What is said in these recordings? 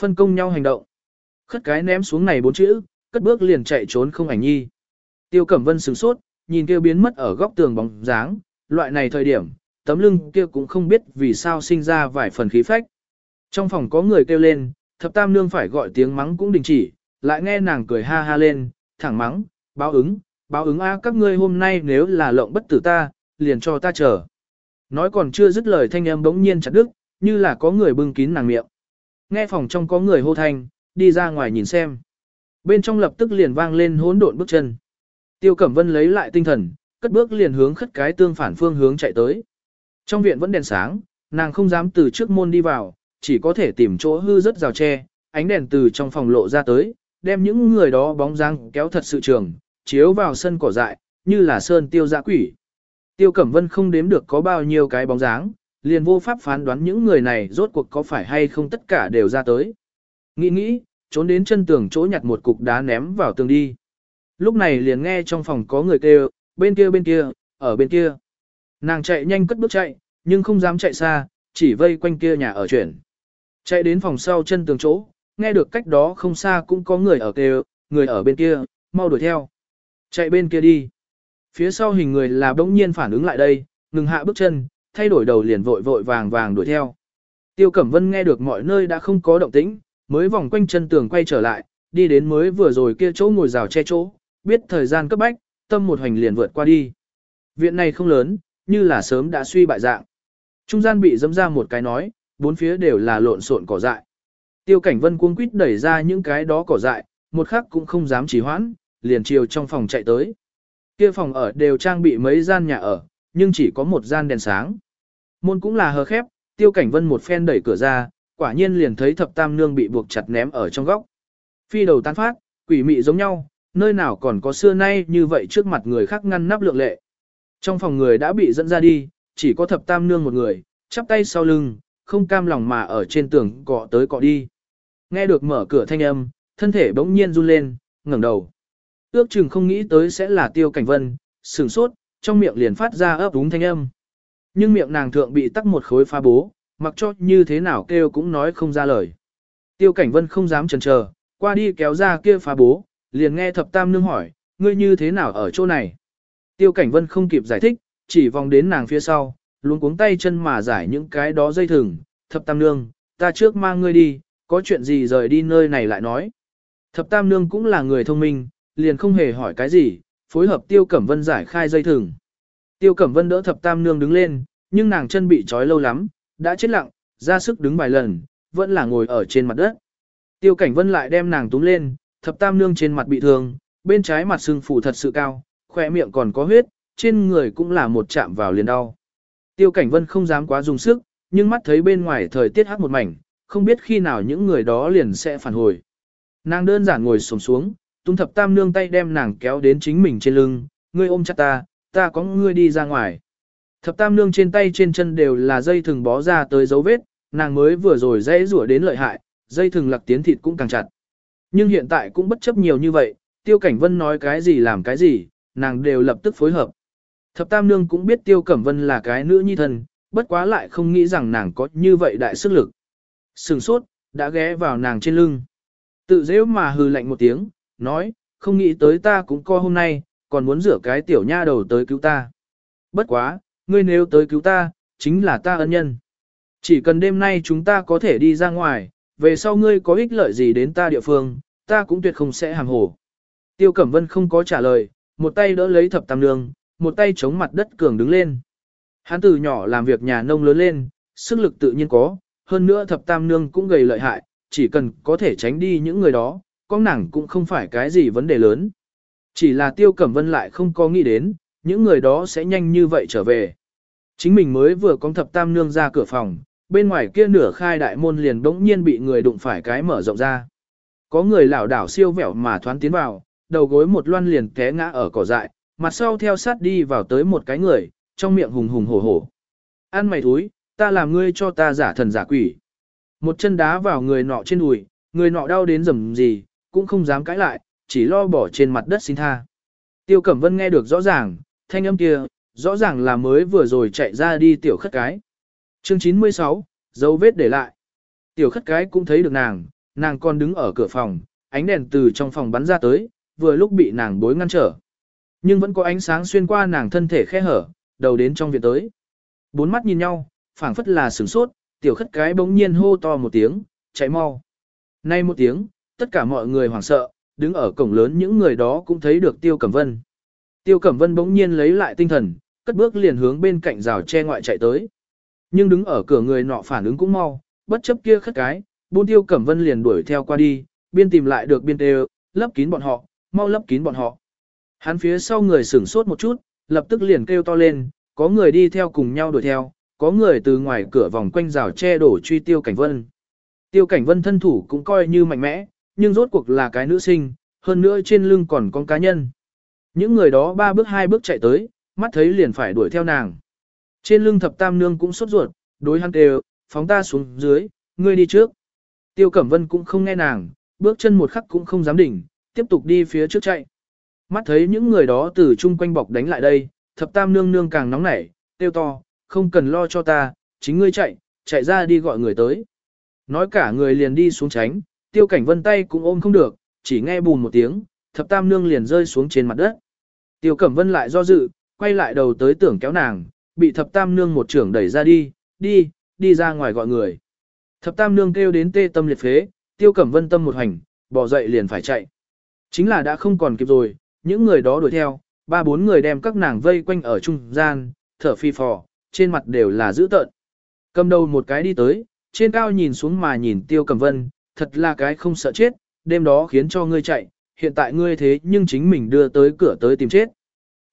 Phân công nhau hành động. Khất cái ném xuống này bốn chữ, cất bước liền chạy trốn không ảnh nhi. Tiêu Cẩm Vân sửng sốt, nhìn kia biến mất ở góc tường bóng dáng, loại này thời điểm, tấm lưng kia cũng không biết vì sao sinh ra vài phần khí phách. Trong phòng có người kêu lên, thập tam nương phải gọi tiếng mắng cũng đình chỉ, lại nghe nàng cười ha ha lên, thẳng mắng, báo ứng, báo ứng a các ngươi hôm nay nếu là lộng bất tử ta, liền cho ta chờ. Nói còn chưa dứt lời thanh âm bỗng nhiên chặt đứt, như là có người bưng kín nàng miệng. Nghe phòng trong có người hô thanh, đi ra ngoài nhìn xem. Bên trong lập tức liền vang lên hỗn độn bước chân. Tiêu Cẩm Vân lấy lại tinh thần, cất bước liền hướng khất cái tương phản phương hướng chạy tới. Trong viện vẫn đèn sáng, nàng không dám từ trước môn đi vào, chỉ có thể tìm chỗ hư rất rào tre, ánh đèn từ trong phòng lộ ra tới, đem những người đó bóng dáng kéo thật sự trường, chiếu vào sân cỏ dại, như là sơn tiêu dã quỷ. Tiêu Cẩm Vân không đếm được có bao nhiêu cái bóng dáng, liền vô pháp phán đoán những người này rốt cuộc có phải hay không tất cả đều ra tới. Nghĩ nghĩ, trốn đến chân tường chỗ nhặt một cục đá ném vào tường đi. Lúc này liền nghe trong phòng có người kêu, bên kia bên kia, ở bên kia. Nàng chạy nhanh cất bước chạy, nhưng không dám chạy xa, chỉ vây quanh kia nhà ở chuyển. Chạy đến phòng sau chân tường chỗ, nghe được cách đó không xa cũng có người ở kêu, người ở bên kia, mau đuổi theo. Chạy bên kia đi. Phía sau hình người là bỗng nhiên phản ứng lại đây, ngừng hạ bước chân, thay đổi đầu liền vội vội vàng vàng đuổi theo. Tiêu Cẩm Vân nghe được mọi nơi đã không có động tĩnh, mới vòng quanh chân tường quay trở lại, đi đến mới vừa rồi kia chỗ ngồi rào che chỗ, biết thời gian cấp bách, tâm một hành liền vượt qua đi. Viện này không lớn, như là sớm đã suy bại dạng. Trung gian bị dẫm ra một cái nói, bốn phía đều là lộn xộn cỏ dại. Tiêu Cảnh Vân cuống quýt đẩy ra những cái đó cỏ dại, một khắc cũng không dám trì hoãn, liền chiều trong phòng chạy tới. Kia phòng ở đều trang bị mấy gian nhà ở, nhưng chỉ có một gian đèn sáng. Môn cũng là hờ khép, Tiêu Cảnh Vân một phen đẩy cửa ra, quả nhiên liền thấy thập tam nương bị buộc chặt ném ở trong góc. Phi đầu tan phát, quỷ mị giống nhau, nơi nào còn có xưa nay như vậy trước mặt người khác ngăn nắp lượng lệ. Trong phòng người đã bị dẫn ra đi, chỉ có thập tam nương một người, chắp tay sau lưng, không cam lòng mà ở trên tường cọ tới cọ đi. Nghe được mở cửa thanh âm, thân thể bỗng nhiên run lên, ngẩng đầu. Ước chừng không nghĩ tới sẽ là tiêu cảnh vân, sửng sốt, trong miệng liền phát ra ấp úng thanh âm. Nhưng miệng nàng thượng bị tắc một khối pha bố, mặc cho như thế nào kêu cũng nói không ra lời. Tiêu cảnh vân không dám chần chờ, qua đi kéo ra kia pha bố, liền nghe thập tam nương hỏi, ngươi như thế nào ở chỗ này? Tiêu cảnh vân không kịp giải thích, chỉ vòng đến nàng phía sau, luôn cuống tay chân mà giải những cái đó dây thừng, thập tam nương, ta trước mang ngươi đi, có chuyện gì rời đi nơi này lại nói. Thập tam nương cũng là người thông minh, liền không hề hỏi cái gì, phối hợp tiêu cẩm vân giải khai dây thừng. Tiêu cẩm vân đỡ thập tam nương đứng lên, nhưng nàng chân bị trói lâu lắm, đã chết lặng, ra sức đứng vài lần, vẫn là ngồi ở trên mặt đất. Tiêu cảnh vân lại đem nàng túm lên, thập tam nương trên mặt bị thương, bên trái mặt sưng phủ thật sự cao, khỏe miệng còn có huyết, trên người cũng là một chạm vào liền đau. Tiêu cảnh vân không dám quá dùng sức, nhưng mắt thấy bên ngoài thời tiết hắc một mảnh, không biết khi nào những người đó liền sẽ phản hồi. Nàng đơn giản ngồi xổm xuống, tung thập tam nương tay đem nàng kéo đến chính mình trên lưng, ngươi ôm chặt ta, ta có ngươi đi ra ngoài. Thập tam nương trên tay trên chân đều là dây thừng bó ra tới dấu vết, nàng mới vừa rồi dễ rủa đến lợi hại, dây thừng lặc tiến thịt cũng càng chặt. Nhưng hiện tại cũng bất chấp nhiều như vậy, tiêu cảnh vân nói cái gì làm cái gì, nàng đều lập tức phối hợp. Thập tam nương cũng biết tiêu cẩm vân là cái nữ nhi thân, bất quá lại không nghĩ rằng nàng có như vậy đại sức lực. Sừng sốt, đã ghé vào nàng trên lưng. Tự dễ mà hừ lạnh một tiếng, nói, không nghĩ tới ta cũng co hôm nay, còn muốn rửa cái tiểu nha đầu tới cứu ta. Bất quá, ngươi nếu tới cứu ta, chính là ta ân nhân. Chỉ cần đêm nay chúng ta có thể đi ra ngoài, về sau ngươi có ích lợi gì đến ta địa phương, ta cũng tuyệt không sẽ hàm hồ. Tiêu Cẩm Vân không có trả lời, một tay đỡ lấy thập tam nương, một tay chống mặt đất cường đứng lên. Hắn từ nhỏ làm việc nhà nông lớn lên, sức lực tự nhiên có, hơn nữa thập tam nương cũng gầy lợi hại, chỉ cần có thể tránh đi những người đó, con nàng cũng không phải cái gì vấn đề lớn. Chỉ là Tiêu Cẩm Vân lại không có nghĩ đến, những người đó sẽ nhanh như vậy trở về. Chính mình mới vừa con thập tam nương ra cửa phòng, bên ngoài kia nửa khai đại môn liền đống nhiên bị người đụng phải cái mở rộng ra. Có người lảo đảo siêu vẹo mà thoán tiến vào, đầu gối một loan liền té ngã ở cỏ dại, mặt sau theo sát đi vào tới một cái người, trong miệng hùng hùng hổ hổ. Ăn mày thúi, ta làm ngươi cho ta giả thần giả quỷ. Một chân đá vào người nọ trên đùi, người nọ đau đến rầm gì, cũng không dám cãi lại, chỉ lo bỏ trên mặt đất xin tha. Tiêu Cẩm Vân nghe được rõ ràng, thanh âm kia, rõ ràng là mới vừa rồi chạy ra đi tiểu khất cái. Chương 96, dấu vết để lại. Tiểu khất cái cũng thấy được nàng, nàng còn đứng ở cửa phòng, ánh đèn từ trong phòng bắn ra tới, vừa lúc bị nàng bối ngăn trở. Nhưng vẫn có ánh sáng xuyên qua nàng thân thể khe hở, đầu đến trong viện tới. Bốn mắt nhìn nhau, phảng phất là sửng sốt, tiểu khất cái bỗng nhiên hô to một tiếng, chạy mau. Nay một tiếng, tất cả mọi người hoảng sợ, đứng ở cổng lớn những người đó cũng thấy được Tiêu Cẩm Vân. Tiêu Cẩm Vân bỗng nhiên lấy lại tinh thần, cất bước liền hướng bên cạnh rào che ngoại chạy tới. Nhưng đứng ở cửa người nọ phản ứng cũng mau, bất chấp kia khất cái, buôn Tiêu Cẩm Vân liền đuổi theo qua đi, biên tìm lại được biên đều, lấp kín bọn họ, mau lấp kín bọn họ. Hắn phía sau người sửng sốt một chút, lập tức liền kêu to lên, có người đi theo cùng nhau đuổi theo, có người từ ngoài cửa vòng quanh rào che đổ truy Tiêu Cảnh Vân. Tiêu Cảnh Vân thân thủ cũng coi như mạnh mẽ, nhưng rốt cuộc là cái nữ sinh, hơn nữa trên lưng còn con cá nhân. Những người đó ba bước hai bước chạy tới, mắt thấy liền phải đuổi theo nàng. Trên lưng thập tam nương cũng sốt ruột, đối hắn đều, phóng ta xuống dưới, ngươi đi trước. Tiêu Cẩm Vân cũng không nghe nàng, bước chân một khắc cũng không dám đỉnh, tiếp tục đi phía trước chạy. Mắt thấy những người đó từ chung quanh bọc đánh lại đây, thập tam nương nương càng nóng nảy, tiêu to, không cần lo cho ta, chính ngươi chạy, chạy ra đi gọi người tới. Nói cả người liền đi xuống tránh, tiêu cảnh vân tay cũng ôm không được, chỉ nghe bùn một tiếng, thập tam nương liền rơi xuống trên mặt đất. Tiêu cẩm vân lại do dự, quay lại đầu tới tưởng kéo nàng, bị thập tam nương một trưởng đẩy ra đi, đi, đi ra ngoài gọi người. Thập tam nương kêu đến tê tâm liệt phế, tiêu cẩm vân tâm một hành, bỏ dậy liền phải chạy. Chính là đã không còn kịp rồi, những người đó đuổi theo, ba bốn người đem các nàng vây quanh ở trung gian, thở phi phò, trên mặt đều là dữ tợn. Cầm đầu một cái đi tới, trên cao nhìn xuống mà nhìn tiêu cẩm vân, thật là cái không sợ chết, đêm đó khiến cho ngươi chạy, hiện tại ngươi thế nhưng chính mình đưa tới cửa tới tìm chết.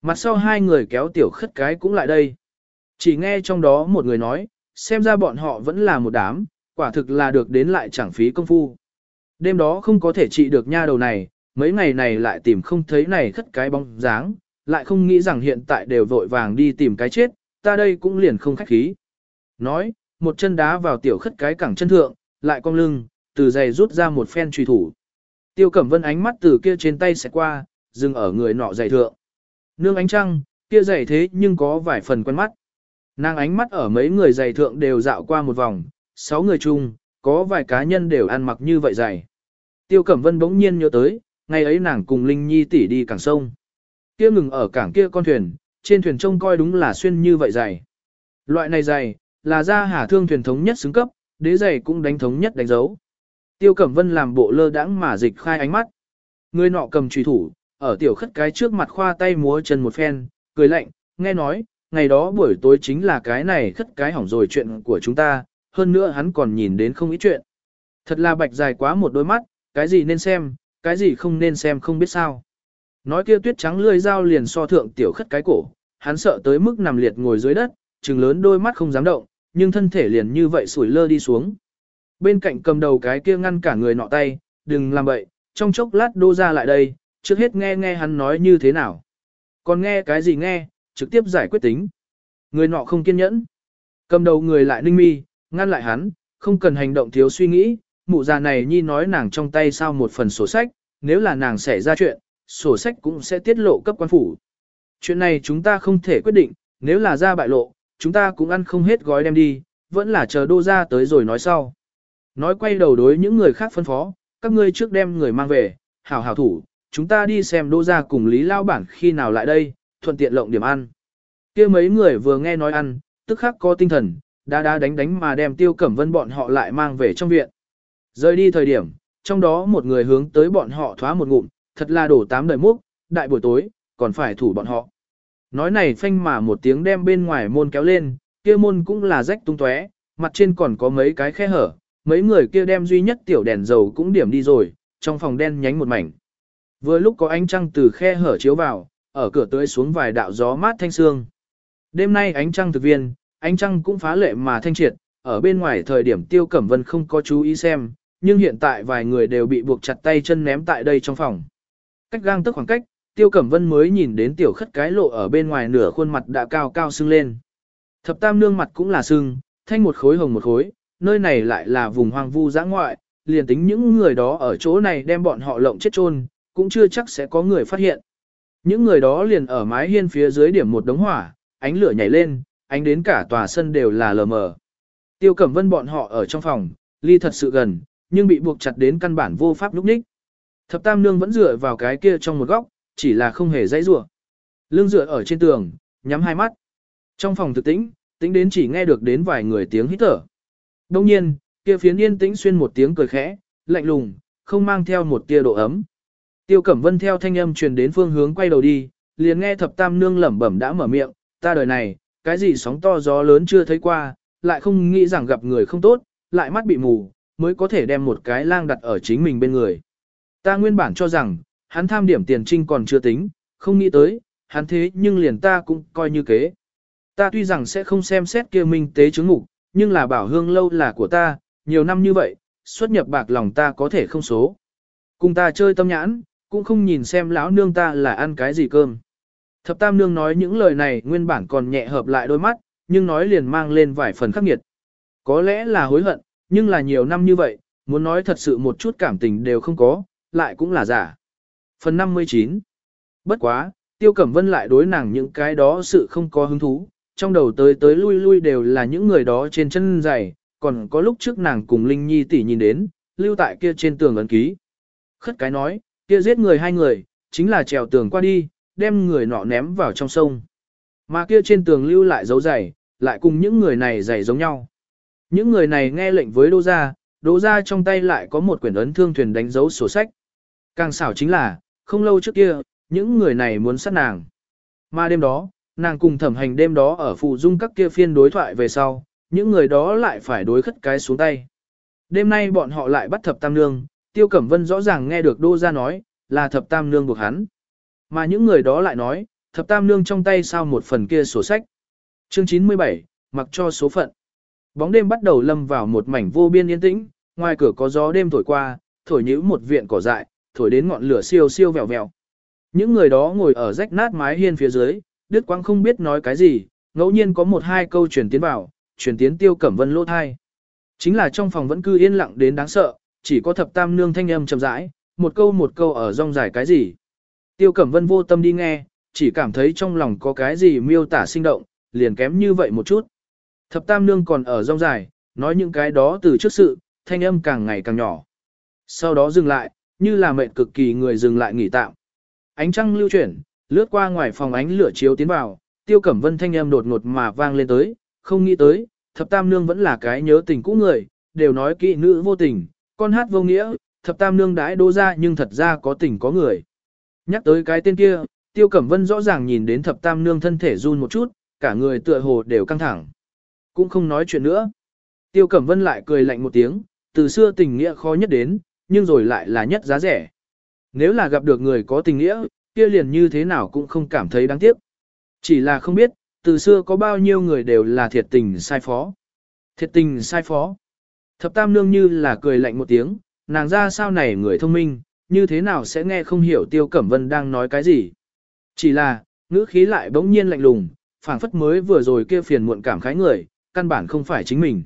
Mặt sau hai người kéo tiểu khất cái cũng lại đây. Chỉ nghe trong đó một người nói, xem ra bọn họ vẫn là một đám, quả thực là được đến lại chẳng phí công phu. Đêm đó không có thể trị được nha đầu này, mấy ngày này lại tìm không thấy này khất cái bóng dáng, lại không nghĩ rằng hiện tại đều vội vàng đi tìm cái chết, ta đây cũng liền không khách khí. Nói, một chân đá vào tiểu khất cái cẳng chân thượng, lại cong lưng, từ giày rút ra một phen truy thủ. Tiêu Cẩm Vân ánh mắt từ kia trên tay sẽ qua, dừng ở người nọ giày thượng. Nương ánh trăng, kia giày thế nhưng có vài phần quen mắt. Nàng ánh mắt ở mấy người giày thượng đều dạo qua một vòng, sáu người chung, có vài cá nhân đều ăn mặc như vậy giày. Tiêu Cẩm Vân bỗng nhiên nhớ tới, ngày ấy nàng cùng Linh Nhi tỷ đi cảng sông. Kia ngừng ở cảng kia con thuyền, trên thuyền trông coi đúng là xuyên như vậy giày. Loại này giày, là ra hà thương thuyền thống nhất xứng cấp, đế giày cũng đánh thống nhất đánh dấu. Tiêu Cẩm Vân làm bộ lơ đãng mà dịch khai ánh mắt. Người nọ cầm trùy thủ, ở tiểu khất cái trước mặt khoa tay múa chân một phen, cười lạnh, nghe nói, ngày đó buổi tối chính là cái này khất cái hỏng rồi chuyện của chúng ta, hơn nữa hắn còn nhìn đến không ít chuyện. Thật là bạch dài quá một đôi mắt, cái gì nên xem, cái gì không nên xem không biết sao. Nói kia tuyết trắng lươi dao liền so thượng tiểu khất cái cổ, hắn sợ tới mức nằm liệt ngồi dưới đất, trừng lớn đôi mắt không dám động, nhưng thân thể liền như vậy sủi lơ đi xuống. Bên cạnh cầm đầu cái kia ngăn cả người nọ tay, đừng làm bậy, trong chốc lát đô ra lại đây, trước hết nghe nghe hắn nói như thế nào. Còn nghe cái gì nghe, trực tiếp giải quyết tính. Người nọ không kiên nhẫn. Cầm đầu người lại ninh mi, ngăn lại hắn, không cần hành động thiếu suy nghĩ, mụ già này nhi nói nàng trong tay sao một phần sổ sách, nếu là nàng xảy ra chuyện, sổ sách cũng sẽ tiết lộ cấp quan phủ. Chuyện này chúng ta không thể quyết định, nếu là ra bại lộ, chúng ta cũng ăn không hết gói đem đi, vẫn là chờ đô ra tới rồi nói sau. Nói quay đầu đối những người khác phân phó, các ngươi trước đem người mang về, hảo hảo thủ, chúng ta đi xem đô gia cùng Lý Lao Bản khi nào lại đây, thuận tiện lộng điểm ăn. kia mấy người vừa nghe nói ăn, tức khắc có tinh thần, đá đá đánh đánh mà đem tiêu cẩm vân bọn họ lại mang về trong viện. Rời đi thời điểm, trong đó một người hướng tới bọn họ thoá một ngụm, thật là đổ tám đời múc, đại buổi tối, còn phải thủ bọn họ. Nói này phanh mà một tiếng đem bên ngoài môn kéo lên, kia môn cũng là rách tung tóe, mặt trên còn có mấy cái khe hở, mấy người kia đem duy nhất tiểu đèn dầu cũng điểm đi rồi, trong phòng đen nhánh một mảnh. Vừa lúc có ánh trăng từ khe hở chiếu vào, ở cửa tưới xuống vài đạo gió mát thanh sương. Đêm nay ánh trăng thực viên, ánh trăng cũng phá lệ mà thanh triệt, ở bên ngoài thời điểm Tiêu Cẩm Vân không có chú ý xem, nhưng hiện tại vài người đều bị buộc chặt tay chân ném tại đây trong phòng. Cách gang tức khoảng cách, Tiêu Cẩm Vân mới nhìn đến tiểu khất cái lộ ở bên ngoài nửa khuôn mặt đã cao cao sưng lên. Thập tam nương mặt cũng là sưng, thanh một khối hồng một khối, nơi này lại là vùng hoang vu giã ngoại, liền tính những người đó ở chỗ này đem bọn họ lộng chết chôn, cũng chưa chắc sẽ có người phát hiện. Những người đó liền ở mái hiên phía dưới điểm một đống hỏa, ánh lửa nhảy lên, ánh đến cả tòa sân đều là lờ mờ. Tiêu Cẩm Vân bọn họ ở trong phòng, ly thật sự gần, nhưng bị buộc chặt đến căn bản vô pháp lúc ních. Thập tam nương vẫn dựa vào cái kia trong một góc, chỉ là không hề dãy rủa. Lưng dựa ở trên tường, nhắm hai mắt. Trong phòng thực tĩnh, tĩnh đến chỉ nghe được đến vài người tiếng hít thở. Đông nhiên, kia phiến yên tĩnh xuyên một tiếng cười khẽ, lạnh lùng, không mang theo một tia độ ấm. Tiêu Cẩm Vân theo thanh âm truyền đến phương hướng quay đầu đi, liền nghe thập tam nương lẩm bẩm đã mở miệng, ta đời này, cái gì sóng to gió lớn chưa thấy qua, lại không nghĩ rằng gặp người không tốt, lại mắt bị mù, mới có thể đem một cái lang đặt ở chính mình bên người. Ta nguyên bản cho rằng, hắn tham điểm tiền trinh còn chưa tính, không nghĩ tới, hắn thế nhưng liền ta cũng coi như kế. Ta tuy rằng sẽ không xem xét kia minh tế chứng ngục, nhưng là bảo hương lâu là của ta, nhiều năm như vậy, xuất nhập bạc lòng ta có thể không số. Cùng ta chơi tâm nhãn, cũng không nhìn xem lão nương ta là ăn cái gì cơm. Thập tam nương nói những lời này nguyên bản còn nhẹ hợp lại đôi mắt, nhưng nói liền mang lên vài phần khắc nghiệt. Có lẽ là hối hận, nhưng là nhiều năm như vậy, muốn nói thật sự một chút cảm tình đều không có, lại cũng là giả. Phần 59 Bất quá, Tiêu Cẩm Vân lại đối nàng những cái đó sự không có hứng thú, trong đầu tới tới lui lui đều là những người đó trên chân giày, còn có lúc trước nàng cùng Linh Nhi tỷ nhìn đến, lưu tại kia trên tường ấn ký. Khất cái nói, kia giết người hai người, chính là trèo tường qua đi, đem người nọ ném vào trong sông. Mà kia trên tường lưu lại dấu giày, lại cùng những người này giày giống nhau. Những người này nghe lệnh với Đỗ Gia, Đỗ Gia trong tay lại có một quyển ấn thương thuyền đánh dấu sổ sách. Càng xảo chính là, không lâu trước kia, những người này muốn sát nàng. Mà đêm đó, nàng cùng thẩm hành đêm đó ở phụ dung các kia phiên đối thoại về sau, những người đó lại phải đối khất cái xuống tay. Đêm nay bọn họ lại bắt thập tam nương, tiêu cẩm vân rõ ràng nghe được đô ra nói, là thập tam nương buộc hắn. Mà những người đó lại nói, thập tam nương trong tay sao một phần kia sổ sách. Chương 97, mặc cho số phận. Bóng đêm bắt đầu lâm vào một mảnh vô biên yên tĩnh, ngoài cửa có gió đêm thổi qua, thổi nhữ một viện cỏ dại, thổi đến ngọn lửa siêu siêu vèo vèo. Những người đó ngồi ở rách nát mái hiên phía dưới, Đức Quang không biết nói cái gì, ngẫu nhiên có một hai câu truyền tiến vào, truyền tiến tiêu cẩm vân lỗ thai. Chính là trong phòng vẫn cứ yên lặng đến đáng sợ, chỉ có thập tam nương thanh âm chậm rãi, một câu một câu ở rong dài cái gì. Tiêu cẩm vân vô tâm đi nghe, chỉ cảm thấy trong lòng có cái gì miêu tả sinh động, liền kém như vậy một chút. Thập tam nương còn ở rong dài, nói những cái đó từ trước sự, thanh âm càng ngày càng nhỏ. Sau đó dừng lại, như là mệnh cực kỳ người dừng lại nghỉ tạm. Ánh trăng lưu chuyển, lướt qua ngoài phòng ánh lửa chiếu tiến vào, tiêu cẩm vân thanh âm đột ngột mà vang lên tới, không nghĩ tới, thập tam nương vẫn là cái nhớ tình cũ người, đều nói kỵ nữ vô tình, con hát vô nghĩa, thập tam nương đãi đô ra nhưng thật ra có tình có người. Nhắc tới cái tên kia, tiêu cẩm vân rõ ràng nhìn đến thập tam nương thân thể run một chút, cả người tựa hồ đều căng thẳng. Cũng không nói chuyện nữa. Tiêu cẩm vân lại cười lạnh một tiếng, từ xưa tình nghĩa khó nhất đến, nhưng rồi lại là nhất giá rẻ. Nếu là gặp được người có tình nghĩa, kia liền như thế nào cũng không cảm thấy đáng tiếc. Chỉ là không biết, từ xưa có bao nhiêu người đều là thiệt tình sai phó. Thiệt tình sai phó. Thập tam nương như là cười lạnh một tiếng, nàng ra sao này người thông minh, như thế nào sẽ nghe không hiểu Tiêu Cẩm Vân đang nói cái gì. Chỉ là, ngữ khí lại bỗng nhiên lạnh lùng, phảng phất mới vừa rồi kia phiền muộn cảm khái người, căn bản không phải chính mình.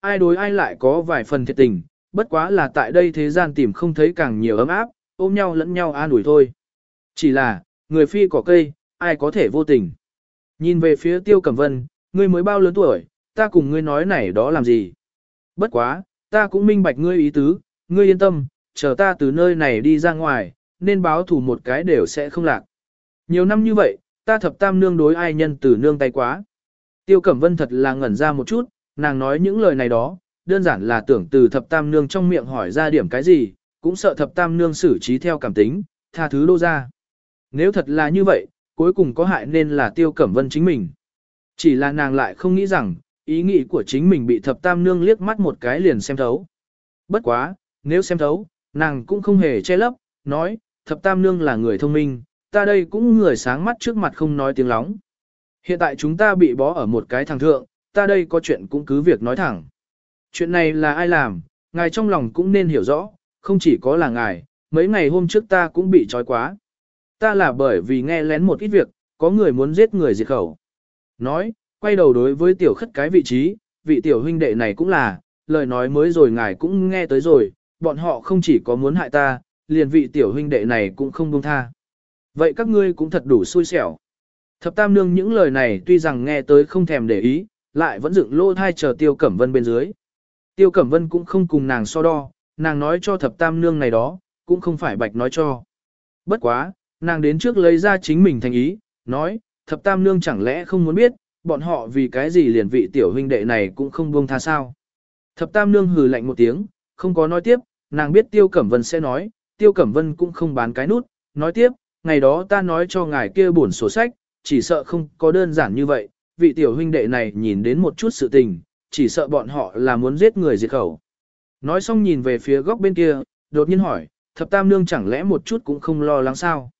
Ai đối ai lại có vài phần thiệt tình, bất quá là tại đây thế gian tìm không thấy càng nhiều ấm áp, ôm nhau lẫn nhau an ủi thôi. Chỉ là, người phi cỏ cây, ai có thể vô tình. Nhìn về phía Tiêu Cẩm Vân, ngươi mới bao lớn tuổi, ta cùng ngươi nói này đó làm gì. Bất quá, ta cũng minh bạch ngươi ý tứ, ngươi yên tâm, chờ ta từ nơi này đi ra ngoài, nên báo thủ một cái đều sẽ không lạc. Nhiều năm như vậy, ta thập tam nương đối ai nhân từ nương tay quá. Tiêu Cẩm Vân thật là ngẩn ra một chút, nàng nói những lời này đó, đơn giản là tưởng từ thập tam nương trong miệng hỏi ra điểm cái gì, cũng sợ thập tam nương xử trí theo cảm tính, tha thứ đô ra. Nếu thật là như vậy, cuối cùng có hại nên là tiêu cẩm vân chính mình. Chỉ là nàng lại không nghĩ rằng, ý nghĩ của chính mình bị thập tam nương liếc mắt một cái liền xem thấu. Bất quá, nếu xem thấu, nàng cũng không hề che lấp, nói, thập tam nương là người thông minh, ta đây cũng người sáng mắt trước mặt không nói tiếng lóng. Hiện tại chúng ta bị bó ở một cái thằng thượng, ta đây có chuyện cũng cứ việc nói thẳng. Chuyện này là ai làm, ngài trong lòng cũng nên hiểu rõ, không chỉ có là ngài, mấy ngày hôm trước ta cũng bị trói quá. Ta là bởi vì nghe lén một ít việc, có người muốn giết người diệt khẩu. Nói, quay đầu đối với tiểu khất cái vị trí, vị tiểu huynh đệ này cũng là, lời nói mới rồi ngài cũng nghe tới rồi, bọn họ không chỉ có muốn hại ta, liền vị tiểu huynh đệ này cũng không buông tha. Vậy các ngươi cũng thật đủ xui xẻo. Thập tam nương những lời này tuy rằng nghe tới không thèm để ý, lại vẫn dựng lô thai chờ tiêu cẩm vân bên dưới. Tiêu cẩm vân cũng không cùng nàng so đo, nàng nói cho thập tam nương này đó, cũng không phải bạch nói cho. Bất quá, nàng đến trước lấy ra chính mình thành ý, nói, thập tam nương chẳng lẽ không muốn biết, bọn họ vì cái gì liền vị tiểu huynh đệ này cũng không buông tha sao. Thập tam nương hừ lạnh một tiếng, không có nói tiếp, nàng biết tiêu cẩm vân sẽ nói, tiêu cẩm vân cũng không bán cái nút, nói tiếp, ngày đó ta nói cho ngài kia buồn sổ sách, chỉ sợ không có đơn giản như vậy, vị tiểu huynh đệ này nhìn đến một chút sự tình, chỉ sợ bọn họ là muốn giết người diệt khẩu. Nói xong nhìn về phía góc bên kia, đột nhiên hỏi, thập tam nương chẳng lẽ một chút cũng không lo lắng sao?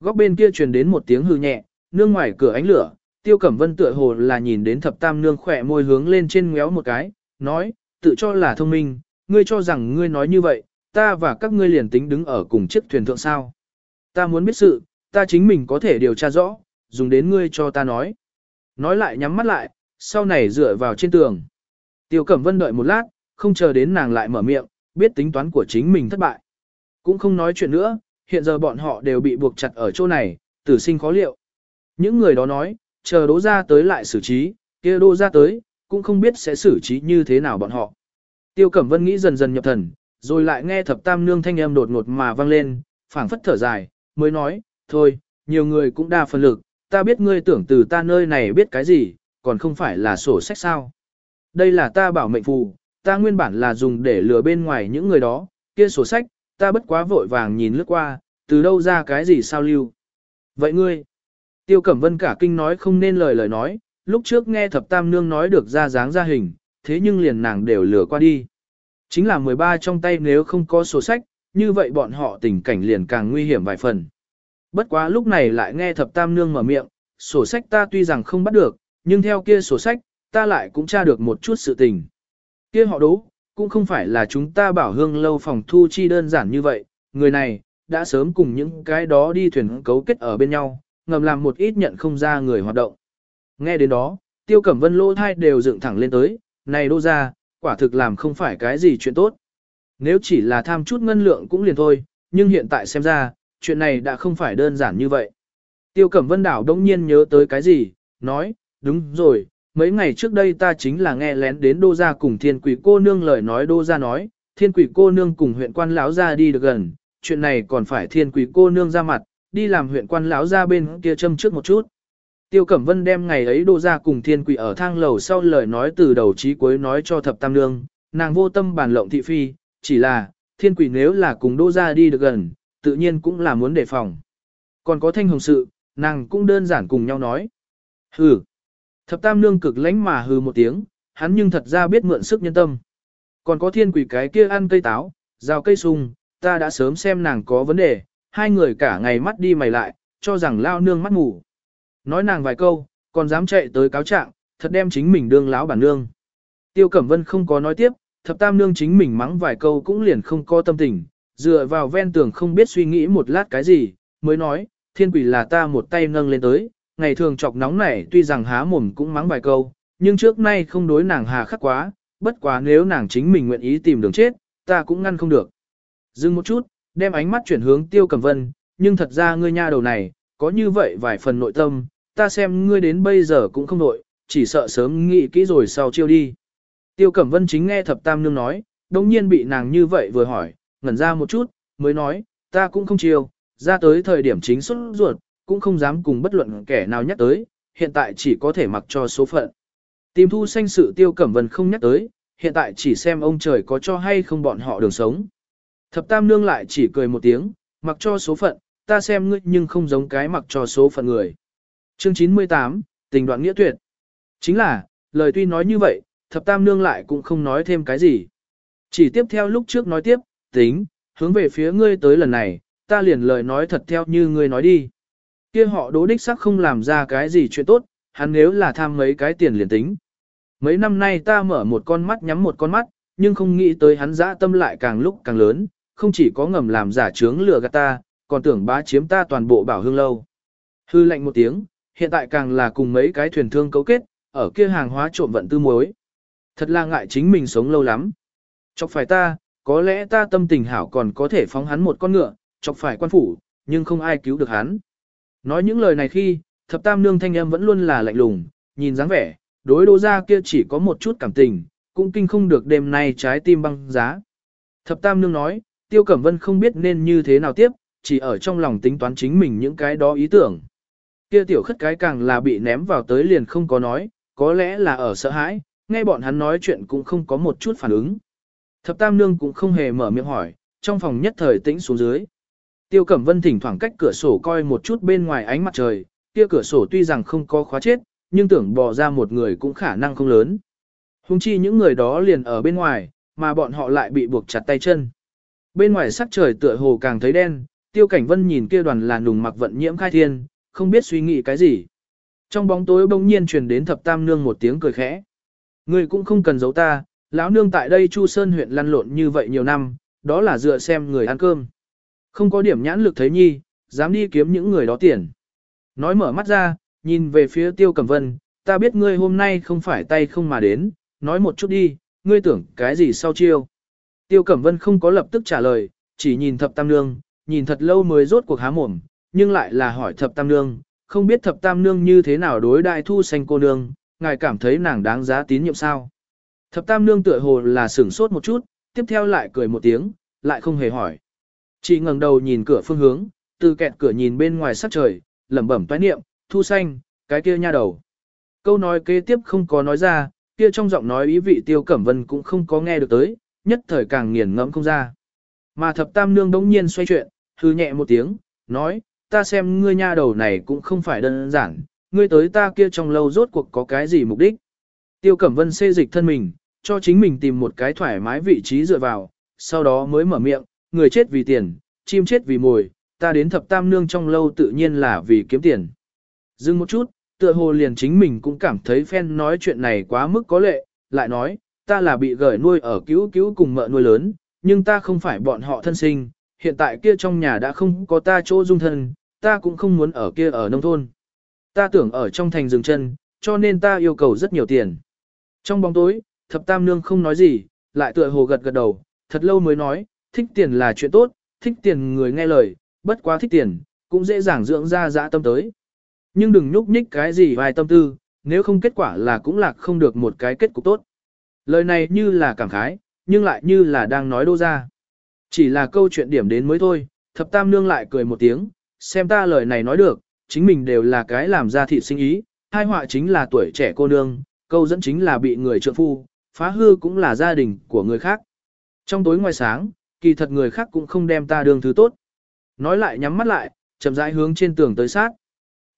Góc bên kia truyền đến một tiếng hư nhẹ, nương ngoài cửa ánh lửa, tiêu cẩm vân tựa hồ là nhìn đến thập tam nương khỏe môi hướng lên trên ngéo một cái, nói, tự cho là thông minh, ngươi cho rằng ngươi nói như vậy, ta và các ngươi liền tính đứng ở cùng chiếc thuyền thượng sao. Ta muốn biết sự, ta chính mình có thể điều tra rõ, dùng đến ngươi cho ta nói. Nói lại nhắm mắt lại, sau này dựa vào trên tường. Tiêu Cẩm Vân đợi một lát, không chờ đến nàng lại mở miệng, biết tính toán của chính mình thất bại. Cũng không nói chuyện nữa, hiện giờ bọn họ đều bị buộc chặt ở chỗ này, tử sinh khó liệu. Những người đó nói, chờ đỗ ra tới lại xử trí, kia đỗ ra tới, cũng không biết sẽ xử trí như thế nào bọn họ. Tiêu Cẩm Vân nghĩ dần dần nhập thần, rồi lại nghe thập tam nương thanh âm đột ngột mà vang lên, phảng phất thở dài, mới nói, thôi, nhiều người cũng đa phần lực, ta biết ngươi tưởng từ ta nơi này biết cái gì, còn không phải là sổ sách sao. Đây là ta bảo mệnh phù, ta nguyên bản là dùng để lừa bên ngoài những người đó, kia sổ sách, ta bất quá vội vàng nhìn lướt qua, từ đâu ra cái gì sao lưu. Vậy ngươi, tiêu cẩm vân cả kinh nói không nên lời lời nói, lúc trước nghe thập tam nương nói được ra dáng ra hình, thế nhưng liền nàng đều lừa qua đi. Chính là 13 trong tay nếu không có sổ sách, như vậy bọn họ tình cảnh liền càng nguy hiểm vài phần. Bất quá lúc này lại nghe thập tam nương mở miệng, sổ sách ta tuy rằng không bắt được, nhưng theo kia sổ sách, ta lại cũng tra được một chút sự tình. Kia họ đố, cũng không phải là chúng ta bảo hương lâu phòng thu chi đơn giản như vậy, người này, đã sớm cùng những cái đó đi thuyền cấu kết ở bên nhau, ngầm làm một ít nhận không ra người hoạt động. Nghe đến đó, tiêu cẩm vân lô thai đều dựng thẳng lên tới, này đô ra, quả thực làm không phải cái gì chuyện tốt. Nếu chỉ là tham chút ngân lượng cũng liền thôi, nhưng hiện tại xem ra, chuyện này đã không phải đơn giản như vậy. Tiêu Cẩm Vân Đảo đông nhiên nhớ tới cái gì, nói, đúng rồi, mấy ngày trước đây ta chính là nghe lén đến đô gia cùng thiên quỷ cô nương lời nói đô gia nói, thiên quỷ cô nương cùng huyện quan lão gia đi được gần, chuyện này còn phải thiên quỷ cô nương ra mặt, đi làm huyện quan lão gia bên kia châm trước một chút. Tiêu Cẩm Vân đem ngày ấy đô gia cùng thiên quỷ ở thang lầu sau lời nói từ đầu chí cuối nói cho thập tam nương, nàng vô tâm bàn lộng thị phi, chỉ là, thiên quỷ nếu là cùng đô gia đi được gần, tự nhiên cũng là muốn đề phòng. Còn có thanh hồng sự, nàng cũng đơn giản cùng nhau nói. Hừ. Thập tam nương cực lánh mà hừ một tiếng, hắn nhưng thật ra biết mượn sức nhân tâm. Còn có thiên quỷ cái kia ăn cây táo, rào cây sung, ta đã sớm xem nàng có vấn đề, hai người cả ngày mắt đi mày lại, cho rằng lao nương mắt ngủ. Nói nàng vài câu, còn dám chạy tới cáo trạng, thật đem chính mình đương lão bản nương. Tiêu Cẩm Vân không có nói tiếp, thập tam nương chính mình mắng vài câu cũng liền không có tâm tình, dựa vào ven tường không biết suy nghĩ một lát cái gì, mới nói, thiên quỷ là ta một tay nâng lên tới, ngày thường chọc nóng này tuy rằng há mồm cũng mắng vài câu, nhưng trước nay không đối nàng hà khắc quá, bất quá nếu nàng chính mình nguyện ý tìm đường chết, ta cũng ngăn không được. Dừng một chút, đem ánh mắt chuyển hướng tiêu cầm vân, nhưng thật ra ngươi nha đầu này, có như vậy vài phần nội tâm, ta xem ngươi đến bây giờ cũng không nội, chỉ sợ sớm nghĩ kỹ rồi sau chiêu đi. Tiêu Cẩm Vân chính nghe thập tam nương nói, đồng nhiên bị nàng như vậy vừa hỏi, ngẩn ra một chút, mới nói, ta cũng không chiêu, ra tới thời điểm chính xuất ruột, cũng không dám cùng bất luận kẻ nào nhắc tới, hiện tại chỉ có thể mặc cho số phận. Tìm thu sanh sự tiêu cẩm vân không nhắc tới, hiện tại chỉ xem ông trời có cho hay không bọn họ đường sống. Thập tam nương lại chỉ cười một tiếng, mặc cho số phận, ta xem ngươi nhưng không giống cái mặc cho số phận người. Chương 98, tình đoạn nghĩa tuyệt. Chính là, lời tuy nói như vậy, thập tam nương lại cũng không nói thêm cái gì. Chỉ tiếp theo lúc trước nói tiếp, tính, hướng về phía ngươi tới lần này, ta liền lời nói thật theo như ngươi nói đi. Kia họ đố đích sắc không làm ra cái gì chuyện tốt, hắn nếu là tham mấy cái tiền liền tính. Mấy năm nay ta mở một con mắt nhắm một con mắt, nhưng không nghĩ tới hắn dã tâm lại càng lúc càng lớn, không chỉ có ngầm làm giả trướng lừa gạt ta, còn tưởng bá chiếm ta toàn bộ bảo hương lâu. Hư lệnh một tiếng, hiện tại càng là cùng mấy cái thuyền thương cấu kết, ở kia hàng hóa trộm vận tư muối. Thật là ngại chính mình sống lâu lắm. Chọc phải ta, có lẽ ta tâm tình hảo còn có thể phóng hắn một con ngựa, chọc phải quan phủ, nhưng không ai cứu được hắn. Nói những lời này khi, thập tam nương thanh âm vẫn luôn là lạnh lùng, nhìn dáng vẻ, đối đô ra kia chỉ có một chút cảm tình, cũng kinh không được đêm nay trái tim băng giá. Thập Tam Nương nói, Tiêu Cẩm Vân không biết nên như thế nào tiếp, chỉ ở trong lòng tính toán chính mình những cái đó ý tưởng. Kia tiểu khất cái càng là bị ném vào tới liền không có nói, có lẽ là ở sợ hãi, nghe bọn hắn nói chuyện cũng không có một chút phản ứng. Thập Tam Nương cũng không hề mở miệng hỏi, trong phòng nhất thời tĩnh xuống dưới. Tiêu Cẩm Vân thỉnh thoảng cách cửa sổ coi một chút bên ngoài ánh mặt trời, kia cửa sổ tuy rằng không có khóa chết, nhưng tưởng bỏ ra một người cũng khả năng không lớn. Hùng chi những người đó liền ở bên ngoài, mà bọn họ lại bị buộc chặt tay chân. Bên ngoài sắc trời tựa hồ càng thấy đen, Tiêu Cảnh Vân nhìn kia đoàn là nùng mặc vận nhiễm khai thiên, không biết suy nghĩ cái gì. Trong bóng tối bỗng nhiên truyền đến thập tam nương một tiếng cười khẽ. Người cũng không cần giấu ta, lão nương tại đây Chu Sơn huyện lăn lộn như vậy nhiều năm, đó là dựa xem người ăn cơm. Không có điểm nhãn lực thấy nhi, dám đi kiếm những người đó tiền. Nói mở mắt ra, nhìn về phía Tiêu Cẩm Vân, ta biết ngươi hôm nay không phải tay không mà đến, nói một chút đi, ngươi tưởng cái gì sau chiêu. Tiêu Cẩm Vân không có lập tức trả lời, chỉ nhìn thập tam nương, nhìn thật lâu mới rốt cuộc há mồm, nhưng lại là hỏi thập tam nương, không biết thập tam nương như thế nào đối đại thu xanh cô nương, ngài cảm thấy nàng đáng giá tín nhiệm sao. Thập tam nương tựa hồ là sửng sốt một chút, tiếp theo lại cười một tiếng, lại không hề hỏi. Chỉ ngẩng đầu nhìn cửa phương hướng, từ kẹt cửa nhìn bên ngoài sắc trời, lẩm bẩm toái niệm, thu xanh, cái kia nha đầu. Câu nói kế tiếp không có nói ra, kia trong giọng nói ý vị tiêu cẩm vân cũng không có nghe được tới, nhất thời càng nghiền ngẫm không ra. Mà thập tam nương đống nhiên xoay chuyện, hư nhẹ một tiếng, nói, ta xem ngươi nha đầu này cũng không phải đơn giản, ngươi tới ta kia trong lâu rốt cuộc có cái gì mục đích. Tiêu Cẩm Vân xê dịch thân mình, cho chính mình tìm một cái thoải mái vị trí dựa vào, sau đó mới mở miệng, người chết vì tiền, chim chết vì mồi, ta đến thập tam nương trong lâu tự nhiên là vì kiếm tiền. Dừng một chút, tựa hồ liền chính mình cũng cảm thấy phen nói chuyện này quá mức có lệ, lại nói, ta là bị gởi nuôi ở cứu cứu cùng mợ nuôi lớn, nhưng ta không phải bọn họ thân sinh, hiện tại kia trong nhà đã không có ta chỗ dung thân, ta cũng không muốn ở kia ở nông thôn. Ta tưởng ở trong thành rừng chân, cho nên ta yêu cầu rất nhiều tiền. Trong bóng tối, thập tam nương không nói gì, lại tựa hồ gật gật đầu, thật lâu mới nói, thích tiền là chuyện tốt, thích tiền người nghe lời, bất quá thích tiền, cũng dễ dàng dưỡng ra dã tâm tới. Nhưng đừng nhúc nhích cái gì vài tâm tư, nếu không kết quả là cũng lạc không được một cái kết cục tốt. Lời này như là cảm khái, nhưng lại như là đang nói đô ra. Chỉ là câu chuyện điểm đến mới thôi, thập tam nương lại cười một tiếng, xem ta lời này nói được, chính mình đều là cái làm ra thị sinh ý, hai họa chính là tuổi trẻ cô nương, câu dẫn chính là bị người trượng phu, phá hư cũng là gia đình của người khác. Trong tối ngoài sáng, kỳ thật người khác cũng không đem ta đường thứ tốt. Nói lại nhắm mắt lại, chậm rãi hướng trên tường tới sát.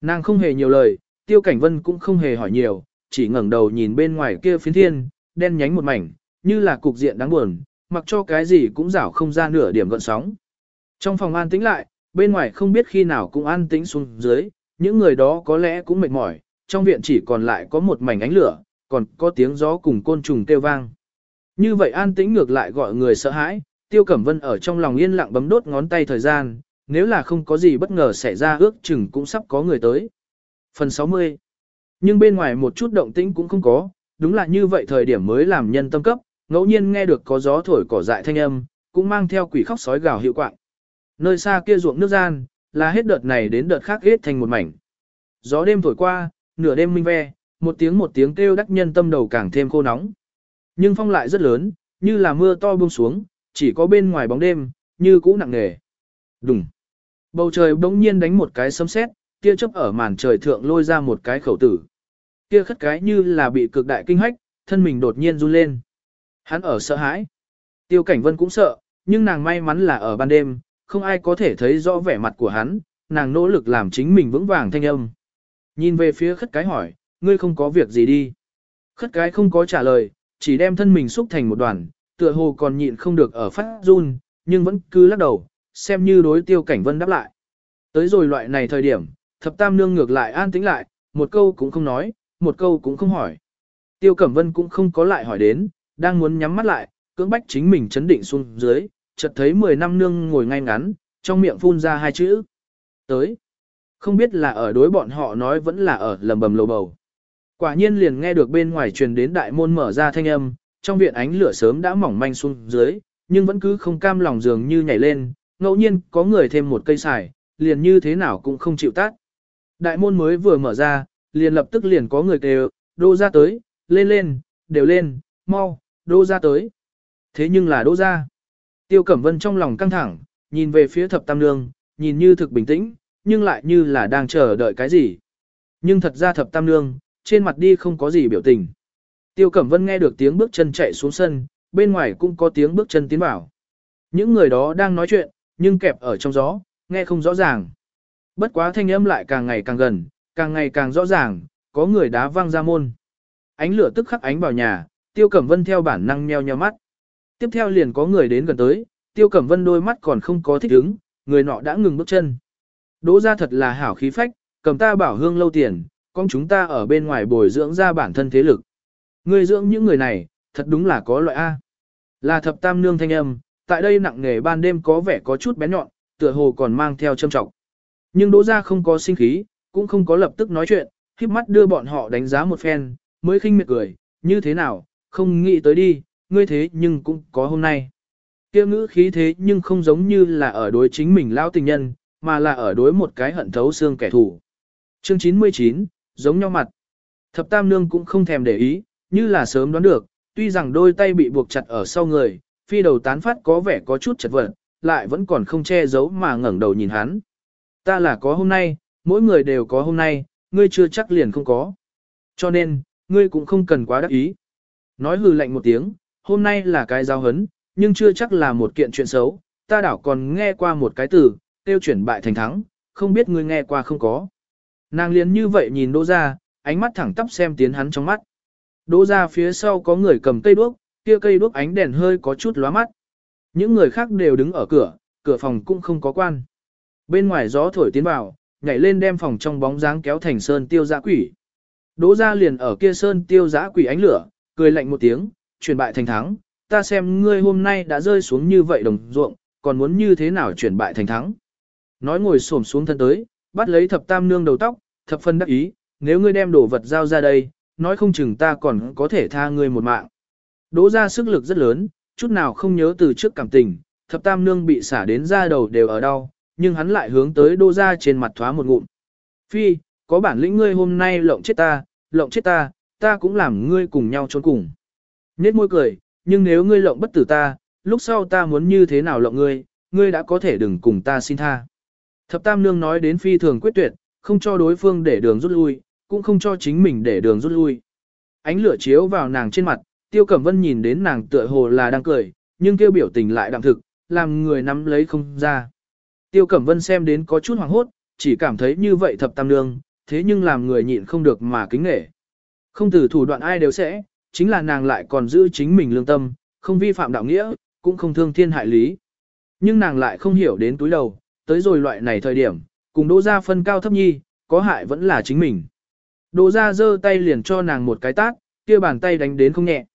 Nàng không hề nhiều lời, tiêu cảnh vân cũng không hề hỏi nhiều, chỉ ngẩng đầu nhìn bên ngoài kia phiến thiên, đen nhánh một mảnh, như là cục diện đáng buồn, mặc cho cái gì cũng rảo không ra nửa điểm gợn sóng. Trong phòng an tĩnh lại, bên ngoài không biết khi nào cũng an tĩnh xuống dưới, những người đó có lẽ cũng mệt mỏi, trong viện chỉ còn lại có một mảnh ánh lửa, còn có tiếng gió cùng côn trùng kêu vang. Như vậy an tĩnh ngược lại gọi người sợ hãi, Tiêu Cẩm Vân ở trong lòng yên lặng bấm đốt ngón tay thời gian, nếu là không có gì bất ngờ xảy ra ước chừng cũng sắp có người tới. Phần 60 Nhưng bên ngoài một chút động tĩnh cũng không có, đúng là như vậy thời điểm mới làm nhân tâm cấp, ngẫu nhiên nghe được có gió thổi cỏ dại thanh âm, cũng mang theo quỷ khóc sói gào hiệu quạng. Nơi xa kia ruộng nước gian, là hết đợt này đến đợt khác hết thành một mảnh. Gió đêm thổi qua, nửa đêm minh ve, một tiếng một tiếng kêu đắc nhân tâm đầu càng thêm khô nóng. Nhưng phong lại rất lớn, như là mưa to buông xuống, chỉ có bên ngoài bóng đêm, như cũ nặng nề. Đùng. Bầu trời bỗng nhiên đánh một cái sấm sét, kia chớp ở màn trời thượng lôi ra một cái khẩu tử. Kia khất cái như là bị cực đại kinh hách, thân mình đột nhiên run lên. Hắn ở sợ hãi. Tiêu Cảnh Vân cũng sợ, nhưng nàng may mắn là ở ban đêm, không ai có thể thấy rõ vẻ mặt của hắn, nàng nỗ lực làm chính mình vững vàng thanh âm. Nhìn về phía khất cái hỏi, ngươi không có việc gì đi. Khất cái không có trả lời, chỉ đem thân mình xúc thành một đoàn, tựa hồ còn nhịn không được ở phát run, nhưng vẫn cứ lắc đầu, xem như đối tiêu cảnh vân đáp lại. Tới rồi loại này thời điểm, thập tam nương ngược lại an tĩnh lại, một câu cũng không nói, một câu cũng không hỏi. Tiêu cẩm vân cũng không có lại hỏi đến, đang muốn nhắm mắt lại, cưỡng bách chính mình chấn định xuống dưới, chợt thấy 10 năm nương ngồi ngay ngắn, trong miệng phun ra hai chữ. Tới. Không biết là ở đối bọn họ nói vẫn là ở lầm bầm lầu bầu. Quả nhiên liền nghe được bên ngoài truyền đến đại môn mở ra thanh âm, trong viện ánh lửa sớm đã mỏng manh xuống dưới, nhưng vẫn cứ không cam lòng dường như nhảy lên, ngẫu nhiên có người thêm một cây xài, liền như thế nào cũng không chịu tắt. Đại môn mới vừa mở ra, liền lập tức liền có người kêu, đô ra tới, lên lên, đều lên, mau, đô ra tới. Thế nhưng là đô ra. Tiêu Cẩm Vân trong lòng căng thẳng, nhìn về phía thập tam nương, nhìn như thực bình tĩnh, nhưng lại như là đang chờ đợi cái gì. Nhưng thật ra thập tam nương, trên mặt đi không có gì biểu tình. Tiêu Cẩm Vân nghe được tiếng bước chân chạy xuống sân, bên ngoài cũng có tiếng bước chân tiến vào. Những người đó đang nói chuyện, nhưng kẹp ở trong gió, nghe không rõ ràng. Bất quá thanh âm lại càng ngày càng gần, càng ngày càng rõ ràng, có người đá văng ra môn. Ánh lửa tức khắc ánh vào nhà, Tiêu Cẩm Vân theo bản năng nheo nheo mắt. Tiếp theo liền có người đến gần tới, Tiêu Cẩm Vân đôi mắt còn không có thích ứng, người nọ đã ngừng bước chân. Đỗ ra thật là hảo khí phách, cầm ta bảo hương lâu tiền, con chúng ta ở bên ngoài bồi dưỡng ra bản thân thế lực. Ngươi dưỡng những người này, thật đúng là có loại A. Là thập tam nương thanh âm, tại đây nặng nghề ban đêm có vẻ có chút bé nhọn, tựa hồ còn mang theo châm trọng. Nhưng đỗ ra không có sinh khí, cũng không có lập tức nói chuyện, khiếp mắt đưa bọn họ đánh giá một phen, mới khinh miệt cười, như thế nào, không nghĩ tới đi, ngươi thế nhưng cũng có hôm nay. Kia ngữ khí thế nhưng không giống như là ở đối chính mình lao tình nhân, mà là ở đối một cái hận thấu xương kẻ thù. Chương 99, giống nhau mặt. Thập tam nương cũng không thèm để ý, như là sớm đoán được, tuy rằng đôi tay bị buộc chặt ở sau người, phi đầu tán phát có vẻ có chút chật vật, lại vẫn còn không che giấu mà ngẩng đầu nhìn hắn. Ta là có hôm nay, mỗi người đều có hôm nay, ngươi chưa chắc liền không có. Cho nên, ngươi cũng không cần quá đắc ý. Nói hừ lạnh một tiếng, hôm nay là cái giao hấn, nhưng chưa chắc là một kiện chuyện xấu, ta đảo còn nghe qua một cái từ, tiêu chuyển bại thành thắng, không biết ngươi nghe qua không có. Nàng liền như vậy nhìn đỗ ra, ánh mắt thẳng tắp xem tiến hắn trong mắt. Đỗ ra phía sau có người cầm cây đuốc, kia cây đuốc ánh đèn hơi có chút lóa mắt. Những người khác đều đứng ở cửa, cửa phòng cũng không có quan. Bên ngoài gió thổi tiến vào, nhảy lên đem phòng trong bóng dáng kéo thành sơn tiêu giã quỷ. Đỗ ra liền ở kia sơn tiêu giã quỷ ánh lửa, cười lạnh một tiếng, chuyển bại thành thắng, ta xem ngươi hôm nay đã rơi xuống như vậy đồng ruộng, còn muốn như thế nào chuyển bại thành thắng. Nói ngồi xổm xuống thân tới, bắt lấy thập tam nương đầu tóc, thập phân đắc ý, nếu ngươi đem đồ vật giao ra đây, nói không chừng ta còn có thể tha ngươi một mạng. Đỗ ra sức lực rất lớn, chút nào không nhớ từ trước cảm tình, thập tam nương bị xả đến ra đầu đều ở đau, nhưng hắn lại hướng tới đô ra trên mặt thoá một ngụm. Phi, có bản lĩnh ngươi hôm nay lộng chết ta, lộng chết ta, ta cũng làm ngươi cùng nhau trốn cùng. Nết môi cười, nhưng nếu ngươi lộng bất tử ta, lúc sau ta muốn như thế nào lộng ngươi, ngươi đã có thể đừng cùng ta xin tha. Thập tam nương nói đến phi thường quyết tuyệt, không cho đối phương để đường rút lui, cũng không cho chính mình để đường rút lui. Ánh lửa chiếu vào nàng trên mặt, tiêu cẩm vân nhìn đến nàng tựa hồ là đang cười, nhưng kêu biểu tình lại đạm thực, làm người nắm lấy không ra. Tiêu cẩm vân xem đến có chút hoảng hốt, chỉ cảm thấy như vậy thập tam nương, thế nhưng làm người nhịn không được mà kính nể. Không từ thủ đoạn ai đều sẽ, chính là nàng lại còn giữ chính mình lương tâm, không vi phạm đạo nghĩa, cũng không thương thiên hại lý. Nhưng nàng lại không hiểu đến túi đầu, tới rồi loại này thời điểm, cùng đỗ ra phân cao thấp nhi, có hại vẫn là chính mình. Đỗ ra giơ tay liền cho nàng một cái tát, kia bàn tay đánh đến không nhẹ.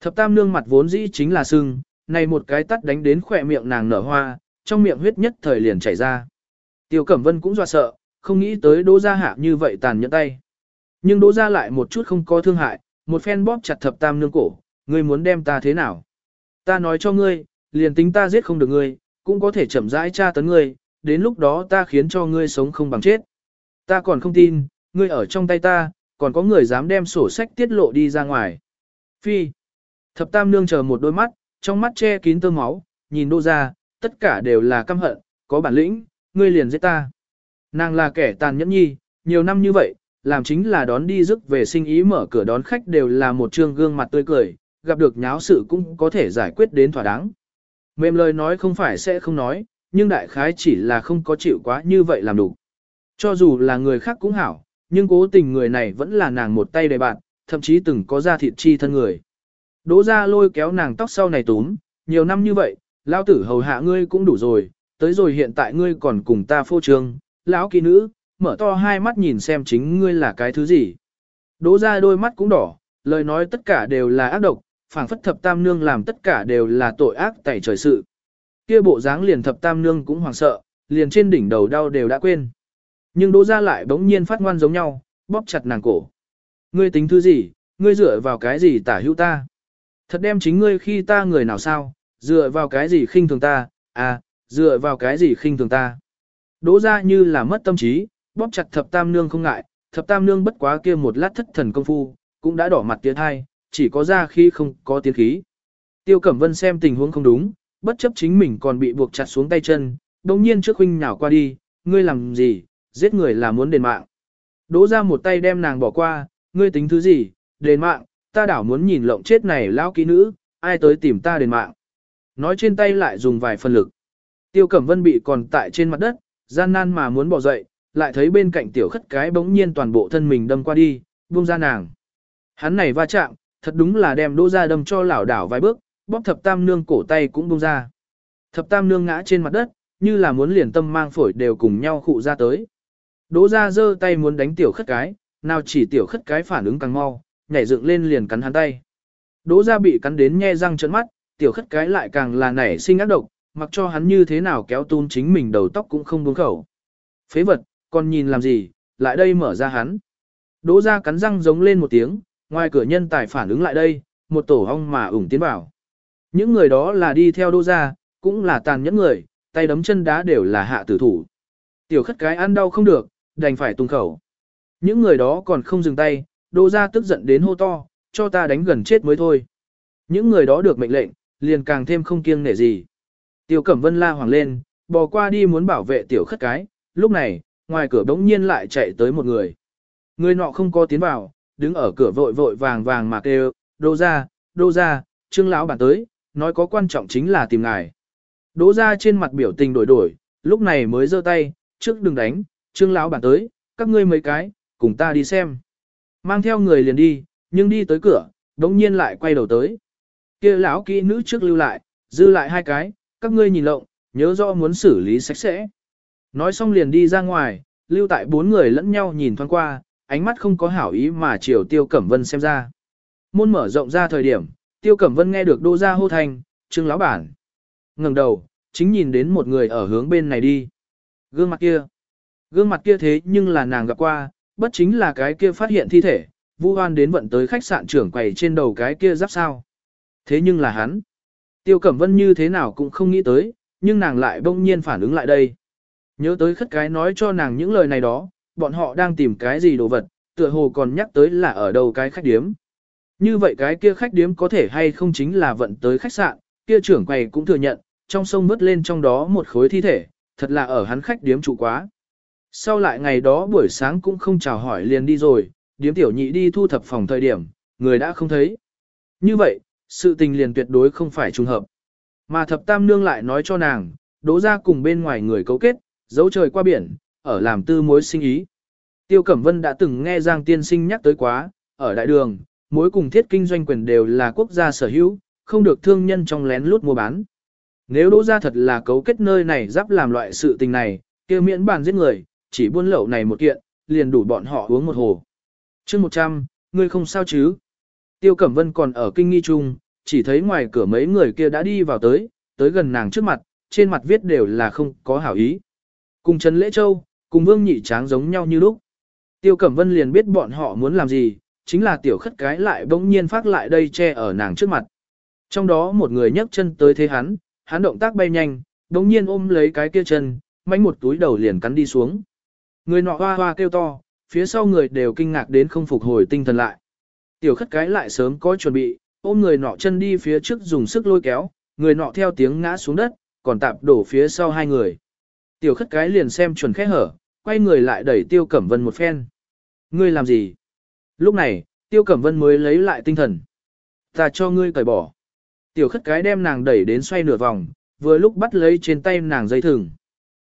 Thập tam nương mặt vốn dĩ chính là sưng, này một cái tát đánh đến khỏe miệng nàng nở hoa, trong miệng huyết nhất thời liền chảy ra. Tiêu Cẩm Vân cũng dọa sợ, không nghĩ tới Đỗ Gia hạ như vậy tàn nhẫn tay. Nhưng Đỗ Gia lại một chút không có thương hại, một phen bóp chặt thập tam nương cổ, ngươi muốn đem ta thế nào? Ta nói cho ngươi, liền tính ta giết không được ngươi, cũng có thể chậm rãi tra tấn ngươi, đến lúc đó ta khiến cho ngươi sống không bằng chết. Ta còn không tin, ngươi ở trong tay ta, còn có người dám đem sổ sách tiết lộ đi ra ngoài. Phi. Thập tam nương chờ một đôi mắt, trong mắt che kín tơ máu, nhìn đô ra, tất cả đều là căm hận, có bản lĩnh, ngươi liền giết ta. Nàng là kẻ tàn nhẫn nhi, nhiều năm như vậy, làm chính là đón đi rước về sinh ý mở cửa đón khách đều là một trương gương mặt tươi cười, gặp được nháo sự cũng có thể giải quyết đến thỏa đáng. Mềm lời nói không phải sẽ không nói, nhưng đại khái chỉ là không có chịu quá như vậy làm đủ. Cho dù là người khác cũng hảo, nhưng cố tình người này vẫn là nàng một tay đầy bạn, thậm chí từng có ra thịt chi thân người. Đỗ ra lôi kéo nàng tóc sau này túm, nhiều năm như vậy, lão tử hầu hạ ngươi cũng đủ rồi, tới rồi hiện tại ngươi còn cùng ta phô trương, lão kỳ nữ, mở to hai mắt nhìn xem chính ngươi là cái thứ gì. Đỗ ra đôi mắt cũng đỏ, lời nói tất cả đều là ác độc, phảng phất thập tam nương làm tất cả đều là tội ác tẩy trời sự. Kia bộ dáng liền thập tam nương cũng hoảng sợ, liền trên đỉnh đầu đau đều đã quên. Nhưng đỗ Gia lại bỗng nhiên phát ngoan giống nhau, bóp chặt nàng cổ. Ngươi tính thứ gì, ngươi dựa vào cái gì tả hữu ta? Thật đem chính ngươi khi ta người nào sao, dựa vào cái gì khinh thường ta, à, dựa vào cái gì khinh thường ta. Đỗ Gia như là mất tâm trí, bóp chặt thập tam nương không ngại, thập tam nương bất quá kia một lát thất thần công phu, cũng đã đỏ mặt tiến hai, chỉ có ra khi không có tiến khí. Tiêu Cẩm Vân xem tình huống không đúng, bất chấp chính mình còn bị buộc chặt xuống tay chân, đồng nhiên trước huynh nào qua đi, ngươi làm gì, giết người là muốn đền mạng. Đỗ ra một tay đem nàng bỏ qua, ngươi tính thứ gì, đền mạng, ta đảo muốn nhìn lộng chết này lão ký nữ, ai tới tìm ta đền mạng. Nói trên tay lại dùng vài phần lực. Tiêu Cẩm Vân bị còn tại trên mặt đất, gian nan mà muốn bỏ dậy, lại thấy bên cạnh tiểu khất cái bỗng nhiên toàn bộ thân mình đâm qua đi, buông ra nàng. Hắn này va chạm, thật đúng là đem đỗ ra đâm cho lảo đảo vài bước, bóp thập tam nương cổ tay cũng buông ra. Thập tam nương ngã trên mặt đất, như là muốn liền tâm mang phổi đều cùng nhau khụ ra tới. Đỗ ra giơ tay muốn đánh tiểu khất cái, nào chỉ tiểu khất cái phản ứng càng mau, nhảy dựng lên liền cắn hắn tay. Đỗ ra bị cắn đến nhe răng trợn mắt, tiểu khất cái lại càng là nảy sinh ác độc, mặc cho hắn như thế nào kéo tun chính mình đầu tóc cũng không buông khẩu. Phế vật, còn nhìn làm gì, lại đây mở ra hắn. Đỗ ra cắn răng giống lên một tiếng, ngoài cửa nhân tài phản ứng lại đây, một tổ ong mà ủng tiến vào. Những người đó là đi theo đỗ ra, cũng là tàn nhẫn người, tay đấm chân đá đều là hạ tử thủ. Tiểu khất cái ăn đau không được, đành phải tung khẩu. Những người đó còn không dừng tay, đỗ ra tức giận đến hô to, cho ta đánh gần chết mới thôi. Những người đó được mệnh lệnh, liền càng thêm không kiêng nể gì. Tiêu Cẩm Vân la hoàng lên, bò qua đi muốn bảo vệ tiểu khất cái, lúc này, ngoài cửa đống nhiên lại chạy tới một người. Người nọ không có tiến vào, đứng ở cửa vội vội vàng vàng mà kêu, đô ra, đô ra, trương lão bản tới, nói có quan trọng chính là tìm ngài. Đỗ ra trên mặt biểu tình đổi đổi, lúc này mới giơ tay, trước đừng đánh, trương lão bản tới, các ngươi mấy cái, cùng ta đi xem. Mang theo người liền đi, nhưng đi tới cửa, đống nhiên lại quay đầu tới. kia lão kỹ nữ trước lưu lại, dư lại hai cái, các ngươi nhìn lộng, nhớ rõ muốn xử lý sạch sẽ. Nói xong liền đi ra ngoài, lưu tại bốn người lẫn nhau nhìn thoáng qua, ánh mắt không có hảo ý mà chiều Tiêu Cẩm Vân xem ra. Môn mở rộng ra thời điểm, Tiêu Cẩm Vân nghe được đô ra hô thanh, trương lão bản. ngẩng đầu, chính nhìn đến một người ở hướng bên này đi. Gương mặt kia. Gương mặt kia thế nhưng là nàng gặp qua, bất chính là cái kia phát hiện thi thể, vu hoan đến vận tới khách sạn trưởng quầy trên đầu cái kia giáp sao. Thế nhưng là hắn. Tiêu Cẩm Vân như thế nào cũng không nghĩ tới, nhưng nàng lại bỗng nhiên phản ứng lại đây. Nhớ tới khất cái nói cho nàng những lời này đó, bọn họ đang tìm cái gì đồ vật, tựa hồ còn nhắc tới là ở đâu cái khách điếm. Như vậy cái kia khách điếm có thể hay không chính là vận tới khách sạn, kia trưởng quầy cũng thừa nhận, trong sông vớt lên trong đó một khối thi thể, thật là ở hắn khách điếm trụ quá. Sau lại ngày đó buổi sáng cũng không chào hỏi liền đi rồi, điếm tiểu nhị đi thu thập phòng thời điểm, người đã không thấy. Như vậy, sự tình liền tuyệt đối không phải trùng hợp. Mà thập tam nương lại nói cho nàng, đố ra cùng bên ngoài người cấu kết, dấu trời qua biển, ở làm tư mối sinh ý. Tiêu Cẩm Vân đã từng nghe Giang Tiên Sinh nhắc tới quá, ở đại đường, mối cùng thiết kinh doanh quyền đều là quốc gia sở hữu, không được thương nhân trong lén lút mua bán. Nếu đỗ ra thật là cấu kết nơi này giáp làm loại sự tình này, kia miễn bàn giết người, chỉ buôn lậu này một kiện, liền đủ bọn họ uống một hồ. chương 100, ngươi không sao chứ? Tiêu Cẩm Vân còn ở kinh nghi chung, chỉ thấy ngoài cửa mấy người kia đã đi vào tới, tới gần nàng trước mặt, trên mặt viết đều là không có hảo ý. Cùng Trần Lễ Châu, cùng Vương Nhị Tráng giống nhau như lúc. Tiêu Cẩm Vân liền biết bọn họ muốn làm gì, chính là tiểu khất cái lại bỗng nhiên phát lại đây che ở nàng trước mặt. Trong đó một người nhấc chân tới thế hắn, hắn động tác bay nhanh, bỗng nhiên ôm lấy cái kia chân, mánh một túi đầu liền cắn đi xuống. Người nọ hoa hoa kêu to, phía sau người đều kinh ngạc đến không phục hồi tinh thần lại. Tiểu khất cái lại sớm có chuẩn bị, ôm người nọ chân đi phía trước dùng sức lôi kéo, người nọ theo tiếng ngã xuống đất, còn tạp đổ phía sau hai người. Tiểu khất cái liền xem chuẩn khẽ hở, quay người lại đẩy Tiêu Cẩm Vân một phen. Ngươi làm gì? Lúc này, Tiêu Cẩm Vân mới lấy lại tinh thần. Ta cho ngươi cởi bỏ. Tiểu khất cái đem nàng đẩy đến xoay nửa vòng, vừa lúc bắt lấy trên tay nàng dây thừng.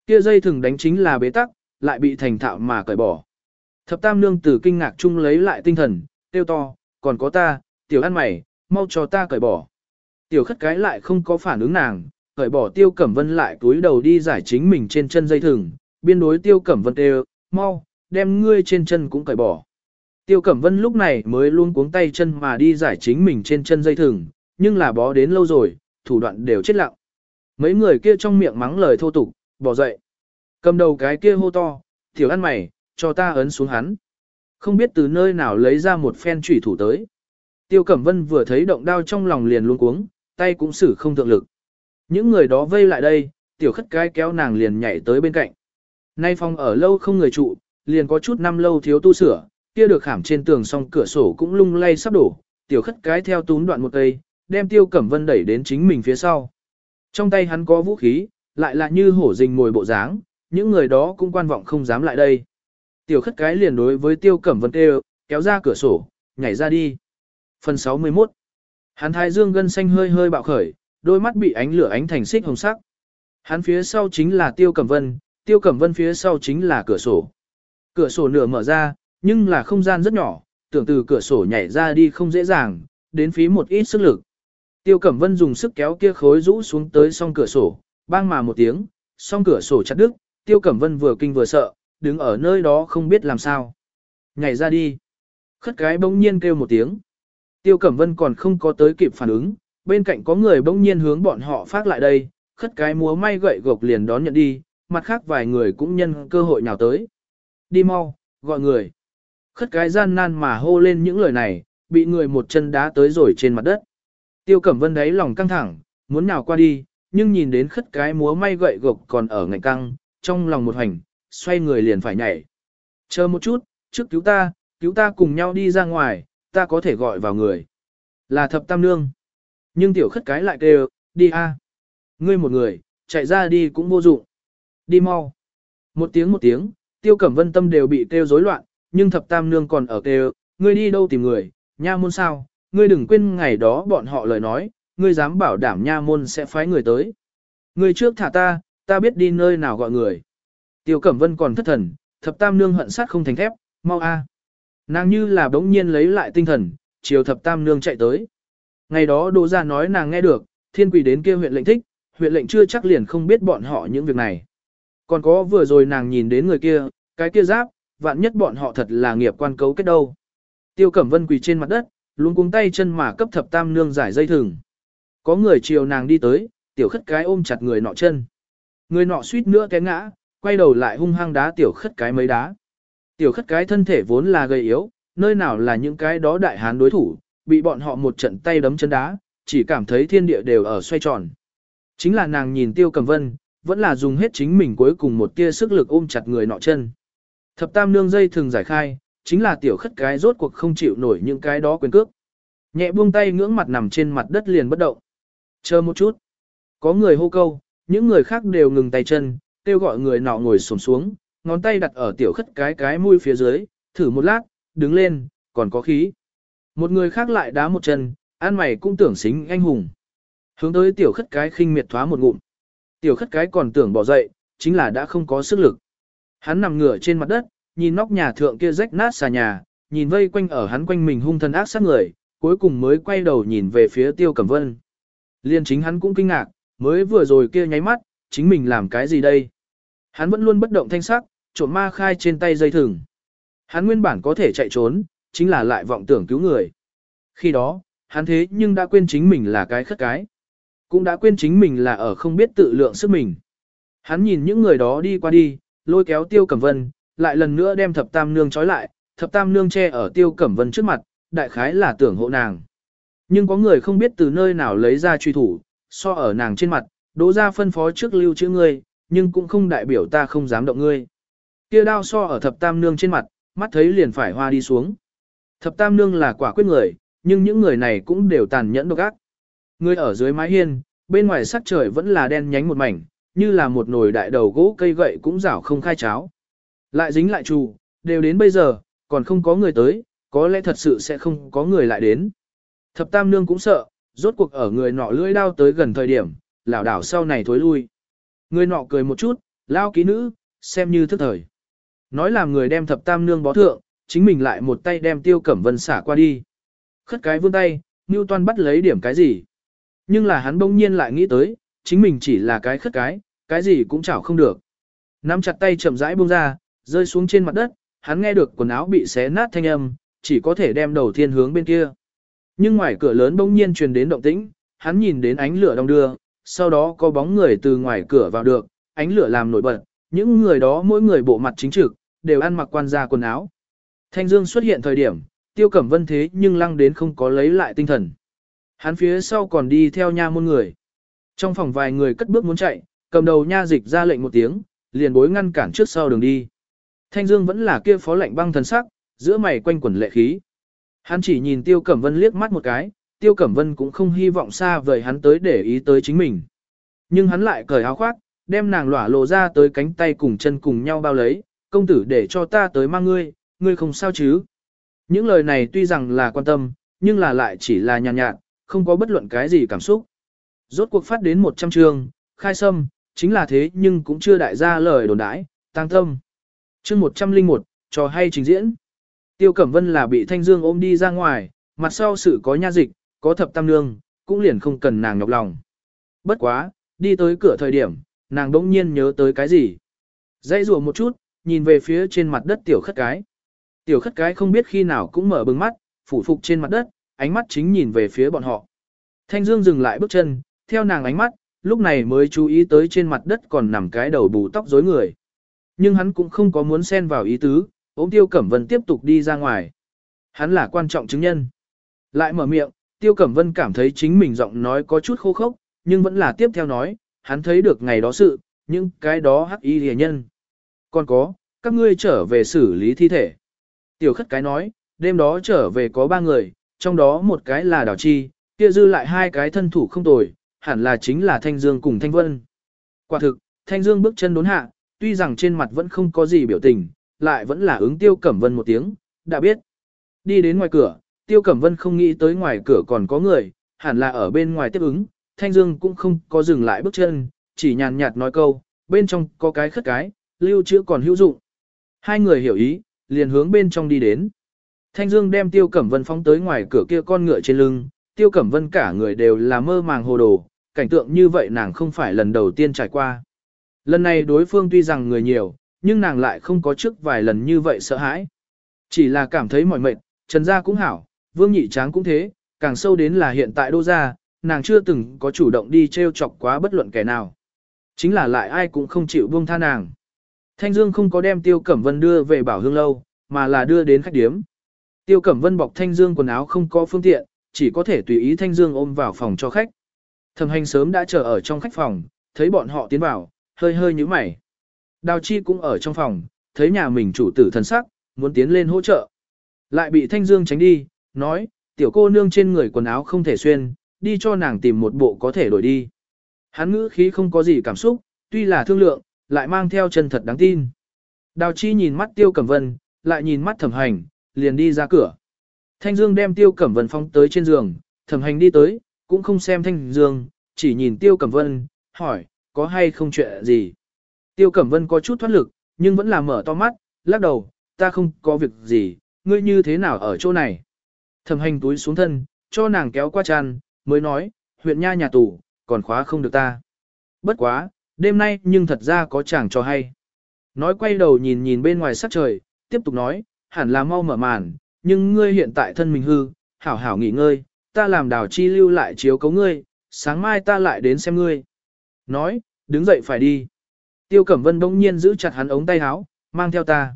Kia dây thừng đánh chính là bế tắc, lại bị thành thạo mà cởi bỏ. Thập tam nương tử kinh ngạc chung lấy lại tinh thần, tiêu to, còn có ta, tiểu ăn mày, mau cho ta cởi bỏ. Tiểu khất cái lại không có phản ứng nàng, cởi bỏ tiêu cẩm vân lại túi đầu đi giải chính mình trên chân dây thừng, biên đối tiêu cẩm vân đều, mau, đem ngươi trên chân cũng cởi bỏ. Tiêu cẩm vân lúc này mới luôn cuống tay chân mà đi giải chính mình trên chân dây thừng, nhưng là bó đến lâu rồi, thủ đoạn đều chết lặng. Mấy người kia trong miệng mắng lời thô tục, bỏ dậy. Cầm đầu cái kia hô to, tiểu ăn mày, cho ta ấn xuống hắn. Không biết từ nơi nào lấy ra một phen chủy thủ tới. Tiêu Cẩm Vân vừa thấy động đao trong lòng liền luống cuống, tay cũng xử không thượng lực. Những người đó vây lại đây, tiểu khất cái kéo nàng liền nhảy tới bên cạnh. Nay phòng ở lâu không người trụ, liền có chút năm lâu thiếu tu sửa, kia được khảm trên tường song cửa sổ cũng lung lay sắp đổ, tiểu khất cái theo tún đoạn một cây, đem tiêu cẩm vân đẩy đến chính mình phía sau. Trong tay hắn có vũ khí, lại là như hổ rình ngồi bộ dáng, những người đó cũng quan vọng không dám lại đây. Tiểu khất cái liền đối với tiêu cẩm vân kêu, kéo ra cửa sổ, nhảy ra đi. Phần 61 Hắn thái dương gân xanh hơi hơi bạo khởi, đôi mắt bị ánh lửa ánh thành xích hồng sắc. Hắn phía sau chính là tiêu cẩm vân, tiêu cẩm vân phía sau chính là cửa sổ. Cửa sổ nửa mở ra, nhưng là không gian rất nhỏ, tưởng từ cửa sổ nhảy ra đi không dễ dàng, đến phí một ít sức lực. Tiêu Cẩm Vân dùng sức kéo kia khối rũ xuống tới song cửa sổ, bang mà một tiếng, song cửa sổ chặt đứt, Tiêu Cẩm Vân vừa kinh vừa sợ, đứng ở nơi đó không biết làm sao. Nhảy ra đi. Khất cái bỗng nhiên kêu một tiếng. Tiêu Cẩm Vân còn không có tới kịp phản ứng, bên cạnh có người bỗng nhiên hướng bọn họ phát lại đây, khất cái múa may gậy gộc liền đón nhận đi, mặt khác vài người cũng nhân cơ hội nhào tới. Đi mau, gọi người. Khất cái gian nan mà hô lên những lời này, bị người một chân đá tới rồi trên mặt đất. Tiêu Cẩm Vân đấy lòng căng thẳng, muốn nào qua đi, nhưng nhìn đến khất cái múa may gậy gộc còn ở ngạnh căng, trong lòng một hành, xoay người liền phải nhảy. Chờ một chút, trước cứu ta, cứu ta cùng nhau đi ra ngoài, ta có thể gọi vào người. Là thập tam nương. Nhưng tiểu khất cái lại kêu, đi a, Ngươi một người, chạy ra đi cũng vô dụng. Đi mau. Một tiếng một tiếng, tiêu cẩm vân tâm đều bị kêu rối loạn, nhưng thập tam nương còn ở kêu, ngươi đi đâu tìm người, nha môn sao, ngươi đừng quên ngày đó bọn họ lời nói, ngươi dám bảo đảm nha môn sẽ phái người tới. Ngươi trước thả ta, ta biết đi nơi nào gọi người. Tiêu Cẩm Vân còn thất thần, thập tam nương hận sát không thành thép, mau a. Nàng như là bỗng nhiên lấy lại tinh thần, chiều thập tam nương chạy tới. Ngày đó Đỗ Gia nói nàng nghe được, thiên quỷ đến kia huyện lệnh thích, huyện lệnh chưa chắc liền không biết bọn họ những việc này. Còn có vừa rồi nàng nhìn đến người kia, cái kia giáp, vạn nhất bọn họ thật là nghiệp quan cấu kết đâu. Tiêu Cẩm Vân quỳ trên mặt đất, luôn cuống tay chân mà cấp thập tam nương giải dây thừng. Có người chiều nàng đi tới, tiểu khất cái ôm chặt người nọ chân. Người nọ suýt nữa té ngã, quay đầu lại hung hăng đá tiểu khất cái mấy đá. Tiểu khất cái thân thể vốn là gầy yếu, nơi nào là những cái đó đại hán đối thủ, bị bọn họ một trận tay đấm chân đá, chỉ cảm thấy thiên địa đều ở xoay tròn. Chính là nàng nhìn tiêu cầm vân, vẫn là dùng hết chính mình cuối cùng một tia sức lực ôm chặt người nọ chân. Thập tam nương dây thường giải khai, chính là tiểu khất cái rốt cuộc không chịu nổi những cái đó quyền cước. Nhẹ buông tay ngưỡng mặt nằm trên mặt đất liền bất động. Chờ một chút. Có người hô câu, những người khác đều ngừng tay chân, kêu gọi người nọ ngồi xổm xuống, ngón tay đặt ở tiểu khất cái cái mũi phía dưới, thử một lát, đứng lên, còn có khí. Một người khác lại đá một chân, an mày cũng tưởng xính anh hùng. Hướng tới tiểu khất cái khinh miệt thoá một ngụm. Tiểu khất cái còn tưởng bỏ dậy, chính là đã không có sức lực. Hắn nằm ngửa trên mặt đất, nhìn nóc nhà thượng kia rách nát xà nhà, nhìn vây quanh ở hắn quanh mình hung thân ác sát người, cuối cùng mới quay đầu nhìn về phía tiêu cẩm vân. Liên chính hắn cũng kinh ngạc, mới vừa rồi kia nháy mắt, chính mình làm cái gì đây? Hắn vẫn luôn bất động thanh sắc, trộm ma khai trên tay dây thừng. Hắn nguyên bản có thể chạy trốn, chính là lại vọng tưởng cứu người. Khi đó, hắn thế nhưng đã quên chính mình là cái khất cái. Cũng đã quên chính mình là ở không biết tự lượng sức mình. Hắn nhìn những người đó đi qua đi, lôi kéo tiêu cẩm vân, lại lần nữa đem thập tam nương trói lại, thập tam nương che ở tiêu cẩm vân trước mặt, đại khái là tưởng hộ nàng. Nhưng có người không biết từ nơi nào lấy ra truy thủ, so ở nàng trên mặt, đỗ ra phân phó trước lưu chữ ngươi, nhưng cũng không đại biểu ta không dám động ngươi. Kia đao so ở thập tam nương trên mặt, mắt thấy liền phải hoa đi xuống. Thập tam nương là quả quyết người, nhưng những người này cũng đều tàn nhẫn độc ác. Người ở dưới mái hiên, bên ngoài sắc trời vẫn là đen nhánh một mảnh, như là một nồi đại đầu gỗ cây gậy cũng rảo không khai cháo. Lại dính lại trù, đều đến bây giờ, còn không có người tới, có lẽ thật sự sẽ không có người lại đến. Thập tam nương cũng sợ, rốt cuộc ở người nọ lưỡi đao tới gần thời điểm, lảo đảo sau này thối lui. Người nọ cười một chút, lao ký nữ, xem như thức thời. Nói làm người đem thập tam nương bó thượng, chính mình lại một tay đem tiêu cẩm vân xả qua đi. Khất cái vươn tay, Newton bắt lấy điểm cái gì. Nhưng là hắn bỗng nhiên lại nghĩ tới, chính mình chỉ là cái khất cái, cái gì cũng chảo không được. Nắm chặt tay chậm rãi buông ra, rơi xuống trên mặt đất, hắn nghe được quần áo bị xé nát thanh âm, chỉ có thể đem đầu thiên hướng bên kia. Nhưng ngoài cửa lớn bỗng nhiên truyền đến động tĩnh, hắn nhìn đến ánh lửa đông đưa, sau đó có bóng người từ ngoài cửa vào được, ánh lửa làm nổi bật, những người đó mỗi người bộ mặt chính trực, đều ăn mặc quan gia quần áo. Thanh Dương xuất hiện thời điểm, Tiêu Cẩm Vân thế nhưng lăng đến không có lấy lại tinh thần. Hắn phía sau còn đi theo nha môn người. Trong phòng vài người cất bước muốn chạy, cầm đầu nha dịch ra lệnh một tiếng, liền bối ngăn cản trước sau đường đi. Thanh Dương vẫn là kia phó lệnh băng thần sắc, giữa mày quanh quẩn lệ khí. Hắn chỉ nhìn Tiêu Cẩm Vân liếc mắt một cái, Tiêu Cẩm Vân cũng không hy vọng xa vời hắn tới để ý tới chính mình. Nhưng hắn lại cởi áo khoác, đem nàng lỏa lộ ra tới cánh tay cùng chân cùng nhau bao lấy, công tử để cho ta tới mang ngươi, ngươi không sao chứ. Những lời này tuy rằng là quan tâm, nhưng là lại chỉ là nhàn nhạt, nhạt, không có bất luận cái gì cảm xúc. Rốt cuộc phát đến 100 chương, khai sâm, chính là thế nhưng cũng chưa đại ra lời đồn đãi, tăng tâm. Chương 101, trò hay trình diễn. Tiêu Cẩm Vân là bị Thanh Dương ôm đi ra ngoài, mặt sau sự có nha dịch, có thập tam nương, cũng liền không cần nàng nhọc lòng. Bất quá, đi tới cửa thời điểm, nàng đỗng nhiên nhớ tới cái gì. dãy rùa một chút, nhìn về phía trên mặt đất tiểu khất cái. Tiểu khất cái không biết khi nào cũng mở bừng mắt, phủ phục trên mặt đất, ánh mắt chính nhìn về phía bọn họ. Thanh Dương dừng lại bước chân, theo nàng ánh mắt, lúc này mới chú ý tới trên mặt đất còn nằm cái đầu bù tóc rối người. Nhưng hắn cũng không có muốn xen vào ý tứ, ôm Tiêu Cẩm Vân tiếp tục đi ra ngoài. Hắn là quan trọng chứng nhân. Lại mở miệng, Tiêu Cẩm Vân cảm thấy chính mình giọng nói có chút khô khốc, nhưng vẫn là tiếp theo nói, hắn thấy được ngày đó sự, nhưng cái đó hắc y rìa nhân. Còn có, các ngươi trở về xử lý thi thể. Tiểu khất cái nói, đêm đó trở về có ba người, trong đó một cái là đào chi, kia dư lại hai cái thân thủ không tồi, hẳn là chính là Thanh Dương cùng Thanh Vân. Quả thực, Thanh Dương bước chân đốn hạ, tuy rằng trên mặt vẫn không có gì biểu tình, lại vẫn là ứng Tiêu Cẩm Vân một tiếng, đã biết. Đi đến ngoài cửa, Tiêu Cẩm Vân không nghĩ tới ngoài cửa còn có người, hẳn là ở bên ngoài tiếp ứng, Thanh Dương cũng không có dừng lại bước chân, chỉ nhàn nhạt nói câu, bên trong có cái khất cái, lưu trữ còn hữu dụng. Hai người hiểu ý, liền hướng bên trong đi đến. Thanh Dương đem Tiêu Cẩm Vân phóng tới ngoài cửa kia con ngựa trên lưng, Tiêu Cẩm Vân cả người đều là mơ màng hồ đồ, cảnh tượng như vậy nàng không phải lần đầu tiên trải qua. Lần này đối phương tuy rằng người nhiều, nhưng nàng lại không có trước vài lần như vậy sợ hãi. Chỉ là cảm thấy mỏi mệt, Trần Gia cũng hảo, Vương Nhị Tráng cũng thế, càng sâu đến là hiện tại Đô Gia, nàng chưa từng có chủ động đi treo chọc quá bất luận kẻ nào. Chính là lại ai cũng không chịu buông tha nàng. Thanh Dương không có đem Tiêu Cẩm Vân đưa về bảo hương lâu, mà là đưa đến khách điếm. Tiêu Cẩm Vân bọc Thanh Dương quần áo không có phương tiện, chỉ có thể tùy ý Thanh Dương ôm vào phòng cho khách. Thẩm hành sớm đã chờ ở trong khách phòng, thấy bọn họ tiến vào, hơi hơi nhíu mày. Đào Chi cũng ở trong phòng, thấy nhà mình chủ tử thần sắc, muốn tiến lên hỗ trợ. Lại bị Thanh Dương tránh đi, nói, tiểu cô nương trên người quần áo không thể xuyên, đi cho nàng tìm một bộ có thể đổi đi. Hắn ngữ khí không có gì cảm xúc, tuy là thương lượng, lại mang theo chân thật đáng tin. Đào Chi nhìn mắt Tiêu Cẩm Vân, lại nhìn mắt Thẩm Hành, liền đi ra cửa. Thanh Dương đem Tiêu Cẩm Vân phong tới trên giường, Thẩm Hành đi tới, cũng không xem Thanh Dương, chỉ nhìn Tiêu Cẩm Vân, hỏi, có hay không chuyện gì. Tiêu Cẩm Vân có chút thoát lực, nhưng vẫn là mở to mắt, lắc đầu, ta không có việc gì, ngươi như thế nào ở chỗ này. Thẩm hành túi xuống thân, cho nàng kéo qua chăn, mới nói, huyện nha nhà tù, còn khóa không được ta. Bất quá, đêm nay nhưng thật ra có chàng cho hay. Nói quay đầu nhìn nhìn bên ngoài sắc trời, tiếp tục nói, hẳn là mau mở màn, nhưng ngươi hiện tại thân mình hư, hảo hảo nghỉ ngơi, ta làm đào chi lưu lại chiếu cấu ngươi, sáng mai ta lại đến xem ngươi. Nói, đứng dậy phải đi. Tiêu Cẩm Vân bỗng nhiên giữ chặt hắn ống tay áo, mang theo ta.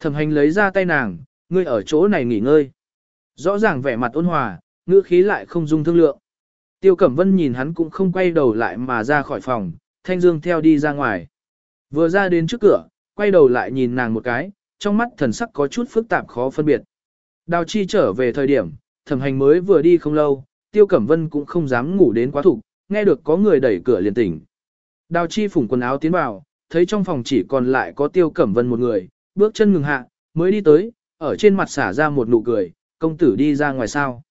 Thẩm hành lấy ra tay nàng, ngươi ở chỗ này nghỉ ngơi. Rõ ràng vẻ mặt ôn hòa, ngữ khí lại không dung thương lượng. Tiêu Cẩm Vân nhìn hắn cũng không quay đầu lại mà ra khỏi phòng, Thanh Dương theo đi ra ngoài. Vừa ra đến trước cửa, quay đầu lại nhìn nàng một cái, trong mắt thần sắc có chút phức tạp khó phân biệt. Đào Chi trở về thời điểm, thẩm hành mới vừa đi không lâu, Tiêu Cẩm Vân cũng không dám ngủ đến quá thủ, nghe được có người đẩy cửa liền tỉnh. Đào Chi phủng quần áo tiến vào, thấy trong phòng chỉ còn lại có Tiêu Cẩm Vân một người, bước chân ngừng hạ, mới đi tới, ở trên mặt xả ra một nụ cười, công tử đi ra ngoài sao.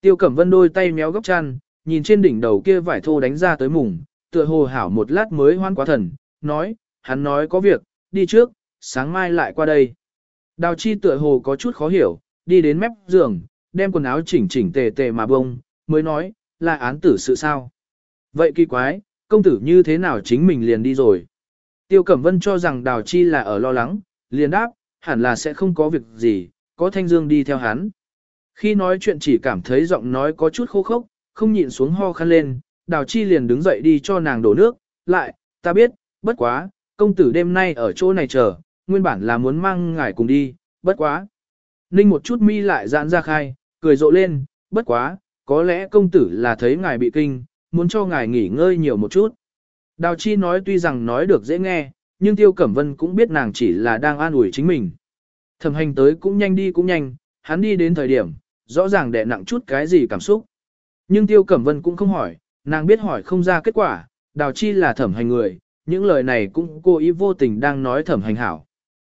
Tiêu Cẩm Vân đôi tay méo góc chăn, nhìn trên đỉnh đầu kia vải thô đánh ra tới mùng, tựa hồ hảo một lát mới hoan quá thần, nói, hắn nói có việc, đi trước, sáng mai lại qua đây. Đào chi tựa hồ có chút khó hiểu, đi đến mép giường, đem quần áo chỉnh chỉnh tề tề mà bông, mới nói, là án tử sự sao. Vậy kỳ quái, công tử như thế nào chính mình liền đi rồi. Tiêu Cẩm Vân cho rằng Đào Chi là ở lo lắng, liền đáp, hẳn là sẽ không có việc gì, có Thanh Dương đi theo hắn. Khi nói chuyện chỉ cảm thấy giọng nói có chút khô khốc, không nhịn xuống ho khăn lên, Đào Chi liền đứng dậy đi cho nàng đổ nước, lại, ta biết, bất quá, công tử đêm nay ở chỗ này chờ, nguyên bản là muốn mang ngài cùng đi, bất quá. Ninh một chút mi lại giãn ra khai, cười rộ lên, bất quá, có lẽ công tử là thấy ngài bị kinh, muốn cho ngài nghỉ ngơi nhiều một chút. Đào Chi nói tuy rằng nói được dễ nghe, nhưng Tiêu Cẩm Vân cũng biết nàng chỉ là đang an ủi chính mình. Thẩm hành tới cũng nhanh đi cũng nhanh, hắn đi đến thời điểm, rõ ràng đè nặng chút cái gì cảm xúc. Nhưng Tiêu Cẩm Vân cũng không hỏi, nàng biết hỏi không ra kết quả, đào chi là thẩm hành người, những lời này cũng cô ý vô tình đang nói thẩm hành hảo.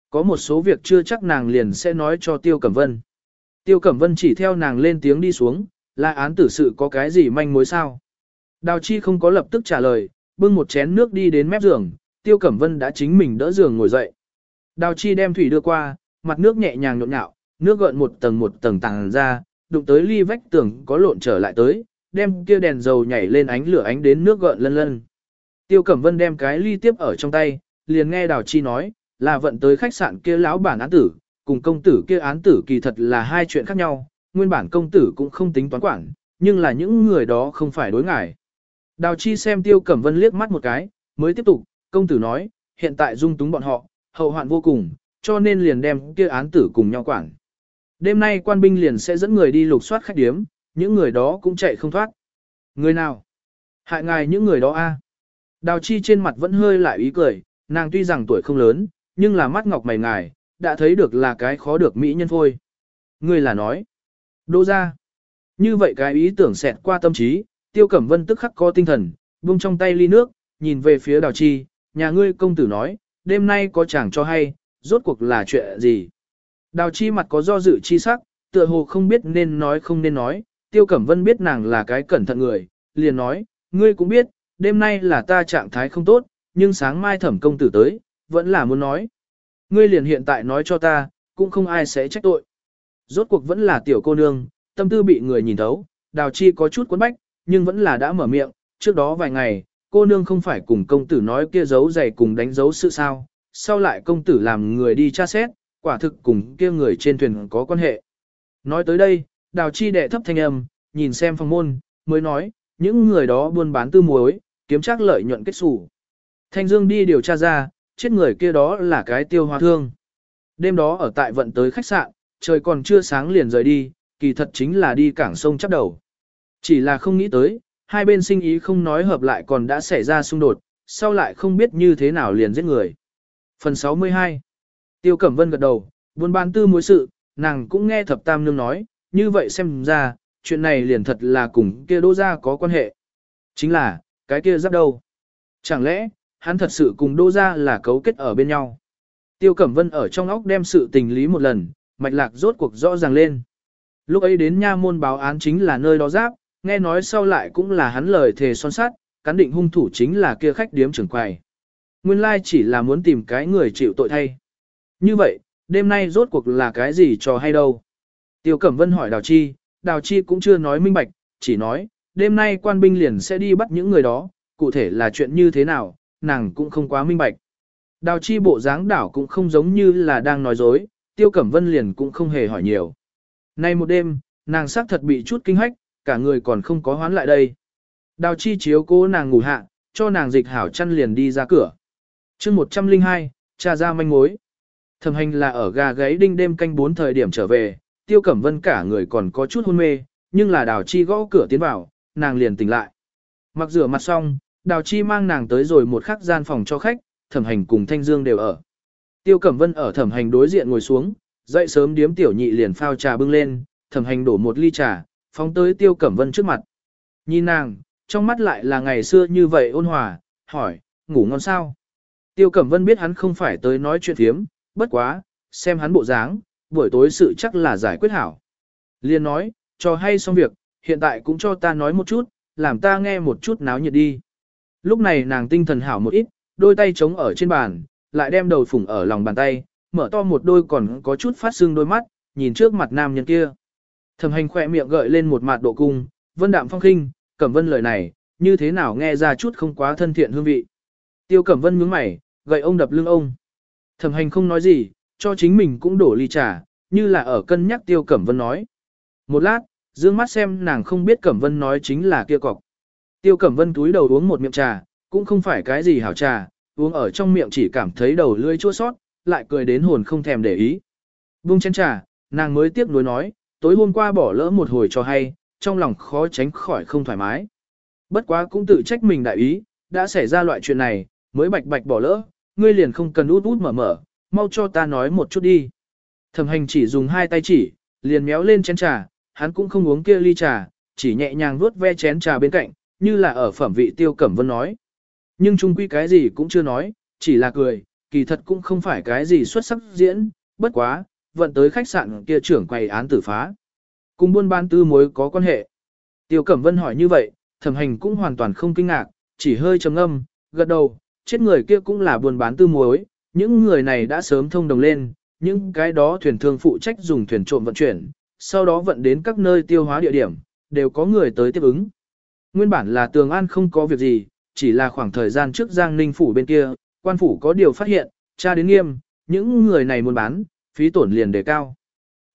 Có một số việc chưa chắc nàng liền sẽ nói cho Tiêu Cẩm Vân. Tiêu Cẩm Vân chỉ theo nàng lên tiếng đi xuống, là án tử sự có cái gì manh mối sao? Đào chi không có lập tức trả lời, bưng một chén nước đi đến mép giường, Tiêu Cẩm Vân đã chính mình đỡ giường ngồi dậy. Đào chi đem thủy đưa qua, mặt nước nhẹ nhàng nhộn nhạo, nước gợn một tầng một tầng tàng ra, đụng tới ly vách tường có lộn trở lại tới, đem kia đèn dầu nhảy lên ánh lửa ánh đến nước gợn lân lân. Tiêu Cẩm Vân đem cái ly tiếp ở trong tay, liền nghe Đào Chi nói, là vận tới khách sạn kia lão bản án tử, cùng công tử kia án tử kỳ thật là hai chuyện khác nhau, nguyên bản công tử cũng không tính toán quản, nhưng là những người đó không phải đối ngại. Đào Chi xem Tiêu Cẩm Vân liếc mắt một cái, mới tiếp tục, công tử nói, hiện tại dung túng bọn họ, hậu hoạn vô cùng, cho nên liền đem kia án tử cùng nhau quản. Đêm nay quan binh liền sẽ dẫn người đi lục soát khách điếm, những người đó cũng chạy không thoát. Người nào? Hại ngài những người đó a? Đào chi trên mặt vẫn hơi lại ý cười, nàng tuy rằng tuổi không lớn, nhưng là mắt ngọc mày ngài, đã thấy được là cái khó được mỹ nhân thôi. Người là nói. Đô ra. Như vậy cái ý tưởng xẹt qua tâm trí, tiêu cẩm vân tức khắc có tinh thần, buông trong tay ly nước, nhìn về phía đào chi, nhà ngươi công tử nói, đêm nay có chàng cho hay, rốt cuộc là chuyện gì. Đào chi mặt có do dự chi sắc, tựa hồ không biết nên nói không nên nói, tiêu cẩm vân biết nàng là cái cẩn thận người, liền nói, ngươi cũng biết, đêm nay là ta trạng thái không tốt, nhưng sáng mai thẩm công tử tới, vẫn là muốn nói. Ngươi liền hiện tại nói cho ta, cũng không ai sẽ trách tội. Rốt cuộc vẫn là tiểu cô nương, tâm tư bị người nhìn thấu, đào chi có chút cuốn bách, nhưng vẫn là đã mở miệng, trước đó vài ngày, cô nương không phải cùng công tử nói kia giấu giày cùng đánh dấu sự sao, sau lại công tử làm người đi tra xét, quả thực cùng kia người trên thuyền có quan hệ. Nói tới đây, đào chi đệ thấp thanh âm, nhìn xem phòng môn, mới nói, những người đó buôn bán tư muối, kiếm chắc lợi nhuận kết xù. Thanh Dương đi điều tra ra, chết người kia đó là cái tiêu hoa thương. Đêm đó ở tại vận tới khách sạn, trời còn chưa sáng liền rời đi, kỳ thật chính là đi cảng sông chắp đầu. Chỉ là không nghĩ tới, hai bên sinh ý không nói hợp lại còn đã xảy ra xung đột, sau lại không biết như thế nào liền giết người. Phần 62 Tiêu Cẩm Vân gật đầu, buôn bán tư mối sự, nàng cũng nghe thập tam nương nói, như vậy xem ra, chuyện này liền thật là cùng kia đô gia có quan hệ. Chính là, cái kia giáp đâu? Chẳng lẽ, hắn thật sự cùng đô gia là cấu kết ở bên nhau? Tiêu Cẩm Vân ở trong óc đem sự tình lý một lần, mạch lạc rốt cuộc rõ ràng lên. Lúc ấy đến nha môn báo án chính là nơi đó giáp, nghe nói sau lại cũng là hắn lời thề son sát, cán định hung thủ chính là kia khách điếm trưởng quầy. Nguyên lai chỉ là muốn tìm cái người chịu tội thay. Như vậy, đêm nay rốt cuộc là cái gì cho hay đâu? Tiêu Cẩm Vân hỏi Đào Chi, Đào Chi cũng chưa nói minh bạch, chỉ nói, đêm nay quan binh liền sẽ đi bắt những người đó, cụ thể là chuyện như thế nào, nàng cũng không quá minh bạch. Đào Chi bộ dáng đảo cũng không giống như là đang nói dối, Tiêu Cẩm Vân liền cũng không hề hỏi nhiều. Nay một đêm, nàng xác thật bị chút kinh hách, cả người còn không có hoán lại đây. Đào Chi chiếu cố nàng ngủ hạ, cho nàng dịch hảo chăn liền đi ra cửa. chương 102, cha ra manh mối. Thẩm hành là ở gà gáy đinh đêm canh bốn thời điểm trở về, tiêu cẩm vân cả người còn có chút hôn mê, nhưng là đào chi gõ cửa tiến vào, nàng liền tỉnh lại. Mặc rửa mặt xong, đào chi mang nàng tới rồi một khắc gian phòng cho khách, thẩm hành cùng thanh dương đều ở. Tiêu cẩm vân ở thẩm hành đối diện ngồi xuống, dậy sớm điếm tiểu nhị liền phao trà bưng lên, thẩm hành đổ một ly trà, phóng tới tiêu cẩm vân trước mặt. Nhìn nàng, trong mắt lại là ngày xưa như vậy ôn hòa, hỏi, ngủ ngon sao? Tiêu cẩm vân biết hắn không phải tới nói chuyện thiếm, bất quá, xem hắn bộ dáng, buổi tối sự chắc là giải quyết hảo. Liên nói, cho hay xong việc, hiện tại cũng cho ta nói một chút, làm ta nghe một chút náo nhiệt đi. Lúc này nàng tinh thần hảo một ít, đôi tay trống ở trên bàn, lại đem đầu phủng ở lòng bàn tay, mở to một đôi còn có chút phát sưng đôi mắt, nhìn trước mặt nam nhân kia. Thẩm hành khỏe miệng gợi lên một mặt độ cung, vân đạm phong khinh, cẩm vân lời này, như thế nào nghe ra chút không quá thân thiện hương vị. Tiêu cẩm vân nhướng mày, gậy ông đập lưng ông. Thẩm hành không nói gì, cho chính mình cũng đổ ly trà, như là ở cân nhắc tiêu cẩm vân nói. Một lát, dương mắt xem nàng không biết cẩm vân nói chính là kia cọc. Tiêu cẩm vân túi đầu uống một miệng trà, cũng không phải cái gì hảo trà, uống ở trong miệng chỉ cảm thấy đầu lưỡi chua sót, lại cười đến hồn không thèm để ý. Bung chén trà, nàng mới tiếp nối nói, tối hôm qua bỏ lỡ một hồi cho hay, trong lòng khó tránh khỏi không thoải mái. Bất quá cũng tự trách mình đại ý, đã xảy ra loại chuyện này, mới bạch bạch bỏ lỡ, ngươi liền không cần út út mở mở, mau cho ta nói một chút đi. Thẩm hành chỉ dùng hai tay chỉ, liền méo lên chén trà, hắn cũng không uống kia ly trà, chỉ nhẹ nhàng vuốt ve chén trà bên cạnh, như là ở phẩm vị tiêu cẩm vân nói. Nhưng chung quy cái gì cũng chưa nói, chỉ là cười, kỳ thật cũng không phải cái gì xuất sắc diễn, bất quá, vận tới khách sạn kia trưởng quầy án tử phá. Cùng buôn bán tư mối có quan hệ. Tiêu Cẩm Vân hỏi như vậy, thẩm hành cũng hoàn toàn không kinh ngạc, chỉ hơi trầm ngâm, gật đầu, chết người kia cũng là buôn bán tư mối, những người này đã sớm thông đồng lên, những cái đó thuyền thương phụ trách dùng thuyền trộm vận chuyển, sau đó vận đến các nơi tiêu hóa địa điểm, đều có người tới tiếp ứng. Nguyên bản là tường an không có việc gì, chỉ là khoảng thời gian trước Giang Ninh phủ bên kia, quan phủ có điều phát hiện, tra đến nghiêm, những người này muốn bán, phí tổn liền đề cao.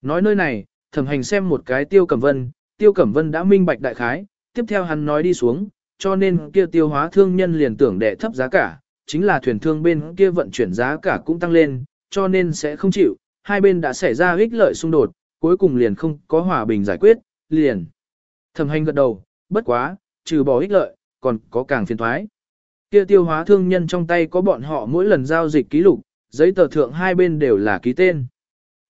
Nói nơi này, thẩm hành xem một cái tiêu cẩm vân, tiêu cẩm vân đã minh bạch đại khái, tiếp theo hắn nói đi xuống, cho nên kia tiêu hóa thương nhân liền tưởng đệ thấp giá cả, chính là thuyền thương bên kia vận chuyển giá cả cũng tăng lên, cho nên sẽ không chịu, hai bên đã xảy ra ích lợi xung đột, cuối cùng liền không có hòa bình giải quyết, liền. Thẩm hành gật đầu, bất quá, trừ bỏ ích lợi, còn có càng phiền thoái. Kia tiêu hóa thương nhân trong tay có bọn họ mỗi lần giao dịch ký lục, giấy tờ thượng hai bên đều là ký tên.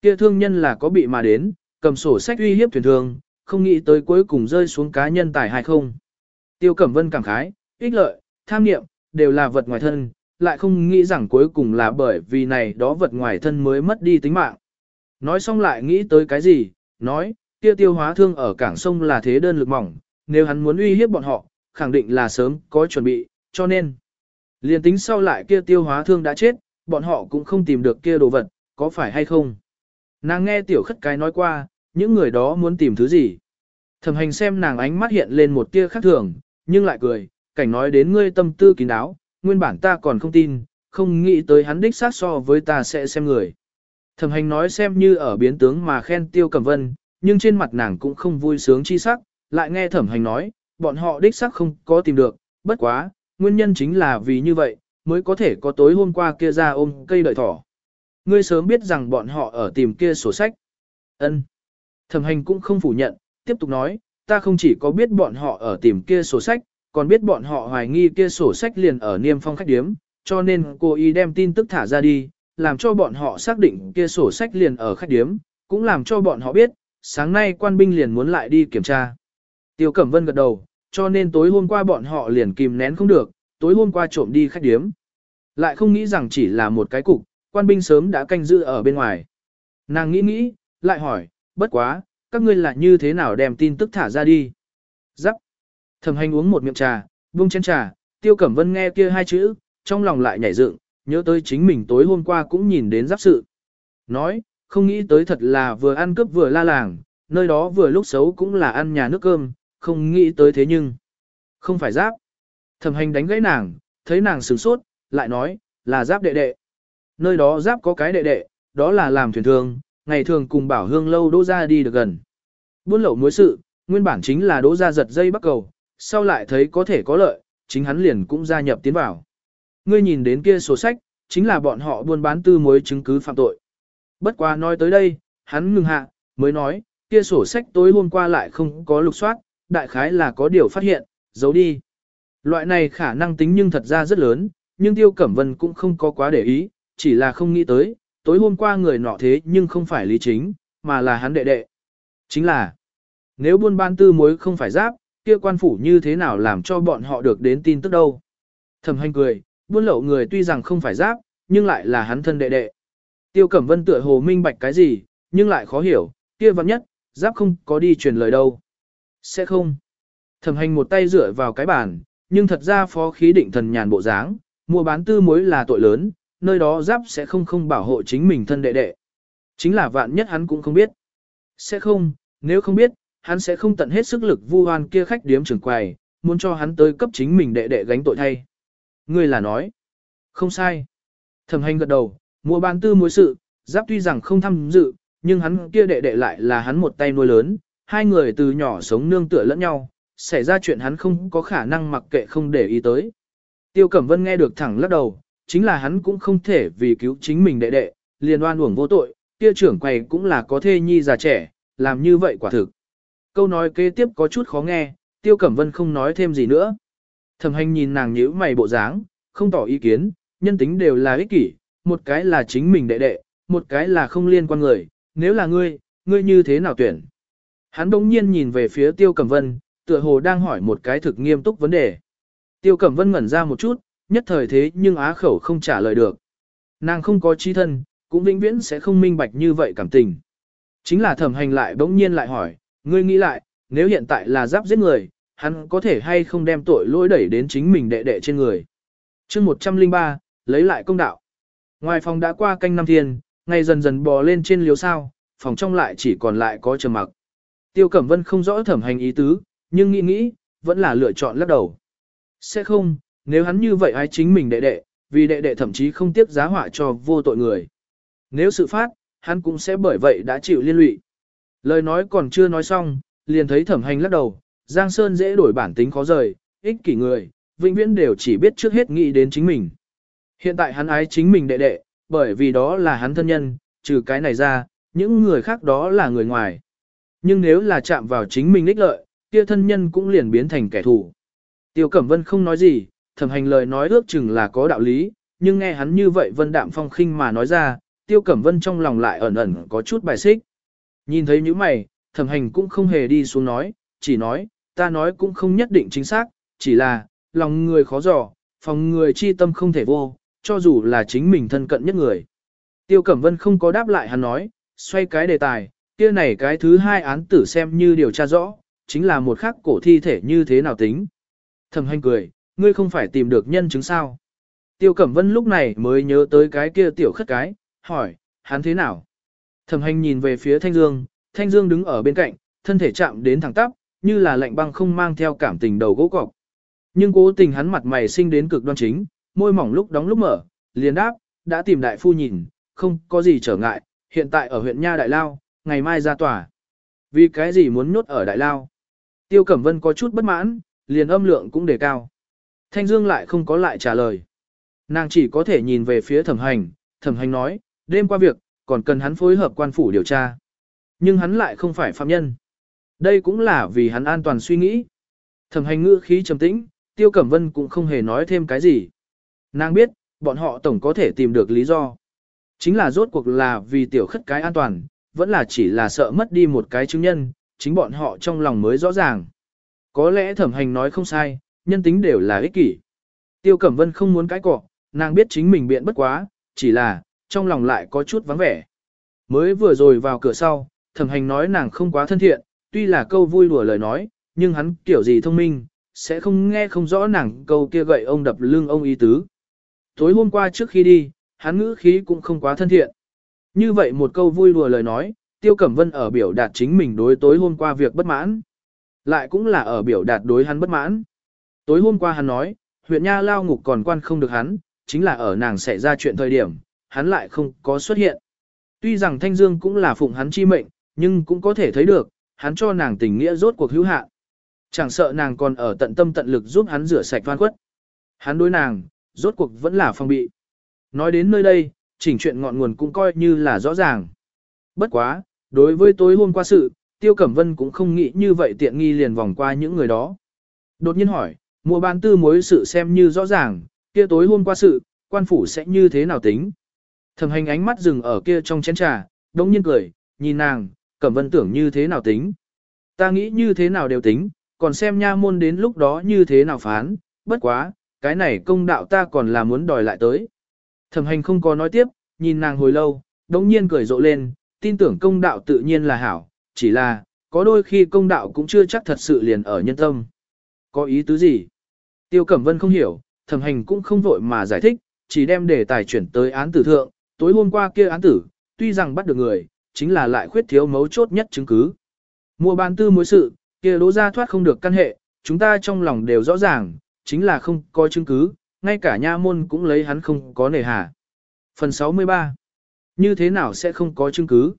Kia thương nhân là có bị mà đến, cầm sổ sách uy hiếp thuyền thương, không nghĩ tới cuối cùng rơi xuống cá nhân tài hay không. Tiêu Cẩm Vân cảm khái, ích lợi, tham niệm, đều là vật ngoài thân, lại không nghĩ rằng cuối cùng là bởi vì này đó vật ngoài thân mới mất đi tính mạng. Nói xong lại nghĩ tới cái gì, nói, kia tiêu hóa thương ở cảng sông là thế đơn lực mỏng, nếu hắn muốn uy hiếp bọn họ, khẳng định là sớm có chuẩn bị, cho nên. Liền tính sau lại kia tiêu hóa thương đã chết, bọn họ cũng không tìm được kia đồ vật, có phải hay không? Nàng nghe tiểu khất cái nói qua, những người đó muốn tìm thứ gì? Thẩm hành xem nàng ánh mắt hiện lên một tia khác thường, nhưng lại cười, cảnh nói đến ngươi tâm tư kín đáo, nguyên bản ta còn không tin, không nghĩ tới hắn đích sát so với ta sẽ xem người. Thẩm hành nói xem như ở biến tướng mà khen tiêu cầm vân, nhưng trên mặt nàng cũng không vui sướng chi sắc, lại nghe thẩm hành nói, bọn họ đích xác không có tìm được, bất quá, nguyên nhân chính là vì như vậy, mới có thể có tối hôm qua kia ra ôm cây đợi thỏ. Ngươi sớm biết rằng bọn họ ở tìm kia sổ sách. Ân. Thẩm hành cũng không phủ nhận, tiếp tục nói, ta không chỉ có biết bọn họ ở tìm kia sổ sách, còn biết bọn họ hoài nghi kia sổ sách liền ở niêm phong khách điếm, cho nên cô y đem tin tức thả ra đi, làm cho bọn họ xác định kia sổ sách liền ở khách điếm, cũng làm cho bọn họ biết, sáng nay quan binh liền muốn lại đi kiểm tra. Tiêu Cẩm Vân gật đầu, cho nên tối hôm qua bọn họ liền kìm nén không được, tối hôm qua trộm đi khách điếm. Lại không nghĩ rằng chỉ là một cái cục, quan binh sớm đã canh giữ ở bên ngoài. Nàng nghĩ nghĩ, lại hỏi, bất quá, các ngươi là như thế nào đem tin tức thả ra đi? Giáp. Thẩm hành uống một miệng trà, buông chén trà, Tiêu Cẩm Vân nghe kia hai chữ, trong lòng lại nhảy dựng, nhớ tới chính mình tối hôm qua cũng nhìn đến giáp sự. Nói, không nghĩ tới thật là vừa ăn cướp vừa la làng, nơi đó vừa lúc xấu cũng là ăn nhà nước cơm, không nghĩ tới thế nhưng. Không phải giáp. Thẩm hành đánh gãy nàng, thấy nàng sửng sốt, lại nói, là giáp đệ đệ. Nơi đó giáp có cái đệ đệ, đó là làm thuyền thường, ngày thường cùng bảo hương lâu đỗ ra đi được gần. Buôn lậu mối sự, nguyên bản chính là đỗ ra giật dây bắt cầu, sau lại thấy có thể có lợi, chính hắn liền cũng gia nhập tiến vào. Ngươi nhìn đến kia sổ sách, chính là bọn họ buôn bán tư mối chứng cứ phạm tội. Bất quá nói tới đây, hắn ngừng hạ, mới nói, kia sổ sách tối hôm qua lại không có lục soát, đại khái là có điều phát hiện, giấu đi. Loại này khả năng tính nhưng thật ra rất lớn, nhưng Tiêu Cẩm Vân cũng không có quá để ý, chỉ là không nghĩ tới, tối hôm qua người nọ thế nhưng không phải lý chính, mà là hắn đệ đệ. Chính là, nếu buôn ban tư mối không phải giáp, kia quan phủ như thế nào làm cho bọn họ được đến tin tức đâu. Thẩm hành cười, buôn lậu người tuy rằng không phải giáp, nhưng lại là hắn thân đệ đệ. Tiêu Cẩm Vân tựa hồ minh bạch cái gì, nhưng lại khó hiểu, kia vắng nhất, giáp không có đi truyền lời đâu. Sẽ không. Thẩm hành một tay dựa vào cái bàn, nhưng thật ra phó khí định thần nhàn bộ dáng, mua bán tư mối là tội lớn, nơi đó giáp sẽ không không bảo hộ chính mình thân đệ đệ. Chính là vạn nhất hắn cũng không biết. Sẽ không, nếu không biết, hắn sẽ không tận hết sức lực vu oan kia khách điếm trưởng quầy, muốn cho hắn tới cấp chính mình đệ đệ gánh tội thay. Ngươi là nói. Không sai. Thẩm hành gật đầu, mua bán tư mối sự, giáp tuy rằng không tham dự, nhưng hắn kia đệ đệ lại là hắn một tay nuôi lớn, hai người từ nhỏ sống nương tựa lẫn nhau, xảy ra chuyện hắn không có khả năng mặc kệ không để ý tới. Tiêu Cẩm Vân nghe được thẳng lắc đầu, chính là hắn cũng không thể vì cứu chính mình đệ đệ, liền oan uổng vô tội, kia trưởng quầy cũng là có thê nhi già trẻ, làm như vậy quả thực. Câu nói kế tiếp có chút khó nghe, Tiêu Cẩm Vân không nói thêm gì nữa. Thẩm hành nhìn nàng nhíu mày bộ dáng, không tỏ ý kiến, nhân tính đều là ích kỷ, một cái là chính mình đệ đệ, một cái là không liên quan người, nếu là ngươi, ngươi như thế nào tuyển? Hắn đống nhiên nhìn về phía Tiêu Cẩm Vân, tựa hồ đang hỏi một cái thực nghiêm túc vấn đề. Tiêu Cẩm Vân ngẩn ra một chút, nhất thời thế nhưng á khẩu không trả lời được. Nàng không có trí thân, cũng vĩnh viễn sẽ không minh bạch như vậy cảm tình. Chính là thẩm hành lại bỗng nhiên lại hỏi, ngươi nghĩ lại, nếu hiện tại là giáp giết người, hắn có thể hay không đem tội lỗi đẩy đến chính mình đệ đệ trên người. chương 103, lấy lại công đạo. Ngoài phòng đã qua canh năm thiên, ngày dần dần bò lên trên liếu sao, phòng trong lại chỉ còn lại có trầm mặc. Tiêu Cẩm Vân không rõ thẩm hành ý tứ, nhưng nghĩ nghĩ, vẫn là lựa chọn lắc đầu. Sẽ không, nếu hắn như vậy ai chính mình đệ đệ, vì đệ đệ thậm chí không tiếc giá họa cho vô tội người. Nếu sự phát, hắn cũng sẽ bởi vậy đã chịu liên lụy. Lời nói còn chưa nói xong, liền thấy thẩm hành lắc đầu, Giang Sơn dễ đổi bản tính khó rời, ích kỷ người, vĩnh viễn đều chỉ biết trước hết nghĩ đến chính mình. Hiện tại hắn ái chính mình đệ đệ, bởi vì đó là hắn thân nhân, trừ cái này ra, những người khác đó là người ngoài. Nhưng nếu là chạm vào chính mình ích lợi, kia thân nhân cũng liền biến thành kẻ thù. Tiêu Cẩm Vân không nói gì, thẩm hành lời nói ước chừng là có đạo lý, nhưng nghe hắn như vậy Vân Đạm Phong khinh mà nói ra, Tiêu Cẩm Vân trong lòng lại ẩn ẩn có chút bài xích. Nhìn thấy những mày, thẩm hành cũng không hề đi xuống nói, chỉ nói, ta nói cũng không nhất định chính xác, chỉ là, lòng người khó dò, phòng người chi tâm không thể vô, cho dù là chính mình thân cận nhất người. Tiêu Cẩm Vân không có đáp lại hắn nói, xoay cái đề tài, kia này cái thứ hai án tử xem như điều tra rõ, chính là một khắc cổ thi thể như thế nào tính. Thẩm hành cười, ngươi không phải tìm được nhân chứng sao. Tiêu Cẩm Vân lúc này mới nhớ tới cái kia tiểu khất cái, hỏi, hắn thế nào? Thẩm hành nhìn về phía Thanh Dương, Thanh Dương đứng ở bên cạnh, thân thể chạm đến thẳng tắp, như là lạnh băng không mang theo cảm tình đầu gỗ cọc. Nhưng cố tình hắn mặt mày sinh đến cực đoan chính, môi mỏng lúc đóng lúc mở, liền đáp, đã tìm đại phu nhìn, không có gì trở ngại, hiện tại ở huyện Nha Đại Lao, ngày mai ra tòa. Vì cái gì muốn nhốt ở Đại Lao? Tiêu Cẩm Vân có chút bất mãn, liền âm lượng cũng đề cao. Thanh Dương lại không có lại trả lời. Nàng chỉ có thể nhìn về phía thẩm hành, thẩm hành nói, đêm qua việc, còn cần hắn phối hợp quan phủ điều tra. Nhưng hắn lại không phải phạm nhân. Đây cũng là vì hắn an toàn suy nghĩ. Thẩm hành ngữ khí trầm tĩnh, Tiêu Cẩm Vân cũng không hề nói thêm cái gì. Nàng biết, bọn họ tổng có thể tìm được lý do. Chính là rốt cuộc là vì tiểu khất cái an toàn, vẫn là chỉ là sợ mất đi một cái chứng nhân, chính bọn họ trong lòng mới rõ ràng. Có lẽ thẩm hành nói không sai, nhân tính đều là ích kỷ. Tiêu Cẩm Vân không muốn cãi cọ, nàng biết chính mình biện bất quá, chỉ là, trong lòng lại có chút vắng vẻ. Mới vừa rồi vào cửa sau, thẩm hành nói nàng không quá thân thiện, tuy là câu vui đùa lời nói, nhưng hắn kiểu gì thông minh, sẽ không nghe không rõ nàng câu kia gậy ông đập lưng ông ý tứ. Tối hôm qua trước khi đi, hắn ngữ khí cũng không quá thân thiện. Như vậy một câu vui đùa lời nói, Tiêu Cẩm Vân ở biểu đạt chính mình đối tối hôm qua việc bất mãn. Lại cũng là ở biểu đạt đối hắn bất mãn. Tối hôm qua hắn nói, huyện Nha Lao ngục còn quan không được hắn, chính là ở nàng xảy ra chuyện thời điểm, hắn lại không có xuất hiện. Tuy rằng Thanh Dương cũng là phụng hắn chi mệnh, nhưng cũng có thể thấy được, hắn cho nàng tình nghĩa rốt cuộc hữu hạn. Chẳng sợ nàng còn ở tận tâm tận lực giúp hắn rửa sạch oan khuất Hắn đối nàng, rốt cuộc vẫn là phong bị. Nói đến nơi đây, chỉnh chuyện ngọn nguồn cũng coi như là rõ ràng. Bất quá, đối với tối hôm qua sự, Tiêu Cẩm Vân cũng không nghĩ như vậy tiện nghi liền vòng qua những người đó. Đột nhiên hỏi, mua bán tư mối sự xem như rõ ràng, kia tối hôm qua sự, quan phủ sẽ như thế nào tính. Thẩm hành ánh mắt dừng ở kia trong chén trà, đống nhiên cười, nhìn nàng, Cẩm Vân tưởng như thế nào tính. Ta nghĩ như thế nào đều tính, còn xem nha môn đến lúc đó như thế nào phán, bất quá, cái này công đạo ta còn là muốn đòi lại tới. Thẩm hành không có nói tiếp, nhìn nàng hồi lâu, đống nhiên cười rộ lên, tin tưởng công đạo tự nhiên là hảo, chỉ là, có đôi khi công đạo cũng chưa chắc thật sự liền ở nhân tâm. Có ý tứ gì? Tiêu Cẩm Vân không hiểu, thẩm hành cũng không vội mà giải thích, chỉ đem đề tài chuyển tới án tử thượng, tối hôm qua kia án tử, tuy rằng bắt được người, chính là lại khuyết thiếu mấu chốt nhất chứng cứ. Mua bán tư mối sự, kia đỗ ra thoát không được căn hệ, chúng ta trong lòng đều rõ ràng, chính là không có chứng cứ, ngay cả nha môn cũng lấy hắn không có nề hà. Phần 63 Như thế nào sẽ không có chứng cứ?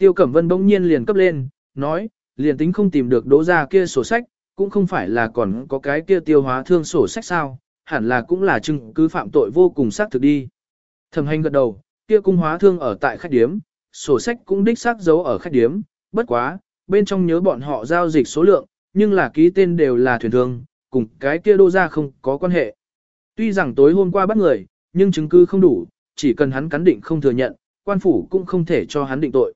Tiêu Cẩm Vân bỗng nhiên liền cấp lên, nói, liền tính không tìm được đỗ ra kia sổ sách, cũng không phải là còn có cái kia tiêu hóa thương sổ sách sao, hẳn là cũng là chứng cứ phạm tội vô cùng xác thực đi. Thẩm hành gật đầu, kia cung hóa thương ở tại khách điếm, sổ sách cũng đích xác giấu ở khách điếm, bất quá, bên trong nhớ bọn họ giao dịch số lượng, nhưng là ký tên đều là thuyền thương, cùng cái kia đô ra không có quan hệ. Tuy rằng tối hôm qua bắt người, nhưng chứng cứ không đủ, chỉ cần hắn cắn định không thừa nhận, quan phủ cũng không thể cho hắn định tội.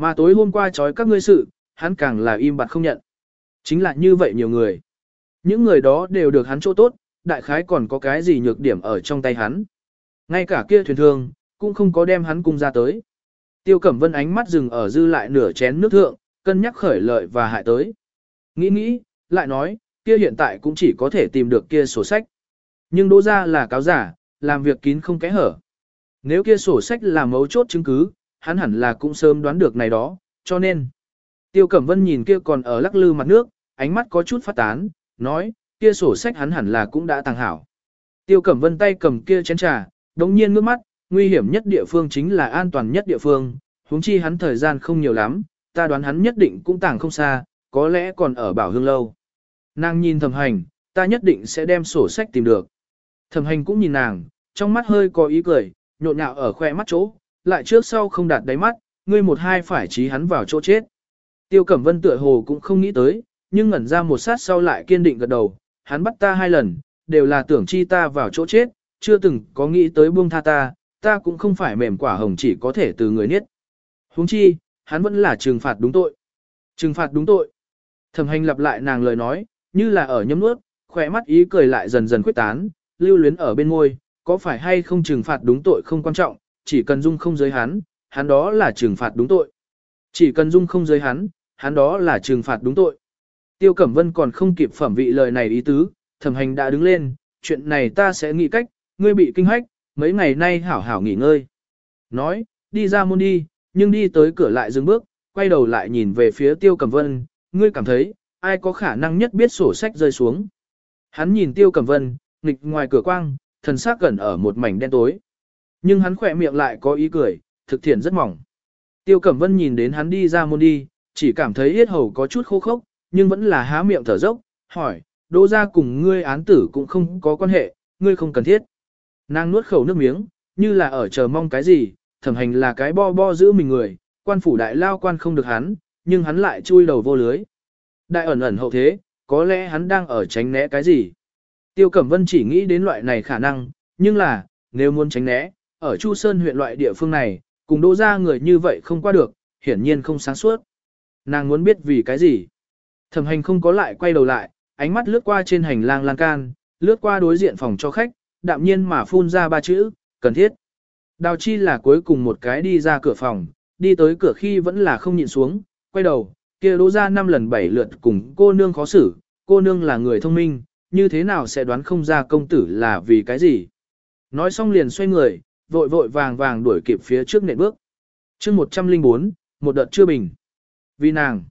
Mà tối hôm qua trói các ngươi sự, hắn càng là im bặt không nhận. Chính là như vậy nhiều người. Những người đó đều được hắn chỗ tốt, đại khái còn có cái gì nhược điểm ở trong tay hắn. Ngay cả kia thuyền thương, cũng không có đem hắn cung ra tới. Tiêu Cẩm Vân ánh mắt dừng ở dư lại nửa chén nước thượng, cân nhắc khởi lợi và hại tới. Nghĩ nghĩ, lại nói, kia hiện tại cũng chỉ có thể tìm được kia sổ sách. Nhưng đỗ ra là cáo giả, làm việc kín không kẽ hở. Nếu kia sổ sách là mấu chốt chứng cứ, hắn hẳn là cũng sớm đoán được này đó, cho nên. Tiêu Cẩm Vân nhìn kia còn ở lắc lư mặt nước, ánh mắt có chút phát tán, nói, kia sổ sách hắn hẳn là cũng đã tàng hảo. Tiêu Cẩm Vân tay cầm kia chén trà, đống nhiên ngước mắt, nguy hiểm nhất địa phương chính là an toàn nhất địa phương, huống chi hắn thời gian không nhiều lắm, ta đoán hắn nhất định cũng tàng không xa, có lẽ còn ở bảo hương lâu. Nàng nhìn thẩm hành, ta nhất định sẽ đem sổ sách tìm được. Thẩm hành cũng nhìn nàng, trong mắt hơi có ý cười, nhộn nhạo ở khoe mắt chỗ, lại trước sau không đạt đáy mắt, ngươi một hai phải trí hắn vào chỗ chết. Tiêu Cẩm Vân tựa hồ cũng không nghĩ tới, nhưng ngẩn ra một sát sau lại kiên định gật đầu, hắn bắt ta hai lần, đều là tưởng chi ta vào chỗ chết, chưa từng có nghĩ tới buông tha ta, ta cũng không phải mềm quả hồng chỉ có thể từ người niết. Huống chi, hắn vẫn là trừng phạt đúng tội. Trừng phạt đúng tội. Thẩm hành lặp lại nàng lời nói, như là ở nhấm nuốt, khỏe mắt ý cười lại dần dần khuyết tán, lưu luyến ở bên môi, có phải hay không trừng phạt đúng tội không quan trọng, chỉ cần dung không giới hắn, hắn đó là trừng phạt đúng tội. Chỉ cần dung không giới hắn, hắn đó là trừng phạt đúng tội. Tiêu Cẩm Vân còn không kịp phẩm vị lời này ý tứ, thẩm hành đã đứng lên, chuyện này ta sẽ nghĩ cách, ngươi bị kinh hách, mấy ngày nay hảo hảo nghỉ ngơi. Nói, đi ra môn đi, nhưng đi tới cửa lại dừng bước, quay đầu lại nhìn về phía Tiêu Cẩm Vân, ngươi cảm thấy, ai có khả năng nhất biết sổ sách rơi xuống. Hắn nhìn Tiêu Cẩm Vân, nghịch ngoài cửa quang, thần sắc gần ở một mảnh đen tối. Nhưng hắn khỏe miệng lại có ý cười, thực thiện rất mỏng. Tiêu Cẩm Vân nhìn đến hắn đi ra môn đi, chỉ cảm thấy yết hầu có chút khô khốc, nhưng vẫn là há miệng thở dốc, hỏi, đỗ ra cùng ngươi án tử cũng không có quan hệ, ngươi không cần thiết. Nàng nuốt khẩu nước miếng, như là ở chờ mong cái gì, thẩm hành là cái bo bo giữ mình người, quan phủ đại lao quan không được hắn, nhưng hắn lại chui đầu vô lưới. Đại ẩn ẩn hậu thế, có lẽ hắn đang ở tránh né cái gì. Tiêu Cẩm Vân chỉ nghĩ đến loại này khả năng, nhưng là, nếu muốn tránh né, ở Chu Sơn huyện loại địa phương này, cùng đỗ ra người như vậy không qua được, hiển nhiên không sáng suốt. Nàng muốn biết vì cái gì. Thẩm hành không có lại quay đầu lại, ánh mắt lướt qua trên hành lang lan can, lướt qua đối diện phòng cho khách, đạm nhiên mà phun ra ba chữ, cần thiết. Đào chi là cuối cùng một cái đi ra cửa phòng, đi tới cửa khi vẫn là không nhịn xuống, quay đầu, kia đỗ ra năm lần bảy lượt cùng cô nương khó xử, cô nương là người thông minh, như thế nào sẽ đoán không ra công tử là vì cái gì. Nói xong liền xoay người, vội vội vàng vàng đuổi kịp phía trước nệm bước. chương 104, một đợt chưa bình. Vì nàng,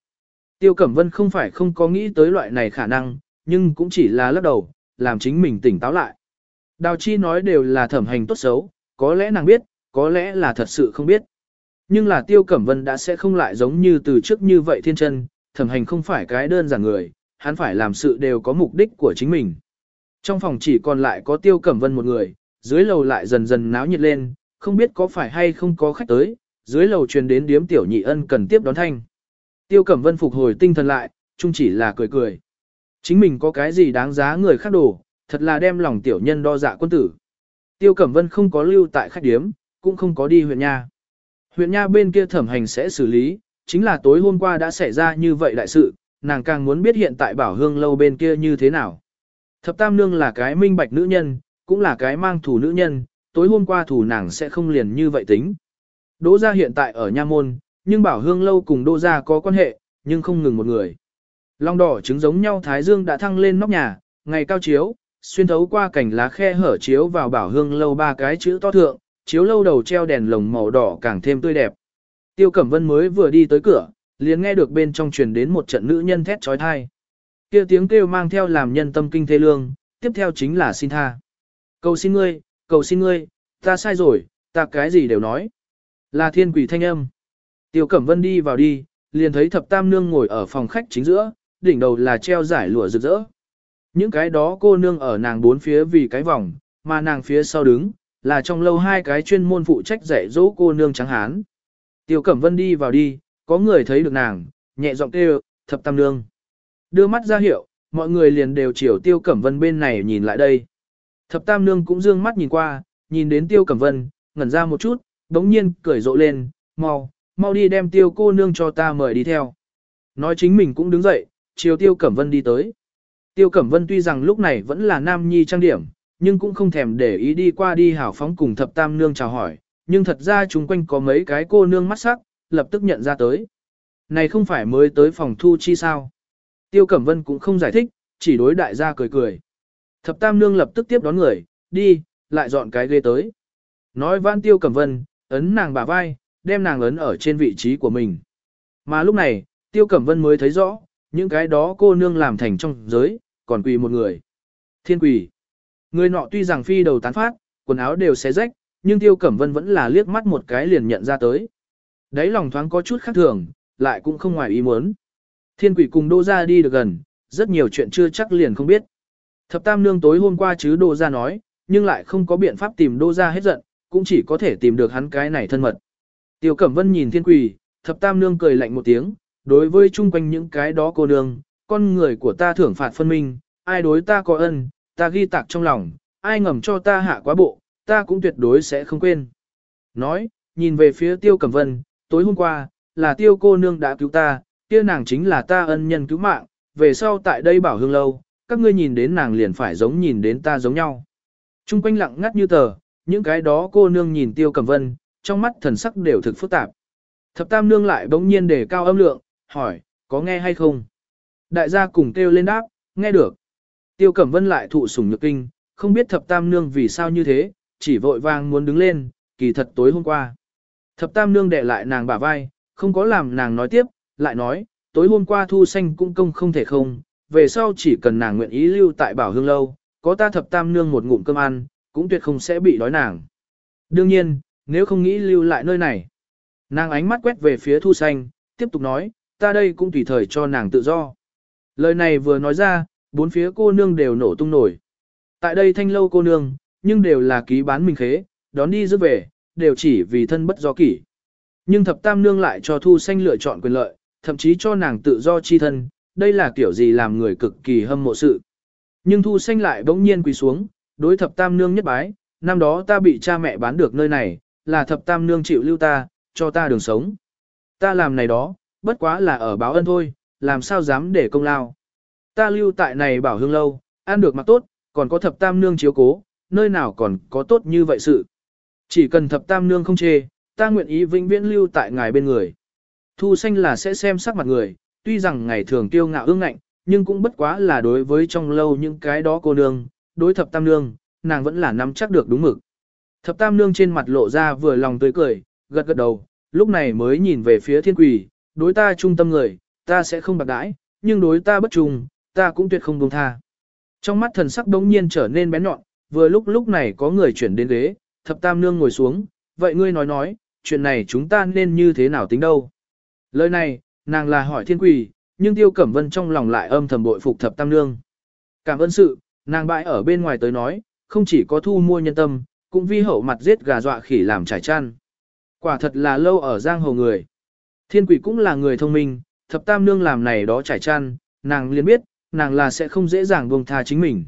Tiêu Cẩm Vân không phải không có nghĩ tới loại này khả năng, nhưng cũng chỉ là lắc đầu, làm chính mình tỉnh táo lại. Đào Chi nói đều là thẩm hành tốt xấu, có lẽ nàng biết, có lẽ là thật sự không biết. Nhưng là Tiêu Cẩm Vân đã sẽ không lại giống như từ trước như vậy thiên chân, thẩm hành không phải cái đơn giản người, hắn phải làm sự đều có mục đích của chính mình. Trong phòng chỉ còn lại có Tiêu Cẩm Vân một người, dưới lầu lại dần dần náo nhiệt lên, không biết có phải hay không có khách tới, dưới lầu truyền đến điếm tiểu nhị ân cần tiếp đón thanh. Tiêu Cẩm Vân phục hồi tinh thần lại, chung chỉ là cười cười. Chính mình có cái gì đáng giá người khác đổ, thật là đem lòng tiểu nhân đo dạ quân tử. Tiêu Cẩm Vân không có lưu tại khách điếm, cũng không có đi huyện nha. Huyện nha bên kia thẩm hành sẽ xử lý, chính là tối hôm qua đã xảy ra như vậy đại sự, nàng càng muốn biết hiện tại bảo hương lâu bên kia như thế nào. Thập Tam Nương là cái minh bạch nữ nhân, cũng là cái mang thủ nữ nhân, tối hôm qua thủ nàng sẽ không liền như vậy tính. Đỗ gia hiện tại ở nha môn, nhưng bảo hương lâu cùng Đỗ gia có quan hệ, nhưng không ngừng một người. Long đỏ trứng giống nhau Thái Dương đã thăng lên nóc nhà, ngày cao chiếu, xuyên thấu qua cảnh lá khe hở chiếu vào bảo hương lâu ba cái chữ to thượng, chiếu lâu đầu treo đèn lồng màu đỏ càng thêm tươi đẹp. Tiêu Cẩm Vân mới vừa đi tới cửa, liền nghe được bên trong truyền đến một trận nữ nhân thét trói thai. Kia tiếng kêu mang theo làm nhân tâm kinh thê lương, tiếp theo chính là xin tha. Cầu xin ngươi, cầu xin ngươi, ta sai rồi, ta cái gì đều nói. Là thiên quỷ thanh âm. Tiêu Cẩm Vân đi vào đi, liền thấy thập tam nương ngồi ở phòng khách chính giữa, đỉnh đầu là treo giải lụa rực rỡ. Những cái đó cô nương ở nàng bốn phía vì cái vòng, mà nàng phía sau đứng, là trong lâu hai cái chuyên môn phụ trách dạy dỗ cô nương trắng hán. Tiêu Cẩm Vân đi vào đi, có người thấy được nàng, nhẹ giọng kêu, thập tam nương. Đưa mắt ra hiệu, mọi người liền đều chiều Tiêu Cẩm Vân bên này nhìn lại đây. Thập tam nương cũng dương mắt nhìn qua, nhìn đến Tiêu Cẩm Vân, ngẩn ra một chút, đống nhiên cười rộ lên, mau, mau đi đem tiêu cô nương cho ta mời đi theo. Nói chính mình cũng đứng dậy, chiều tiêu cẩm vân đi tới. Tiêu Cẩm Vân tuy rằng lúc này vẫn là nam nhi trang điểm, nhưng cũng không thèm để ý đi qua đi hảo phóng cùng thập tam nương chào hỏi, nhưng thật ra chúng quanh có mấy cái cô nương mắt sắc, lập tức nhận ra tới. Này không phải mới tới phòng thu chi sao? Tiêu Cẩm Vân cũng không giải thích, chỉ đối đại gia cười cười. Thập tam nương lập tức tiếp đón người, đi, lại dọn cái ghế tới. Nói vãn Tiêu Cẩm Vân, ấn nàng bả vai, đem nàng ấn ở trên vị trí của mình. Mà lúc này, Tiêu Cẩm Vân mới thấy rõ, những cái đó cô nương làm thành trong giới, còn quỳ một người. Thiên quỳ. Người nọ tuy rằng phi đầu tán phát, quần áo đều xé rách, nhưng Tiêu Cẩm Vân vẫn là liếc mắt một cái liền nhận ra tới. Đấy lòng thoáng có chút khác thường, lại cũng không ngoài ý muốn. Thiên quỷ cùng đô ra đi được gần, rất nhiều chuyện chưa chắc liền không biết. Thập tam nương tối hôm qua chứ đô ra nói, nhưng lại không có biện pháp tìm đô ra hết giận, cũng chỉ có thể tìm được hắn cái này thân mật. Tiêu Cẩm Vân nhìn thiên quỷ, thập tam nương cười lạnh một tiếng, đối với chung quanh những cái đó cô nương, con người của ta thưởng phạt phân minh, ai đối ta có ân, ta ghi tạc trong lòng, ai ngầm cho ta hạ quá bộ, ta cũng tuyệt đối sẽ không quên. Nói, nhìn về phía Tiêu Cẩm Vân, tối hôm qua, là Tiêu cô nương đã cứu ta, kia nàng chính là ta ân nhân cứu mạng, về sau tại đây bảo hương lâu, các ngươi nhìn đến nàng liền phải giống nhìn đến ta giống nhau. Trung quanh lặng ngắt như tờ, những cái đó cô nương nhìn Tiêu Cẩm Vân, trong mắt thần sắc đều thực phức tạp. Thập tam nương lại bỗng nhiên để cao âm lượng, hỏi, có nghe hay không? Đại gia cùng kêu lên đáp, nghe được. Tiêu Cẩm Vân lại thụ sủng nhược kinh, không biết thập tam nương vì sao như thế, chỉ vội vàng muốn đứng lên, kỳ thật tối hôm qua. Thập tam nương đệ lại nàng bả vai, không có làm nàng nói tiếp, lại nói, tối hôm qua thu xanh cũng công không thể không, về sau chỉ cần nàng nguyện ý lưu tại bảo hương lâu, có ta thập tam nương một ngụm cơm ăn, cũng tuyệt không sẽ bị đói nàng. Đương nhiên, nếu không nghĩ lưu lại nơi này. Nàng ánh mắt quét về phía thu xanh, tiếp tục nói, ta đây cũng tùy thời cho nàng tự do. Lời này vừa nói ra, bốn phía cô nương đều nổ tung nổi. Tại đây thanh lâu cô nương, nhưng đều là ký bán mình khế, đón đi rước về, đều chỉ vì thân bất do kỷ. Nhưng thập tam nương lại cho thu xanh lựa chọn quyền lợi, thậm chí cho nàng tự do chi thân, đây là kiểu gì làm người cực kỳ hâm mộ sự. Nhưng thu xanh lại bỗng nhiên quỳ xuống, đối thập tam nương nhất bái, năm đó ta bị cha mẹ bán được nơi này, là thập tam nương chịu lưu ta, cho ta đường sống. Ta làm này đó, bất quá là ở báo ân thôi, làm sao dám để công lao. Ta lưu tại này bảo hương lâu, ăn được mặc tốt, còn có thập tam nương chiếu cố, nơi nào còn có tốt như vậy sự. Chỉ cần thập tam nương không chê, ta nguyện ý vĩnh viễn lưu tại ngài bên người. Thu xanh là sẽ xem sắc mặt người, tuy rằng ngày thường tiêu ngạo ương ngạnh, nhưng cũng bất quá là đối với trong lâu những cái đó cô nương, đối thập tam nương, nàng vẫn là nắm chắc được đúng mực. Thập tam nương trên mặt lộ ra vừa lòng tươi cười, gật gật đầu, lúc này mới nhìn về phía thiên quỷ, đối ta trung tâm người, ta sẽ không bạc đãi, nhưng đối ta bất trung, ta cũng tuyệt không buông tha. Trong mắt thần sắc đống nhiên trở nên bén nhọn, vừa lúc lúc này có người chuyển đến ghế, thập tam nương ngồi xuống, vậy ngươi nói nói, chuyện này chúng ta nên như thế nào tính đâu. Lời này, nàng là hỏi thiên quỷ, nhưng tiêu cẩm vân trong lòng lại âm thầm bội phục thập tam nương. Cảm ơn sự, nàng bãi ở bên ngoài tới nói, không chỉ có thu mua nhân tâm, cũng vi hậu mặt giết gà dọa khỉ làm trải chăn. Quả thật là lâu ở giang hồ người. Thiên quỷ cũng là người thông minh, thập tam nương làm này đó trải chăn, nàng liền biết, nàng là sẽ không dễ dàng buông tha chính mình.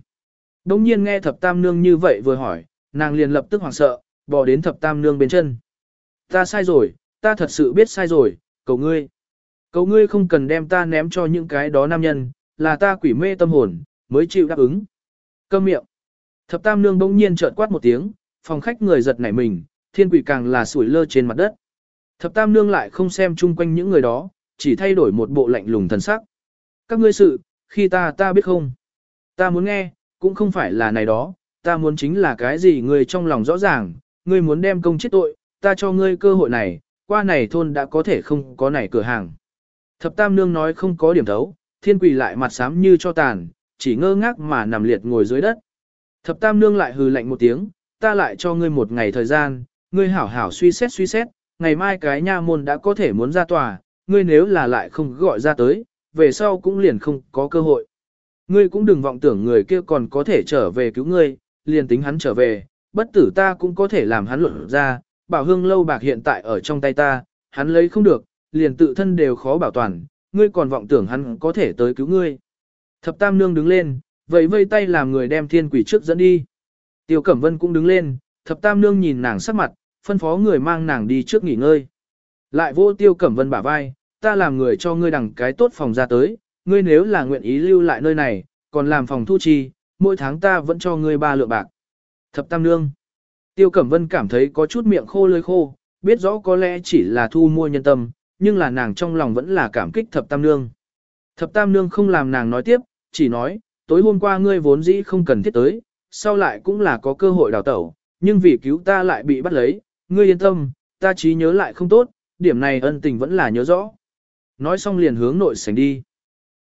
Đông nhiên nghe thập tam nương như vậy vừa hỏi, nàng liền lập tức hoảng sợ, bỏ đến thập tam nương bên chân. Ta sai rồi, ta thật sự biết sai rồi, cầu ngươi. Cầu ngươi không cần đem ta ném cho những cái đó nam nhân, là ta quỷ mê tâm hồn, mới chịu đáp ứng. Câm miệng. Thập tam nương bỗng nhiên trợn quát một tiếng, phòng khách người giật nảy mình, thiên quỷ càng là sủi lơ trên mặt đất. Thập tam nương lại không xem chung quanh những người đó, chỉ thay đổi một bộ lạnh lùng thần sắc. Các ngươi sự, khi ta ta biết không? Ta muốn nghe, cũng không phải là này đó, ta muốn chính là cái gì người trong lòng rõ ràng, ngươi muốn đem công chết tội, ta cho ngươi cơ hội này, qua này thôn đã có thể không có này cửa hàng. Thập tam nương nói không có điểm thấu, thiên quỷ lại mặt xám như cho tàn, chỉ ngơ ngác mà nằm liệt ngồi dưới đất. Thập tam nương lại hừ lạnh một tiếng, ta lại cho ngươi một ngày thời gian, ngươi hảo hảo suy xét suy xét, ngày mai cái nha môn đã có thể muốn ra tòa, ngươi nếu là lại không gọi ra tới, về sau cũng liền không có cơ hội. Ngươi cũng đừng vọng tưởng người kia còn có thể trở về cứu ngươi, liền tính hắn trở về, bất tử ta cũng có thể làm hắn luận ra, bảo hương lâu bạc hiện tại ở trong tay ta, hắn lấy không được, liền tự thân đều khó bảo toàn, ngươi còn vọng tưởng hắn có thể tới cứu ngươi. Thập tam nương đứng lên, vậy vây tay làm người đem thiên quỷ trước dẫn đi. Tiêu Cẩm Vân cũng đứng lên, thập tam nương nhìn nàng sắc mặt, phân phó người mang nàng đi trước nghỉ ngơi. Lại vô Tiêu Cẩm Vân bả vai, ta làm người cho ngươi đằng cái tốt phòng ra tới, ngươi nếu là nguyện ý lưu lại nơi này, còn làm phòng thu chi, mỗi tháng ta vẫn cho ngươi ba lượng bạc. Thập tam nương. Tiêu Cẩm Vân cảm thấy có chút miệng khô lưỡi khô, biết rõ có lẽ chỉ là thu mua nhân tâm, nhưng là nàng trong lòng vẫn là cảm kích thập tam nương. Thập tam nương không làm nàng nói tiếp, chỉ nói, tối hôm qua ngươi vốn dĩ không cần thiết tới, sau lại cũng là có cơ hội đào tẩu, nhưng vì cứu ta lại bị bắt lấy, ngươi yên tâm, ta trí nhớ lại không tốt, điểm này ân tình vẫn là nhớ rõ. Nói xong liền hướng nội sảnh đi.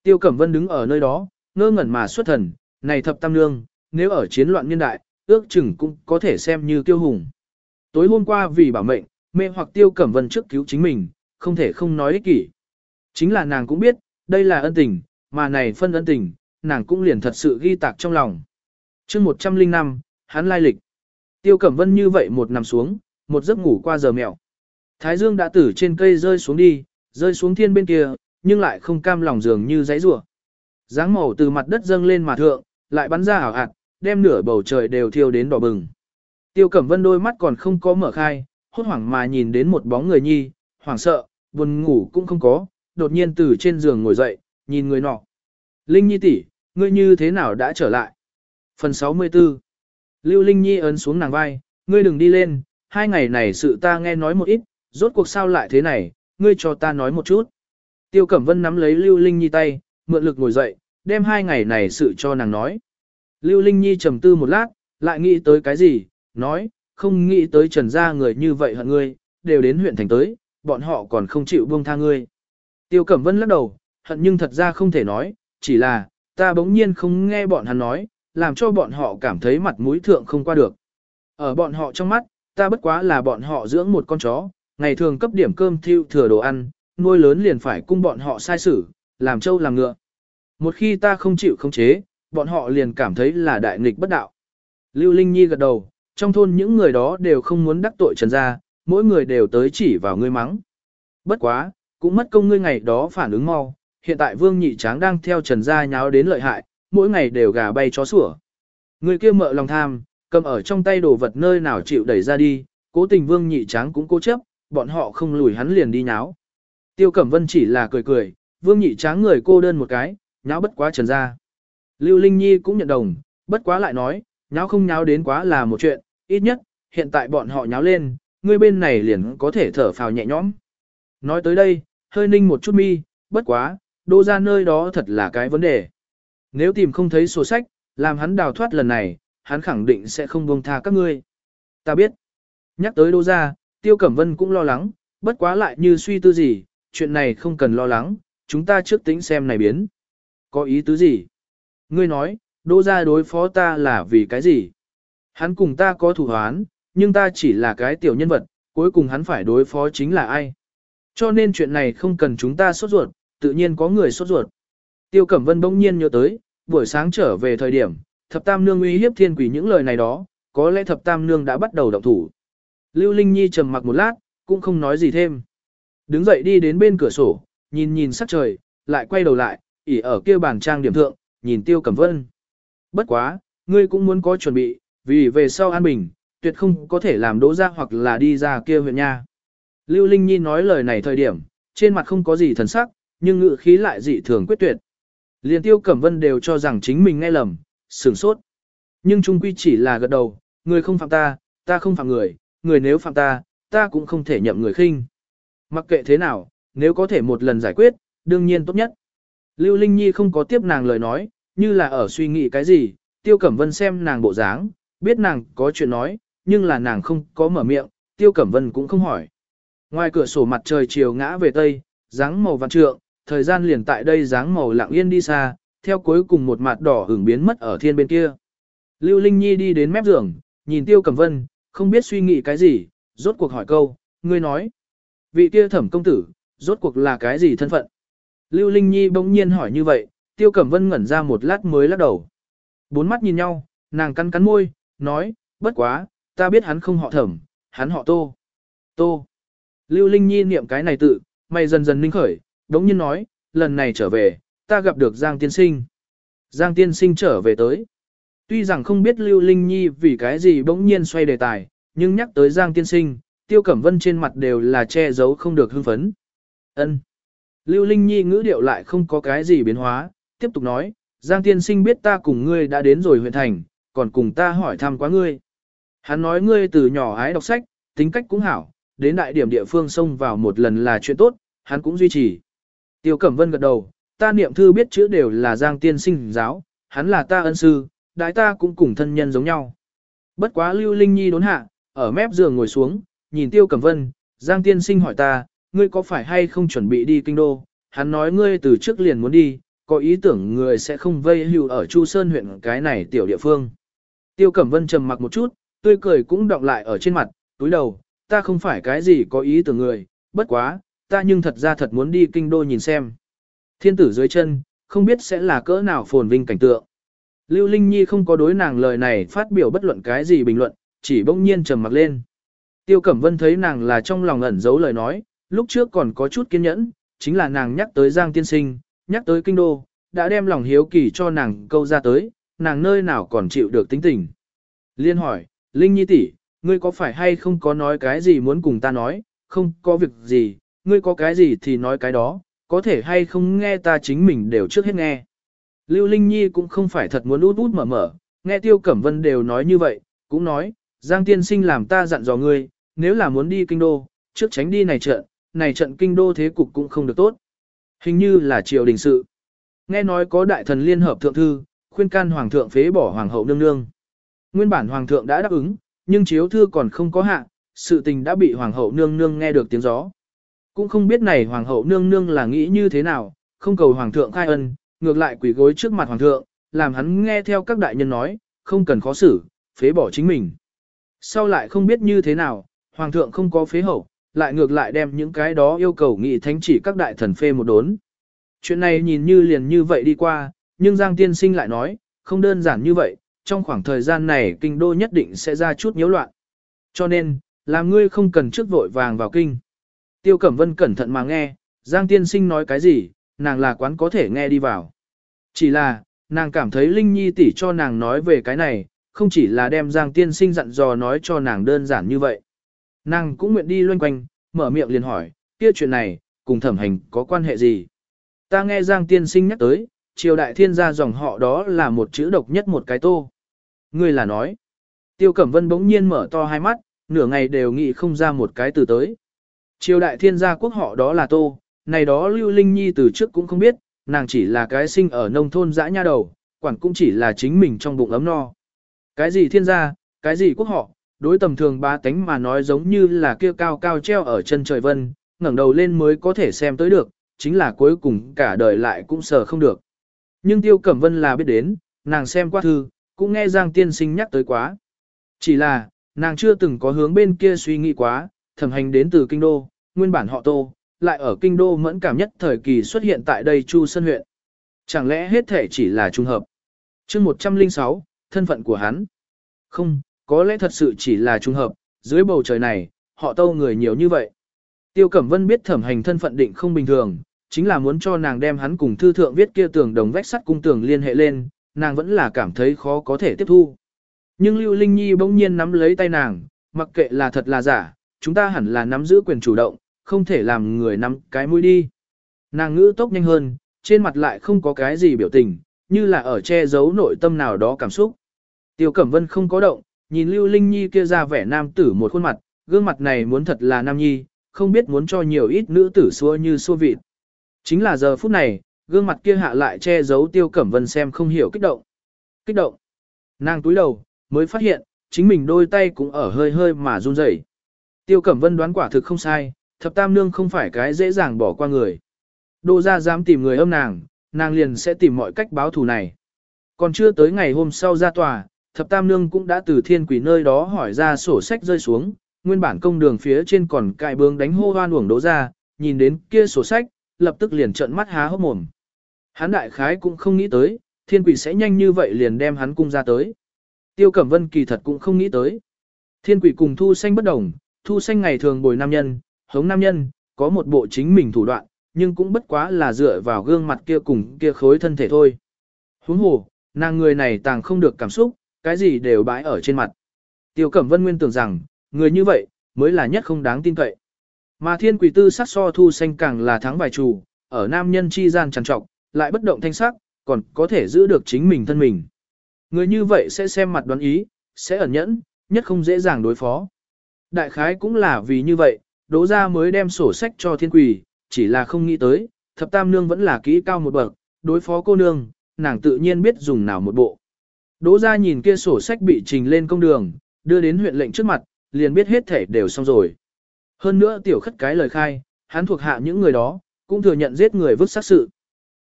Tiêu Cẩm Vân đứng ở nơi đó, ngơ ngẩn mà xuất thần, này thập tam nương, nếu ở chiến loạn niên đại, ước chừng cũng có thể xem như tiêu hùng. Tối hôm qua vì bảo mệnh, mê hoặc Tiêu Cẩm Vân trước cứu chính mình, không thể không nói ích kỷ. Chính là nàng cũng biết, đây là ân tình, mà này phân ân tình, nàng cũng liền thật sự ghi tạc trong lòng. chương 105, hắn lai lịch. Tiêu Cẩm Vân như vậy một nằm xuống, một giấc ngủ qua giờ mẹo. Thái dương đã tử trên cây rơi xuống đi, rơi xuống thiên bên kia, nhưng lại không cam lòng dường như giấy rủa. Dáng màu từ mặt đất dâng lên mà thượng, lại bắn ra ảo ạt, đem nửa bầu trời đều thiêu đến đỏ bừng. Tiêu Cẩm Vân đôi mắt còn không có mở khai, hốt hoảng mà nhìn đến một bóng người nhi, hoảng sợ, buồn ngủ cũng không có, đột nhiên từ trên giường ngồi dậy, nhìn người nọ. Linh Nhi tỷ, ngươi như thế nào đã trở lại? Phần 64 Lưu Linh Nhi ấn xuống nàng vai, ngươi đừng đi lên, hai ngày này sự ta nghe nói một ít, rốt cuộc sao lại thế này, ngươi cho ta nói một chút. Tiêu Cẩm Vân nắm lấy Lưu Linh Nhi tay, mượn lực ngồi dậy, đem hai ngày này sự cho nàng nói. Lưu Linh Nhi trầm tư một lát, lại nghĩ tới cái gì, nói, không nghĩ tới trần gia người như vậy hận ngươi, đều đến huyện thành tới, bọn họ còn không chịu buông tha ngươi. Tiêu Cẩm Vân lắc đầu, hận nhưng thật ra không thể nói, chỉ là, ta bỗng nhiên không nghe bọn hắn nói, làm cho bọn họ cảm thấy mặt mũi thượng không qua được. Ở bọn họ trong mắt, ta bất quá là bọn họ dưỡng một con chó, ngày thường cấp điểm cơm thiêu thừa đồ ăn, nuôi lớn liền phải cung bọn họ sai xử, làm trâu làm ngựa. Một khi ta không chịu khống chế, bọn họ liền cảm thấy là đại nghịch bất đạo. Lưu Linh Nhi gật đầu, trong thôn những người đó đều không muốn đắc tội Trần Gia, mỗi người đều tới chỉ vào ngươi mắng. Bất quá, cũng mất công ngươi ngày đó phản ứng mau, hiện tại Vương Nhị Tráng đang theo Trần Gia nháo đến lợi hại, mỗi ngày đều gà bay chó sủa. Người kia mợ lòng tham, cầm ở trong tay đồ vật nơi nào chịu đẩy ra đi, cố tình Vương Nhị Tráng cũng cố chấp, bọn họ không lùi hắn liền đi nháo. Tiêu Cẩm Vân chỉ là cười cười, Vương Nhị Tráng người cô đơn một cái, nháo bất quá Trần Gia. Lưu Linh Nhi cũng nhận đồng, bất quá lại nói, nháo không nháo đến quá là một chuyện, ít nhất, hiện tại bọn họ nháo lên, Ngươi bên này liền có thể thở phào nhẹ nhõm. Nói tới đây, hơi ninh một chút mi, bất quá, đô ra nơi đó thật là cái vấn đề. Nếu tìm không thấy sổ sách, làm hắn đào thoát lần này, hắn khẳng định sẽ không buông tha các ngươi. Ta biết. Nhắc tới đô ra, Tiêu Cẩm Vân cũng lo lắng, bất quá lại như suy tư gì, chuyện này không cần lo lắng, chúng ta trước tính xem này biến. Có ý tứ gì? Ngươi nói, đô ra đối phó ta là vì cái gì? Hắn cùng ta có thủ hoán, nhưng ta chỉ là cái tiểu nhân vật, cuối cùng hắn phải đối phó chính là ai? Cho nên chuyện này không cần chúng ta sốt ruột, tự nhiên có người sốt ruột. Tiêu Cẩm Vân bỗng nhiên nhớ tới, buổi sáng trở về thời điểm, thập tam nương uy hiếp thiên quỷ những lời này đó, có lẽ thập tam nương đã bắt đầu động thủ. Lưu Linh Nhi trầm mặc một lát, cũng không nói gì thêm. Đứng dậy đi đến bên cửa sổ, nhìn nhìn sắc trời, lại quay đầu lại, ỉ ở kia bàn trang điểm thượng, nhìn Tiêu Cẩm Vân. Bất quá, ngươi cũng muốn có chuẩn bị, vì về sau an bình, tuyệt không có thể làm đỗ ra hoặc là đi ra kia huyện nha. Lưu Linh Nhi nói lời này thời điểm, trên mặt không có gì thần sắc, nhưng ngự khí lại dị thường quyết tuyệt. Liên Tiêu Cẩm Vân đều cho rằng chính mình nghe lầm, sửng sốt. Nhưng trung quy chỉ là gật đầu, người không phạm ta, ta không phạm người, người nếu phạm ta, ta cũng không thể nhậm người khinh. Mặc kệ thế nào, nếu có thể một lần giải quyết, đương nhiên tốt nhất. Lưu Linh Nhi không có tiếp nàng lời nói, như là ở suy nghĩ cái gì, Tiêu Cẩm Vân xem nàng bộ dáng, biết nàng có chuyện nói, nhưng là nàng không có mở miệng, Tiêu Cẩm Vân cũng không hỏi. Ngoài cửa sổ mặt trời chiều ngã về tây, dáng màu vạn trượng, thời gian liền tại đây dáng màu lặng yên đi xa, theo cuối cùng một mặt đỏ hưởng biến mất ở thiên bên kia. Lưu Linh Nhi đi đến mép giường, nhìn Tiêu Cẩm Vân, không biết suy nghĩ cái gì, rốt cuộc hỏi câu, ngươi nói. Vị kia thẩm công tử, rốt cuộc là cái gì thân phận? Lưu Linh Nhi bỗng nhiên hỏi như vậy, Tiêu Cẩm Vân ngẩn ra một lát mới lắc đầu. Bốn mắt nhìn nhau, nàng cắn cắn môi, nói, bất quá, ta biết hắn không họ thẩm, hắn họ tô. Tô. Lưu Linh Nhi niệm cái này tự, mày dần dần ninh khởi, đống nhiên nói, lần này trở về, ta gặp được Giang Tiên Sinh. Giang Tiên Sinh trở về tới. Tuy rằng không biết Lưu Linh Nhi vì cái gì bỗng nhiên xoay đề tài, nhưng nhắc tới Giang Tiên Sinh, Tiêu Cẩm Vân trên mặt đều là che giấu không được hưng phấn. Ân. Lưu Linh Nhi ngữ điệu lại không có cái gì biến hóa, tiếp tục nói, Giang tiên sinh biết ta cùng ngươi đã đến rồi huyện thành, còn cùng ta hỏi thăm quá ngươi. Hắn nói ngươi từ nhỏ ái đọc sách, tính cách cũng hảo, đến đại điểm địa phương xông vào một lần là chuyện tốt, hắn cũng duy trì. Tiêu Cẩm Vân gật đầu, ta niệm thư biết chữ đều là Giang tiên sinh giáo, hắn là ta ân sư, đại ta cũng cùng thân nhân giống nhau. Bất quá Lưu Linh Nhi đốn hạ, ở mép giường ngồi xuống, nhìn Tiêu Cẩm Vân, Giang tiên sinh hỏi ta, ngươi có phải hay không chuẩn bị đi kinh đô? Hắn nói ngươi từ trước liền muốn đi, có ý tưởng người sẽ không vây hưu ở Chu Sơn huyện cái này tiểu địa phương. Tiêu Cẩm Vân trầm mặc một chút, tươi cười cũng đọng lại ở trên mặt, túi đầu, ta không phải cái gì có ý tưởng người, bất quá, ta nhưng thật ra thật muốn đi kinh đô nhìn xem. Thiên tử dưới chân, không biết sẽ là cỡ nào phồn vinh cảnh tượng. Lưu Linh Nhi không có đối nàng lời này phát biểu bất luận cái gì bình luận, chỉ bỗng nhiên trầm mặc lên. Tiêu Cẩm Vân thấy nàng là trong lòng ẩn giấu lời nói, lúc trước còn có chút kiên nhẫn, chính là nàng nhắc tới Giang Tiên Sinh, nhắc tới kinh đô, đã đem lòng hiếu kỳ cho nàng câu ra tới, nàng nơi nào còn chịu được tính tình. Liên hỏi, Linh Nhi tỷ, ngươi có phải hay không có nói cái gì muốn cùng ta nói, không có việc gì, ngươi có cái gì thì nói cái đó, có thể hay không nghe ta chính mình đều trước hết nghe. Lưu Linh Nhi cũng không phải thật muốn út út mở mở, nghe Tiêu Cẩm Vân đều nói như vậy, cũng nói, Giang Tiên Sinh làm ta dặn dò ngươi, nếu là muốn đi kinh đô, trước tránh đi này trận, này trận kinh đô thế cục cũng không được tốt. Hình như là triều đình sự. Nghe nói có đại thần liên hợp thượng thư, khuyên can hoàng thượng phế bỏ hoàng hậu nương nương. Nguyên bản hoàng thượng đã đáp ứng, nhưng chiếu thư còn không có hạ, sự tình đã bị hoàng hậu nương nương nghe được tiếng gió. Cũng không biết này hoàng hậu nương nương là nghĩ như thế nào, không cầu hoàng thượng khai ân, ngược lại quỷ gối trước mặt hoàng thượng, làm hắn nghe theo các đại nhân nói, không cần khó xử, phế bỏ chính mình. Sau lại không biết như thế nào, hoàng thượng không có phế hậu, lại ngược lại đem những cái đó yêu cầu nghị thánh chỉ các đại thần phê một đốn. Chuyện này nhìn như liền như vậy đi qua, nhưng Giang Tiên Sinh lại nói, không đơn giản như vậy, trong khoảng thời gian này kinh đô nhất định sẽ ra chút nhiễu loạn. Cho nên, làm ngươi không cần trước vội vàng vào kinh. Tiêu Cẩm Vân cẩn thận mà nghe, Giang Tiên Sinh nói cái gì, nàng là quán có thể nghe đi vào. Chỉ là, nàng cảm thấy Linh Nhi tỷ cho nàng nói về cái này, không chỉ là đem Giang Tiên Sinh dặn dò nói cho nàng đơn giản như vậy. Nàng cũng nguyện đi loanh quanh, mở miệng liền hỏi, kia chuyện này, cùng thẩm hành có quan hệ gì? Ta nghe Giang Tiên Sinh nhắc tới, triều đại thiên gia dòng họ đó là một chữ độc nhất một cái tô. Ngươi là nói. Tiêu Cẩm Vân bỗng nhiên mở to hai mắt, nửa ngày đều nghĩ không ra một cái từ tới. Triều đại thiên gia quốc họ đó là tô, này đó Lưu Linh Nhi từ trước cũng không biết, nàng chỉ là cái sinh ở nông thôn dã nha đầu, quản cũng chỉ là chính mình trong bụng ấm no. Cái gì thiên gia, cái gì quốc họ, đối tầm thường ba tánh mà nói giống như là kia cao cao treo ở chân trời vân, ngẩng đầu lên mới có thể xem tới được, chính là cuối cùng cả đời lại cũng sờ không được. Nhưng Tiêu Cẩm Vân là biết đến, nàng xem qua thư, cũng nghe Giang Tiên Sinh nhắc tới quá. Chỉ là, nàng chưa từng có hướng bên kia suy nghĩ quá, thẩm hành đến từ kinh đô, nguyên bản họ tô, lại ở kinh đô mẫn cảm nhất thời kỳ xuất hiện tại đây Chu Sơn huyện. Chẳng lẽ hết thể chỉ là trùng hợp? chương 106, thân phận của hắn. Không, có lẽ thật sự chỉ là trùng hợp, dưới bầu trời này, họ tô người nhiều như vậy. Tiêu Cẩm Vân biết thẩm hành thân phận định không bình thường, chính là muốn cho nàng đem hắn cùng thư thượng viết kia tường đồng vách sắt cung tường liên hệ lên, nàng vẫn là cảm thấy khó có thể tiếp thu. Nhưng Lưu Linh Nhi bỗng nhiên nắm lấy tay nàng, mặc kệ là thật là giả, chúng ta hẳn là nắm giữ quyền chủ động, không thể làm người nắm cái mũi đi. Nàng ngữ tốc nhanh hơn, trên mặt lại không có cái gì biểu tình, như là ở che giấu nội tâm nào đó cảm xúc. Tiêu Cẩm Vân không có động, nhìn Lưu Linh Nhi kia ra vẻ nam tử một khuôn mặt, gương mặt này muốn thật là nam nhi, không biết muốn cho nhiều ít nữ tử xua như xua vịt. Chính là giờ phút này, gương mặt kia hạ lại che giấu Tiêu Cẩm Vân xem không hiểu kích động. Kích động. Nàng túi đầu, mới phát hiện, chính mình đôi tay cũng ở hơi hơi mà run rẩy. Tiêu Cẩm Vân đoán quả thực không sai, thập tam nương không phải cái dễ dàng bỏ qua người. Đô ra dám tìm người âm nàng, nàng liền sẽ tìm mọi cách báo thù này. Còn chưa tới ngày hôm sau ra tòa, thập tam nương cũng đã từ thiên quỷ nơi đó hỏi ra sổ sách rơi xuống, nguyên bản công đường phía trên còn cài bướng đánh hô hoan uổng đố ra, nhìn đến kia sổ sách, lập tức liền trợn mắt há hốc mồm. Hắn đại khái cũng không nghĩ tới, thiên quỷ sẽ nhanh như vậy liền đem hắn cung ra tới. Tiêu Cẩm Vân kỳ thật cũng không nghĩ tới. Thiên quỷ cùng thu xanh bất đồng, thu xanh ngày thường bồi nam nhân, hống nam nhân, có một bộ chính mình thủ đoạn, nhưng cũng bất quá là dựa vào gương mặt kia cùng kia khối thân thể thôi. Huống hồ, nàng người này tàng không được cảm xúc, cái gì đều bãi ở trên mặt. Tiêu Cẩm Vân nguyên tưởng rằng, người như vậy, mới là nhất không đáng tin cậy. Mà thiên quỷ tư sắc so thu xanh càng là thắng vài chủ, ở nam nhân chi gian trằn trọc, lại bất động thanh sắc, còn có thể giữ được chính mình thân mình. Người như vậy sẽ xem mặt đoán ý, sẽ ẩn nhẫn, nhất không dễ dàng đối phó. Đại khái cũng là vì như vậy, đỗ ra mới đem sổ sách cho thiên quỷ, chỉ là không nghĩ tới, thập tam nương vẫn là kỹ cao một bậc, đối phó cô nương, nàng tự nhiên biết dùng nào một bộ. Đỗ ra nhìn kia sổ sách bị trình lên công đường, đưa đến huyện lệnh trước mặt, liền biết hết thể đều xong rồi. Hơn nữa tiểu khất cái lời khai, hắn thuộc hạ những người đó, cũng thừa nhận giết người vứt sát sự.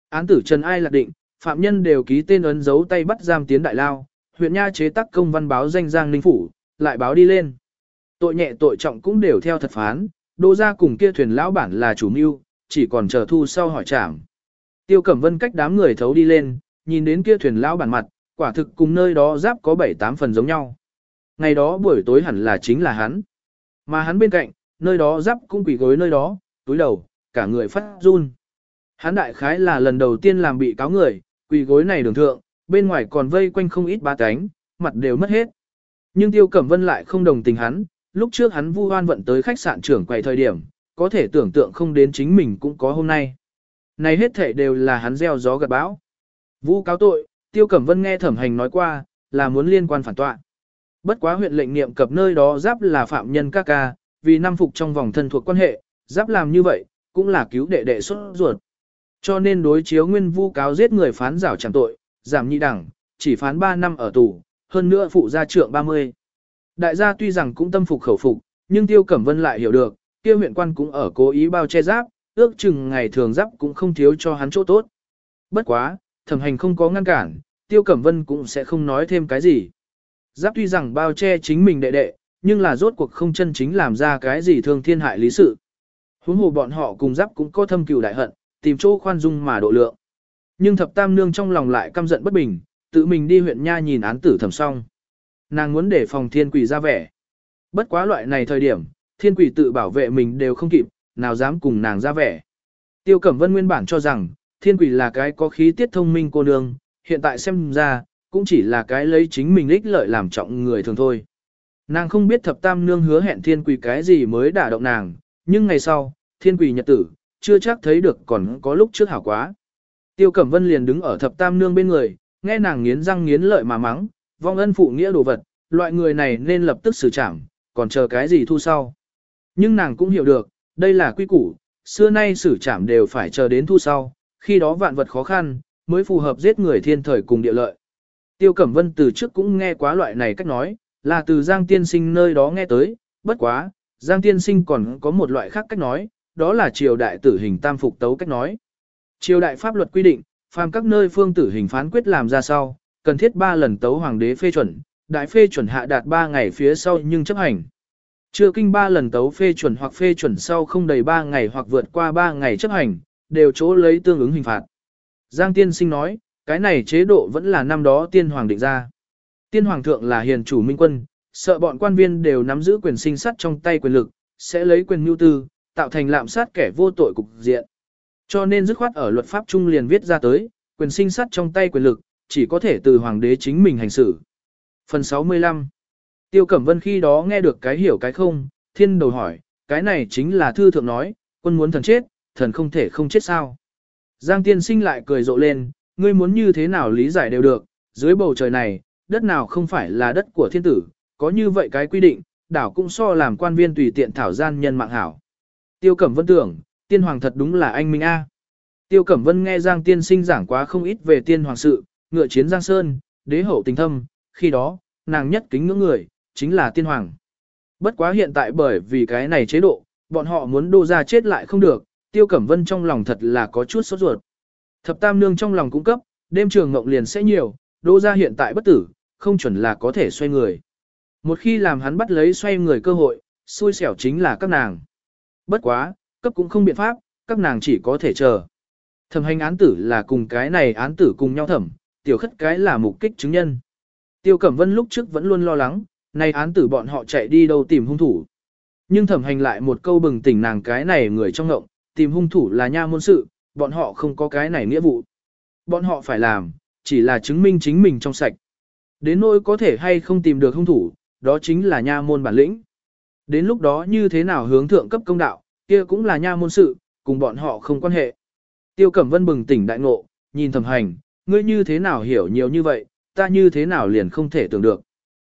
Án tử Trần Ai lạc định, phạm nhân đều ký tên ấn dấu tay bắt giam tiến đại lao, huyện nha chế tác công văn báo danh giang ninh phủ, lại báo đi lên. Tội nhẹ tội trọng cũng đều theo thật phán, đô ra cùng kia thuyền lão bản là chủ mưu, chỉ còn chờ thu sau hỏi trảm. Tiêu Cẩm Vân cách đám người thấu đi lên, nhìn đến kia thuyền lão bản mặt, quả thực cùng nơi đó giáp có 7-8 phần giống nhau. Ngày đó buổi tối hẳn là chính là hắn. Mà hắn bên cạnh, nơi đó giáp cũng quỷ gối nơi đó, túi đầu, cả người phát run. Hán đại khái là lần đầu tiên làm bị cáo người, quỷ gối này đường thượng, bên ngoài còn vây quanh không ít ba cánh, mặt đều mất hết. Nhưng Tiêu Cẩm Vân lại không đồng tình hắn, lúc trước hắn vu hoan vận tới khách sạn trưởng quầy thời điểm, có thể tưởng tượng không đến chính mình cũng có hôm nay. Này hết thể đều là hắn gieo gió gặt bão. Vu cáo tội, Tiêu Cẩm Vân nghe thẩm hành nói qua, là muốn liên quan phản tọa. Bất quá huyện lệnh niệm cập nơi đó giáp là phạm nhân ca ca, vì năm phục trong vòng thân thuộc quan hệ, giáp làm như vậy, cũng là cứu đệ đệ xuất ruột. Cho nên đối chiếu nguyên vu cáo giết người phán rảo chẳng tội, giảm nhị đẳng, chỉ phán 3 năm ở tù, hơn nữa phụ gia trượng 30. Đại gia tuy rằng cũng tâm phục khẩu phục, nhưng Tiêu Cẩm Vân lại hiểu được, kia huyện quan cũng ở cố ý bao che giáp, ước chừng ngày thường giáp cũng không thiếu cho hắn chỗ tốt. Bất quá, thẩm hành không có ngăn cản, Tiêu Cẩm Vân cũng sẽ không nói thêm cái gì. Giáp tuy rằng bao che chính mình đệ đệ, nhưng là rốt cuộc không chân chính làm ra cái gì thương thiên hại lý sự. Huống hồ bọn họ cùng giáp cũng có thâm cừu đại hận, tìm chỗ khoan dung mà độ lượng. Nhưng thập tam nương trong lòng lại căm giận bất bình, tự mình đi huyện nha nhìn án tử thẩm xong. Nàng muốn để phòng thiên quỷ ra vẻ. Bất quá loại này thời điểm, thiên quỷ tự bảo vệ mình đều không kịp, nào dám cùng nàng ra vẻ. Tiêu Cẩm Vân nguyên bản cho rằng, thiên quỷ là cái có khí tiết thông minh cô nương, hiện tại xem ra, cũng chỉ là cái lấy chính mình ích lợi làm trọng người thường thôi. Nàng không biết thập tam nương hứa hẹn thiên quỷ cái gì mới đả động nàng, nhưng ngày sau, thiên quỷ nhật tử, chưa chắc thấy được còn có lúc trước hảo quá. Tiêu Cẩm Vân liền đứng ở thập tam nương bên người, nghe nàng nghiến răng nghiến lợi mà mắng, vong ân phụ nghĩa đồ vật, loại người này nên lập tức xử trảm, còn chờ cái gì thu sau. Nhưng nàng cũng hiểu được, đây là quy củ, xưa nay xử trảm đều phải chờ đến thu sau, khi đó vạn vật khó khăn, mới phù hợp giết người thiên thời cùng địa lợi. Tiêu Cẩm Vân từ trước cũng nghe quá loại này cách nói, là từ Giang Tiên Sinh nơi đó nghe tới, bất quá, Giang Tiên Sinh còn có một loại khác cách nói, đó là triều đại tử hình tam phục tấu cách nói. Triều đại pháp luật quy định, phàm các nơi phương tử hình phán quyết làm ra sau, cần thiết 3 lần tấu hoàng đế phê chuẩn, đại phê chuẩn hạ đạt 3 ngày phía sau nhưng chấp hành. Chưa kinh 3 lần tấu phê chuẩn hoặc phê chuẩn sau không đầy 3 ngày hoặc vượt qua 3 ngày chấp hành, đều chỗ lấy tương ứng hình phạt. Giang tiên sinh nói, cái này chế độ vẫn là năm đó tiên hoàng định ra. Tiên hoàng thượng là hiền chủ minh quân, sợ bọn quan viên đều nắm giữ quyền sinh sát trong tay quyền lực, sẽ lấy quyền mưu tư, tạo thành lạm sát kẻ vô tội cục diện. Cho nên dứt khoát ở luật pháp trung liền viết ra tới, quyền sinh sát trong tay quyền lực, chỉ có thể từ hoàng đế chính mình hành xử. Phần 65 Tiêu Cẩm Vân khi đó nghe được cái hiểu cái không, thiên đầu hỏi, cái này chính là thư thượng nói, quân muốn thần chết, thần không thể không chết sao. Giang tiên sinh lại cười rộ lên, ngươi muốn như thế nào lý giải đều được, dưới bầu trời này, đất nào không phải là đất của thiên tử, có như vậy cái quy định, đảo cũng so làm quan viên tùy tiện thảo gian nhân mạng hảo. Tiêu Cẩm Vân tưởng, tiên hoàng thật đúng là anh Minh A. Tiêu Cẩm Vân nghe Giang tiên sinh giảng quá không ít về tiên hoàng sự, ngựa chiến Giang Sơn, đế hậu tình thâm, khi đó, nàng nhất kính ngưỡng người, chính là tiên hoàng. Bất quá hiện tại bởi vì cái này chế độ, bọn họ muốn đô ra chết lại không được, Tiêu Cẩm Vân trong lòng thật là có chút sốt ruột. Thập Tam Nương trong lòng cũng cấp, đêm trường ngộng liền sẽ nhiều, đô ra hiện tại bất tử, không chuẩn là có thể xoay người. Một khi làm hắn bắt lấy xoay người cơ hội, xui xẻo chính là các nàng. Bất quá, cấp cũng không biện pháp, các nàng chỉ có thể chờ. Thẩm hành án tử là cùng cái này án tử cùng nhau thẩm, tiểu khất cái là mục kích chứng nhân. Tiêu Cẩm Vân lúc trước vẫn luôn lo lắng, nay án tử bọn họ chạy đi đâu tìm hung thủ. Nhưng thẩm hành lại một câu bừng tỉnh nàng cái này người trong ngộng, tìm hung thủ là nha môn sự, bọn họ không có cái này nghĩa vụ. Bọn họ phải làm, chỉ là chứng minh chính mình trong sạch. Đến nỗi có thể hay không tìm được hung thủ, đó chính là nha môn bản lĩnh. Đến lúc đó như thế nào hướng thượng cấp công đạo, kia cũng là nha môn sự, cùng bọn họ không quan hệ. Tiêu Cẩm Vân bừng tỉnh đại ngộ, nhìn thẩm hành, ngươi như thế nào hiểu nhiều như vậy, ta như thế nào liền không thể tưởng được.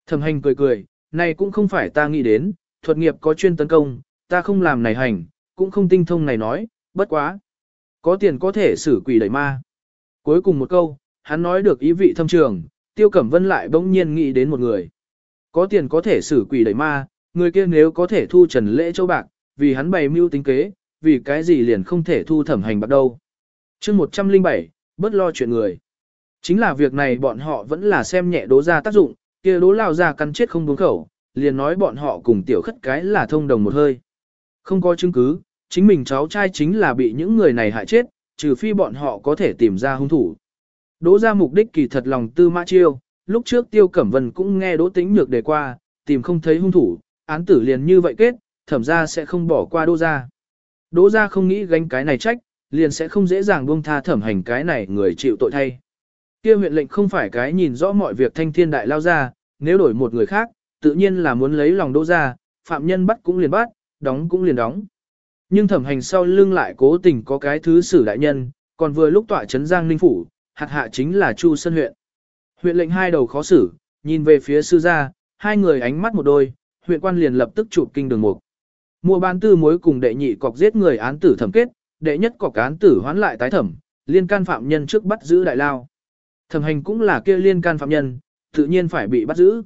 Thẩm hành cười cười, này cũng không phải ta nghĩ đến, thuật nghiệp có chuyên tấn công, ta không làm này hành, cũng không tinh thông này nói, bất quá. Có tiền có thể xử quỷ đẩy ma. Cuối cùng một câu, hắn nói được ý vị thâm trường, tiêu cẩm vân lại bỗng nhiên nghĩ đến một người. Có tiền có thể xử quỷ đẩy ma, người kia nếu có thể thu trần lễ châu bạc, vì hắn bày mưu tính kế, vì cái gì liền không thể thu thẩm hành bạc đâu. chương 107, bớt lo chuyện người. Chính là việc này bọn họ vẫn là xem nhẹ đố ra tác dụng, kia đố lao ra căn chết không đúng khẩu, liền nói bọn họ cùng tiểu khất cái là thông đồng một hơi. Không có chứng cứ, chính mình cháu trai chính là bị những người này hại chết, trừ phi bọn họ có thể tìm ra hung thủ. Đỗ ra mục đích kỳ thật lòng tư mã chiêu, lúc trước Tiêu Cẩm Vân cũng nghe Đỗ Tĩnh Nhược đề qua, tìm không thấy hung thủ, án tử liền như vậy kết, thẩm ra sẽ không bỏ qua Đỗ ra. Đỗ ra không nghĩ gánh cái này trách, liền sẽ không dễ dàng buông tha thẩm hành cái này người chịu tội thay. Kia huyện lệnh không phải cái nhìn rõ mọi việc thanh thiên đại lao ra, nếu đổi một người khác, tự nhiên là muốn lấy lòng Đỗ ra, phạm nhân bắt cũng liền bắt, đóng cũng liền đóng. Nhưng thẩm hành sau lưng lại cố tình có cái thứ xử đại nhân, còn vừa lúc tỏa chấn giang ninh phủ, hạt hạ chính là Chu Sơn huyện. Huyện lệnh hai đầu khó xử, nhìn về phía sư gia, hai người ánh mắt một đôi, huyện quan liền lập tức chụp kinh đường mục. Mua bán tư mối cùng đệ nhị cọc giết người án tử thẩm kết, đệ nhất cọc án tử hoán lại tái thẩm, liên can phạm nhân trước bắt giữ đại lao. Thẩm hành cũng là kia liên can phạm nhân, tự nhiên phải bị bắt giữ.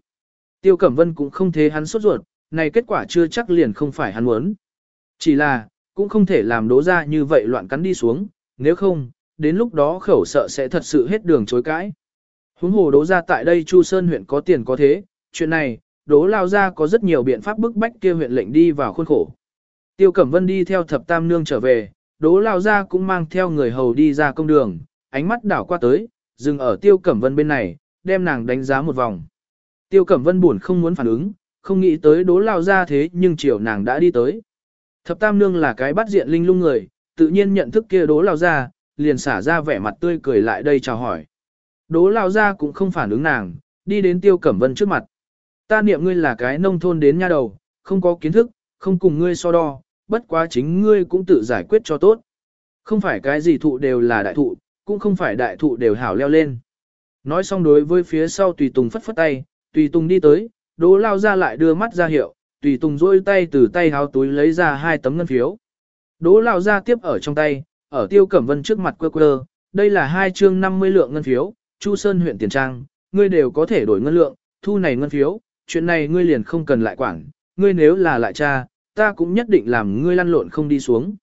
Tiêu Cẩm Vân cũng không thế hắn sốt ruột, này kết quả chưa chắc liền không phải hắn muốn. Chỉ là, cũng không thể làm đố ra như vậy loạn cắn đi xuống, nếu không, đến lúc đó khẩu sợ sẽ thật sự hết đường chối cãi. Huống hồ đố ra tại đây Chu Sơn huyện có tiền có thế, chuyện này, đố lao ra có rất nhiều biện pháp bức bách kia huyện lệnh đi vào khuôn khổ. Tiêu Cẩm Vân đi theo thập tam nương trở về, đố lao ra cũng mang theo người hầu đi ra công đường, ánh mắt đảo qua tới, dừng ở Tiêu Cẩm Vân bên này, đem nàng đánh giá một vòng. Tiêu Cẩm Vân buồn không muốn phản ứng, không nghĩ tới đố lao ra thế nhưng chiều nàng đã đi tới. Thập tam nương là cái bắt diện linh lung người, tự nhiên nhận thức kia đố lao ra, liền xả ra vẻ mặt tươi cười lại đây chào hỏi. Đố lao ra cũng không phản ứng nàng, đi đến tiêu cẩm vân trước mặt. Ta niệm ngươi là cái nông thôn đến nha đầu, không có kiến thức, không cùng ngươi so đo, bất quá chính ngươi cũng tự giải quyết cho tốt. Không phải cái gì thụ đều là đại thụ, cũng không phải đại thụ đều hảo leo lên. Nói xong đối với phía sau Tùy Tùng phất phất tay, Tùy Tùng đi tới, đố lao ra lại đưa mắt ra hiệu, Tùy Tùng rôi tay từ tay háo túi lấy ra hai tấm ngân phiếu. Đố lao ra tiếp ở trong tay, ở Tiêu Cẩm Vân trước mặt quơ quơ, đây là hai chương 50 lượng ngân phiếu, Chu Sơn huyện tiền trang, ngươi đều có thể đổi ngân lượng, thu này ngân phiếu, chuyện này ngươi liền không cần lại quản, ngươi nếu là lại cha, ta cũng nhất định làm ngươi lăn lộn không đi xuống.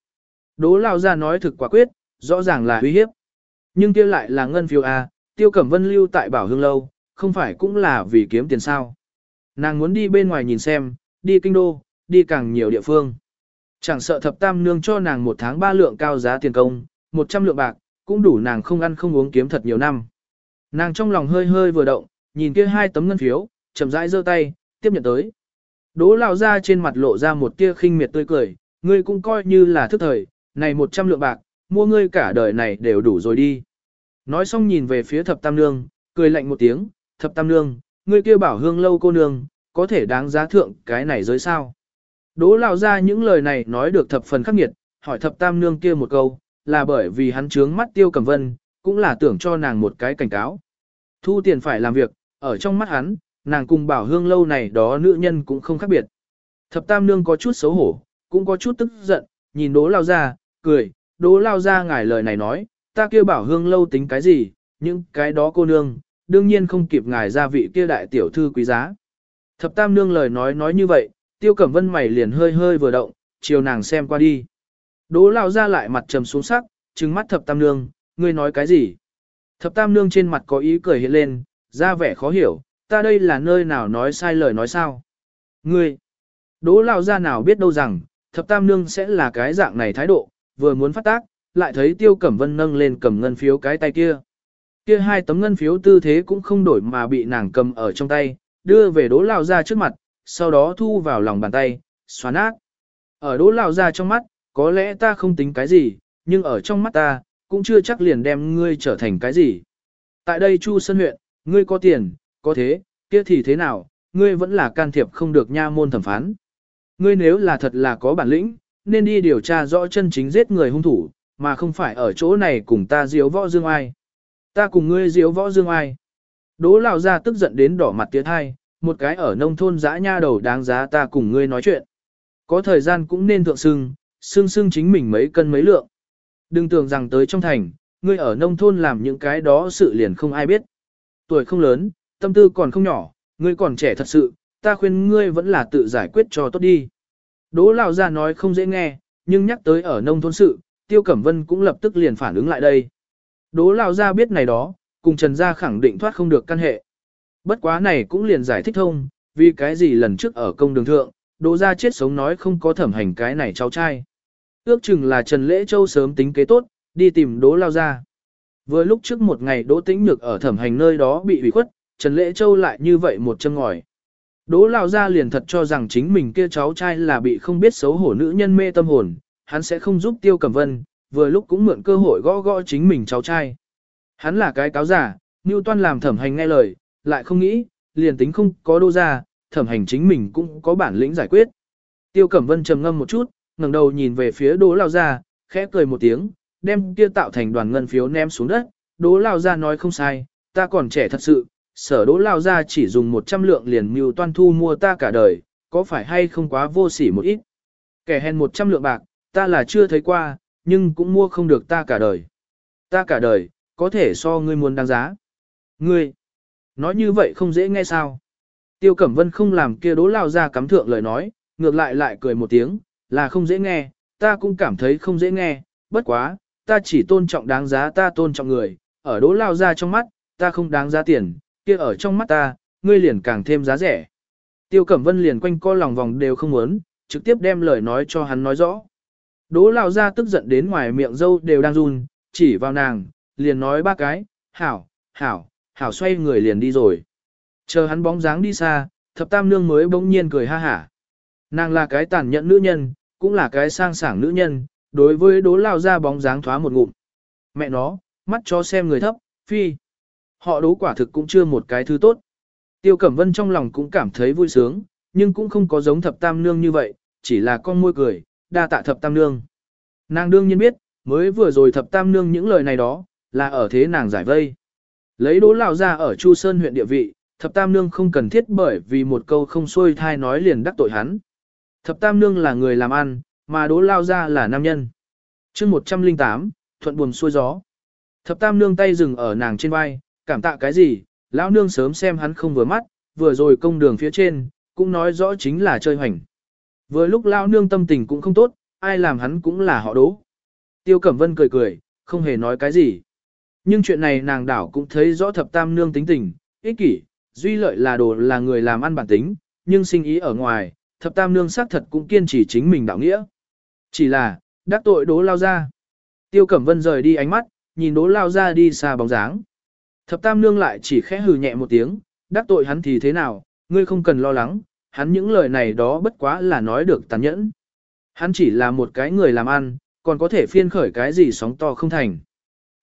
Đố lao ra nói thực quả quyết, rõ ràng là uy hiếp. Nhưng kia lại là ngân phiếu A, Tiêu Cẩm Vân lưu tại Bảo Hương Lâu, không phải cũng là vì kiếm tiền sao. Nàng muốn đi bên ngoài nhìn xem, đi kinh đô, đi càng nhiều địa phương. Chẳng sợ thập tam nương cho nàng một tháng ba lượng cao giá tiền công, một trăm lượng bạc, cũng đủ nàng không ăn không uống kiếm thật nhiều năm. Nàng trong lòng hơi hơi vừa động, nhìn kia hai tấm ngân phiếu, chậm rãi giơ tay, tiếp nhận tới. Đỗ lão ra trên mặt lộ ra một tia khinh miệt tươi cười, ngươi cũng coi như là thức thời, này một trăm lượng bạc, mua ngươi cả đời này đều đủ rồi đi. Nói xong nhìn về phía thập tam nương, cười lạnh một tiếng, thập tam nương, ngươi kia bảo hương lâu cô nương, có thể đáng giá thượng cái này giới sao. Đỗ lão ra những lời này nói được thập phần khắc nghiệt, hỏi thập tam nương kia một câu, là bởi vì hắn trướng mắt tiêu cầm vân, cũng là tưởng cho nàng một cái cảnh cáo. Thu tiền phải làm việc, ở trong mắt hắn, nàng cùng bảo hương lâu này đó nữ nhân cũng không khác biệt. Thập tam nương có chút xấu hổ, cũng có chút tức giận, nhìn đố lao ra, cười, đố lao ra ngài lời này nói, ta kia bảo hương lâu tính cái gì, những cái đó cô nương, đương nhiên không kịp ngài ra vị kia đại tiểu thư quý giá. Thập tam nương lời nói nói như vậy, tiêu cẩm vân mày liền hơi hơi vừa động, chiều nàng xem qua đi. Đỗ lao ra lại mặt trầm xuống sắc, trừng mắt thập tam nương, ngươi nói cái gì? Thập tam nương trên mặt có ý cười hiện lên, ra vẻ khó hiểu, ta đây là nơi nào nói sai lời nói sao? Ngươi, Đỗ lao ra nào biết đâu rằng, thập tam nương sẽ là cái dạng này thái độ, vừa muốn phát tác, lại thấy tiêu cẩm vân nâng lên cầm ngân phiếu cái tay kia. Kia hai tấm ngân phiếu tư thế cũng không đổi mà bị nàng cầm ở trong tay, đưa về Đỗ lao ra trước mặt, sau đó thu vào lòng bàn tay, xóa nát. Ở đỗ lao ra trong mắt, có lẽ ta không tính cái gì, nhưng ở trong mắt ta, cũng chưa chắc liền đem ngươi trở thành cái gì. Tại đây Chu Sơn huyện, ngươi có tiền, có thế, kia thì thế nào, ngươi vẫn là can thiệp không được nha môn thẩm phán. Ngươi nếu là thật là có bản lĩnh, nên đi điều tra rõ chân chính giết người hung thủ, mà không phải ở chỗ này cùng ta diếu võ dương ai. Ta cùng ngươi diếu võ dương ai. Đỗ lão ra tức giận đến đỏ mặt tiết hai, một cái ở nông thôn dã nha đầu đáng giá ta cùng ngươi nói chuyện. Có thời gian cũng nên thượng sưng, sưng sưng chính mình mấy cân mấy lượng. Đừng tưởng rằng tới trong thành, ngươi ở nông thôn làm những cái đó sự liền không ai biết. Tuổi không lớn, tâm tư còn không nhỏ, ngươi còn trẻ thật sự, ta khuyên ngươi vẫn là tự giải quyết cho tốt đi. Đỗ lão gia nói không dễ nghe, nhưng nhắc tới ở nông thôn sự, Tiêu Cẩm Vân cũng lập tức liền phản ứng lại đây. Đỗ lão gia biết này đó, cùng Trần gia khẳng định thoát không được căn hệ. Bất quá này cũng liền giải thích thông, vì cái gì lần trước ở công đường thượng, Đỗ gia chết sống nói không có thẩm hành cái này cháu trai. Ước chừng là Trần Lễ Châu sớm tính kế tốt, đi tìm Đỗ Lao gia. Vừa lúc trước một ngày Đỗ Tĩnh Nhược ở thẩm hành nơi đó bị ủy khuất, Trần Lễ Châu lại như vậy một chân ngòi. Đỗ Lao gia liền thật cho rằng chính mình kia cháu trai là bị không biết xấu hổ nữ nhân mê tâm hồn, hắn sẽ không giúp Tiêu Cẩm Vân, vừa lúc cũng mượn cơ hội gõ gõ chính mình cháu trai. Hắn là cái cáo giả, Toan làm thẩm hành nghe lời, lại không nghĩ, liền tính không có đô ra, thẩm hành chính mình cũng có bản lĩnh giải quyết. Tiêu Cẩm Vân trầm ngâm một chút, ngẩng đầu nhìn về phía Đỗ Lao gia, khẽ cười một tiếng, đem kia tạo thành đoàn ngân phiếu ném xuống đất. Đỗ Lao gia nói không sai, ta còn trẻ thật sự, sở Đỗ Lao gia chỉ dùng 100 lượng liền mưu toan thu mua ta cả đời, có phải hay không quá vô sỉ một ít. Kẻ hèn 100 lượng bạc, ta là chưa thấy qua, nhưng cũng mua không được ta cả đời. Ta cả đời, có thể so ngươi muốn đáng giá. Ngươi, nói như vậy không dễ nghe sao. Tiêu Cẩm Vân không làm kia đố lao ra cắm thượng lời nói, ngược lại lại cười một tiếng, là không dễ nghe, ta cũng cảm thấy không dễ nghe, bất quá, ta chỉ tôn trọng đáng giá ta tôn trọng người, ở đố lao ra trong mắt, ta không đáng giá tiền, kia ở trong mắt ta, ngươi liền càng thêm giá rẻ. Tiêu Cẩm Vân liền quanh co lòng vòng đều không muốn, trực tiếp đem lời nói cho hắn nói rõ. Đỗ lao ra tức giận đến ngoài miệng dâu đều đang run, chỉ vào nàng, liền nói ba cái, hảo, hảo, hảo xoay người liền đi rồi. Chờ hắn bóng dáng đi xa, thập tam nương mới bỗng nhiên cười ha hả. Nàng là cái tàn nhẫn nữ nhân, cũng là cái sang sảng nữ nhân, đối với đố lao ra bóng dáng thoá một ngụm. Mẹ nó, mắt cho xem người thấp, phi. Họ đố quả thực cũng chưa một cái thứ tốt. Tiêu Cẩm Vân trong lòng cũng cảm thấy vui sướng, nhưng cũng không có giống thập tam nương như vậy, chỉ là con môi cười, đa tạ thập tam nương. Nàng đương nhiên biết, mới vừa rồi thập tam nương những lời này đó, là ở thế nàng giải vây. Lấy đố lão ra ở Chu Sơn huyện địa vị, thập tam nương không cần thiết bởi vì một câu không xuôi thai nói liền đắc tội hắn. Thập tam nương là người làm ăn, mà đố lao ra là nam nhân. chương 108, thuận buồm xuôi gió. Thập tam nương tay dừng ở nàng trên vai, cảm tạ cái gì, lão nương sớm xem hắn không vừa mắt, vừa rồi công đường phía trên, cũng nói rõ chính là chơi hoành. Vừa lúc lão nương tâm tình cũng không tốt, ai làm hắn cũng là họ đố. Tiêu Cẩm Vân cười cười, không hề nói cái gì. Nhưng chuyện này nàng đảo cũng thấy rõ thập tam nương tính tình, ích kỷ, duy lợi là đồ là người làm ăn bản tính, nhưng sinh ý ở ngoài, thập tam nương xác thật cũng kiên trì chính mình đạo nghĩa. Chỉ là, đắc tội đố lao ra. Tiêu Cẩm Vân rời đi ánh mắt, nhìn đố lao ra đi xa bóng dáng. Thập tam nương lại chỉ khẽ hừ nhẹ một tiếng, đắc tội hắn thì thế nào, ngươi không cần lo lắng, hắn những lời này đó bất quá là nói được tàn nhẫn. Hắn chỉ là một cái người làm ăn, còn có thể phiên khởi cái gì sóng to không thành.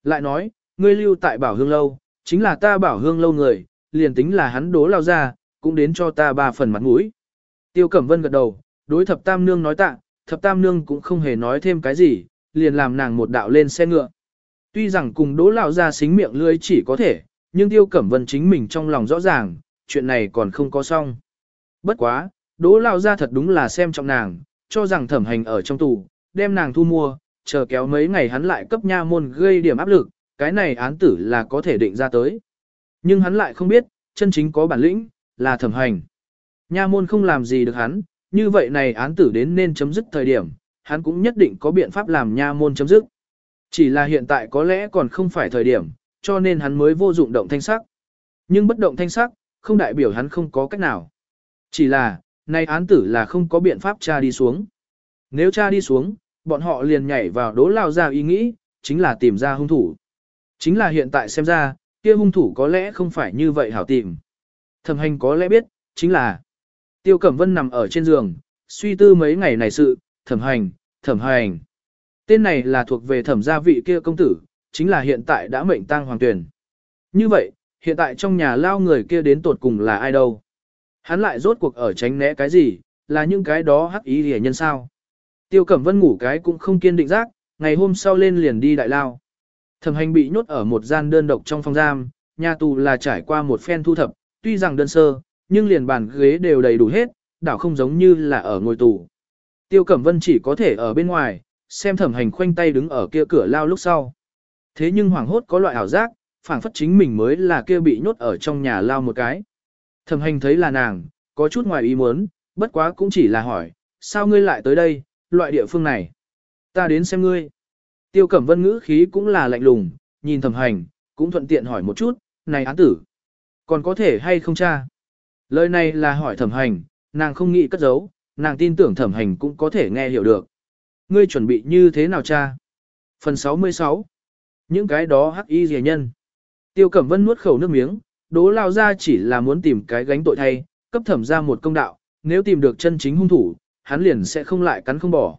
Lại nói, ngươi lưu tại bảo hương lâu, chính là ta bảo hương lâu người, liền tính là hắn đố lao ra, cũng đến cho ta ba phần mặt mũi. Tiêu Cẩm Vân gật đầu, đối thập tam nương nói tạ, thập tam nương cũng không hề nói thêm cái gì, liền làm nàng một đạo lên xe ngựa. Tuy rằng cùng đố lao ra xính miệng lưới chỉ có thể, nhưng Tiêu Cẩm Vân chính mình trong lòng rõ ràng, chuyện này còn không có xong. Bất quá, đố lao ra thật đúng là xem trọng nàng, cho rằng thẩm hành ở trong tù, đem nàng thu mua, chờ kéo mấy ngày hắn lại cấp nha môn gây điểm áp lực, cái này án tử là có thể định ra tới. Nhưng hắn lại không biết, chân chính có bản lĩnh, là thẩm hành. Nha môn không làm gì được hắn, như vậy này án tử đến nên chấm dứt thời điểm, hắn cũng nhất định có biện pháp làm nha môn chấm dứt. Chỉ là hiện tại có lẽ còn không phải thời điểm, cho nên hắn mới vô dụng động thanh sắc. Nhưng bất động thanh sắc, không đại biểu hắn không có cách nào. Chỉ là, nay án tử là không có biện pháp tra đi xuống. Nếu tra đi xuống, bọn họ liền nhảy vào đố lao ra ý nghĩ, chính là tìm ra hung thủ. Chính là hiện tại xem ra, kia hung thủ có lẽ không phải như vậy hảo tìm. Thẩm hành có lẽ biết, chính là Tiêu Cẩm Vân nằm ở trên giường, suy tư mấy ngày này sự, thẩm hành, thẩm hành. Tên này là thuộc về thẩm gia vị kia công tử, chính là hiện tại đã mệnh tang hoàng tuyển. Như vậy, hiện tại trong nhà lao người kia đến tột cùng là ai đâu? Hắn lại rốt cuộc ở tránh né cái gì, là những cái đó hắc ý hề nhân sao? Tiêu Cẩm Vân ngủ cái cũng không kiên định giác, ngày hôm sau lên liền đi đại lao. Thẩm hành bị nhốt ở một gian đơn độc trong phòng giam, nhà tù là trải qua một phen thu thập, tuy rằng đơn sơ, nhưng liền bàn ghế đều đầy đủ hết, đảo không giống như là ở ngôi tù. Tiêu Cẩm Vân chỉ có thể ở bên ngoài, xem thẩm hành khoanh tay đứng ở kia cửa lao lúc sau. Thế nhưng hoảng hốt có loại ảo giác, phảng phất chính mình mới là kia bị nhốt ở trong nhà lao một cái. Thẩm hành thấy là nàng, có chút ngoài ý muốn, bất quá cũng chỉ là hỏi, sao ngươi lại tới đây, loại địa phương này? Ta đến xem ngươi. Tiêu Cẩm Vân ngữ khí cũng là lạnh lùng, nhìn thẩm hành, cũng thuận tiện hỏi một chút, này án tử, còn có thể hay không cha? Lời này là hỏi thẩm hành, nàng không nghĩ cất giấu, nàng tin tưởng thẩm hành cũng có thể nghe hiểu được. Ngươi chuẩn bị như thế nào cha? Phần 66 Những cái đó hắc y rìa nhân. Tiêu Cẩm Vân nuốt khẩu nước miếng, đố lao ra chỉ là muốn tìm cái gánh tội thay, cấp thẩm ra một công đạo, nếu tìm được chân chính hung thủ, hắn liền sẽ không lại cắn không bỏ.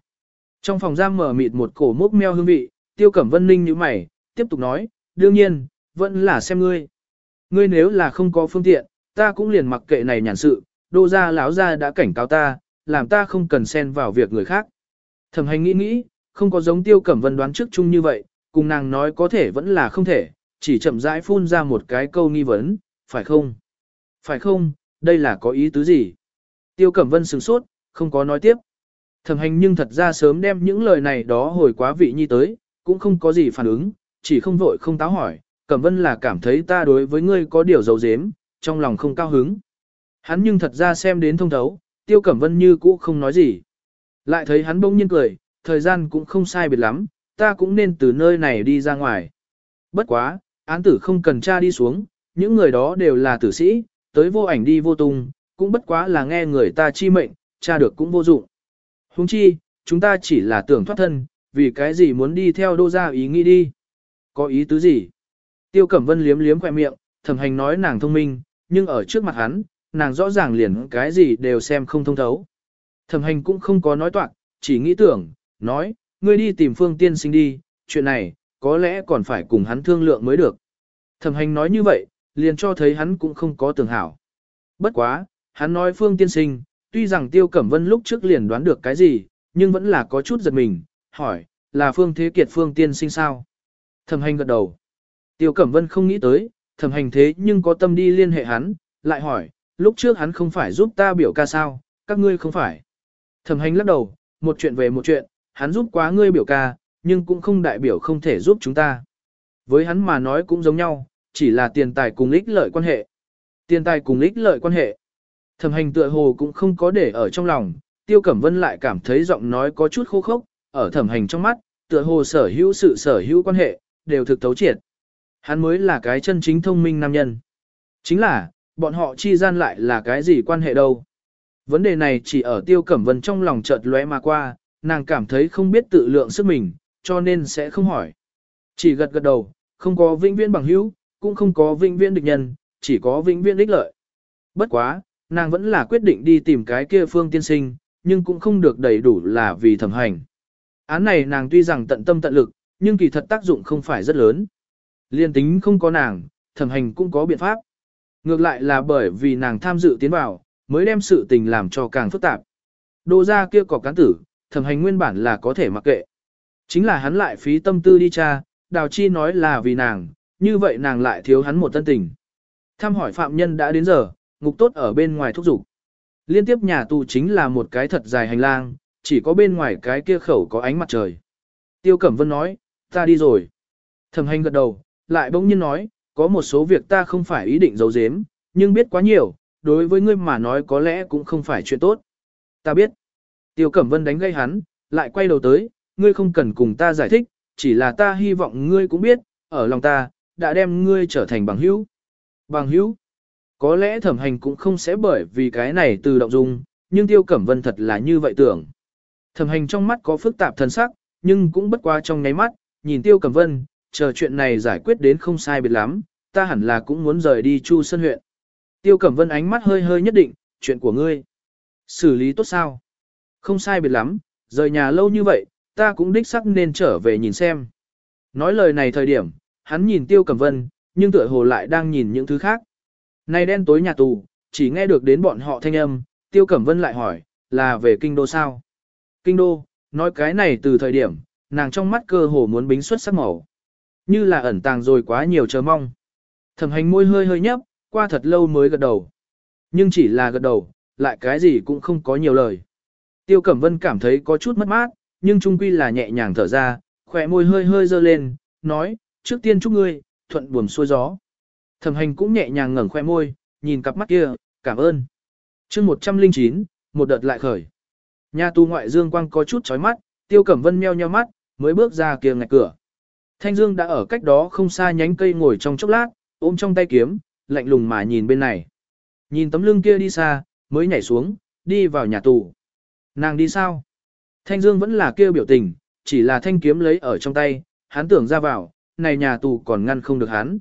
Trong phòng giam mở mịt một cổ mốc meo hương vị, Tiêu Cẩm Vân ninh như mày, tiếp tục nói, đương nhiên, vẫn là xem ngươi. Ngươi nếu là không có phương tiện, ta cũng liền mặc kệ này nhàn sự, đô gia lão gia đã cảnh cáo ta, làm ta không cần xen vào việc người khác. Thẩm hành nghĩ nghĩ, không có giống tiêu cẩm vân đoán trước chung như vậy, cùng nàng nói có thể vẫn là không thể, chỉ chậm rãi phun ra một cái câu nghi vấn, phải không? Phải không, đây là có ý tứ gì? Tiêu cẩm vân sửng sốt, không có nói tiếp. Thẩm hành nhưng thật ra sớm đem những lời này đó hồi quá vị nhi tới, cũng không có gì phản ứng, chỉ không vội không táo hỏi, cẩm vân là cảm thấy ta đối với ngươi có điều dấu dếm, trong lòng không cao hứng. Hắn nhưng thật ra xem đến thông thấu, tiêu cẩm vân như cũ không nói gì. Lại thấy hắn bỗng nhiên cười, thời gian cũng không sai biệt lắm, ta cũng nên từ nơi này đi ra ngoài. Bất quá, án tử không cần tra đi xuống, những người đó đều là tử sĩ, tới vô ảnh đi vô tung, cũng bất quá là nghe người ta chi mệnh, tra được cũng vô dụng. Huống chi, chúng ta chỉ là tưởng thoát thân, vì cái gì muốn đi theo đô gia ý nghĩ đi. Có ý tứ gì? Tiêu Cẩm Vân liếm liếm khỏe miệng, thẩm hành nói nàng thông minh, nhưng ở trước mặt hắn, nàng rõ ràng liền cái gì đều xem không thông thấu. Thẩm hành cũng không có nói toạc, chỉ nghĩ tưởng, nói, ngươi đi tìm phương tiên sinh đi, chuyện này, có lẽ còn phải cùng hắn thương lượng mới được. Thẩm hành nói như vậy, liền cho thấy hắn cũng không có tưởng hảo. Bất quá, hắn nói phương tiên sinh, tuy rằng tiêu cẩm vân lúc trước liền đoán được cái gì, nhưng vẫn là có chút giật mình, hỏi, là phương thế kiệt phương tiên sinh sao? Thẩm hành gật đầu. Tiêu cẩm vân không nghĩ tới, thẩm hành thế nhưng có tâm đi liên hệ hắn, lại hỏi, lúc trước hắn không phải giúp ta biểu ca sao, các ngươi không phải. Thẩm hành lắc đầu, một chuyện về một chuyện, hắn giúp quá ngươi biểu ca, nhưng cũng không đại biểu không thể giúp chúng ta. Với hắn mà nói cũng giống nhau, chỉ là tiền tài cùng ích lợi quan hệ. Tiền tài cùng ích lợi quan hệ. Thẩm hành tựa hồ cũng không có để ở trong lòng, tiêu cẩm vân lại cảm thấy giọng nói có chút khô khốc, ở thẩm hành trong mắt, tựa hồ sở hữu sự sở hữu quan hệ, đều thực thấu triệt. Hắn mới là cái chân chính thông minh nam nhân. Chính là, bọn họ chi gian lại là cái gì quan hệ đâu. Vấn đề này chỉ ở tiêu cẩm vân trong lòng chợt lóe mà qua, nàng cảm thấy không biết tự lượng sức mình, cho nên sẽ không hỏi. Chỉ gật gật đầu, không có vĩnh viễn bằng hữu, cũng không có vĩnh viễn địch nhân, chỉ có vĩnh viễn ích lợi. Bất quá, nàng vẫn là quyết định đi tìm cái kia phương tiên sinh, nhưng cũng không được đầy đủ là vì thẩm hành. Án này nàng tuy rằng tận tâm tận lực, nhưng kỳ thật tác dụng không phải rất lớn. Liên tính không có nàng, thẩm hành cũng có biện pháp. Ngược lại là bởi vì nàng tham dự tiến vào, mới đem sự tình làm cho càng phức tạp. Đồ ra kia có cán tử, thẩm hành nguyên bản là có thể mặc kệ. Chính là hắn lại phí tâm tư đi tra, đào chi nói là vì nàng, như vậy nàng lại thiếu hắn một tân tình. Thăm hỏi phạm nhân đã đến giờ, ngục tốt ở bên ngoài thúc giục. Liên tiếp nhà tù chính là một cái thật dài hành lang, chỉ có bên ngoài cái kia khẩu có ánh mặt trời. Tiêu Cẩm Vân nói, ta đi rồi. Thẩm hành gật đầu, lại bỗng nhiên nói, có một số việc ta không phải ý định giấu giếm, nhưng biết quá nhiều, đối với ngươi mà nói có lẽ cũng không phải chuyện tốt. Ta biết. Tiêu Cẩm Vân đánh gây hắn, lại quay đầu tới, ngươi không cần cùng ta giải thích, chỉ là ta hy vọng ngươi cũng biết, ở lòng ta, đã đem ngươi trở thành bằng hữu. Bằng hữu. Có lẽ thẩm hành cũng không sẽ bởi vì cái này từ động dung, nhưng Tiêu Cẩm Vân thật là như vậy tưởng. Thẩm hành trong mắt có phức tạp thân sắc, nhưng cũng bất qua trong nháy mắt, nhìn Tiêu Cẩm Vân, chờ chuyện này giải quyết đến không sai biệt lắm, ta hẳn là cũng muốn rời đi Chu Sơn huyện. Tiêu Cẩm Vân ánh mắt hơi hơi nhất định, chuyện của ngươi. Xử lý tốt sao? Không sai biệt lắm, rời nhà lâu như vậy, ta cũng đích sắc nên trở về nhìn xem. Nói lời này thời điểm, hắn nhìn Tiêu Cẩm Vân, nhưng tựa hồ lại đang nhìn những thứ khác. Nay đen tối nhà tù, chỉ nghe được đến bọn họ thanh âm, Tiêu Cẩm Vân lại hỏi, là về kinh đô sao? Kinh đô, nói cái này từ thời điểm, nàng trong mắt cơ hồ muốn bính xuất sắc màu. Như là ẩn tàng rồi quá nhiều chờ mong. Thẩm hành môi hơi hơi nhấp, qua thật lâu mới gật đầu. Nhưng chỉ là gật đầu, lại cái gì cũng không có nhiều lời. Tiêu Cẩm Vân cảm thấy có chút mất mát, nhưng trung quy là nhẹ nhàng thở ra, khỏe môi hơi hơi dơ lên, nói, trước tiên chúc ngươi, thuận buồm xuôi gió. Thẩm hành cũng nhẹ nhàng ngẩng khoe môi, nhìn cặp mắt kia, cảm ơn. chương 109, một đợt lại khởi. Nhà tù ngoại dương quang có chút chói mắt, tiêu cẩm vân meo nheo mắt, mới bước ra kia ngạch cửa. Thanh Dương đã ở cách đó không xa nhánh cây ngồi trong chốc lát, ôm trong tay kiếm, lạnh lùng mà nhìn bên này. Nhìn tấm lưng kia đi xa, mới nhảy xuống, đi vào nhà tù. Nàng đi sao? Thanh Dương vẫn là kêu biểu tình, chỉ là thanh kiếm lấy ở trong tay, hắn tưởng ra vào, này nhà tù còn ngăn không được hắn.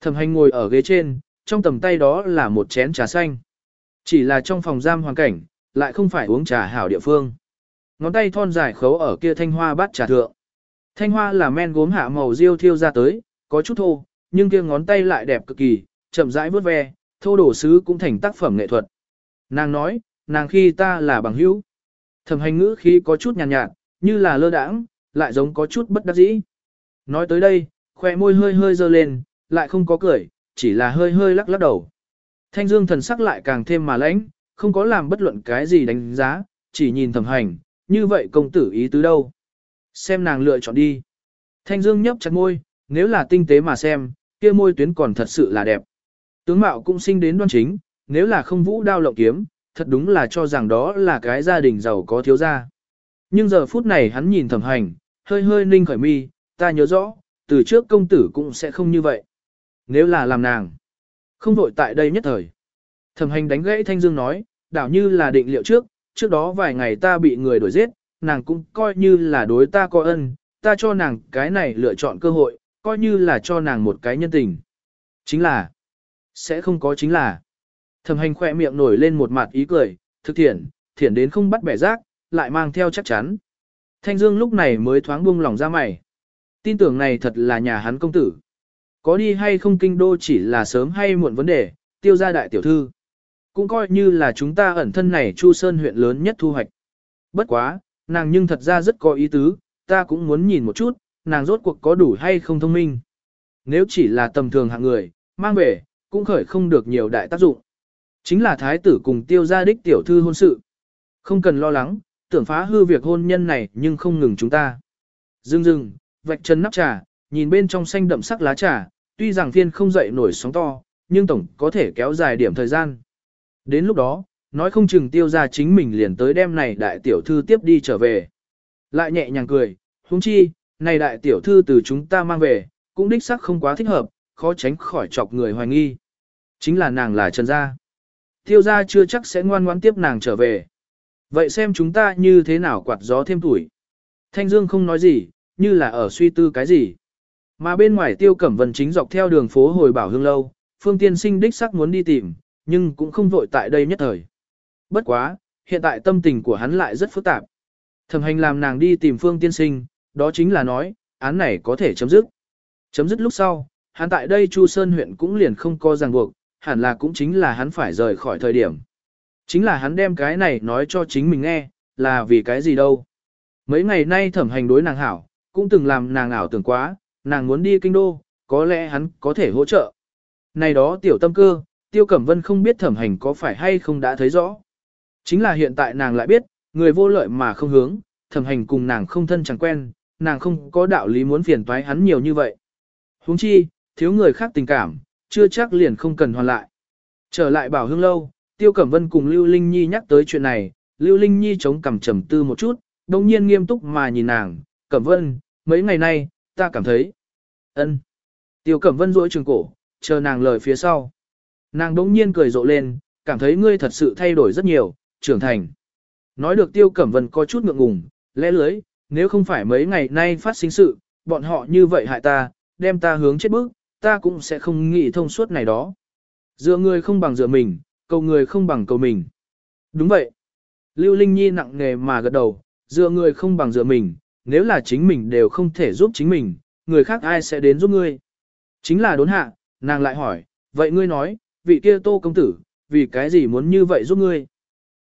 Thẩm hành ngồi ở ghế trên, trong tầm tay đó là một chén trà xanh. Chỉ là trong phòng giam hoàn cảnh, lại không phải uống trà hảo địa phương. Ngón tay thon dài khấu ở kia thanh hoa bát trà thượng. Thanh hoa là men gốm hạ màu riêu thiêu ra tới, có chút thô, nhưng kia ngón tay lại đẹp cực kỳ, chậm rãi vuốt ve, thô đổ sứ cũng thành tác phẩm nghệ thuật. Nàng nói, nàng khi ta là bằng hữu. Thẩm hành ngữ khi có chút nhàn nhạt, nhạt, như là lơ đãng, lại giống có chút bất đắc dĩ. Nói tới đây, khoe môi hơi hơi dơ lên, lại không có cười, chỉ là hơi hơi lắc lắc đầu. Thanh dương thần sắc lại càng thêm mà lãnh, không có làm bất luận cái gì đánh giá, chỉ nhìn thẩm hành, như vậy công tử ý tứ đâu. Xem nàng lựa chọn đi. Thanh dương nhấp chặt môi, nếu là tinh tế mà xem, kia môi tuyến còn thật sự là đẹp. Tướng mạo cũng sinh đến đoan chính, nếu là không vũ đao lộng kiếm, thật đúng là cho rằng đó là cái gia đình giàu có thiếu gia. Nhưng giờ phút này hắn nhìn thẩm hành, hơi hơi ninh khởi mi, ta nhớ rõ, từ trước công tử cũng sẽ không như vậy. Nếu là làm nàng, không vội tại đây nhất thời. Thẩm hành đánh gãy Thanh Dương nói, đảo như là định liệu trước, trước đó vài ngày ta bị người đuổi giết, nàng cũng coi như là đối ta có ân, ta cho nàng cái này lựa chọn cơ hội, coi như là cho nàng một cái nhân tình. Chính là, sẽ không có chính là. Thẩm hành khỏe miệng nổi lên một mặt ý cười, thực thiện, thiện đến không bắt bẻ rác, lại mang theo chắc chắn. Thanh Dương lúc này mới thoáng buông lòng ra mày. Tin tưởng này thật là nhà hắn công tử. Có đi hay không kinh đô chỉ là sớm hay muộn vấn đề, tiêu gia đại tiểu thư. Cũng coi như là chúng ta ẩn thân này Chu Sơn huyện lớn nhất thu hoạch. Bất quá, nàng nhưng thật ra rất có ý tứ, ta cũng muốn nhìn một chút, nàng rốt cuộc có đủ hay không thông minh. Nếu chỉ là tầm thường hạng người, mang về, cũng khởi không được nhiều đại tác dụng. Chính là thái tử cùng tiêu gia đích tiểu thư hôn sự. Không cần lo lắng, tưởng phá hư việc hôn nhân này nhưng không ngừng chúng ta. Dưng dưng, vạch chân nắp trà, nhìn bên trong xanh đậm sắc lá trà, tuy rằng thiên không dậy nổi sóng to, nhưng tổng có thể kéo dài điểm thời gian. Đến lúc đó, nói không chừng tiêu ra chính mình liền tới đêm này đại tiểu thư tiếp đi trở về. Lại nhẹ nhàng cười, huống chi, này đại tiểu thư từ chúng ta mang về, cũng đích sắc không quá thích hợp, khó tránh khỏi chọc người hoài nghi. Chính là nàng là Trần Gia. Tiêu gia chưa chắc sẽ ngoan ngoãn tiếp nàng trở về. Vậy xem chúng ta như thế nào quạt gió thêm tuổi. Thanh Dương không nói gì, như là ở suy tư cái gì. Mà bên ngoài tiêu cẩm vân chính dọc theo đường phố hồi bảo hương lâu, phương tiên sinh đích sắc muốn đi tìm, nhưng cũng không vội tại đây nhất thời. Bất quá, hiện tại tâm tình của hắn lại rất phức tạp. Thẩm hành làm nàng đi tìm phương tiên sinh, đó chính là nói, án này có thể chấm dứt. Chấm dứt lúc sau, hắn tại đây Chu Sơn huyện cũng liền không có ràng buộc, hẳn là cũng chính là hắn phải rời khỏi thời điểm. Chính là hắn đem cái này nói cho chính mình nghe, là vì cái gì đâu. Mấy ngày nay thẩm hành đối nàng hảo, cũng từng làm nàng ảo tưởng quá, nàng muốn đi kinh đô, có lẽ hắn có thể hỗ trợ. Này đó tiểu tâm cơ, tiêu cẩm vân không biết thẩm hành có phải hay không đã thấy rõ. Chính là hiện tại nàng lại biết, người vô lợi mà không hướng, thẩm hành cùng nàng không thân chẳng quen, nàng không có đạo lý muốn phiền toái hắn nhiều như vậy. huống chi, thiếu người khác tình cảm, chưa chắc liền không cần hoàn lại. Trở lại bảo hương lâu, Tiêu Cẩm Vân cùng Lưu Linh Nhi nhắc tới chuyện này, Lưu Linh Nhi chống cằm trầm tư một chút, đồng nhiên nghiêm túc mà nhìn nàng, Cẩm Vân, mấy ngày nay, ta cảm thấy. ân. Tiêu Cẩm Vân duỗi trường cổ, chờ nàng lời phía sau. Nàng đống nhiên cười rộ lên, cảm thấy ngươi thật sự thay đổi rất nhiều, trưởng thành. Nói được Tiêu Cẩm Vân có chút ngượng ngùng, lẽ lưới, nếu không phải mấy ngày nay phát sinh sự, bọn họ như vậy hại ta, đem ta hướng chết bước, ta cũng sẽ không nghĩ thông suốt này đó. Dựa người không bằng dựa mình, cầu người không bằng cầu mình. Đúng vậy. Lưu Linh Nhi nặng nề mà gật đầu, dựa người không bằng dựa mình, nếu là chính mình đều không thể giúp chính mình, người khác ai sẽ đến giúp ngươi. Chính là đốn hạ, nàng lại hỏi, vậy ngươi nói, vị kia tô công tử, vì cái gì muốn như vậy giúp ngươi?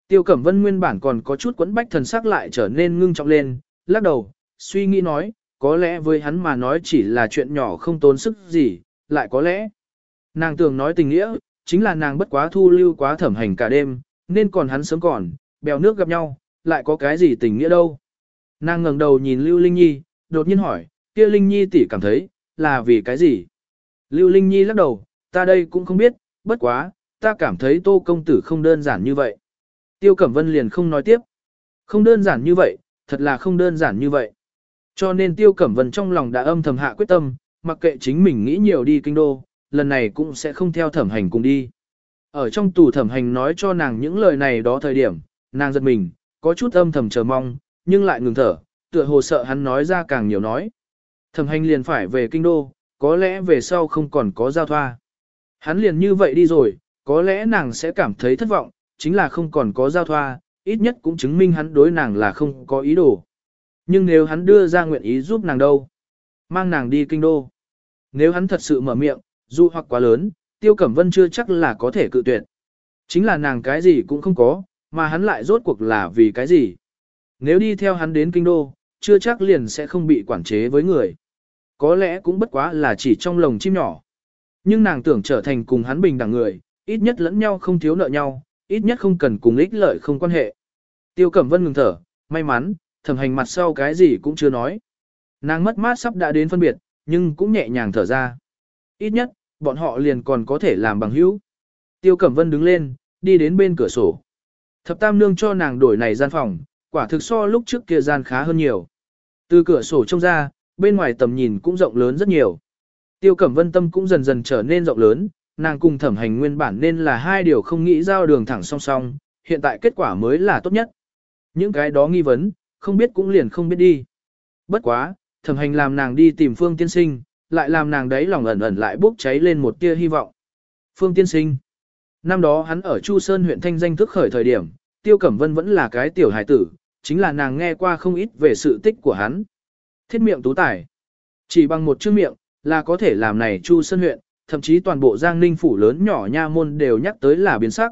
Tiêu Cẩm Vân nguyên bản còn có chút quẫn bách thần sắc lại trở nên ngưng trọng lên, lắc đầu, suy nghĩ nói, có lẽ với hắn mà nói chỉ là chuyện nhỏ không tốn sức gì, lại có lẽ. Nàng tưởng nói tình nghĩa, chính là nàng bất quá thu lưu quá thẩm hành cả đêm, nên còn hắn sớm còn, bèo nước gặp nhau, lại có cái gì tình nghĩa đâu. Nàng ngẩng đầu nhìn Lưu Linh Nhi, đột nhiên hỏi, kia Linh Nhi tỷ cảm thấy, là vì cái gì? Lưu Linh Nhi lắc đầu, ta đây cũng không biết, bất quá, ta cảm thấy tô công tử không đơn giản như vậy. Tiêu Cẩm Vân liền không nói tiếp. Không đơn giản như vậy, thật là không đơn giản như vậy. Cho nên Tiêu Cẩm Vân trong lòng đã âm thầm hạ quyết tâm, mặc kệ chính mình nghĩ nhiều đi kinh đô, lần này cũng sẽ không theo thẩm hành cùng đi. Ở trong tù thẩm hành nói cho nàng những lời này đó thời điểm, nàng giật mình, có chút âm thầm chờ mong, nhưng lại ngừng thở, tựa hồ sợ hắn nói ra càng nhiều nói. Thẩm hành liền phải về kinh đô, có lẽ về sau không còn có giao thoa. Hắn liền như vậy đi rồi, có lẽ nàng sẽ cảm thấy thất vọng, chính là không còn có giao thoa, ít nhất cũng chứng minh hắn đối nàng là không có ý đồ. Nhưng nếu hắn đưa ra nguyện ý giúp nàng đâu, mang nàng đi kinh đô. Nếu hắn thật sự mở miệng, dù hoặc quá lớn, Tiêu Cẩm Vân chưa chắc là có thể cự tuyệt. Chính là nàng cái gì cũng không có, mà hắn lại rốt cuộc là vì cái gì. Nếu đi theo hắn đến kinh đô, chưa chắc liền sẽ không bị quản chế với người. Có lẽ cũng bất quá là chỉ trong lồng chim nhỏ. Nhưng nàng tưởng trở thành cùng hắn bình đẳng người, ít nhất lẫn nhau không thiếu nợ nhau, ít nhất không cần cùng ích lợi không quan hệ. Tiêu Cẩm Vân ngừng thở, may mắn, thẩm hành mặt sau cái gì cũng chưa nói. Nàng mất mát sắp đã đến phân biệt, nhưng cũng nhẹ nhàng thở ra. Ít nhất, bọn họ liền còn có thể làm bằng hữu. Tiêu Cẩm Vân đứng lên, đi đến bên cửa sổ. Thập Tam Nương cho nàng đổi này gian phòng, quả thực so lúc trước kia gian khá hơn nhiều. Từ cửa sổ trông ra, bên ngoài tầm nhìn cũng rộng lớn rất nhiều. Tiêu Cẩm Vân tâm cũng dần dần trở nên rộng lớn, nàng cùng thẩm hành nguyên bản nên là hai điều không nghĩ giao đường thẳng song song, hiện tại kết quả mới là tốt nhất. Những cái đó nghi vấn, không biết cũng liền không biết đi. Bất quá, thẩm hành làm nàng đi tìm Phương Tiên Sinh, lại làm nàng đấy lòng ẩn ẩn lại bốc cháy lên một tia hy vọng. Phương Tiên Sinh Năm đó hắn ở Chu Sơn huyện Thanh danh thức khởi thời điểm, Tiêu Cẩm Vân vẫn là cái tiểu hài tử, chính là nàng nghe qua không ít về sự tích của hắn. Thiết miệng tú tài. Chỉ bằng một chữ miệng, là có thể làm này Chu Sơn huyện, thậm chí toàn bộ Giang Ninh phủ lớn nhỏ nha môn đều nhắc tới là biến sắc.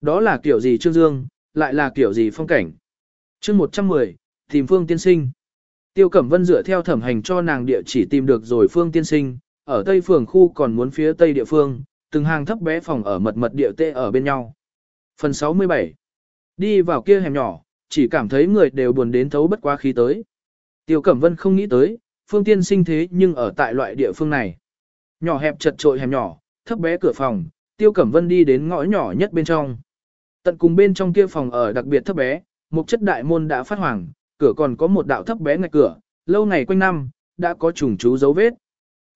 Đó là kiểu gì Trương Dương, lại là kiểu gì phong cảnh. chương 110, tìm Phương Tiên Sinh. Tiêu Cẩm Vân dựa theo thẩm hành cho nàng địa chỉ tìm được rồi Phương Tiên Sinh, ở Tây Phường khu còn muốn phía Tây địa phương, từng hàng thấp bé phòng ở mật mật địa tê ở bên nhau. Phần 67 Đi vào kia hẻm nhỏ, chỉ cảm thấy người đều buồn đến thấu bất quá khí tới. Tiêu Cẩm Vân không nghĩ tới, Phương Tiên Sinh thế nhưng ở tại loại địa phương này. Nhỏ hẹp chật trội hẻm nhỏ, thấp bé cửa phòng, Tiêu Cẩm Vân đi đến ngõ nhỏ nhất bên trong. Tận cùng bên trong kia phòng ở đặc biệt thấp bé, một chất đại môn đã phát hoàng, cửa còn có một đạo thấp bé ngạch cửa, lâu ngày quanh năm, đã có trùng chú dấu vết.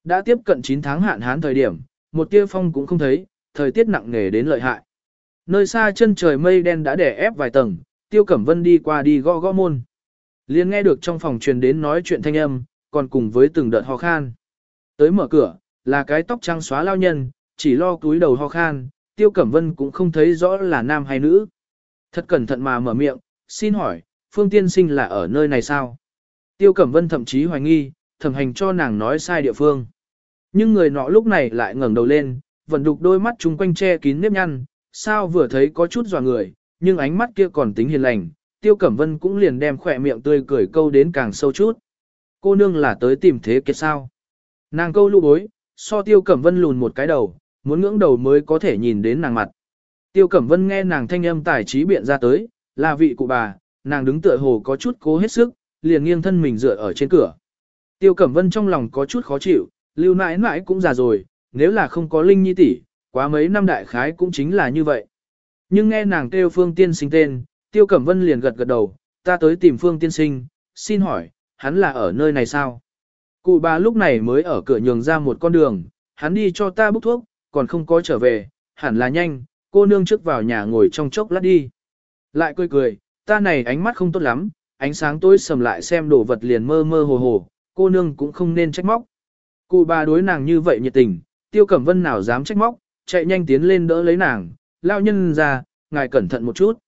Đã tiếp cận 9 tháng hạn hán thời điểm, một tia phong cũng không thấy, thời tiết nặng nề đến lợi hại. Nơi xa chân trời mây đen đã đè ép vài tầng, Tiêu Cẩm Vân đi qua đi gõ gõ môn. liền nghe được trong phòng truyền đến nói chuyện thanh âm, còn cùng với từng đợt ho khan. Tới mở cửa, là cái tóc trắng xóa lao nhân, chỉ lo túi đầu ho khan, Tiêu Cẩm Vân cũng không thấy rõ là nam hay nữ. Thật cẩn thận mà mở miệng, xin hỏi, Phương Tiên Sinh là ở nơi này sao? Tiêu Cẩm Vân thậm chí hoài nghi, thẩm hành cho nàng nói sai địa phương. Nhưng người nọ lúc này lại ngẩng đầu lên, vẫn đục đôi mắt chung quanh che kín nếp nhăn, sao vừa thấy có chút dò người, nhưng ánh mắt kia còn tính hiền lành, Tiêu Cẩm Vân cũng liền đem khỏe miệng tươi cười câu đến càng sâu chút. Cô nương là tới tìm thế kiệt sao? Nàng câu lũ bối, so Tiêu Cẩm Vân lùn một cái đầu, muốn ngưỡng đầu mới có thể nhìn đến nàng mặt. Tiêu Cẩm Vân nghe nàng thanh âm tài trí biện ra tới, là vị cụ bà, nàng đứng tựa hồ có chút cố hết sức, liền nghiêng thân mình dựa ở trên cửa. Tiêu Cẩm Vân trong lòng có chút khó chịu, lưu nãi nãi cũng già rồi, nếu là không có Linh Nhi tỷ, quá mấy năm đại khái cũng chính là như vậy. Nhưng nghe nàng kêu Phương Tiên Sinh tên, Tiêu Cẩm Vân liền gật gật đầu, ta tới tìm Phương Tiên Sinh, xin hỏi, hắn là ở nơi này sao? Cụ bà lúc này mới ở cửa nhường ra một con đường, hắn đi cho ta bốc thuốc, còn không có trở về, hẳn là nhanh, cô nương trước vào nhà ngồi trong chốc lát đi. Lại cười cười, ta này ánh mắt không tốt lắm, ánh sáng tối sầm lại xem đồ vật liền mơ mơ hồ hồ, cô nương cũng không nên trách móc. Cụ bà đối nàng như vậy nhiệt tình, tiêu cẩm vân nào dám trách móc, chạy nhanh tiến lên đỡ lấy nàng, lao nhân ra, ngài cẩn thận một chút.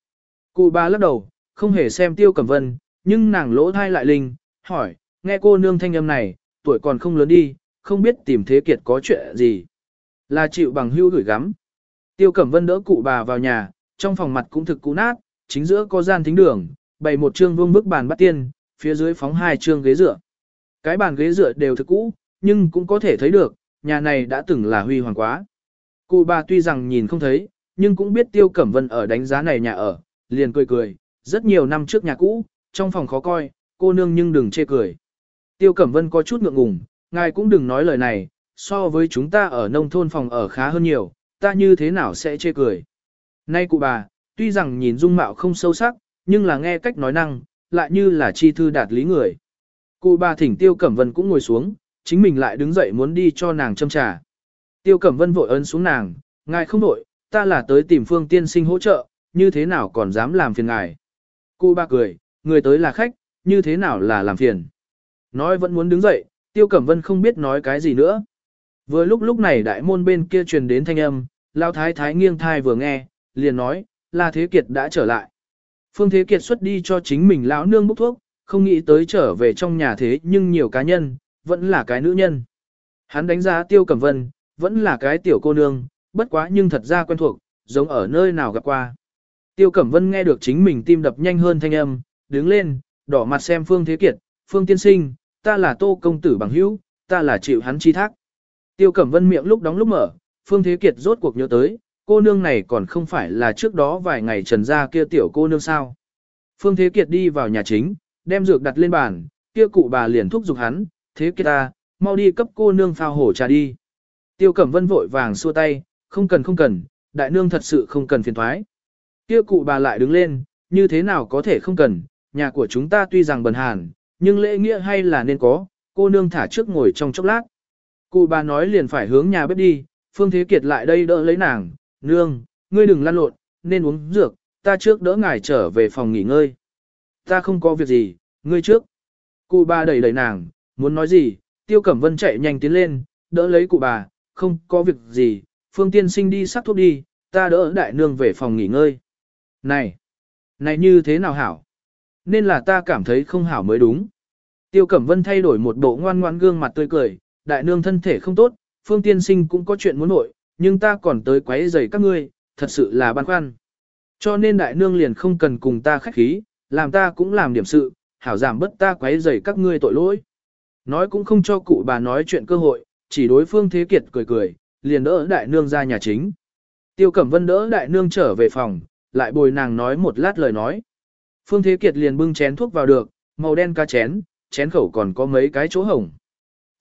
Cụ bà lắc đầu, không hề xem tiêu cẩm vân, nhưng nàng lỗ thai lại linh, hỏi, nghe cô nương thanh âm này, tuổi còn không lớn đi, không biết tìm thế kiệt có chuyện gì. Là chịu bằng hưu gửi gắm. Tiêu cẩm vân đỡ cụ bà vào nhà, trong phòng mặt cũng thực cũ nát, chính giữa có gian thính đường, bày một trương vương bức bàn bắt tiên, phía dưới phóng hai trương ghế dựa. Cái bàn ghế dựa đều thực cũ, nhưng cũng có thể thấy được, nhà này đã từng là huy hoàng quá. Cụ bà tuy rằng nhìn không thấy, nhưng cũng biết Tiêu Cẩm Vân ở đánh giá này nhà ở, liền cười cười, rất nhiều năm trước nhà cũ, trong phòng khó coi, cô nương nhưng đừng chê cười. Tiêu Cẩm Vân có chút ngượng ngùng, ngài cũng đừng nói lời này, so với chúng ta ở nông thôn phòng ở khá hơn nhiều, ta như thế nào sẽ chê cười. Nay cụ bà, tuy rằng nhìn dung mạo không sâu sắc, nhưng là nghe cách nói năng, lại như là chi thư đạt lý người. Cụ bà thỉnh Tiêu Cẩm Vân cũng ngồi xuống, chính mình lại đứng dậy muốn đi cho nàng châm trà. Tiêu Cẩm Vân vội ấn xuống nàng, ngài không đổi ta là tới tìm phương tiên sinh hỗ trợ, như thế nào còn dám làm phiền ngài. Cụ bà cười, người tới là khách, như thế nào là làm phiền. Nói vẫn muốn đứng dậy, Tiêu Cẩm Vân không biết nói cái gì nữa. Vừa lúc lúc này đại môn bên kia truyền đến thanh âm, Lão Thái Thái nghiêng thai vừa nghe, liền nói, là Thế Kiệt đã trở lại. Phương Thế Kiệt xuất đi cho chính mình lão nương bốc thuốc, không nghĩ tới trở về trong nhà thế nhưng nhiều cá nhân, vẫn là cái nữ nhân. Hắn đánh giá Tiêu Cẩm Vân, vẫn là cái tiểu cô nương, bất quá nhưng thật ra quen thuộc, giống ở nơi nào gặp qua. Tiêu Cẩm Vân nghe được chính mình tim đập nhanh hơn thanh âm, đứng lên, đỏ mặt xem Phương Thế Kiệt, Phương Tiên Sinh, ta là Tô Công Tử bằng hữu, ta là chịu hắn chi thác. Tiêu Cẩm Vân miệng lúc đóng lúc mở, Phương Thế Kiệt rốt cuộc nhớ tới, cô nương này còn không phải là trước đó vài ngày trần ra kia tiểu cô nương sao. Phương Thế Kiệt đi vào nhà chính, đem dược đặt lên bàn, kia cụ bà liền thúc giục hắn, Thế Kiệt ta, mau đi cấp cô nương phao hổ trà đi. Tiêu Cẩm Vân vội vàng xua tay, không cần không cần, đại nương thật sự không cần phiền thoái. Kia cụ bà lại đứng lên, như thế nào có thể không cần, nhà của chúng ta tuy rằng bần hàn, nhưng lễ nghĩa hay là nên có, cô nương thả trước ngồi trong chốc lát. Cụ bà nói liền phải hướng nhà bếp đi, Phương Thế Kiệt lại đây đỡ lấy nàng, nương, ngươi đừng lăn lộn, nên uống dược, ta trước đỡ ngài trở về phòng nghỉ ngơi. Ta không có việc gì, ngươi trước. Cụ bà đẩy đẩy nàng, muốn nói gì, Tiêu Cẩm Vân chạy nhanh tiến lên, đỡ lấy cụ bà, không có việc gì, Phương Tiên Sinh đi sắc thuốc đi, ta đỡ đại nương về phòng nghỉ ngơi. Này, này như thế nào hảo? Nên là ta cảm thấy không hảo mới đúng. Tiêu Cẩm Vân thay đổi một bộ ngoan ngoan gương mặt tươi cười, đại nương thân thể không tốt, Phương Tiên Sinh cũng có chuyện muốn nội, nhưng ta còn tới quấy rầy các ngươi, thật sự là băn khoăn. Cho nên đại nương liền không cần cùng ta khách khí, làm ta cũng làm điểm sự, hảo giảm bớt ta quấy rầy các ngươi tội lỗi. Nói cũng không cho cụ bà nói chuyện cơ hội, chỉ đối Phương Thế Kiệt cười cười, liền đỡ đại nương ra nhà chính. Tiêu Cẩm Vân đỡ đại nương trở về phòng, lại bồi nàng nói một lát lời nói. Phương Thế Kiệt liền bưng chén thuốc vào được, màu đen ca chén, chén khẩu còn có mấy cái chỗ hổng.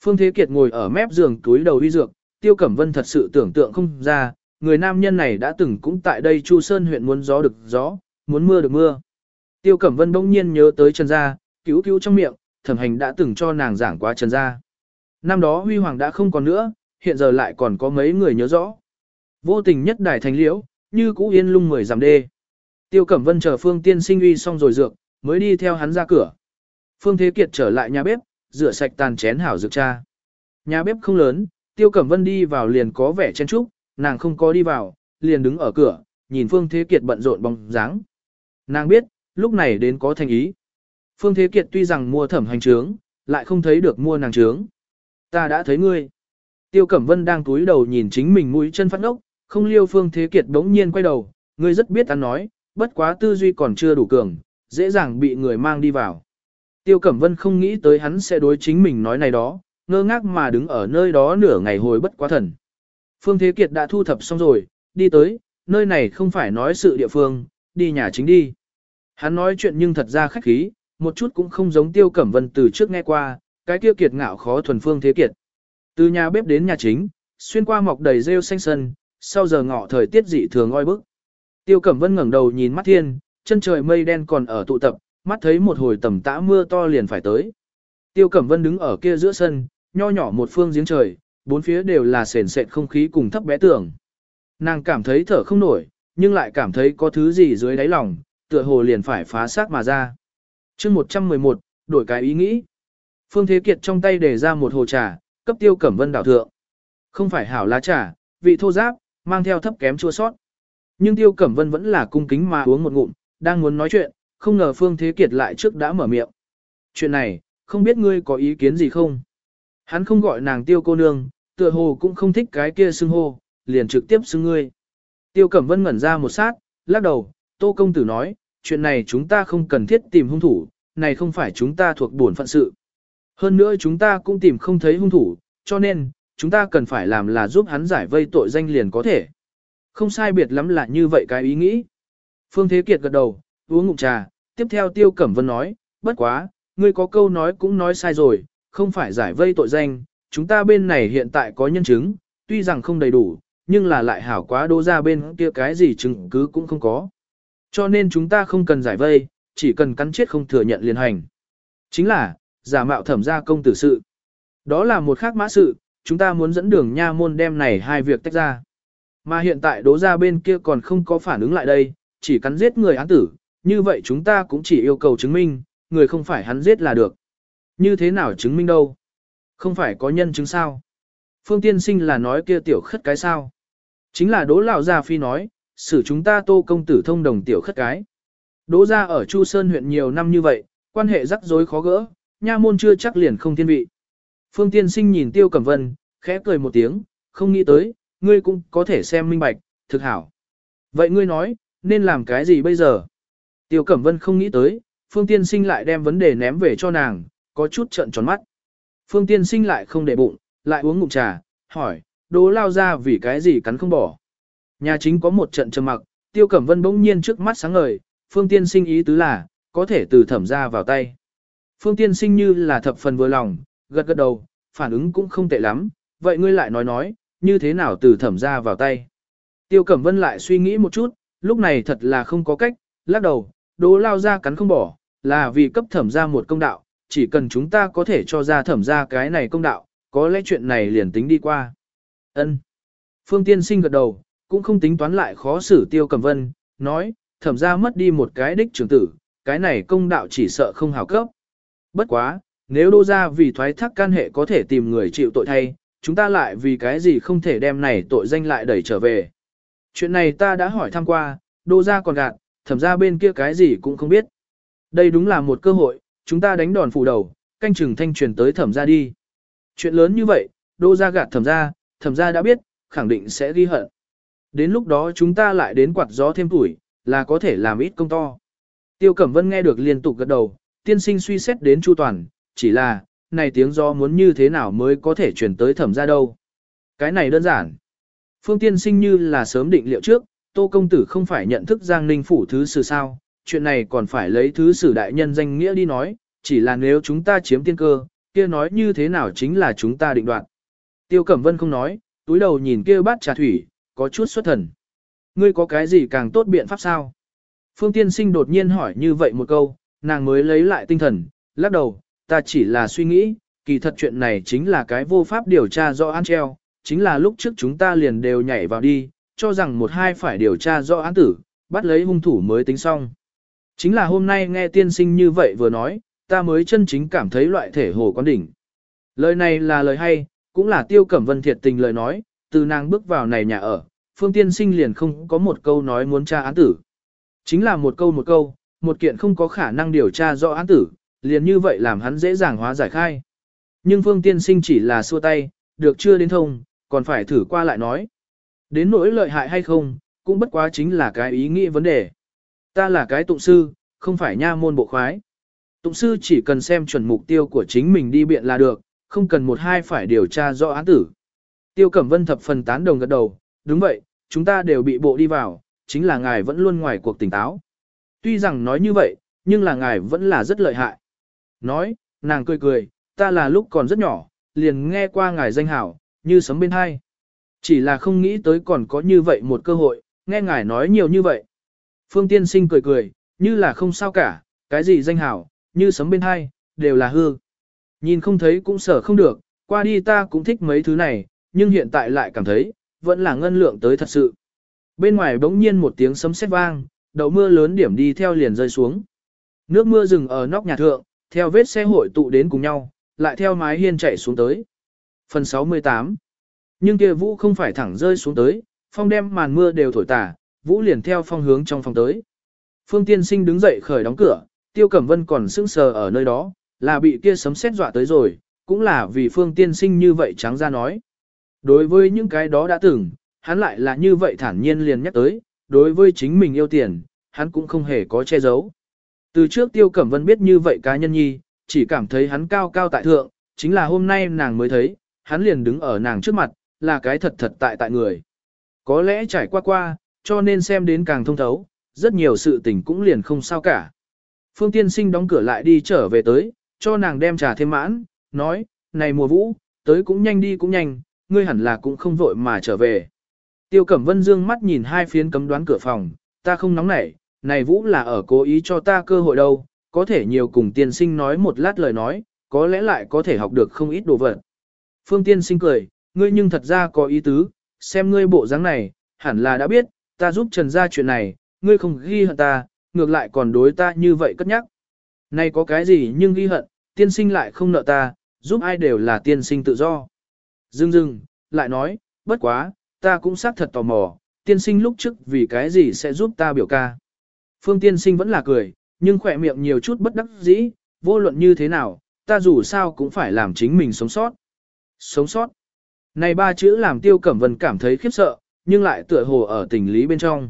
Phương Thế Kiệt ngồi ở mép giường túi đầu uy dược, Tiêu Cẩm Vân thật sự tưởng tượng không ra, người nam nhân này đã từng cũng tại đây Chu Sơn huyện muốn gió được gió, muốn mưa được mưa. Tiêu Cẩm Vân bỗng nhiên nhớ tới Trần Gia, cứu cứu trong miệng, thẩm hành đã từng cho nàng giảng qua Trần Gia. Năm đó Huy Hoàng đã không còn nữa, hiện giờ lại còn có mấy người nhớ rõ. Vô tình nhất đài thành liễu, như cũ yên lung mười giảm đê. Tiêu Cẩm Vân chờ Phương Tiên sinh uy xong rồi dược, mới đi theo hắn ra cửa. Phương Thế Kiệt trở lại nhà bếp, rửa sạch tàn chén hảo dược cha. Nhà bếp không lớn, Tiêu Cẩm Vân đi vào liền có vẻ chen chúc, nàng không có đi vào, liền đứng ở cửa, nhìn Phương Thế Kiệt bận rộn bóng dáng. Nàng biết, lúc này đến có thành ý. Phương Thế Kiệt tuy rằng mua thẩm hành trướng, lại không thấy được mua nàng trướng. Ta đã thấy ngươi. Tiêu Cẩm Vân đang túi đầu nhìn chính mình mũi chân phát ốc, không liêu Phương Thế Kiệt bỗng nhiên quay đầu, ngươi rất biết ăn nói, bất quá tư duy còn chưa đủ cường, dễ dàng bị người mang đi vào. Tiêu Cẩm Vân không nghĩ tới hắn sẽ đối chính mình nói này đó, ngơ ngác mà đứng ở nơi đó nửa ngày hồi bất quá thần. Phương Thế Kiệt đã thu thập xong rồi, đi tới, nơi này không phải nói sự địa phương, đi nhà chính đi. Hắn nói chuyện nhưng thật ra khách khí, một chút cũng không giống Tiêu Cẩm Vân từ trước nghe qua, cái kia kiệt ngạo khó thuần Phương Thế Kiệt. Từ nhà bếp đến nhà chính, xuyên qua mọc đầy rêu xanh sân, sau giờ ngọ thời tiết dị thường oi bức. Tiêu Cẩm Vân ngẩng đầu nhìn mắt thiên, chân trời mây đen còn ở tụ tập, mắt thấy một hồi tầm tã mưa to liền phải tới. Tiêu Cẩm Vân đứng ở kia giữa sân, nho nhỏ một phương giếng trời, bốn phía đều là sền sệt không khí cùng thấp bé tường. Nàng cảm thấy thở không nổi, nhưng lại cảm thấy có thứ gì dưới đáy lòng, tựa hồ liền phải phá xác mà ra. chương 111, đổi cái ý nghĩ. Phương Thế Kiệt trong tay để ra một hồ trà, cấp Tiêu Cẩm Vân đảo thượng. Không phải hảo lá trà, vị thô giáp, mang theo thấp kém chua sót. Nhưng Tiêu Cẩm Vân vẫn là cung kính mà uống một ngụm, đang muốn nói chuyện, không ngờ Phương Thế Kiệt lại trước đã mở miệng. Chuyện này, không biết ngươi có ý kiến gì không? Hắn không gọi nàng tiêu cô nương, tựa hồ cũng không thích cái kia xưng hô, liền trực tiếp xưng ngươi. Tiêu Cẩm Vân ngẩn ra một sát, lắc đầu, Tô Công Tử nói, chuyện này chúng ta không cần thiết tìm hung thủ, này không phải chúng ta thuộc bổn phận sự. Hơn nữa chúng ta cũng tìm không thấy hung thủ, cho nên, chúng ta cần phải làm là giúp hắn giải vây tội danh liền có thể. Không sai biệt lắm là như vậy cái ý nghĩ. Phương Thế Kiệt gật đầu, uống ngụm trà, tiếp theo Tiêu Cẩm Vân nói, bất quá, ngươi có câu nói cũng nói sai rồi, không phải giải vây tội danh, chúng ta bên này hiện tại có nhân chứng, tuy rằng không đầy đủ, nhưng là lại hảo quá đô ra bên kia cái gì chứng cứ cũng không có. Cho nên chúng ta không cần giải vây, chỉ cần cắn chết không thừa nhận liền hành. Chính là, giả mạo thẩm gia công tử sự. Đó là một khác mã sự, chúng ta muốn dẫn đường nha môn đem này hai việc tách ra. Mà hiện tại đố ra bên kia còn không có phản ứng lại đây, chỉ cắn giết người án tử, như vậy chúng ta cũng chỉ yêu cầu chứng minh, người không phải hắn giết là được. Như thế nào chứng minh đâu? Không phải có nhân chứng sao? Phương tiên sinh là nói kia tiểu khất cái sao? Chính là đố lão gia phi nói, xử chúng ta tô công tử thông đồng tiểu khất cái. Đố ra ở Chu Sơn huyện nhiều năm như vậy, quan hệ rắc rối khó gỡ, nha môn chưa chắc liền không thiên vị. Phương tiên sinh nhìn tiêu cẩm vân, khẽ cười một tiếng, không nghĩ tới, ngươi cũng có thể xem minh bạch, thực hảo. Vậy ngươi nói, nên làm cái gì bây giờ? Tiêu cẩm vân không nghĩ tới, phương tiên sinh lại đem vấn đề ném về cho nàng, có chút trận tròn mắt. Phương tiên sinh lại không để bụng, lại uống ngụm trà, hỏi, đố lao ra vì cái gì cắn không bỏ. Nhà chính có một trận trầm mặc, tiêu cẩm vân bỗng nhiên trước mắt sáng ngời, phương tiên sinh ý tứ là, có thể từ thẩm ra vào tay. Phương tiên sinh như là thập phần vừa lòng, gật gật đầu, phản ứng cũng không tệ lắm, vậy ngươi lại nói nói, như thế nào từ thẩm ra vào tay. Tiêu Cẩm Vân lại suy nghĩ một chút, lúc này thật là không có cách, lắc đầu, đố lao ra cắn không bỏ, là vì cấp thẩm ra một công đạo, chỉ cần chúng ta có thể cho ra thẩm ra cái này công đạo, có lẽ chuyện này liền tính đi qua. Ân. Phương Tiên Sinh gật đầu, cũng không tính toán lại khó xử Tiêu Cẩm Vân, nói, thẩm ra mất đi một cái đích trưởng tử, cái này công đạo chỉ sợ không hào cấp. Bất quá, nếu đô ra vì thoái thác can hệ có thể tìm người chịu tội thay, chúng ta lại vì cái gì không thể đem này tội danh lại đẩy trở về. Chuyện này ta đã hỏi thăm qua, đô ra còn gạt, thẩm ra bên kia cái gì cũng không biết. Đây đúng là một cơ hội, chúng ta đánh đòn phủ đầu, canh chừng thanh truyền tới thẩm ra đi. Chuyện lớn như vậy, đô ra gạt thẩm ra, thẩm ra đã biết, khẳng định sẽ ghi hận. Đến lúc đó chúng ta lại đến quạt gió thêm tuổi, là có thể làm ít công to. Tiêu Cẩm Vân nghe được liên tục gật đầu, tiên sinh suy xét đến chu toàn, chỉ là, này tiếng gió muốn như thế nào mới có thể chuyển tới thẩm ra đâu. Cái này đơn giản. Phương tiên sinh như là sớm định liệu trước, Tô Công Tử không phải nhận thức Giang Ninh Phủ thứ sử sao, chuyện này còn phải lấy thứ sử đại nhân danh nghĩa đi nói, chỉ là nếu chúng ta chiếm tiên cơ, kia nói như thế nào chính là chúng ta định đoạt. Tiêu Cẩm Vân không nói, túi đầu nhìn kia bát trà thủy, có chút xuất thần. Ngươi có cái gì càng tốt biện pháp sao? Phương Tiên Sinh đột nhiên hỏi như vậy một câu, nàng mới lấy lại tinh thần, lắc đầu, ta chỉ là suy nghĩ, kỳ thật chuyện này chính là cái vô pháp điều tra do án treo, chính là lúc trước chúng ta liền đều nhảy vào đi, cho rằng một hai phải điều tra do án tử, bắt lấy hung thủ mới tính xong. Chính là hôm nay nghe tiên sinh như vậy vừa nói, ta mới chân chính cảm thấy loại thể hồ quán đỉnh. Lời này là lời hay, cũng là tiêu cẩm vân thiệt tình lời nói, từ nàng bước vào này nhà ở, phương tiên sinh liền không có một câu nói muốn tra án tử. Chính là một câu một câu, một kiện không có khả năng điều tra rõ án tử, liền như vậy làm hắn dễ dàng hóa giải khai. Nhưng phương tiên sinh chỉ là xua tay, được chưa đến thông, còn phải thử qua lại nói. Đến nỗi lợi hại hay không, cũng bất quá chính là cái ý nghĩ vấn đề. Ta là cái tụng sư, không phải nha môn bộ khoái. Tụng sư chỉ cần xem chuẩn mục tiêu của chính mình đi biện là được, không cần một hai phải điều tra rõ án tử. Tiêu Cẩm Vân thập phần tán đồng gật đầu, đúng vậy, chúng ta đều bị bộ đi vào, chính là ngài vẫn luôn ngoài cuộc tỉnh táo. Tuy rằng nói như vậy, nhưng là ngài vẫn là rất lợi hại. Nói, nàng cười cười, ta là lúc còn rất nhỏ, liền nghe qua ngài danh hảo, như sấm bên hai. Chỉ là không nghĩ tới còn có như vậy một cơ hội, nghe ngài nói nhiều như vậy. Phương tiên sinh cười cười, như là không sao cả, cái gì danh hảo, như sấm bên hai, đều là hư. Nhìn không thấy cũng sợ không được, qua đi ta cũng thích mấy thứ này, nhưng hiện tại lại cảm thấy, vẫn là ngân lượng tới thật sự. Bên ngoài bỗng nhiên một tiếng sấm sét vang, đậu mưa lớn điểm đi theo liền rơi xuống. Nước mưa rừng ở nóc nhà thượng, theo vết xe hội tụ đến cùng nhau, lại theo mái hiên chạy xuống tới. Phần 68 Nhưng kia vũ không phải thẳng rơi xuống tới, phong đem màn mưa đều thổi tả, vũ liền theo phong hướng trong phòng tới. Phương tiên sinh đứng dậy khởi đóng cửa, tiêu cẩm vân còn sững sờ ở nơi đó, là bị kia sấm sét dọa tới rồi, cũng là vì phương tiên sinh như vậy trắng ra nói. Đối với những cái đó đã từng, hắn lại là như vậy thản nhiên liền nhắc tới, đối với chính mình yêu tiền, hắn cũng không hề có che giấu. Từ trước Tiêu Cẩm Vân biết như vậy cá nhân nhi, chỉ cảm thấy hắn cao cao tại thượng, chính là hôm nay nàng mới thấy, hắn liền đứng ở nàng trước mặt, là cái thật thật tại tại người. Có lẽ trải qua qua, cho nên xem đến càng thông thấu, rất nhiều sự tình cũng liền không sao cả. Phương tiên sinh đóng cửa lại đi trở về tới, cho nàng đem trà thêm mãn, nói, này mùa vũ, tới cũng nhanh đi cũng nhanh, ngươi hẳn là cũng không vội mà trở về. Tiêu Cẩm Vân dương mắt nhìn hai phiến cấm đoán cửa phòng, ta không nóng nảy, này vũ là ở cố ý cho ta cơ hội đâu, có thể nhiều cùng tiên sinh nói một lát lời nói, có lẽ lại có thể học được không ít đồ vật. Phương tiên sinh cười, ngươi nhưng thật ra có ý tứ, xem ngươi bộ dáng này, hẳn là đã biết, ta giúp Trần ra chuyện này, ngươi không ghi hận ta, ngược lại còn đối ta như vậy cất nhắc. Này có cái gì nhưng ghi hận, tiên sinh lại không nợ ta, giúp ai đều là tiên sinh tự do. Dưng dưng, lại nói, bất quá, ta cũng xác thật tò mò, tiên sinh lúc trước vì cái gì sẽ giúp ta biểu ca. Phương tiên sinh vẫn là cười, nhưng khỏe miệng nhiều chút bất đắc dĩ, vô luận như thế nào, ta dù sao cũng phải làm chính mình sống sót. Sống sót. Này ba chữ làm tiêu cẩm vân cảm thấy khiếp sợ, nhưng lại tựa hồ ở tình lý bên trong.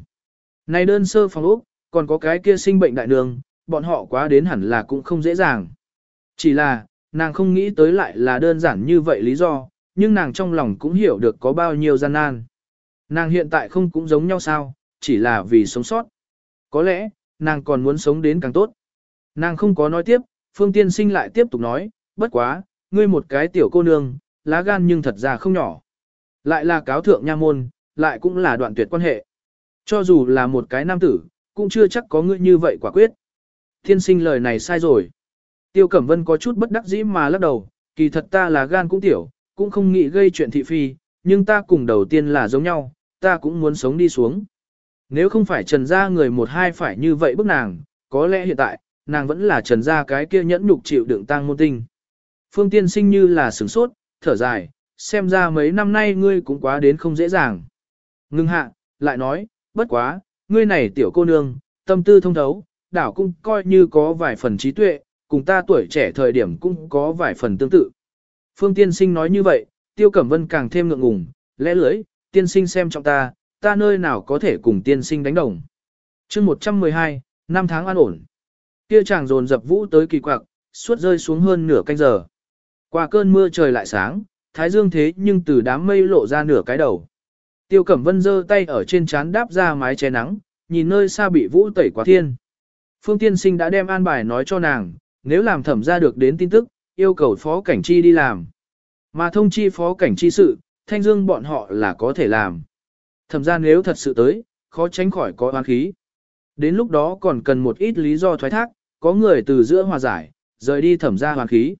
Này đơn sơ phòng ốc, còn có cái kia sinh bệnh đại đường, bọn họ quá đến hẳn là cũng không dễ dàng. Chỉ là, nàng không nghĩ tới lại là đơn giản như vậy lý do, nhưng nàng trong lòng cũng hiểu được có bao nhiêu gian nan. Nàng hiện tại không cũng giống nhau sao, chỉ là vì sống sót. Có lẽ, nàng còn muốn sống đến càng tốt. Nàng không có nói tiếp, Phương Tiên Sinh lại tiếp tục nói, bất quá, ngươi một cái tiểu cô nương, lá gan nhưng thật ra không nhỏ. Lại là cáo thượng nha môn, lại cũng là đoạn tuyệt quan hệ. Cho dù là một cái nam tử, cũng chưa chắc có ngươi như vậy quả quyết. Tiên sinh lời này sai rồi. Tiêu Cẩm Vân có chút bất đắc dĩ mà lắc đầu, kỳ thật ta là gan cũng tiểu, cũng không nghĩ gây chuyện thị phi, nhưng ta cùng đầu tiên là giống nhau, ta cũng muốn sống đi xuống. Nếu không phải trần gia người một hai phải như vậy bức nàng, có lẽ hiện tại, nàng vẫn là trần gia cái kia nhẫn nhục chịu đựng tang môn tinh. Phương tiên sinh như là sửng sốt, thở dài, xem ra mấy năm nay ngươi cũng quá đến không dễ dàng. Ngưng hạ, lại nói, bất quá, ngươi này tiểu cô nương, tâm tư thông thấu, đảo cũng coi như có vài phần trí tuệ, cùng ta tuổi trẻ thời điểm cũng có vài phần tương tự. Phương tiên sinh nói như vậy, tiêu cẩm vân càng thêm ngượng ngùng, lẽ lưới, tiên sinh xem trọng ta, ta nơi nào có thể cùng tiên sinh đánh đồng. chương 112, năm tháng an ổn. Kia chàng dồn dập vũ tới kỳ quặc, suốt rơi xuống hơn nửa canh giờ. Qua cơn mưa trời lại sáng, thái dương thế nhưng từ đám mây lộ ra nửa cái đầu. Tiêu Cẩm Vân giơ tay ở trên chán đáp ra mái che nắng, nhìn nơi xa bị vũ tẩy quá thiên. Phương Tiên Sinh đã đem an bài nói cho nàng, nếu làm thẩm ra được đến tin tức, yêu cầu phó cảnh chi đi làm. Mà thông chi phó cảnh chi sự, thanh dương bọn họ là có thể làm. Thẩm ra nếu thật sự tới, khó tránh khỏi có oán khí. Đến lúc đó còn cần một ít lý do thoái thác, có người từ giữa hòa giải, rời đi thẩm ra hoàn khí.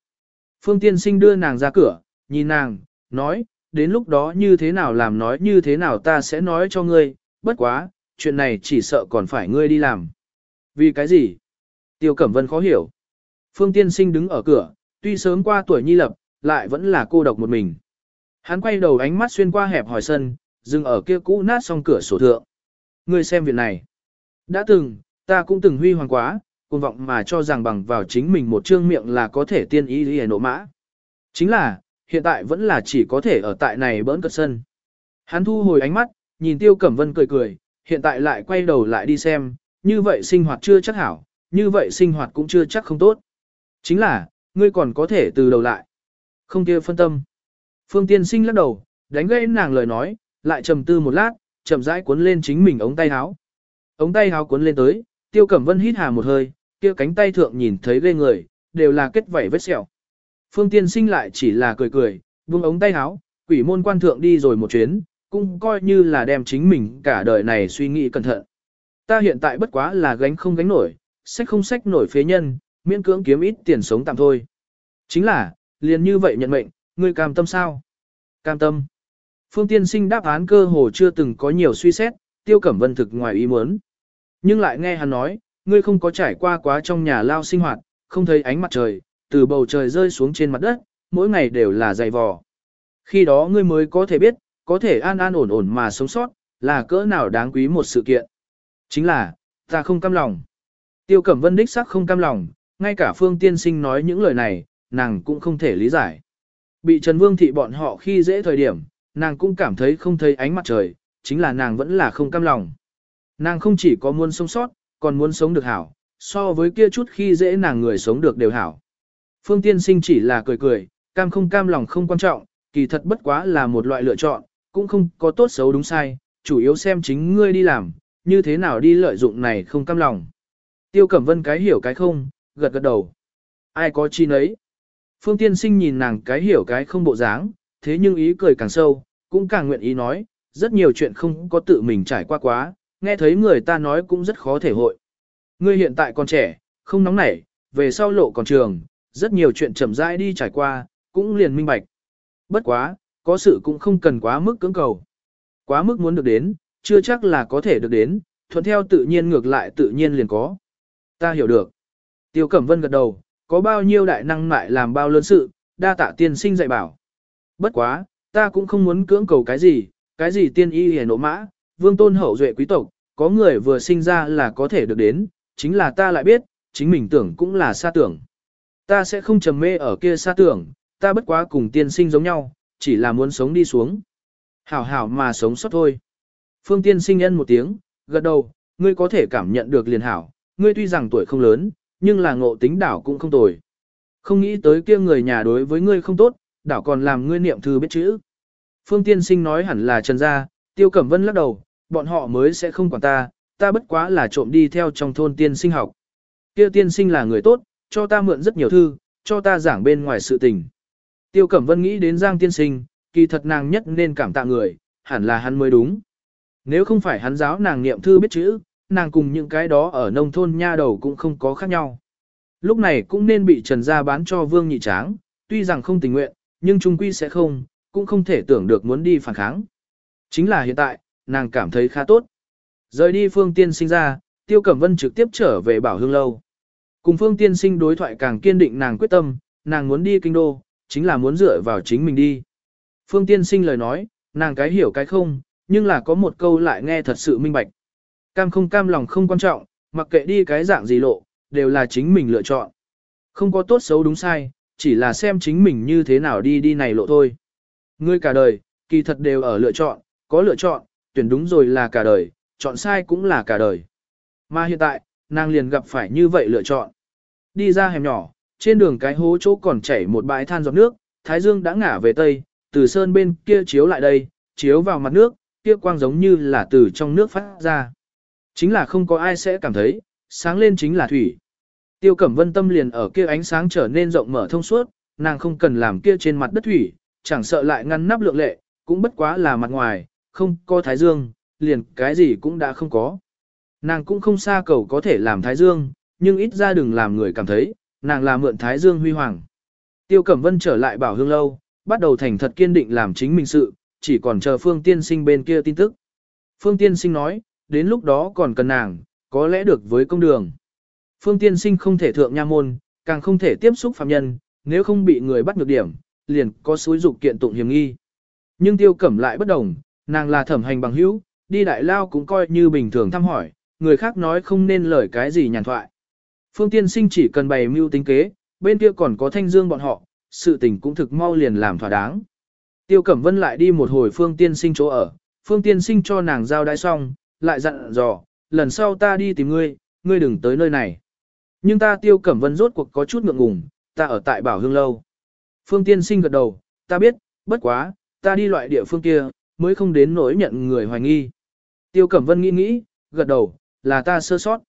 Phương Tiên Sinh đưa nàng ra cửa, nhìn nàng, nói, đến lúc đó như thế nào làm nói như thế nào ta sẽ nói cho ngươi, bất quá, chuyện này chỉ sợ còn phải ngươi đi làm. Vì cái gì? Tiêu Cẩm Vân khó hiểu. Phương Tiên Sinh đứng ở cửa, tuy sớm qua tuổi nhi lập, lại vẫn là cô độc một mình. Hắn quay đầu ánh mắt xuyên qua hẹp hỏi sân, dừng ở kia cũ nát song cửa sổ thượng. Ngươi xem việc này. Đã từng, ta cũng từng huy hoàng quá, cuồng vọng mà cho rằng bằng vào chính mình một trương miệng là có thể tiên ý lý nộ mã. Chính là, hiện tại vẫn là chỉ có thể ở tại này bỡn cất sân. Hắn thu hồi ánh mắt, nhìn Tiêu Cẩm Vân cười cười, hiện tại lại quay đầu lại đi xem, như vậy sinh hoạt chưa chắc hảo, như vậy sinh hoạt cũng chưa chắc không tốt. Chính là, ngươi còn có thể từ đầu lại. Không kia phân tâm. Phương Tiên Sinh lắc đầu, đánh gãy nàng lời nói, lại trầm tư một lát, chậm rãi cuốn lên chính mình ống tay áo. Ống tay áo cuốn lên tới, Tiêu Cẩm Vân hít hà một hơi, kia cánh tay thượng nhìn thấy ghê người, đều là kết vảy vết sẹo. Phương Tiên Sinh lại chỉ là cười cười, buông ống tay áo, quỷ môn quan thượng đi rồi một chuyến, cũng coi như là đem chính mình cả đời này suy nghĩ cẩn thận. Ta hiện tại bất quá là gánh không gánh nổi, sách không sách nổi phế nhân, miễn cưỡng kiếm ít tiền sống tạm thôi. Chính là, liền như vậy nhận mệnh, ngươi cam tâm sao? Cam tâm. Phương Tiên Sinh đáp án cơ hồ chưa từng có nhiều suy xét, Tiêu Cẩm Vân thực ngoài ý muốn. Nhưng lại nghe hắn nói, ngươi không có trải qua quá trong nhà lao sinh hoạt, không thấy ánh mặt trời, từ bầu trời rơi xuống trên mặt đất, mỗi ngày đều là dày vò. Khi đó ngươi mới có thể biết, có thể an an ổn ổn mà sống sót, là cỡ nào đáng quý một sự kiện. Chính là, ta không cam lòng. Tiêu Cẩm Vân đích sắc không cam lòng, ngay cả Phương Tiên Sinh nói những lời này, nàng cũng không thể lý giải. Bị Trần Vương thị bọn họ khi dễ thời điểm, nàng cũng cảm thấy không thấy ánh mặt trời, chính là nàng vẫn là không cam lòng. Nàng không chỉ có muốn sống sót, còn muốn sống được hảo, so với kia chút khi dễ nàng người sống được đều hảo. Phương tiên sinh chỉ là cười cười, cam không cam lòng không quan trọng, kỳ thật bất quá là một loại lựa chọn, cũng không có tốt xấu đúng sai, chủ yếu xem chính ngươi đi làm, như thế nào đi lợi dụng này không cam lòng. Tiêu Cẩm Vân cái hiểu cái không, gật gật đầu. Ai có chi nấy. Phương tiên sinh nhìn nàng cái hiểu cái không bộ dáng, thế nhưng ý cười càng sâu, cũng càng nguyện ý nói, rất nhiều chuyện không có tự mình trải qua quá, nghe thấy người ta nói cũng rất khó thể hội. Ngươi hiện tại còn trẻ, không nóng nảy, về sau lộ còn trường, rất nhiều chuyện chậm rãi đi trải qua, cũng liền minh bạch. Bất quá, có sự cũng không cần quá mức cưỡng cầu. Quá mức muốn được đến, chưa chắc là có thể được đến, thuận theo tự nhiên ngược lại tự nhiên liền có. Ta hiểu được. Tiêu Cẩm Vân gật đầu, có bao nhiêu đại năng lại làm bao lớn sự, đa tạ tiên sinh dạy bảo. Bất quá, ta cũng không muốn cưỡng cầu cái gì, cái gì tiên y hề nộ mã, vương tôn hậu duệ quý tộc, có người vừa sinh ra là có thể được đến, chính là ta lại biết, chính mình tưởng cũng là xa tưởng. Ta sẽ không trầm mê ở kia xa tưởng, ta bất quá cùng tiên sinh giống nhau, chỉ là muốn sống đi xuống. Hảo hảo mà sống sót thôi. Phương tiên sinh nhân một tiếng, gật đầu, ngươi có thể cảm nhận được liền hảo, ngươi tuy rằng tuổi không lớn, nhưng là ngộ tính đảo cũng không tồi. Không nghĩ tới kia người nhà đối với ngươi không tốt, đảo còn làm ngươi niệm thư biết chữ. Phương tiên sinh nói hẳn là Trần Gia, Tiêu Cẩm Vân lắc đầu, bọn họ mới sẽ không quản ta, ta bất quá là trộm đi theo trong thôn tiên sinh học. Kia tiên sinh là người tốt, cho ta mượn rất nhiều thư, cho ta giảng bên ngoài sự tình. Tiêu Cẩm Vân nghĩ đến Giang tiên sinh, kỳ thật nàng nhất nên cảm tạ người, hẳn là hắn mới đúng. Nếu không phải hắn giáo nàng niệm thư biết chữ, nàng cùng những cái đó ở nông thôn nha đầu cũng không có khác nhau. Lúc này cũng nên bị Trần Gia bán cho Vương Nhị Tráng, tuy rằng không tình nguyện, nhưng trung quy sẽ không, cũng không thể tưởng được muốn đi phản kháng. Chính là hiện tại, nàng cảm thấy khá tốt. Rời đi Phương Tiên sinh ra, Tiêu Cẩm Vân trực tiếp trở về Bảo Hương Lâu. Cùng Phương Tiên sinh đối thoại càng kiên định nàng quyết tâm, nàng muốn đi kinh đô, chính là muốn dựa vào chính mình đi. Phương Tiên sinh lời nói, nàng cái hiểu cái không, nhưng là có một câu lại nghe thật sự minh bạch. Cam không cam lòng không quan trọng, mặc kệ đi cái dạng gì lộ, đều là chính mình lựa chọn. Không có tốt xấu đúng sai, chỉ là xem chính mình như thế nào đi đi này lộ thôi. Ngươi cả đời, kỳ thật đều ở lựa chọn, có lựa chọn, tuyển đúng rồi là cả đời, chọn sai cũng là cả đời. Mà hiện tại, nàng liền gặp phải như vậy lựa chọn. Đi ra hẻm nhỏ, trên đường cái hố chỗ còn chảy một bãi than giọt nước, thái dương đã ngả về tây, từ sơn bên kia chiếu lại đây, chiếu vào mặt nước, kia quang giống như là từ trong nước phát ra. Chính là không có ai sẽ cảm thấy, sáng lên chính là thủy. Tiêu Cẩm Vân tâm liền ở kia ánh sáng trở nên rộng mở thông suốt, nàng không cần làm kia trên mặt đất thủy, chẳng sợ lại ngăn nắp lượng lệ, cũng bất quá là mặt ngoài, không có thái dương, liền cái gì cũng đã không có. Nàng cũng không xa cầu có thể làm thái dương, nhưng ít ra đừng làm người cảm thấy, nàng là mượn thái dương huy hoàng. Tiêu Cẩm Vân trở lại bảo hương lâu, bắt đầu thành thật kiên định làm chính mình sự, chỉ còn chờ Phương Tiên Sinh bên kia tin tức. Phương Tiên Sinh nói, đến lúc đó còn cần nàng, có lẽ được với công đường. Phương Tiên Sinh không thể thượng nha môn, càng không thể tiếp xúc phạm nhân, nếu không bị người bắt ngược điểm, liền có xúi dục kiện tụng hiểm nghi. Nhưng Tiêu Cẩm lại bất đồng, nàng là thẩm hành bằng hữu, đi đại lao cũng coi như bình thường thăm hỏi, người khác nói không nên lời cái gì nhàn thoại. Phương Tiên Sinh chỉ cần bày mưu tính kế, bên kia còn có thanh dương bọn họ, sự tình cũng thực mau liền làm thỏa đáng. Tiêu Cẩm Vân lại đi một hồi Phương Tiên Sinh chỗ ở, Phương Tiên Sinh cho nàng giao đai xong, lại dặn dò, lần sau ta đi tìm ngươi, ngươi đừng tới nơi này. Nhưng ta Tiêu Cẩm Vân rốt cuộc có chút ngượng ngùng, ta ở tại Bảo Hương Lâu. Phương Tiên Sinh gật đầu, ta biết, bất quá, ta đi loại địa phương kia, mới không đến nỗi nhận người hoài nghi. Tiêu Cẩm Vân nghĩ nghĩ, gật đầu, là ta sơ sót.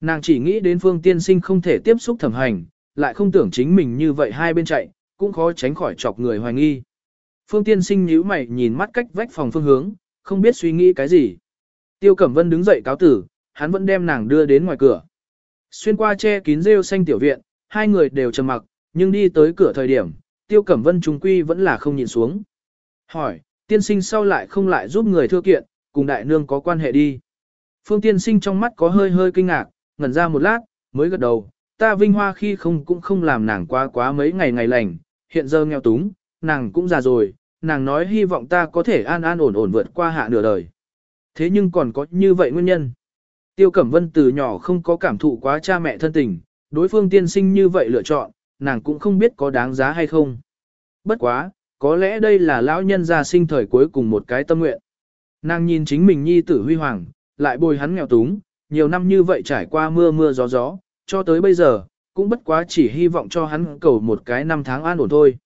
Nàng chỉ nghĩ đến Phương Tiên Sinh không thể tiếp xúc thẩm hành, lại không tưởng chính mình như vậy hai bên chạy, cũng khó tránh khỏi chọc người hoài nghi. Phương Tiên Sinh nhíu mày nhìn mắt cách vách phòng phương hướng, không biết suy nghĩ cái gì. Tiêu Cẩm Vân đứng dậy cáo tử, hắn vẫn đem nàng đưa đến ngoài cửa. Xuyên qua che kín rêu xanh tiểu viện, hai người đều trầm mặc, nhưng đi tới cửa thời điểm, Tiêu Cẩm Vân trùng quy vẫn là không nhìn xuống. Hỏi, tiên sinh sau lại không lại giúp người thưa kiện, cùng đại nương có quan hệ đi. Phương tiên sinh trong mắt có hơi hơi kinh ngạc, ngẩn ra một lát, mới gật đầu, ta vinh hoa khi không cũng không làm nàng quá quá mấy ngày ngày lành, hiện giờ nghèo túng, nàng cũng già rồi, nàng nói hy vọng ta có thể an an ổn ổn vượt qua hạ nửa đời. Thế nhưng còn có như vậy nguyên nhân. Tiêu Cẩm Vân từ nhỏ không có cảm thụ quá cha mẹ thân tình, đối phương tiên sinh như vậy lựa chọn, nàng cũng không biết có đáng giá hay không. Bất quá, có lẽ đây là lão nhân gia sinh thời cuối cùng một cái tâm nguyện. Nàng nhìn chính mình nhi tử huy hoàng, lại bồi hắn nghèo túng, nhiều năm như vậy trải qua mưa mưa gió gió, cho tới bây giờ, cũng bất quá chỉ hy vọng cho hắn cầu một cái năm tháng an ổn thôi.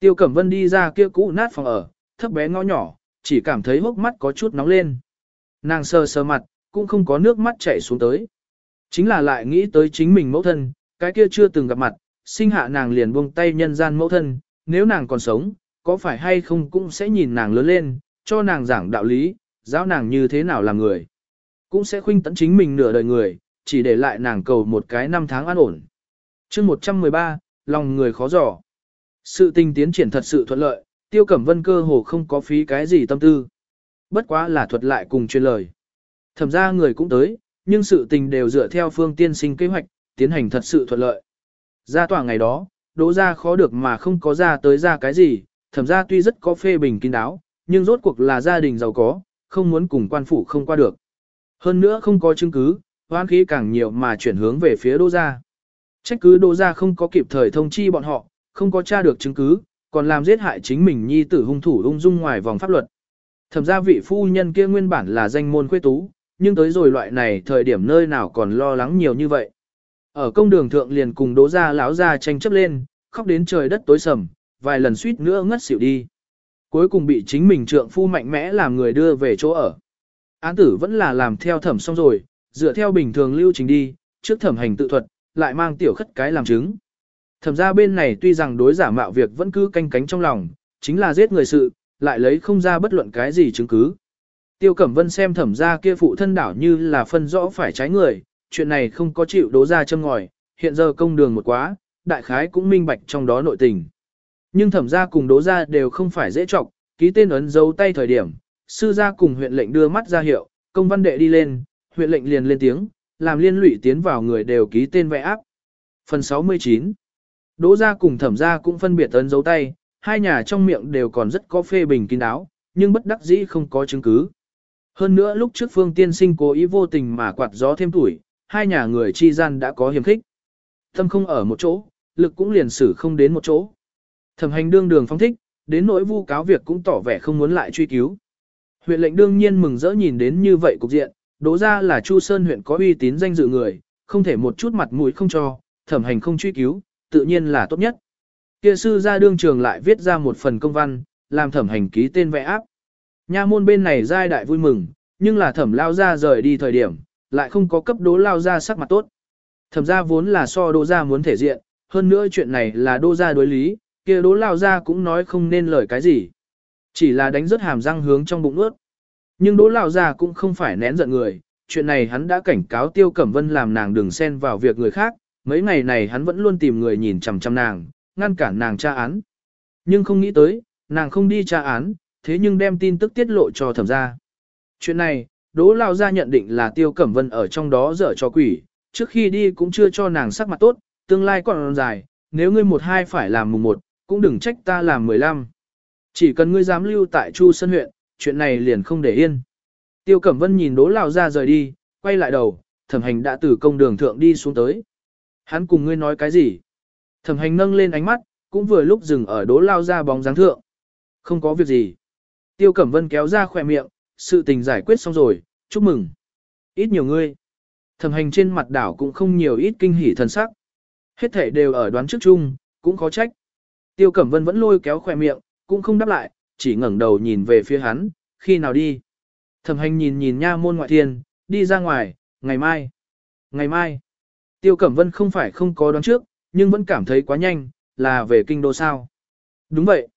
Tiêu Cẩm Vân đi ra kia cũ nát phòng ở, thấp bé ngõ nhỏ, chỉ cảm thấy hốc mắt có chút nóng lên. Nàng sờ sờ mặt, cũng không có nước mắt chảy xuống tới. Chính là lại nghĩ tới chính mình mẫu thân, cái kia chưa từng gặp mặt, sinh hạ nàng liền buông tay nhân gian mẫu thân, nếu nàng còn sống, có phải hay không cũng sẽ nhìn nàng lớn lên, cho nàng giảng đạo lý, giáo nàng như thế nào làm người. Cũng sẽ khuynh tận chính mình nửa đời người, chỉ để lại nàng cầu một cái năm tháng an ổn. chương 113, lòng người khó dò. Sự tình tiến triển thật sự thuận lợi, tiêu cẩm vân cơ hồ không có phí cái gì tâm tư. Bất quá là thuật lại cùng truyền lời. Thẩm ra người cũng tới, nhưng sự tình đều dựa theo phương tiên sinh kế hoạch, tiến hành thật sự thuận lợi. Ra tòa ngày đó, đỗ ra khó được mà không có ra tới ra cái gì, thẩm ra tuy rất có phê bình kín đáo, nhưng rốt cuộc là gia đình giàu có, không muốn cùng quan phủ không qua được. Hơn nữa không có chứng cứ, hoan khí càng nhiều mà chuyển hướng về phía đỗ ra. Trách cứ đỗ ra không có kịp thời thông chi bọn họ, không có tra được chứng cứ, còn làm giết hại chính mình nhi tử hung thủ ung dung ngoài vòng pháp luật. Thẩm gia vị phu nhân kia nguyên bản là danh môn khuê tú, nhưng tới rồi loại này thời điểm nơi nào còn lo lắng nhiều như vậy. Ở công đường thượng liền cùng đố ra lão ra tranh chấp lên, khóc đến trời đất tối sầm, vài lần suýt nữa ngất xỉu đi. Cuối cùng bị chính mình trượng phu mạnh mẽ làm người đưa về chỗ ở. Án tử vẫn là làm theo thẩm xong rồi, dựa theo bình thường lưu trình đi, trước thẩm hành tự thuật, lại mang tiểu khất cái làm chứng. Thẩm ra bên này tuy rằng đối giả mạo việc vẫn cứ canh cánh trong lòng, chính là giết người sự, lại lấy không ra bất luận cái gì chứng cứ. Tiêu Cẩm Vân xem thẩm ra kia phụ thân đảo như là phân rõ phải trái người, chuyện này không có chịu đố ra châm ngòi, hiện giờ công đường một quá, đại khái cũng minh bạch trong đó nội tình. Nhưng thẩm ra cùng đố ra đều không phải dễ trọng, ký tên ấn dấu tay thời điểm, sư gia cùng huyện lệnh đưa mắt ra hiệu, công văn đệ đi lên, huyện lệnh liền lên tiếng, làm liên lụy tiến vào người đều ký tên vẽ áp. Phần 69 Đỗ gia cùng thẩm gia cũng phân biệt ấn dấu tay, hai nhà trong miệng đều còn rất có phê bình kín đáo, nhưng bất đắc dĩ không có chứng cứ. Hơn nữa lúc trước phương tiên sinh cố ý vô tình mà quạt gió thêm tuổi, hai nhà người chi gian đã có hiểm khích. Tâm không ở một chỗ, lực cũng liền xử không đến một chỗ. Thẩm hành đương đường phong thích, đến nỗi vu cáo việc cũng tỏ vẻ không muốn lại truy cứu. Huyện lệnh đương nhiên mừng rỡ nhìn đến như vậy cục diện, đố ra là Chu Sơn huyện có uy tín danh dự người, không thể một chút mặt mũi không cho, thẩm hành không truy cứu, tự nhiên là tốt nhất. Kia sư ra đương trường lại viết ra một phần công văn, làm thẩm hành ký tên vẽ áp. Nha môn bên này giai đại vui mừng, nhưng là thẩm lao ra rời đi thời điểm, lại không có cấp đố lao ra sắc mặt tốt. Thẩm ra vốn là so đô ra muốn thể diện, hơn nữa chuyện này là đô ra đối lý, kia đố lao ra cũng nói không nên lời cái gì. Chỉ là đánh rất hàm răng hướng trong bụng ướt. Nhưng đố lao ra cũng không phải nén giận người, chuyện này hắn đã cảnh cáo tiêu cẩm vân làm nàng đừng xen vào việc người khác, mấy ngày này hắn vẫn luôn tìm người nhìn chằm chằm nàng, ngăn cản nàng tra án. Nhưng không nghĩ tới, nàng không đi tra án, thế nhưng đem tin tức tiết lộ cho thẩm gia. Chuyện này, Đỗ Lao Gia nhận định là Tiêu Cẩm Vân ở trong đó dở cho quỷ, trước khi đi cũng chưa cho nàng sắc mặt tốt, tương lai còn dài, nếu ngươi một hai phải làm mùng một, cũng đừng trách ta làm mười lăm. Chỉ cần ngươi dám lưu tại Chu Sơn huyện, chuyện này liền không để yên. Tiêu Cẩm Vân nhìn Đỗ Lao Gia rời đi, quay lại đầu, thẩm hành đã từ công đường thượng đi xuống tới. Hắn cùng ngươi nói cái gì? Thẩm hành nâng lên ánh mắt, cũng vừa lúc dừng ở đố Lao ra bóng dáng thượng. Không có việc gì. Tiêu Cẩm Vân kéo ra khỏe miệng, sự tình giải quyết xong rồi, chúc mừng. Ít nhiều ngươi. Thẩm hành trên mặt đảo cũng không nhiều ít kinh hỉ thần sắc. Hết thể đều ở đoán trước chung, cũng khó trách. Tiêu Cẩm Vân vẫn lôi kéo khỏe miệng, cũng không đáp lại, chỉ ngẩng đầu nhìn về phía hắn, khi nào đi. Thẩm hành nhìn nhìn nha môn ngoại thiên, đi ra ngoài, ngày mai. Ngày mai. Tiêu Cẩm Vân không phải không có đoán trước, nhưng vẫn cảm thấy quá nhanh, là về kinh đô sao. Đúng vậy.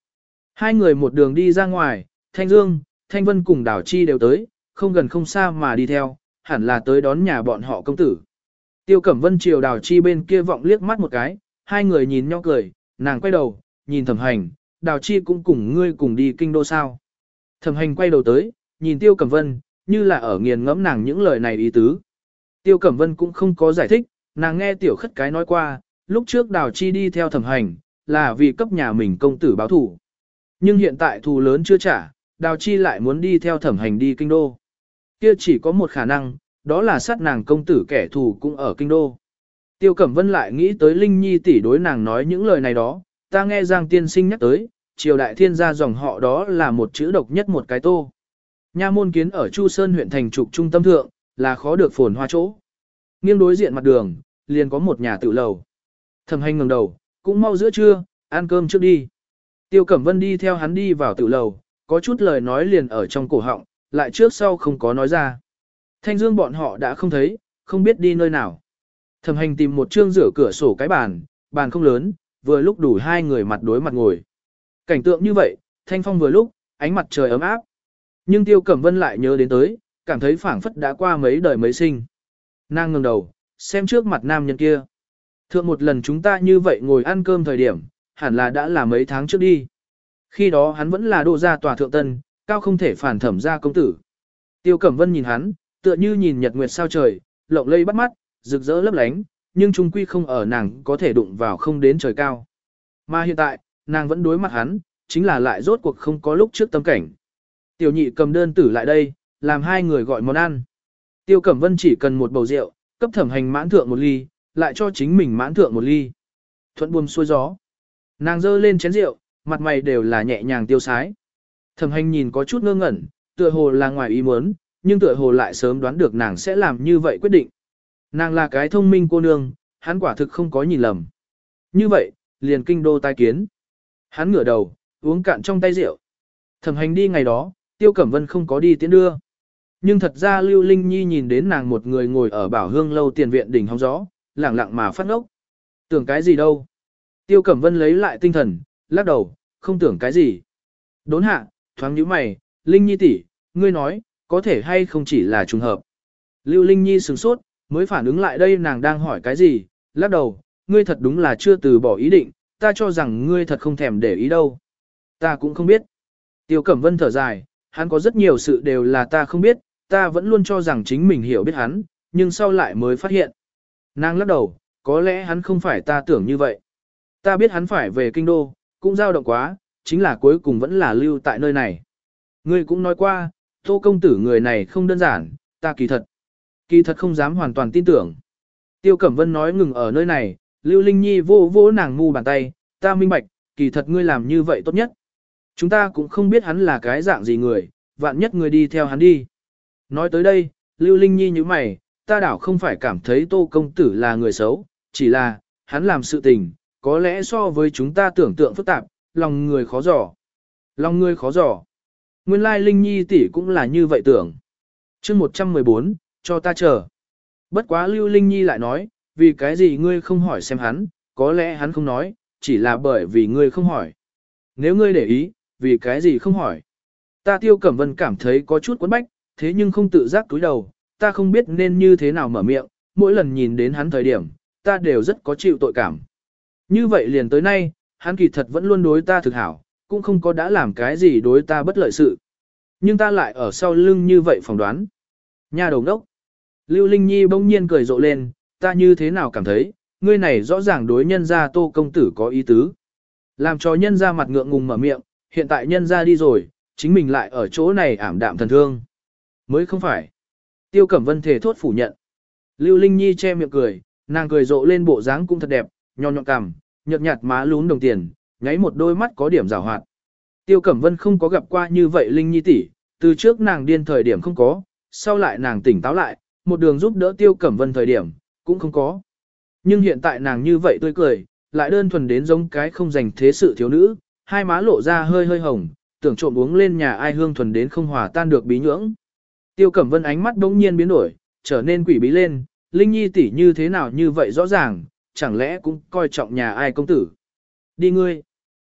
Hai người một đường đi ra ngoài, Thanh Dương, Thanh Vân cùng Đào Chi đều tới, không gần không xa mà đi theo, hẳn là tới đón nhà bọn họ công tử. Tiêu Cẩm Vân chiều Đào Chi bên kia vọng liếc mắt một cái, hai người nhìn nhau cười, nàng quay đầu, nhìn thẩm hành, Đào Chi cũng cùng ngươi cùng đi kinh đô sao. Thẩm hành quay đầu tới, nhìn Tiêu Cẩm Vân, như là ở nghiền ngẫm nàng những lời này ý tứ. Tiêu Cẩm Vân cũng không có giải thích, nàng nghe tiểu khất cái nói qua, lúc trước Đào Chi đi theo thẩm hành, là vì cấp nhà mình công tử báo thủ. Nhưng hiện tại thù lớn chưa trả, Đào Chi lại muốn đi theo thẩm hành đi kinh đô. Kia chỉ có một khả năng, đó là sát nàng công tử kẻ thù cũng ở kinh đô. Tiêu Cẩm Vân lại nghĩ tới Linh Nhi tỷ đối nàng nói những lời này đó, ta nghe Giang tiên sinh nhắc tới, triều đại thiên gia dòng họ đó là một chữ độc nhất một cái tô. Nha môn kiến ở Chu Sơn huyện thành trục trung tâm thượng, là khó được phồn hoa chỗ. Nghiêng đối diện mặt đường, liền có một nhà tự lầu. Thẩm hành ngẩng đầu, cũng mau giữa trưa, ăn cơm trước đi. Tiêu Cẩm Vân đi theo hắn đi vào tự lầu, có chút lời nói liền ở trong cổ họng, lại trước sau không có nói ra. Thanh Dương bọn họ đã không thấy, không biết đi nơi nào. Thẩm hành tìm một chương rửa cửa sổ cái bàn, bàn không lớn, vừa lúc đủ hai người mặt đối mặt ngồi. Cảnh tượng như vậy, thanh phong vừa lúc, ánh mặt trời ấm áp. Nhưng Tiêu Cẩm Vân lại nhớ đến tới, cảm thấy phảng phất đã qua mấy đời mấy sinh. Nàng ngẩng đầu, xem trước mặt nam nhân kia. Thượng một lần chúng ta như vậy ngồi ăn cơm thời điểm, hẳn là đã là mấy tháng trước đi. Khi đó hắn vẫn là đô gia tòa thượng tân, cao không thể phản thẩm ra công tử. Tiêu Cẩm Vân nhìn hắn, tựa như nhìn nhật nguyệt sao trời, lộng lây bắt mắt, rực rỡ lấp lánh, nhưng trung quy không ở nàng có thể đụng vào không đến trời cao. Mà hiện tại, nàng vẫn đối mặt hắn, chính là lại rốt cuộc không có lúc trước tâm cảnh. Tiểu nhị cầm đơn tử lại đây, làm hai người gọi món ăn. Tiêu Cẩm Vân chỉ cần một bầu rượu, cấp thẩm hành mãn thượng một ly, lại cho chính mình mãn thượng một ly. Thuận buồm xuôi gió. Nàng dơ lên chén rượu, mặt mày đều là nhẹ nhàng tiêu sái. Thẩm hành nhìn có chút ngơ ngẩn, tựa hồ là ngoài ý muốn, nhưng tựa hồ lại sớm đoán được nàng sẽ làm như vậy quyết định. Nàng là cái thông minh cô nương, hắn quả thực không có nhìn lầm. Như vậy, liền kinh đô tai kiến. Hắn ngửa đầu, uống cạn trong tay rượu. Thẩm hành đi ngày đó, Tiêu Cẩm Vân không có đi tiễn đưa. Nhưng thật ra Lưu Linh Nhi nhìn đến nàng một người ngồi ở bảo hương lâu tiền viện đỉnh hóng gió, lẳng lặng mà phát ngốc. Tưởng cái gì đâu. Tiêu Cẩm Vân lấy lại tinh thần, lắc đầu, không tưởng cái gì. Đốn hạ, thoáng nhíu mày, Linh Nhi tỷ, ngươi nói, có thể hay không chỉ là trùng hợp. Lưu Linh Nhi sửng sốt, mới phản ứng lại đây nàng đang hỏi cái gì, lắc đầu, ngươi thật đúng là chưa từ bỏ ý định, ta cho rằng ngươi thật không thèm để ý đâu. Ta cũng không biết. Tiêu Cẩm Vân thở dài, hắn có rất nhiều sự đều là ta không biết, ta vẫn luôn cho rằng chính mình hiểu biết hắn, nhưng sau lại mới phát hiện. Nàng lắc đầu, có lẽ hắn không phải ta tưởng như vậy. Ta biết hắn phải về kinh đô, cũng dao động quá, chính là cuối cùng vẫn là lưu tại nơi này. Ngươi cũng nói qua, tô công tử người này không đơn giản, ta kỳ thật. Kỳ thật không dám hoàn toàn tin tưởng. Tiêu Cẩm Vân nói ngừng ở nơi này, Lưu Linh Nhi vô vô nàng ngu bàn tay, ta minh bạch, kỳ thật ngươi làm như vậy tốt nhất. Chúng ta cũng không biết hắn là cái dạng gì người, vạn nhất ngươi đi theo hắn đi. Nói tới đây, Lưu Linh Nhi như mày, ta đảo không phải cảm thấy tô công tử là người xấu, chỉ là, hắn làm sự tình, có lẽ so với chúng ta tưởng tượng phức tạp, lòng người khó dò. Lòng người khó dò. Nguyên lai Linh Nhi tỷ cũng là như vậy tưởng. chương 114, cho ta chờ. Bất quá Lưu Linh Nhi lại nói, vì cái gì ngươi không hỏi xem hắn, có lẽ hắn không nói, chỉ là bởi vì ngươi không hỏi. Nếu ngươi để ý, vì cái gì không hỏi. Ta tiêu cẩm vân cảm thấy có chút quấn bách, thế nhưng không tự giác túi đầu, ta không biết nên như thế nào mở miệng, mỗi lần nhìn đến hắn thời điểm, ta đều rất có chịu tội cảm. Như vậy liền tới nay, hắn kỳ thật vẫn luôn đối ta thực hảo, cũng không có đã làm cái gì đối ta bất lợi sự. Nhưng ta lại ở sau lưng như vậy phỏng đoán. Nhà đầu đốc. Lưu Linh Nhi bỗng nhiên cười rộ lên, ta như thế nào cảm thấy, ngươi này rõ ràng đối nhân gia tô công tử có ý tứ. Làm cho nhân gia mặt ngượng ngùng mở miệng, hiện tại nhân gia đi rồi, chính mình lại ở chỗ này ảm đạm thần thương. Mới không phải. Tiêu Cẩm Vân thể thốt phủ nhận. Lưu Linh Nhi che miệng cười, nàng cười rộ lên bộ dáng cũng thật đẹp, nho nhọn cằm, nhợt nhạt má lún đồng tiền, nháy một đôi mắt có điểm rào hoạt. Tiêu Cẩm Vân không có gặp qua như vậy Linh Nhi tỷ, từ trước nàng điên thời điểm không có, sau lại nàng tỉnh táo lại, một đường giúp đỡ Tiêu Cẩm Vân thời điểm, cũng không có. Nhưng hiện tại nàng như vậy tươi cười, lại đơn thuần đến giống cái không dành thế sự thiếu nữ, hai má lộ ra hơi hơi hồng, tưởng trộm uống lên nhà ai hương thuần đến không hòa tan được bí nhưỡng. Tiêu Cẩm Vân ánh mắt bỗng nhiên biến đổi, trở nên quỷ bí lên, Linh Nhi tỷ như thế nào như vậy rõ ràng, chẳng lẽ cũng coi trọng nhà ai công tử. Đi ngươi.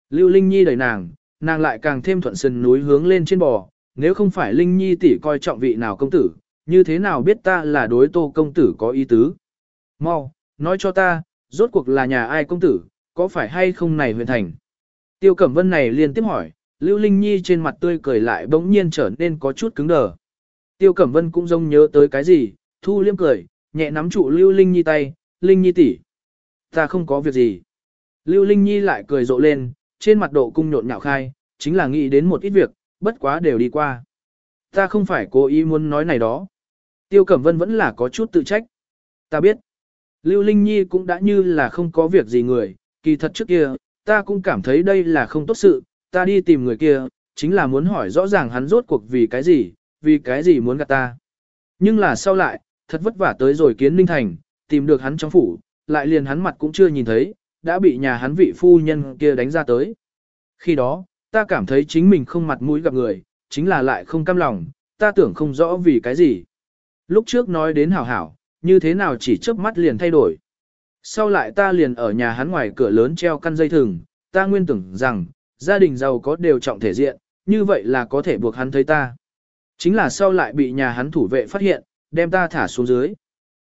Lưu Linh Nhi đẩy nàng, nàng lại càng thêm thuận sân núi hướng lên trên bò, nếu không phải Linh Nhi tỷ coi trọng vị nào công tử, như thế nào biết ta là đối tô công tử có ý tứ. Mau, nói cho ta, rốt cuộc là nhà ai công tử, có phải hay không này huyện thành. Tiêu Cẩm Vân này liên tiếp hỏi, Lưu Linh Nhi trên mặt tươi cười lại bỗng nhiên trở nên có chút cứng đờ. Tiêu Cẩm Vân cũng rông nhớ tới cái gì, thu liêm cười, nhẹ nắm trụ Lưu Linh Nhi tay, Linh Nhi tỷ, Ta không có việc gì. Lưu Linh Nhi lại cười rộ lên, trên mặt độ cung nhộn nhạo khai, chính là nghĩ đến một ít việc, bất quá đều đi qua. Ta không phải cố ý muốn nói này đó. Tiêu Cẩm Vân vẫn là có chút tự trách. Ta biết. Lưu Linh Nhi cũng đã như là không có việc gì người, kỳ thật trước kia, ta cũng cảm thấy đây là không tốt sự, ta đi tìm người kia, chính là muốn hỏi rõ ràng hắn rốt cuộc vì cái gì, vì cái gì muốn gạt ta. Nhưng là sau lại, thật vất vả tới rồi kiến Ninh Thành, tìm được hắn trong phủ, lại liền hắn mặt cũng chưa nhìn thấy, đã bị nhà hắn vị phu nhân kia đánh ra tới. Khi đó, ta cảm thấy chính mình không mặt mũi gặp người, chính là lại không cam lòng, ta tưởng không rõ vì cái gì. Lúc trước nói đến hảo hảo, như thế nào chỉ chớp mắt liền thay đổi. Sau lại ta liền ở nhà hắn ngoài cửa lớn treo căn dây thừng, ta nguyên tưởng rằng, gia đình giàu có đều trọng thể diện, như vậy là có thể buộc hắn thấy ta. Chính là sau lại bị nhà hắn thủ vệ phát hiện, đem ta thả xuống dưới.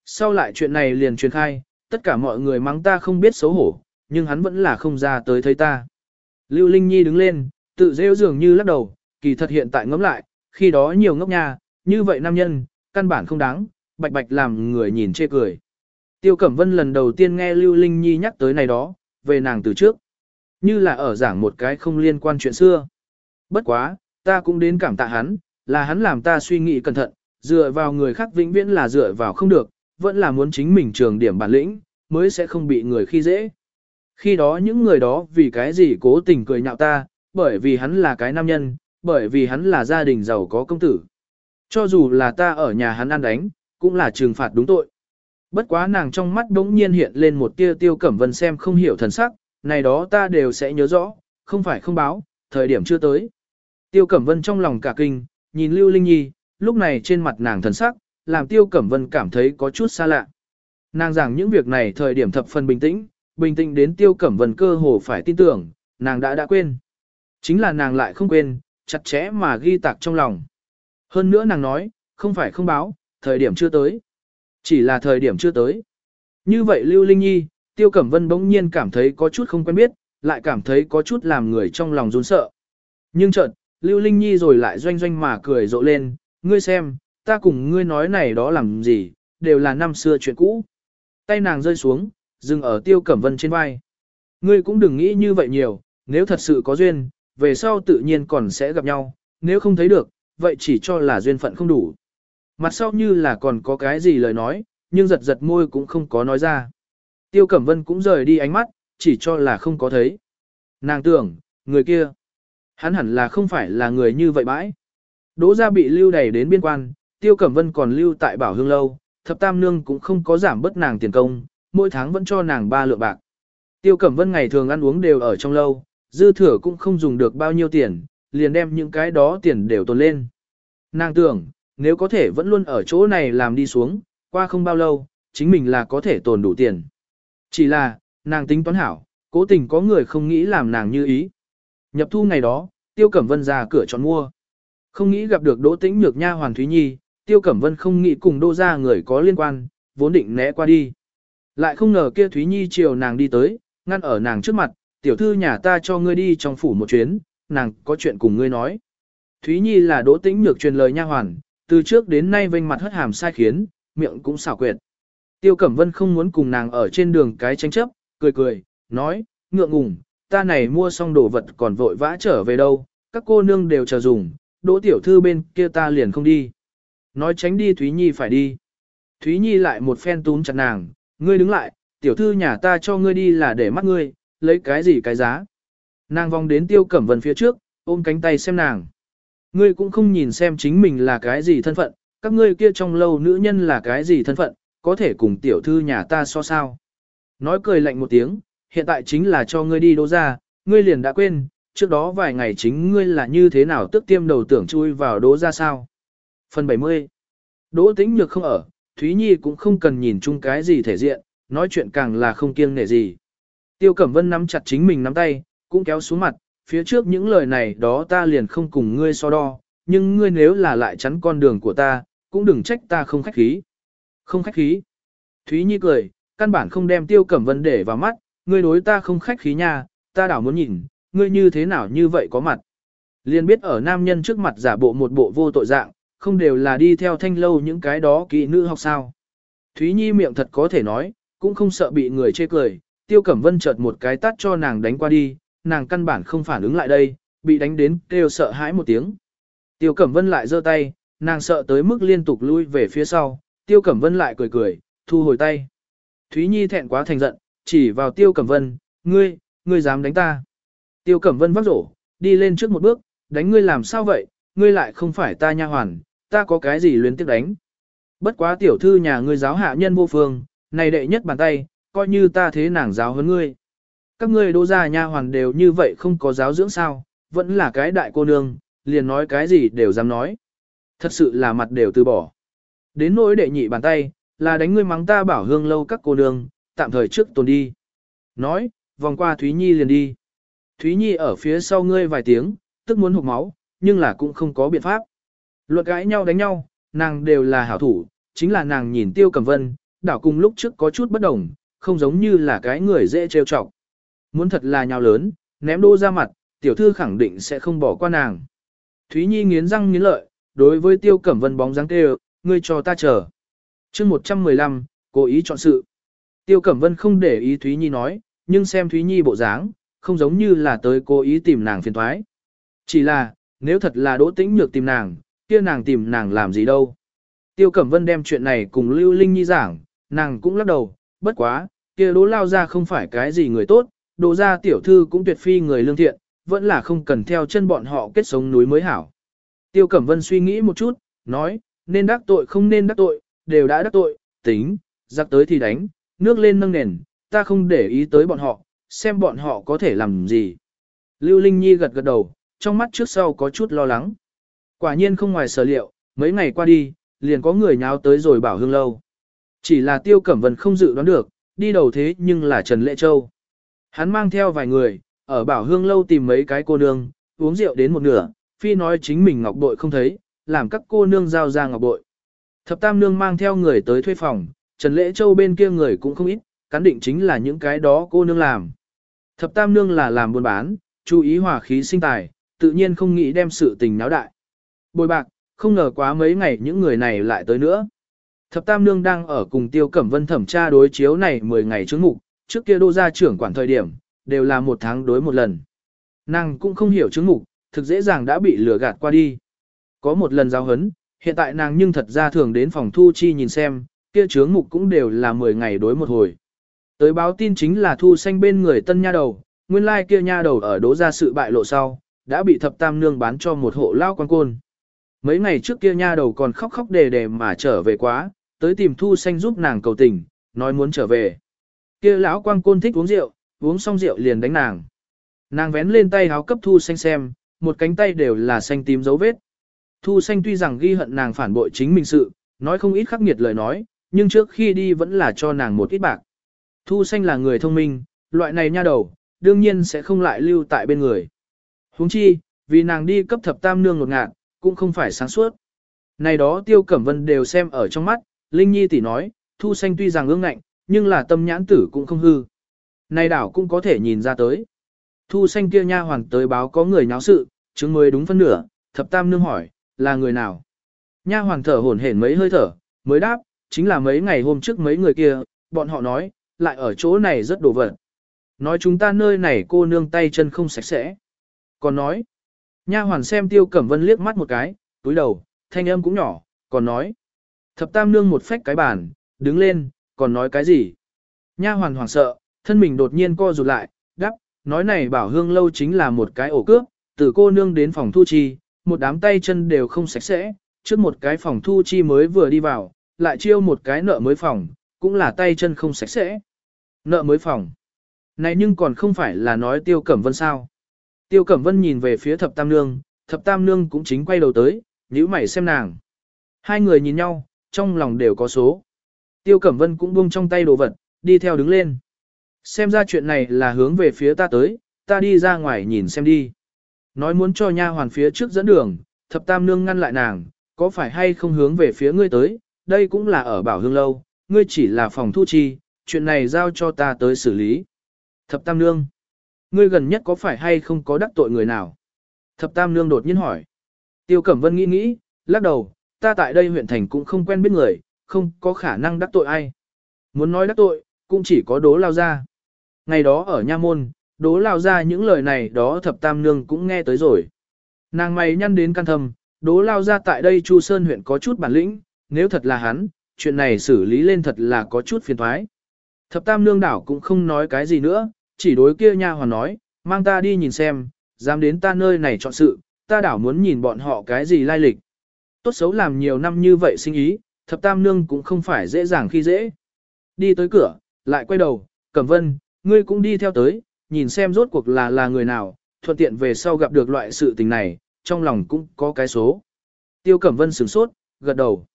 Sau lại chuyện này liền truyền khai, tất cả mọi người mắng ta không biết xấu hổ, nhưng hắn vẫn là không ra tới thấy ta. Lưu Linh Nhi đứng lên, tự rêu dường như lắc đầu, kỳ thật hiện tại ngẫm lại, khi đó nhiều ngốc nha, như vậy nam nhân, căn bản không đáng, bạch bạch làm người nhìn chê cười. Tiêu Cẩm Vân lần đầu tiên nghe Lưu Linh Nhi nhắc tới này đó, về nàng từ trước. Như là ở giảng một cái không liên quan chuyện xưa. Bất quá, ta cũng đến cảm tạ hắn, là hắn làm ta suy nghĩ cẩn thận, dựa vào người khác vĩnh viễn là dựa vào không được, vẫn là muốn chính mình trường điểm bản lĩnh, mới sẽ không bị người khi dễ. Khi đó những người đó vì cái gì cố tình cười nhạo ta, bởi vì hắn là cái nam nhân, bởi vì hắn là gia đình giàu có công tử. Cho dù là ta ở nhà hắn ăn đánh, cũng là trừng phạt đúng tội. Bất quá nàng trong mắt đống nhiên hiện lên một tia tiêu cẩm vân xem không hiểu thần sắc, này đó ta đều sẽ nhớ rõ, không phải không báo, thời điểm chưa tới. Tiêu cẩm vân trong lòng cả kinh, nhìn Lưu Linh Nhi, lúc này trên mặt nàng thần sắc, làm tiêu cẩm vân cảm thấy có chút xa lạ. Nàng giảng những việc này thời điểm thập phần bình tĩnh, bình tĩnh đến tiêu cẩm vân cơ hồ phải tin tưởng, nàng đã đã quên. Chính là nàng lại không quên, chặt chẽ mà ghi tạc trong lòng. Hơn nữa nàng nói, không phải không báo, thời điểm chưa tới. Chỉ là thời điểm chưa tới. Như vậy Lưu Linh Nhi, Tiêu Cẩm Vân bỗng nhiên cảm thấy có chút không quen biết, lại cảm thấy có chút làm người trong lòng run sợ. Nhưng chợt, Lưu Linh Nhi rồi lại doanh doanh mà cười rộ lên, ngươi xem, ta cùng ngươi nói này đó làm gì, đều là năm xưa chuyện cũ. Tay nàng rơi xuống, dừng ở Tiêu Cẩm Vân trên vai. Ngươi cũng đừng nghĩ như vậy nhiều, nếu thật sự có duyên, về sau tự nhiên còn sẽ gặp nhau, nếu không thấy được, vậy chỉ cho là duyên phận không đủ. Mặt sau như là còn có cái gì lời nói, nhưng giật giật môi cũng không có nói ra. Tiêu Cẩm Vân cũng rời đi ánh mắt, chỉ cho là không có thấy. Nàng tưởng, người kia, hắn hẳn là không phải là người như vậy bãi. Đỗ gia bị lưu đày đến biên quan, Tiêu Cẩm Vân còn lưu tại Bảo Hương Lâu, thập tam nương cũng không có giảm bớt nàng tiền công, mỗi tháng vẫn cho nàng ba lượng bạc. Tiêu Cẩm Vân ngày thường ăn uống đều ở trong lâu, dư thừa cũng không dùng được bao nhiêu tiền, liền đem những cái đó tiền đều tồn lên. Nàng tưởng, nếu có thể vẫn luôn ở chỗ này làm đi xuống, qua không bao lâu, chính mình là có thể tồn đủ tiền. Chỉ là, nàng tính toán hảo, cố tình có người không nghĩ làm nàng như ý. Nhập thu ngày đó, Tiêu Cẩm Vân ra cửa chọn mua. Không nghĩ gặp được Đỗ Tĩnh Nhược Nha Hoàng Thúy Nhi, Tiêu Cẩm Vân không nghĩ cùng Đỗ gia người có liên quan, vốn định né qua đi. Lại không ngờ kia Thúy Nhi chiều nàng đi tới, ngăn ở nàng trước mặt, tiểu thư nhà ta cho ngươi đi trong phủ một chuyến, nàng có chuyện cùng ngươi nói. Thúy Nhi là Đỗ Tĩnh Nhược truyền lời nha hoàn, từ trước đến nay vênh mặt hất hàm sai khiến, miệng cũng xảo quyệt. Tiêu Cẩm Vân không muốn cùng nàng ở trên đường cái tranh chấp, cười cười, nói, ngượng ngùng, ta này mua xong đồ vật còn vội vã trở về đâu, các cô nương đều chờ dùng, đỗ tiểu thư bên kia ta liền không đi. Nói tránh đi Thúy Nhi phải đi. Thúy Nhi lại một phen túm chặt nàng, ngươi đứng lại, tiểu thư nhà ta cho ngươi đi là để mắt ngươi, lấy cái gì cái giá. Nàng vòng đến Tiêu Cẩm Vân phía trước, ôm cánh tay xem nàng. Ngươi cũng không nhìn xem chính mình là cái gì thân phận, các ngươi kia trong lâu nữ nhân là cái gì thân phận, có thể cùng tiểu thư nhà ta so sao. Nói cười lạnh một tiếng, hiện tại chính là cho ngươi đi đỗ ra, ngươi liền đã quên, trước đó vài ngày chính ngươi là như thế nào tức tiêm đầu tưởng chui vào đỗ ra sao. Phần 70 Đỗ tĩnh nhược không ở, Thúy Nhi cũng không cần nhìn chung cái gì thể diện, nói chuyện càng là không kiêng nể gì. Tiêu Cẩm Vân nắm chặt chính mình nắm tay, cũng kéo xuống mặt, phía trước những lời này đó ta liền không cùng ngươi so đo, nhưng ngươi nếu là lại chắn con đường của ta, cũng đừng trách ta không khách khí. Không khách khí. Thúy Nhi cười, căn bản không đem Tiêu Cẩm Vân để vào mắt, ngươi đối ta không khách khí nha, ta đảo muốn nhìn, ngươi như thế nào như vậy có mặt. Liên biết ở nam nhân trước mặt giả bộ một bộ vô tội dạng, không đều là đi theo thanh lâu những cái đó kỹ nữ học sao. Thúy Nhi miệng thật có thể nói, cũng không sợ bị người chê cười, Tiêu Cẩm Vân chợt một cái tắt cho nàng đánh qua đi, nàng căn bản không phản ứng lại đây, bị đánh đến kêu sợ hãi một tiếng. Tiêu Cẩm Vân lại giơ tay, nàng sợ tới mức liên tục lui về phía sau, Tiêu Cẩm Vân lại cười cười, thu hồi tay. Thúy Nhi thẹn quá thành giận, chỉ vào Tiêu Cẩm Vân, ngươi, ngươi dám đánh ta. Tiêu Cẩm Vân vác rổ, đi lên trước một bước, đánh ngươi làm sao vậy, ngươi lại không phải ta nha hoàn, ta có cái gì luyến tiếp đánh. Bất quá tiểu thư nhà ngươi giáo hạ nhân vô phương, này đệ nhất bàn tay, coi như ta thế nàng giáo hơn ngươi. các ngươi đô gia nha hoàn đều như vậy không có giáo dưỡng sao, vẫn là cái đại cô nương, liền nói cái gì đều dám nói. Thật sự là mặt đều từ bỏ. Đến nỗi đệ nhị bàn tay, là đánh ngươi mắng ta bảo hương lâu các cô nương, tạm thời trước tồn đi. Nói, vòng qua Thúy Nhi liền đi. Thúy Nhi ở phía sau ngươi vài tiếng, tức muốn hụt máu, nhưng là cũng không có biện pháp. Luật gãi nhau đánh nhau, nàng đều là hảo thủ, chính là nàng nhìn Tiêu Cẩm Vân, đảo cùng lúc trước có chút bất đồng, không giống như là cái người dễ trêu chọc. Muốn thật là nhau lớn, ném đô ra mặt, tiểu thư khẳng định sẽ không bỏ qua nàng. Thúy Nhi nghiến răng nghiến lợi, đối với Tiêu Cẩm Vân bóng dáng kêu, ngươi cho ta chờ. chương 115, cố ý chọn sự. Tiêu Cẩm Vân không để ý Thúy Nhi nói, nhưng xem Thúy Nhi bộ dáng, không giống như là tới cố ý tìm nàng phiền thoái. Chỉ là, nếu thật là đỗ tĩnh nhược tìm nàng, kia nàng tìm nàng làm gì đâu. Tiêu Cẩm Vân đem chuyện này cùng Lưu Linh Nhi giảng, nàng cũng lắc đầu, bất quá, kia đỗ lao ra không phải cái gì người tốt, đỗ ra tiểu thư cũng tuyệt phi người lương thiện, vẫn là không cần theo chân bọn họ kết sống núi mới hảo. Tiêu Cẩm Vân suy nghĩ một chút, nói, nên đắc tội không nên đắc tội, đều đã đắc tội, tính, giặc tới thì đánh, nước lên nâng nền, ta không để ý tới bọn họ, xem bọn họ có thể làm gì. Lưu Linh Nhi gật gật đầu, trong mắt trước sau có chút lo lắng. Quả nhiên không ngoài sở liệu, mấy ngày qua đi, liền có người nháo tới rồi bảo hương lâu. Chỉ là Tiêu Cẩm Vân không dự đoán được, đi đầu thế nhưng là Trần Lệ Châu. Hắn mang theo vài người, ở bảo hương lâu tìm mấy cái cô nương, uống rượu đến một nửa, phi nói chính mình ngọc bội không thấy, làm các cô nương giao ra ngọc bội. Thập tam nương mang theo người tới thuê phòng, Trần Lễ Châu bên kia người cũng không ít, cán định chính là những cái đó cô nương làm. Thập tam nương là làm buôn bán, chú ý hòa khí sinh tài, tự nhiên không nghĩ đem sự tình náo đại. Bồi bạc, không ngờ quá mấy ngày những người này lại tới nữa. Thập tam nương đang ở cùng tiêu cẩm vân thẩm tra đối chiếu này 10 ngày trước mục, trước kia đô gia trưởng quản thời điểm, đều là một tháng đối một lần. Nàng cũng không hiểu chứng mục, thực dễ dàng đã bị lừa gạt qua đi. Có một lần giao hấn, hiện tại nàng nhưng thật ra thường đến phòng thu chi nhìn xem, kia chướng mục cũng đều là 10 ngày đối một hồi. Tới báo tin chính là thu xanh bên người tân nha đầu, nguyên lai kia nha đầu ở đố ra sự bại lộ sau, đã bị thập tam nương bán cho một hộ lao quan côn. Mấy ngày trước kia nha đầu còn khóc khóc đề đề mà trở về quá, tới tìm thu xanh giúp nàng cầu tình, nói muốn trở về. Kia lão quan côn thích uống rượu, uống xong rượu liền đánh nàng. Nàng vén lên tay háo cấp thu xanh xem, một cánh tay đều là xanh tím dấu vết. Thu xanh tuy rằng ghi hận nàng phản bội chính mình sự, nói không ít khắc nghiệt lời nói, nhưng trước khi đi vẫn là cho nàng một ít bạc. Thu xanh là người thông minh, loại này nha đầu, đương nhiên sẽ không lại lưu tại bên người. huống chi, vì nàng đi cấp thập tam nương ngột ngạt, cũng không phải sáng suốt. Này đó tiêu cẩm vân đều xem ở trong mắt, Linh Nhi tỷ nói, thu xanh tuy rằng ương ngạnh, nhưng là tâm nhãn tử cũng không hư. Này đảo cũng có thể nhìn ra tới. Thu xanh kia nha hoàng tới báo có người nháo sự, chứng mới đúng phân nửa, thập tam nương hỏi, là người nào? Nha hoàng thở hổn hển mấy hơi thở, mới đáp, chính là mấy ngày hôm trước mấy người kia, bọn họ nói, lại ở chỗ này rất đồ vật. Nói chúng ta nơi này cô nương tay chân không sạch sẽ. Còn nói, nha hoàn xem tiêu cẩm vân liếc mắt một cái, túi đầu, thanh âm cũng nhỏ, còn nói. Thập tam nương một phách cái bàn, đứng lên, còn nói cái gì? Nha hoàn hoảng sợ, thân mình đột nhiên co rụt lại, đắp, nói này bảo hương lâu chính là một cái ổ cướp, từ cô nương đến phòng thu chi, một đám tay chân đều không sạch sẽ, trước một cái phòng thu chi mới vừa đi vào, lại chiêu một cái nợ mới phòng, cũng là tay chân không sạch sẽ. Nợ mới phòng. Này nhưng còn không phải là nói Tiêu Cẩm Vân sao. Tiêu Cẩm Vân nhìn về phía thập tam nương, thập tam nương cũng chính quay đầu tới, nhíu mày xem nàng. Hai người nhìn nhau, trong lòng đều có số. Tiêu Cẩm Vân cũng buông trong tay đồ vật, đi theo đứng lên. Xem ra chuyện này là hướng về phía ta tới, ta đi ra ngoài nhìn xem đi. Nói muốn cho nha hoàn phía trước dẫn đường, thập tam nương ngăn lại nàng, có phải hay không hướng về phía ngươi tới, đây cũng là ở bảo hương lâu, ngươi chỉ là phòng thu chi, chuyện này giao cho ta tới xử lý. Thập Tam Nương, ngươi gần nhất có phải hay không có đắc tội người nào? Thập Tam Nương đột nhiên hỏi. Tiêu Cẩm Vân nghĩ nghĩ, lắc đầu, ta tại đây huyện thành cũng không quen biết người, không có khả năng đắc tội ai. Muốn nói đắc tội, cũng chỉ có đố lao ra. Ngày đó ở Nha Môn, đố lao ra những lời này đó Thập Tam Nương cũng nghe tới rồi. Nàng mày nhăn đến căn thầm, đố lao ra tại đây Chu Sơn huyện có chút bản lĩnh, nếu thật là hắn, chuyện này xử lý lên thật là có chút phiền thoái. Thập tam nương đảo cũng không nói cái gì nữa, chỉ đối kia nha hoàn nói, mang ta đi nhìn xem, dám đến ta nơi này chọn sự, ta đảo muốn nhìn bọn họ cái gì lai lịch. Tốt xấu làm nhiều năm như vậy sinh ý, thập tam nương cũng không phải dễ dàng khi dễ. Đi tới cửa, lại quay đầu, cẩm vân, ngươi cũng đi theo tới, nhìn xem rốt cuộc là là người nào, thuận tiện về sau gặp được loại sự tình này, trong lòng cũng có cái số. Tiêu Cẩm Vân sửng sốt, gật đầu.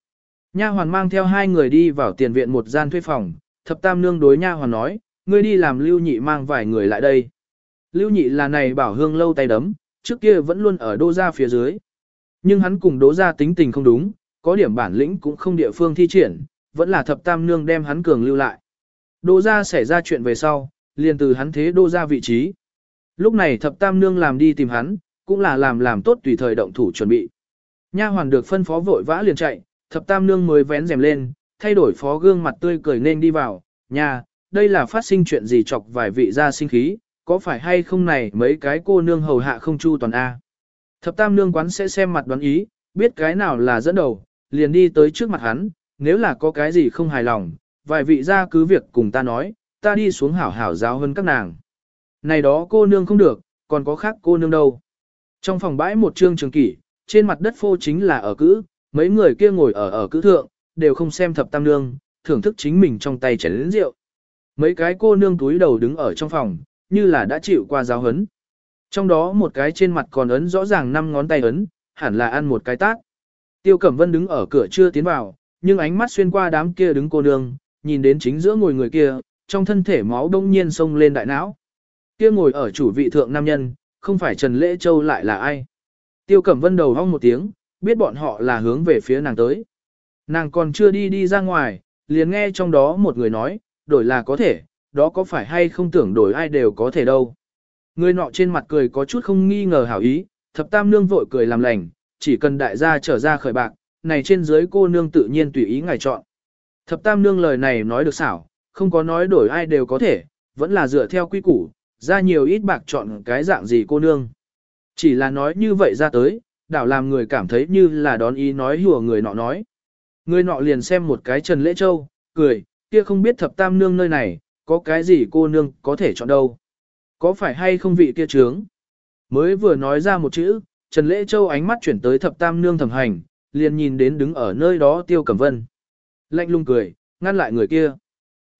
Nha hoàn mang theo hai người đi vào tiền viện một gian thuê phòng, thập tam nương đối nha hoàn nói, ngươi đi làm lưu nhị mang vài người lại đây. Lưu nhị là này bảo hương lâu tay đấm, trước kia vẫn luôn ở đô gia phía dưới. Nhưng hắn cùng đỗ gia tính tình không đúng, có điểm bản lĩnh cũng không địa phương thi triển, vẫn là thập tam nương đem hắn cường lưu lại. Đỗ gia xảy ra chuyện về sau, liền từ hắn thế đô gia vị trí. Lúc này thập tam nương làm đi tìm hắn, cũng là làm làm tốt tùy thời động thủ chuẩn bị. Nha hoàn được phân phó vội vã liền chạy, thập tam nương mới vén rèm lên, thay đổi phó gương mặt tươi cười nên đi vào, nhà, đây là phát sinh chuyện gì chọc vài vị gia sinh khí, có phải hay không này mấy cái cô nương hầu hạ không chu toàn A. Thập tam nương quán sẽ xem mặt đoán ý, biết cái nào là dẫn đầu, liền đi tới trước mặt hắn, nếu là có cái gì không hài lòng, vài vị gia cứ việc cùng ta nói, ta đi xuống hảo hảo giáo hơn các nàng. Này đó cô nương không được, còn có khác cô nương đâu. Trong phòng bãi một trương trường kỷ, trên mặt đất phô chính là ở cữ, mấy người kia ngồi ở ở cữ thượng, đều không xem thập tam nương, thưởng thức chính mình trong tay chén lĩnh rượu. Mấy cái cô nương túi đầu đứng ở trong phòng, như là đã chịu qua giáo hấn. Trong đó một cái trên mặt còn ấn rõ ràng năm ngón tay ấn, hẳn là ăn một cái tát. Tiêu Cẩm Vân đứng ở cửa chưa tiến vào, nhưng ánh mắt xuyên qua đám kia đứng cô nương, nhìn đến chính giữa ngồi người kia, trong thân thể máu đông nhiên sông lên đại não. Kia ngồi ở chủ vị thượng nam nhân, không phải Trần Lễ Châu lại là ai. Tiêu Cẩm Vân đầu hong một tiếng, biết bọn họ là hướng về phía nàng tới. Nàng còn chưa đi đi ra ngoài, liền nghe trong đó một người nói, đổi là có thể, đó có phải hay không tưởng đổi ai đều có thể đâu. Người nọ trên mặt cười có chút không nghi ngờ hảo ý, thập tam nương vội cười làm lành, chỉ cần đại gia trở ra khởi bạc, này trên dưới cô nương tự nhiên tùy ý ngài chọn. Thập tam nương lời này nói được xảo, không có nói đổi ai đều có thể, vẫn là dựa theo quy củ, ra nhiều ít bạc chọn cái dạng gì cô nương. Chỉ là nói như vậy ra tới, đảo làm người cảm thấy như là đón ý nói hùa người nọ nói. Người nọ liền xem một cái Trần Lễ Châu, cười, kia không biết thập tam nương nơi này, có cái gì cô nương có thể chọn đâu. Có phải hay không vị kia trướng? Mới vừa nói ra một chữ, Trần Lễ Châu ánh mắt chuyển tới thập tam nương thẩm hành, liền nhìn đến đứng ở nơi đó Tiêu Cẩm Vân. Lạnh lung cười, ngăn lại người kia.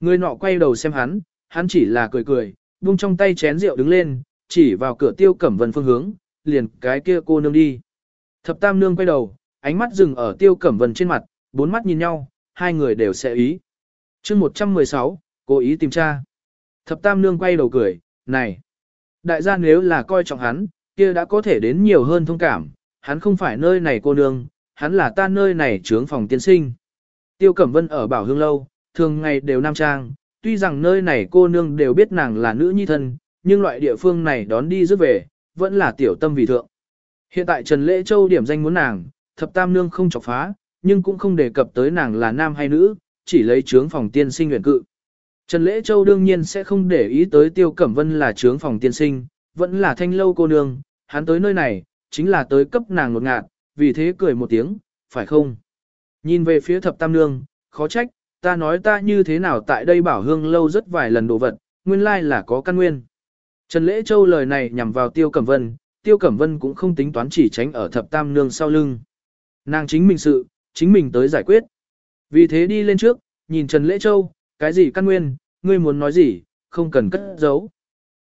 Người nọ quay đầu xem hắn, hắn chỉ là cười cười, buông trong tay chén rượu đứng lên, chỉ vào cửa Tiêu Cẩm Vân phương hướng, liền cái kia cô nương đi. Thập tam nương quay đầu, ánh mắt dừng ở Tiêu Cẩm Vân trên mặt, bốn mắt nhìn nhau, hai người đều sẽ ý. chương 116, cố ý tìm tra. Thập tam nương quay đầu cười, này. Đại gia nếu là coi trọng hắn, kia đã có thể đến nhiều hơn thông cảm, hắn không phải nơi này cô nương, hắn là ta nơi này trướng phòng tiên sinh. Tiêu Cẩm Vân ở Bảo Hương Lâu, thường ngày đều nam trang, tuy rằng nơi này cô nương đều biết nàng là nữ nhi thân, nhưng loại địa phương này đón đi rước về, vẫn là tiểu tâm vì thượng. Hiện tại Trần Lễ Châu điểm danh muốn nàng, thập tam nương không chọc phá, nhưng cũng không đề cập tới nàng là nam hay nữ, chỉ lấy trướng phòng tiên sinh nguyện cự. Trần Lễ Châu đương nhiên sẽ không để ý tới Tiêu Cẩm Vân là trướng phòng tiên sinh, vẫn là thanh lâu cô nương, hắn tới nơi này, chính là tới cấp nàng nột ngạt, vì thế cười một tiếng, phải không? Nhìn về phía thập tam nương, khó trách, ta nói ta như thế nào tại đây bảo hương lâu rất vài lần đồ vật, nguyên lai là có căn nguyên. Trần Lễ Châu lời này nhằm vào Tiêu Cẩm Vân, Tiêu Cẩm Vân cũng không tính toán chỉ tránh ở thập tam nương sau lưng. Nàng chính mình sự, chính mình tới giải quyết. Vì thế đi lên trước, nhìn Trần Lễ Châu, cái gì căn nguyên, ngươi muốn nói gì, không cần cất giấu.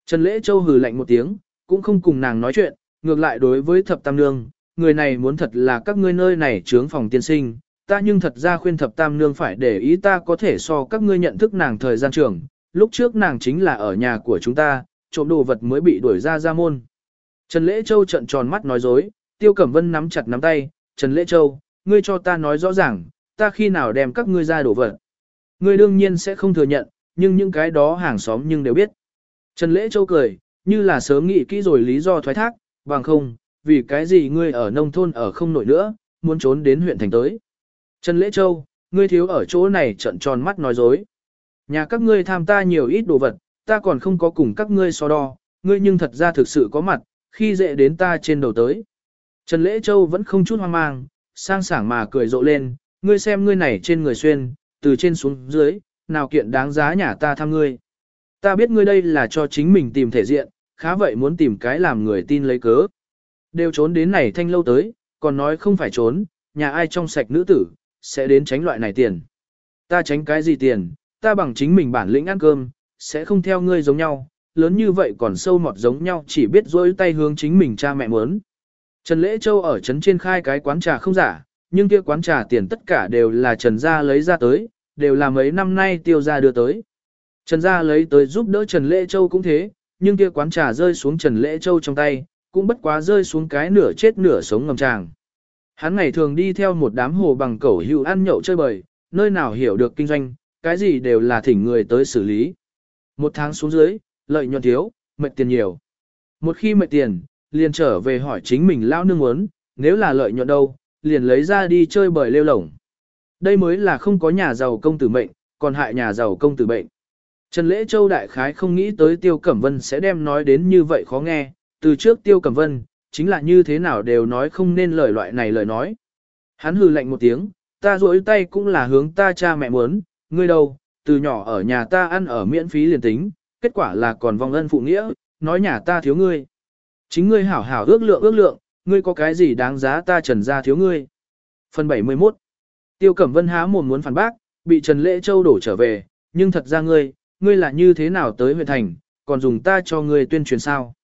Trần Lễ Châu hừ lạnh một tiếng, cũng không cùng nàng nói chuyện, ngược lại đối với thập tam nương, người này muốn thật là các ngươi nơi này trướng phòng tiên sinh, ta nhưng thật ra khuyên thập tam nương phải để ý ta có thể so các ngươi nhận thức nàng thời gian trường, lúc trước nàng chính là ở nhà của chúng ta, trộm đồ vật mới bị đuổi ra ra môn. Trần Lễ Châu trợn tròn mắt nói dối, Tiêu Cẩm Vân nắm chặt nắm tay, Trần Lễ Châu, ngươi cho ta nói rõ ràng, ta khi nào đem các ngươi ra đổ vật. Ngươi đương nhiên sẽ không thừa nhận, nhưng những cái đó hàng xóm nhưng đều biết. Trần Lễ Châu cười, như là sớm nghĩ kỹ rồi lý do thoái thác, bằng không, vì cái gì ngươi ở nông thôn ở không nổi nữa, muốn trốn đến huyện thành tới. Trần Lễ Châu, ngươi thiếu ở chỗ này trận tròn mắt nói dối. Nhà các ngươi tham ta nhiều ít đồ vật, ta còn không có cùng các ngươi so đo, ngươi nhưng thật ra thực sự có mặt, khi dễ đến ta trên đầu tới. Trần Lễ Châu vẫn không chút hoang mang, sang sảng mà cười rộ lên, ngươi xem ngươi này trên người xuyên, từ trên xuống dưới, nào kiện đáng giá nhà ta thăm ngươi. Ta biết ngươi đây là cho chính mình tìm thể diện, khá vậy muốn tìm cái làm người tin lấy cớ. Đều trốn đến này thanh lâu tới, còn nói không phải trốn, nhà ai trong sạch nữ tử, sẽ đến tránh loại này tiền. Ta tránh cái gì tiền, ta bằng chính mình bản lĩnh ăn cơm, sẽ không theo ngươi giống nhau, lớn như vậy còn sâu mọt giống nhau chỉ biết dối tay hướng chính mình cha mẹ muốn. Trần Lễ Châu ở trấn trên khai cái quán trà không giả, nhưng kia quán trà tiền tất cả đều là Trần Gia lấy ra tới, đều là mấy năm nay tiêu gia đưa tới. Trần Gia lấy tới giúp đỡ Trần Lễ Châu cũng thế, nhưng kia quán trà rơi xuống Trần Lễ Châu trong tay, cũng bất quá rơi xuống cái nửa chết nửa sống ngầm tràng. Hắn ngày thường đi theo một đám hồ bằng cẩu hữu ăn nhậu chơi bời, nơi nào hiểu được kinh doanh, cái gì đều là thỉnh người tới xử lý. Một tháng xuống dưới, lợi nhuận thiếu, mệt tiền nhiều. Một khi mệt tiền, liền trở về hỏi chính mình lao nương muốn, nếu là lợi nhuận đâu, liền lấy ra đi chơi bời lêu lổng. Đây mới là không có nhà giàu công tử mệnh, còn hại nhà giàu công tử bệnh. Trần Lễ Châu đại khái không nghĩ tới Tiêu Cẩm Vân sẽ đem nói đến như vậy khó nghe, từ trước Tiêu Cẩm Vân, chính là như thế nào đều nói không nên lời loại này lời nói. Hắn hừ lạnh một tiếng, ta rỗi tay cũng là hướng ta cha mẹ muốn, ngươi đâu, từ nhỏ ở nhà ta ăn ở miễn phí liền tính, kết quả là còn vong ân phụ nghĩa, nói nhà ta thiếu ngươi. Chính ngươi hảo hảo ước lượng ước lượng, ngươi có cái gì đáng giá ta trần ra thiếu ngươi. Phần 71 Tiêu Cẩm Vân há mồm muốn phản bác, bị Trần Lễ Châu đổ trở về, nhưng thật ra ngươi, ngươi là như thế nào tới huyện thành, còn dùng ta cho ngươi tuyên truyền sao.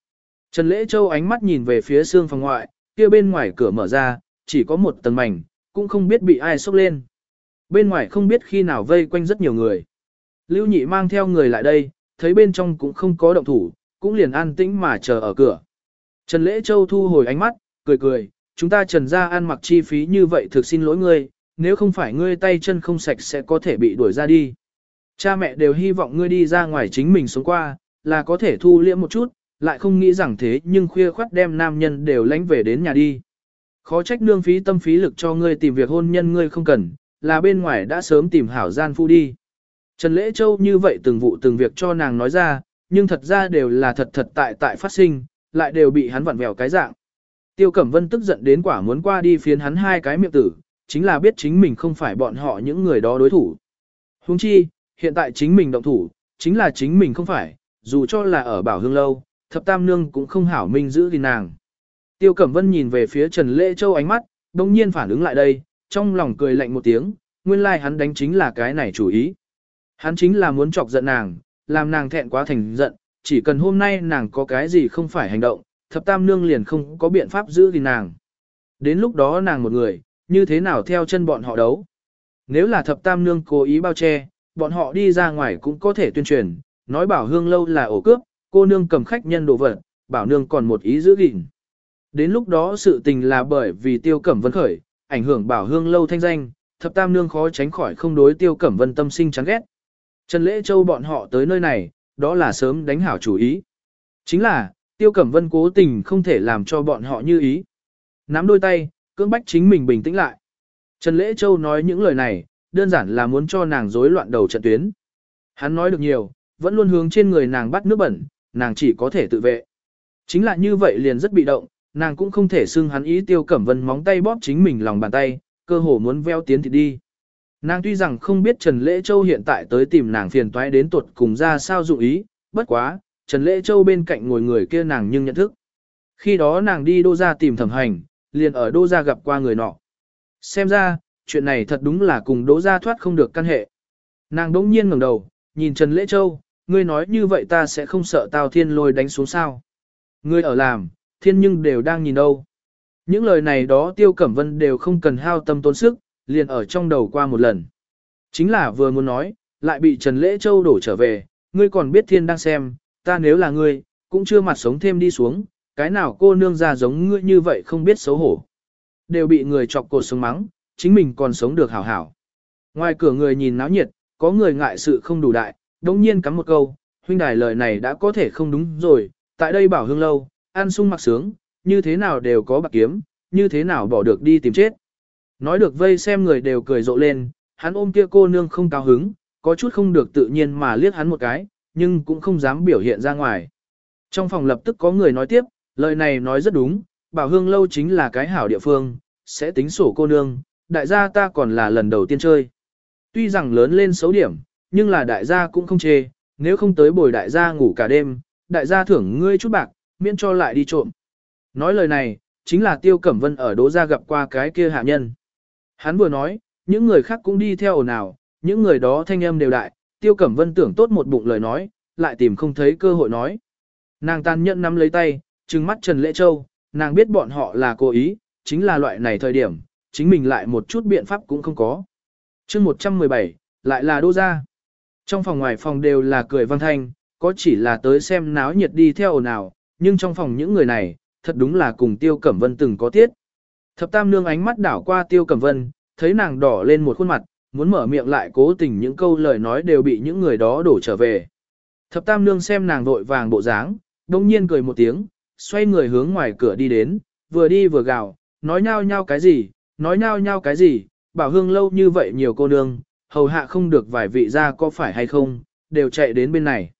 Trần Lễ Châu ánh mắt nhìn về phía xương phòng ngoại, kia bên ngoài cửa mở ra, chỉ có một tầng mảnh, cũng không biết bị ai xốc lên. Bên ngoài không biết khi nào vây quanh rất nhiều người. Lưu Nhị mang theo người lại đây, thấy bên trong cũng không có động thủ, cũng liền an tĩnh mà chờ ở cửa. Trần Lễ Châu thu hồi ánh mắt, cười cười, chúng ta trần ra ăn mặc chi phí như vậy thực xin lỗi ngươi, nếu không phải ngươi tay chân không sạch sẽ có thể bị đuổi ra đi. Cha mẹ đều hy vọng ngươi đi ra ngoài chính mình sống qua, là có thể thu liễm một chút, lại không nghĩ rằng thế nhưng khuya khoát đem nam nhân đều lánh về đến nhà đi. Khó trách nương phí tâm phí lực cho ngươi tìm việc hôn nhân ngươi không cần, là bên ngoài đã sớm tìm hảo gian phu đi. Trần Lễ Châu như vậy từng vụ từng việc cho nàng nói ra, nhưng thật ra đều là thật thật tại tại phát sinh, lại đều bị hắn vặn vẹo cái dạng. Tiêu Cẩm Vân tức giận đến quả muốn qua đi phiến hắn hai cái miệng tử, chính là biết chính mình không phải bọn họ những người đó đối thủ. Huống chi, hiện tại chính mình động thủ, chính là chính mình không phải, dù cho là ở bảo hương lâu, thập tam nương cũng không hảo minh giữ gìn nàng. Tiêu Cẩm Vân nhìn về phía Trần Lễ Châu ánh mắt, đồng nhiên phản ứng lại đây, trong lòng cười lạnh một tiếng, nguyên lai like hắn đánh chính là cái này chủ ý. Hắn chính là muốn chọc giận nàng, làm nàng thẹn quá thành giận, chỉ cần hôm nay nàng có cái gì không phải hành động, thập tam nương liền không có biện pháp giữ gìn nàng. Đến lúc đó nàng một người, như thế nào theo chân bọn họ đấu. Nếu là thập tam nương cố ý bao che, bọn họ đi ra ngoài cũng có thể tuyên truyền, nói bảo hương lâu là ổ cướp, cô nương cầm khách nhân đồ vật, bảo nương còn một ý giữ gìn. Đến lúc đó sự tình là bởi vì tiêu cẩm vân khởi, ảnh hưởng bảo hương lâu thanh danh, thập tam nương khó tránh khỏi không đối tiêu cẩm vân tâm sinh chán ghét. Trần Lễ Châu bọn họ tới nơi này, đó là sớm đánh hảo chủ ý. Chính là, tiêu cẩm vân cố tình không thể làm cho bọn họ như ý. Nắm đôi tay, cưỡng bách chính mình bình tĩnh lại. Trần Lễ Châu nói những lời này, đơn giản là muốn cho nàng rối loạn đầu trận tuyến. Hắn nói được nhiều, vẫn luôn hướng trên người nàng bắt nước bẩn, nàng chỉ có thể tự vệ. Chính là như vậy liền rất bị động, nàng cũng không thể xưng hắn ý tiêu cẩm vân móng tay bóp chính mình lòng bàn tay, cơ hồ muốn veo tiến thì đi. Nàng tuy rằng không biết Trần Lễ Châu hiện tại tới tìm nàng phiền toái đến tuột cùng ra sao dụng ý, bất quá, Trần Lễ Châu bên cạnh ngồi người kia nàng nhưng nhận thức. Khi đó nàng đi đô ra tìm thẩm hành, liền ở đô ra gặp qua người nọ. Xem ra, chuyện này thật đúng là cùng đỗ ra thoát không được căn hệ. Nàng đỗng nhiên ngẩng đầu, nhìn Trần Lễ Châu, ngươi nói như vậy ta sẽ không sợ tao thiên lôi đánh xuống sao. Ngươi ở làm, thiên nhưng đều đang nhìn đâu. Những lời này đó Tiêu Cẩm Vân đều không cần hao tâm tốn sức, liền ở trong đầu qua một lần. Chính là vừa muốn nói, lại bị Trần Lễ Châu đổ trở về, ngươi còn biết thiên đang xem, ta nếu là ngươi, cũng chưa mặt sống thêm đi xuống, cái nào cô nương ra giống ngươi như vậy không biết xấu hổ. Đều bị người chọc cột sống mắng, chính mình còn sống được hảo hảo. Ngoài cửa người nhìn náo nhiệt, có người ngại sự không đủ đại, đồng nhiên cắm một câu, huynh đài lời này đã có thể không đúng rồi, tại đây bảo hương lâu, ăn sung mặc sướng, như thế nào đều có bạc kiếm, như thế nào bỏ được đi tìm chết. Nói được vây xem người đều cười rộ lên, hắn ôm kia cô nương không cao hứng, có chút không được tự nhiên mà liếc hắn một cái, nhưng cũng không dám biểu hiện ra ngoài. Trong phòng lập tức có người nói tiếp, lời này nói rất đúng, bảo hương lâu chính là cái hảo địa phương, sẽ tính sổ cô nương, đại gia ta còn là lần đầu tiên chơi. Tuy rằng lớn lên xấu điểm, nhưng là đại gia cũng không chê, nếu không tới bồi đại gia ngủ cả đêm, đại gia thưởng ngươi chút bạc, miễn cho lại đi trộm. Nói lời này, chính là Tiêu Cẩm Vân ở đỗ gia gặp qua cái kia hạ nhân. Hắn vừa nói, những người khác cũng đi theo ồn ào, những người đó thanh âm đều đại, Tiêu Cẩm Vân tưởng tốt một bụng lời nói, lại tìm không thấy cơ hội nói. Nàng tàn nhẫn nắm lấy tay, trừng mắt Trần Lễ Châu, nàng biết bọn họ là cố ý, chính là loại này thời điểm, chính mình lại một chút biện pháp cũng không có. chương 117, lại là đô gia. Trong phòng ngoài phòng đều là cười văn thanh, có chỉ là tới xem náo nhiệt đi theo ồn ào, nhưng trong phòng những người này, thật đúng là cùng Tiêu Cẩm Vân từng có tiết. Thập Tam Nương ánh mắt đảo qua Tiêu Cẩm Vân, thấy nàng đỏ lên một khuôn mặt, muốn mở miệng lại cố tình những câu lời nói đều bị những người đó đổ trở về. Thập Tam Nương xem nàng vội vàng bộ dáng, đông nhiên cười một tiếng, xoay người hướng ngoài cửa đi đến, vừa đi vừa gào, nói nhao nhao cái gì, nói nhao nhao cái gì, bảo hương lâu như vậy nhiều cô nương, hầu hạ không được vài vị ra có phải hay không, đều chạy đến bên này.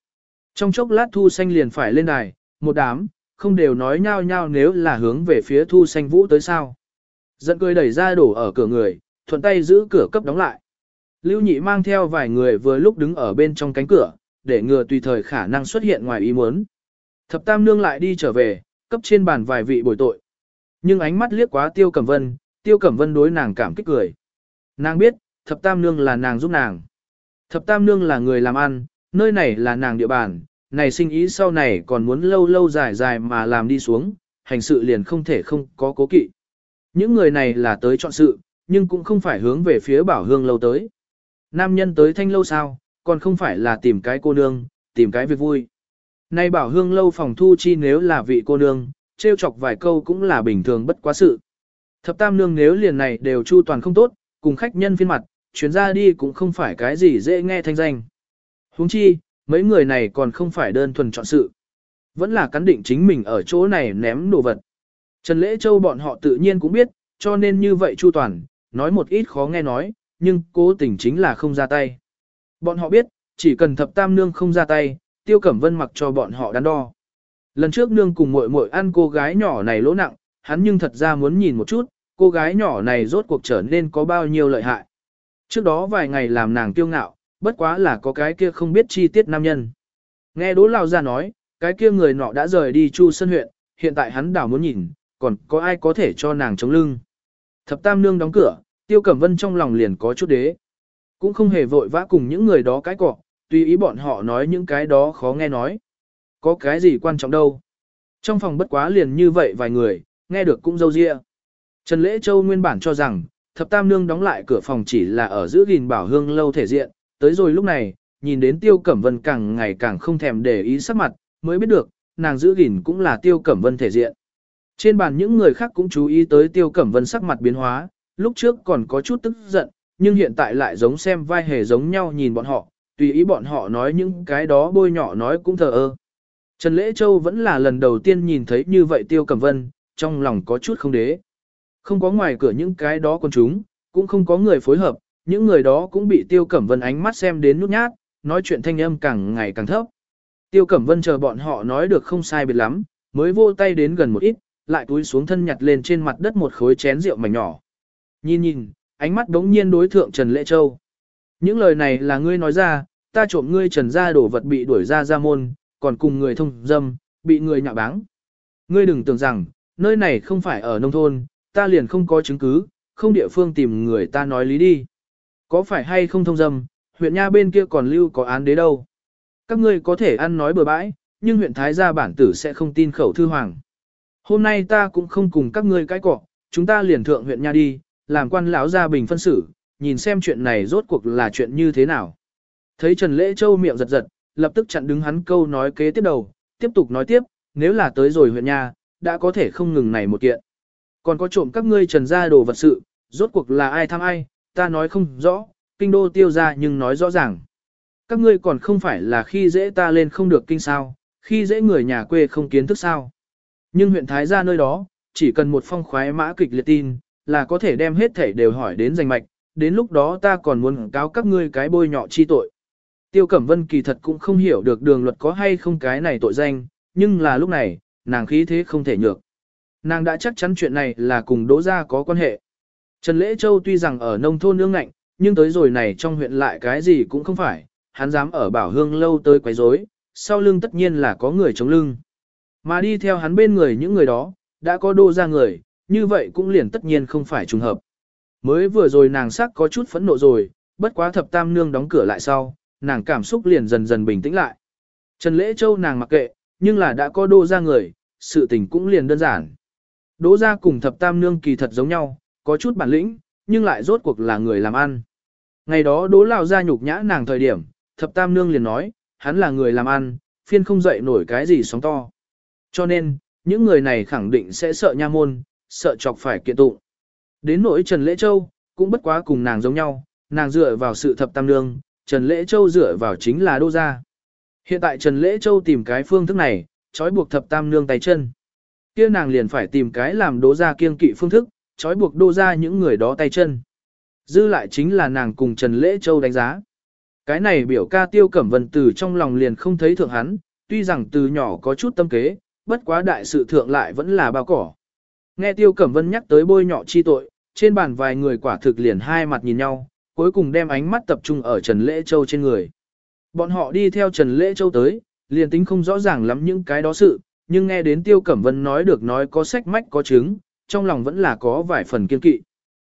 Trong chốc lát thu xanh liền phải lên đài, một đám, không đều nói nhao nhao nếu là hướng về phía thu xanh vũ tới sao. Giận cười đẩy ra đổ ở cửa người, thuận tay giữ cửa cấp đóng lại. Lưu nhị mang theo vài người vừa lúc đứng ở bên trong cánh cửa, để ngừa tùy thời khả năng xuất hiện ngoài ý muốn. Thập tam nương lại đi trở về, cấp trên bàn vài vị bồi tội. Nhưng ánh mắt liếc quá tiêu cẩm vân, tiêu cẩm vân đối nàng cảm kích cười. Nàng biết, thập tam nương là nàng giúp nàng. Thập tam nương là người làm ăn, nơi này là nàng địa bàn, này sinh ý sau này còn muốn lâu lâu dài dài mà làm đi xuống, hành sự liền không thể không có cố kỵ. Những người này là tới chọn sự, nhưng cũng không phải hướng về phía bảo hương lâu tới. Nam nhân tới thanh lâu sao, còn không phải là tìm cái cô nương, tìm cái việc vui. Nay bảo hương lâu phòng thu chi nếu là vị cô nương, trêu chọc vài câu cũng là bình thường bất quá sự. Thập tam nương nếu liền này đều chu toàn không tốt, cùng khách nhân phiên mặt, chuyến ra đi cũng không phải cái gì dễ nghe thanh danh. huống chi, mấy người này còn không phải đơn thuần chọn sự. Vẫn là cắn định chính mình ở chỗ này ném đồ vật. Trần Lễ Châu bọn họ tự nhiên cũng biết, cho nên như vậy chu toàn, nói một ít khó nghe nói, nhưng cố tình chính là không ra tay. Bọn họ biết, chỉ cần thập tam nương không ra tay, tiêu cẩm vân mặc cho bọn họ đắn đo. Lần trước nương cùng muội muội ăn cô gái nhỏ này lỗ nặng, hắn nhưng thật ra muốn nhìn một chút, cô gái nhỏ này rốt cuộc trở nên có bao nhiêu lợi hại. Trước đó vài ngày làm nàng tiêu ngạo, bất quá là có cái kia không biết chi tiết nam nhân. Nghe Đỗ Lao ra nói, cái kia người nọ đã rời đi Chu Sơn huyện, hiện tại hắn đảo muốn nhìn, còn có ai có thể cho nàng chống lưng. Thập Tam Nương đóng cửa, Tiêu Cẩm Vân trong lòng liền có chút đế. Cũng không hề vội vã cùng những người đó cái cọ, tùy ý bọn họ nói những cái đó khó nghe nói. Có cái gì quan trọng đâu. Trong phòng bất quá liền như vậy vài người, nghe được cũng dâu dịa. Trần Lễ Châu nguyên bản cho rằng, thập tam nương đóng lại cửa phòng chỉ là ở giữ gìn bảo hương lâu thể diện, tới rồi lúc này, nhìn đến tiêu cẩm vân càng ngày càng không thèm để ý sắc mặt, mới biết được, nàng giữ gìn cũng là tiêu cẩm vân thể diện. Trên bàn những người khác cũng chú ý tới tiêu cẩm vân sắc mặt biến hóa, lúc trước còn có chút tức giận, nhưng hiện tại lại giống xem vai hề giống nhau nhìn bọn họ, tùy ý bọn họ nói những cái đó bôi nhỏ nói cũng thờ ơ. Trần Lễ Châu vẫn là lần đầu tiên nhìn thấy như vậy tiêu cẩm vân, trong lòng có chút không đế. Không có ngoài cửa những cái đó con chúng, cũng không có người phối hợp, những người đó cũng bị Tiêu Cẩm Vân ánh mắt xem đến nút nhát, nói chuyện thanh âm càng ngày càng thấp. Tiêu Cẩm Vân chờ bọn họ nói được không sai biệt lắm, mới vô tay đến gần một ít, lại túi xuống thân nhặt lên trên mặt đất một khối chén rượu mảnh nhỏ. Nhìn nhìn, ánh mắt đống nhiên đối thượng Trần lệ Châu. Những lời này là ngươi nói ra, ta trộm ngươi Trần gia đổ vật bị đuổi ra ra môn, còn cùng người thông dâm, bị người nhạ báng. Ngươi đừng tưởng rằng, nơi này không phải ở nông thôn, ta liền không có chứng cứ, không địa phương tìm người ta nói lý đi. Có phải hay không thông dâm, huyện nha bên kia còn lưu có án đế đâu. Các ngươi có thể ăn nói bừa bãi, nhưng huyện Thái gia bản tử sẽ không tin khẩu thư hoàng. Hôm nay ta cũng không cùng các ngươi cãi cọ, chúng ta liền thượng huyện nha đi, làm quan lão gia bình phân xử, nhìn xem chuyện này rốt cuộc là chuyện như thế nào. Thấy Trần Lễ Châu miệng giật giật, lập tức chặn đứng hắn câu nói kế tiếp đầu, tiếp tục nói tiếp, nếu là tới rồi huyện nha, đã có thể không ngừng này một kiện. Còn có trộm các ngươi trần gia đồ vật sự, rốt cuộc là ai tham ai, ta nói không rõ, kinh đô tiêu ra nhưng nói rõ ràng. Các ngươi còn không phải là khi dễ ta lên không được kinh sao, khi dễ người nhà quê không kiến thức sao. Nhưng huyện Thái gia nơi đó, chỉ cần một phong khoái mã kịch liệt tin, là có thể đem hết thể đều hỏi đến danh mạch, đến lúc đó ta còn muốn cáo các ngươi cái bôi nhọ chi tội. Tiêu Cẩm Vân kỳ thật cũng không hiểu được đường luật có hay không cái này tội danh, nhưng là lúc này, nàng khí thế không thể nhược. Nàng đã chắc chắn chuyện này là cùng Đỗ Gia có quan hệ. Trần Lễ Châu tuy rằng ở nông thôn nương ngạnh, nhưng tới rồi này trong huyện lại cái gì cũng không phải, hắn dám ở bảo hương lâu tới quấy rối, sau lưng tất nhiên là có người chống lưng. Mà đi theo hắn bên người những người đó, đã có Đô Gia người, như vậy cũng liền tất nhiên không phải trùng hợp. Mới vừa rồi nàng sắc có chút phẫn nộ rồi, bất quá thập tam nương đóng cửa lại sau, nàng cảm xúc liền dần dần bình tĩnh lại. Trần Lễ Châu nàng mặc kệ, nhưng là đã có đô ra người, sự tình cũng liền đơn giản. Đỗ ra cùng thập tam nương kỳ thật giống nhau, có chút bản lĩnh, nhưng lại rốt cuộc là người làm ăn. Ngày đó đỗ lao ra nhục nhã nàng thời điểm, thập tam nương liền nói, hắn là người làm ăn, phiên không dậy nổi cái gì sóng to. Cho nên, những người này khẳng định sẽ sợ nha môn, sợ chọc phải kiện tụng. Đến nỗi Trần Lễ Châu, cũng bất quá cùng nàng giống nhau, nàng dựa vào sự thập tam nương, Trần Lễ Châu dựa vào chính là đô gia. Hiện tại Trần Lễ Châu tìm cái phương thức này, trói buộc thập tam nương tay chân. kia nàng liền phải tìm cái làm đô gia kiên kỵ phương thức, trói buộc đô gia những người đó tay chân. Dư lại chính là nàng cùng Trần Lễ Châu đánh giá. Cái này biểu ca tiêu cẩm vân từ trong lòng liền không thấy thượng hắn, tuy rằng từ nhỏ có chút tâm kế, bất quá đại sự thượng lại vẫn là bao cỏ. Nghe tiêu cẩm vân nhắc tới bôi nhọ chi tội, trên bàn vài người quả thực liền hai mặt nhìn nhau, cuối cùng đem ánh mắt tập trung ở Trần Lễ Châu trên người. Bọn họ đi theo Trần Lễ Châu tới, liền tính không rõ ràng lắm những cái đó sự, nhưng nghe đến Tiêu Cẩm Vân nói được nói có sách mách có chứng, trong lòng vẫn là có vài phần kiên kỵ.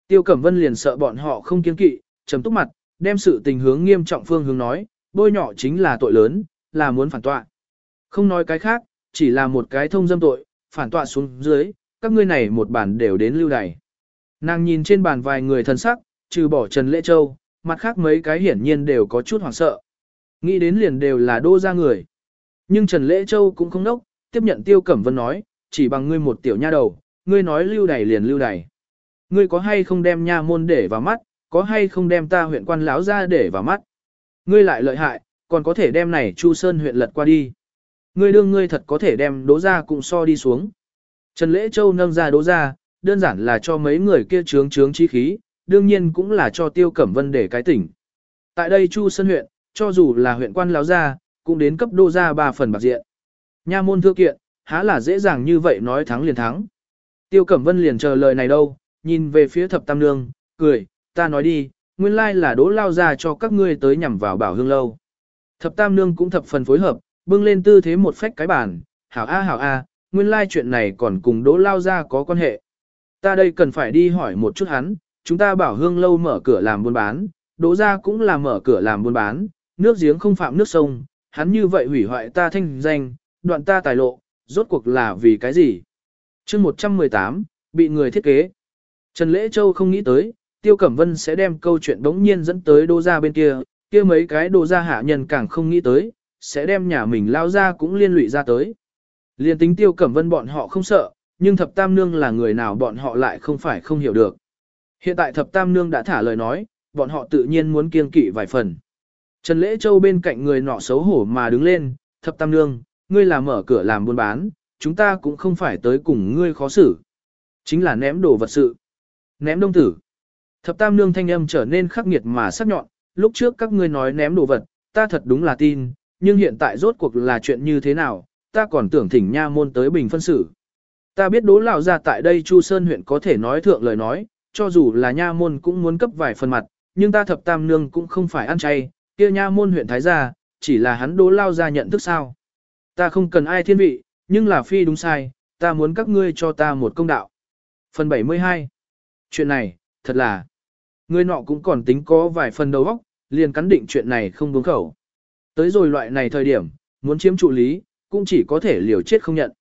Tiêu Cẩm Vân liền sợ bọn họ không kiên kỵ, trầm túc mặt, đem sự tình hướng nghiêm trọng phương hướng nói, bôi nhỏ chính là tội lớn, là muốn phản tọa. Không nói cái khác, chỉ là một cái thông dâm tội, phản tọa xuống dưới, các ngươi này một bản đều đến lưu đày. Nàng nhìn trên bàn vài người thân sắc, trừ bỏ Trần Lễ Châu, mặt khác mấy cái hiển nhiên đều có chút hoảng sợ. Nghĩ đến liền đều là đô ra người. Nhưng Trần Lễ Châu cũng không nốc, tiếp nhận Tiêu Cẩm Vân nói, chỉ bằng ngươi một tiểu nha đầu, ngươi nói lưu đày liền lưu đày. Ngươi có hay không đem nha môn để vào mắt, có hay không đem ta huyện quan lão ra để vào mắt. Ngươi lại lợi hại, còn có thể đem này Chu Sơn huyện lật qua đi. Ngươi đương ngươi thật có thể đem đố ra cũng so đi xuống. Trần Lễ Châu nâng ra đố ra, đơn giản là cho mấy người kia trướng trướng chi khí, đương nhiên cũng là cho Tiêu Cẩm Vân để cái tỉnh. Tại đây Chu Sơn huyện, cho dù là huyện quan lão gia, cũng đến cấp đô ra ba phần bạc diện. Nha môn thưa kiện, há là dễ dàng như vậy nói thắng liền thắng. Tiêu Cẩm Vân liền chờ lời này đâu, nhìn về phía thập tam nương, cười, ta nói đi, nguyên lai là đỗ lao ra cho các ngươi tới nhằm vào bảo hương lâu. Thập tam nương cũng thập phần phối hợp, bưng lên tư thế một phách cái bàn, hảo a hảo a, nguyên lai chuyện này còn cùng đỗ lao ra có quan hệ. Ta đây cần phải đi hỏi một chút hắn, chúng ta bảo hương lâu mở cửa làm buôn bán, đỗ ra cũng là mở cửa làm buôn bán, nước giếng không phạm nước sông, hắn như vậy hủy hoại ta thanh danh, đoạn ta tài lộ, rốt cuộc là vì cái gì? chương 118, bị người thiết kế. Trần Lễ Châu không nghĩ tới, Tiêu Cẩm Vân sẽ đem câu chuyện đống nhiên dẫn tới đô gia bên kia, kia mấy cái đô gia hạ nhân càng không nghĩ tới, sẽ đem nhà mình lao ra cũng liên lụy ra tới. Liên tính Tiêu Cẩm Vân bọn họ không sợ, nhưng Thập Tam Nương là người nào bọn họ lại không phải không hiểu được. Hiện tại Thập Tam Nương đã thả lời nói, bọn họ tự nhiên muốn kiên kỵ vài phần. Trần Lễ Châu bên cạnh người nọ xấu hổ mà đứng lên, thập tam nương, ngươi là mở cửa làm buôn bán, chúng ta cũng không phải tới cùng ngươi khó xử. Chính là ném đồ vật sự. Ném đông tử. Thập tam nương thanh âm trở nên khắc nghiệt mà sắc nhọn, lúc trước các ngươi nói ném đồ vật, ta thật đúng là tin, nhưng hiện tại rốt cuộc là chuyện như thế nào, ta còn tưởng thỉnh nha môn tới bình phân xử. Ta biết đố lão ra tại đây Chu Sơn huyện có thể nói thượng lời nói, cho dù là nha môn cũng muốn cấp vài phần mặt, nhưng ta thập tam nương cũng không phải ăn chay, kia nha môn huyện Thái Gia, chỉ là hắn đố lao ra nhận thức sao. Ta không cần ai thiên vị, nhưng là phi đúng sai, ta muốn các ngươi cho ta một công đạo. Phần 72 Chuyện này, thật là, người nọ cũng còn tính có vài phần đầu óc, liền cắn định chuyện này không đúng khẩu. Tới rồi loại này thời điểm, muốn chiếm trụ lý, cũng chỉ có thể liều chết không nhận.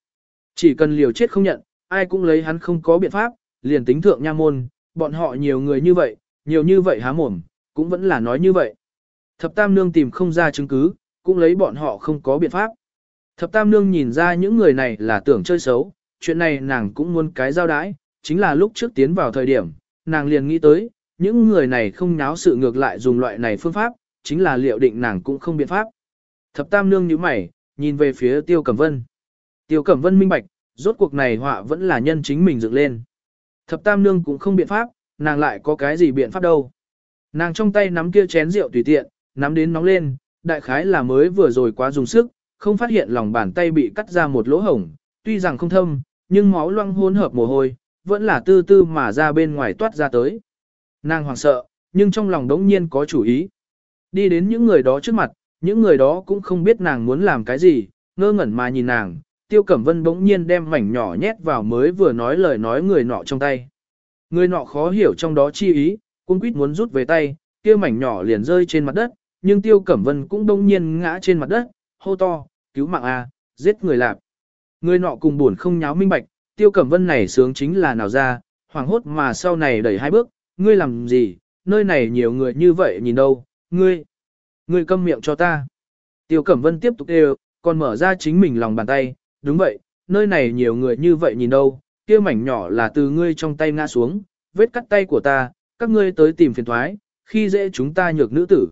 Chỉ cần liều chết không nhận, ai cũng lấy hắn không có biện pháp, liền tính thượng nha môn, bọn họ nhiều người như vậy, nhiều như vậy há mồm, cũng vẫn là nói như vậy. Thập Tam Nương tìm không ra chứng cứ, cũng lấy bọn họ không có biện pháp. Thập Tam Nương nhìn ra những người này là tưởng chơi xấu, chuyện này nàng cũng muốn cái giao đãi, chính là lúc trước tiến vào thời điểm, nàng liền nghĩ tới, những người này không nháo sự ngược lại dùng loại này phương pháp, chính là liệu định nàng cũng không biện pháp. Thập Tam Nương nhíu mày, nhìn về phía Tiêu Cẩm Vân. Tiêu Cẩm Vân minh bạch, rốt cuộc này họa vẫn là nhân chính mình dựng lên. Thập Tam Nương cũng không biện pháp, nàng lại có cái gì biện pháp đâu. Nàng trong tay nắm kia chén rượu tùy tiện, nắm đến nóng lên, đại khái là mới vừa rồi quá dùng sức, không phát hiện lòng bàn tay bị cắt ra một lỗ hổng, tuy rằng không thâm, nhưng máu loang hỗn hợp mồ hôi, vẫn là tư tư mà ra bên ngoài toát ra tới. Nàng hoảng sợ, nhưng trong lòng đống nhiên có chủ ý. Đi đến những người đó trước mặt, những người đó cũng không biết nàng muốn làm cái gì, ngơ ngẩn mà nhìn nàng, tiêu cẩm vân bỗng nhiên đem mảnh nhỏ nhét vào mới vừa nói lời nói người nọ trong tay. Người nọ khó hiểu trong đó chi ý, cung quýt muốn rút về tay, kia mảnh nhỏ liền rơi trên mặt đất, nhưng Tiêu Cẩm Vân cũng bỗng nhiên ngã trên mặt đất, hô to, cứu mạng A, giết người lạp. Người nọ cùng buồn không nháo minh bạch, tiêu cẩm vân này sướng chính là nào ra, hoảng hốt mà sau này đẩy hai bước, ngươi làm gì, nơi này nhiều người như vậy nhìn đâu, ngươi, ngươi câm miệng cho ta. Tiêu cẩm vân tiếp tục đều, còn mở ra chính mình lòng bàn tay, đúng vậy, nơi này nhiều người như vậy nhìn đâu, kia mảnh nhỏ là từ ngươi trong tay ngã xuống, vết cắt tay của ta, các ngươi tới tìm phiền thoái, khi dễ chúng ta nhược nữ tử.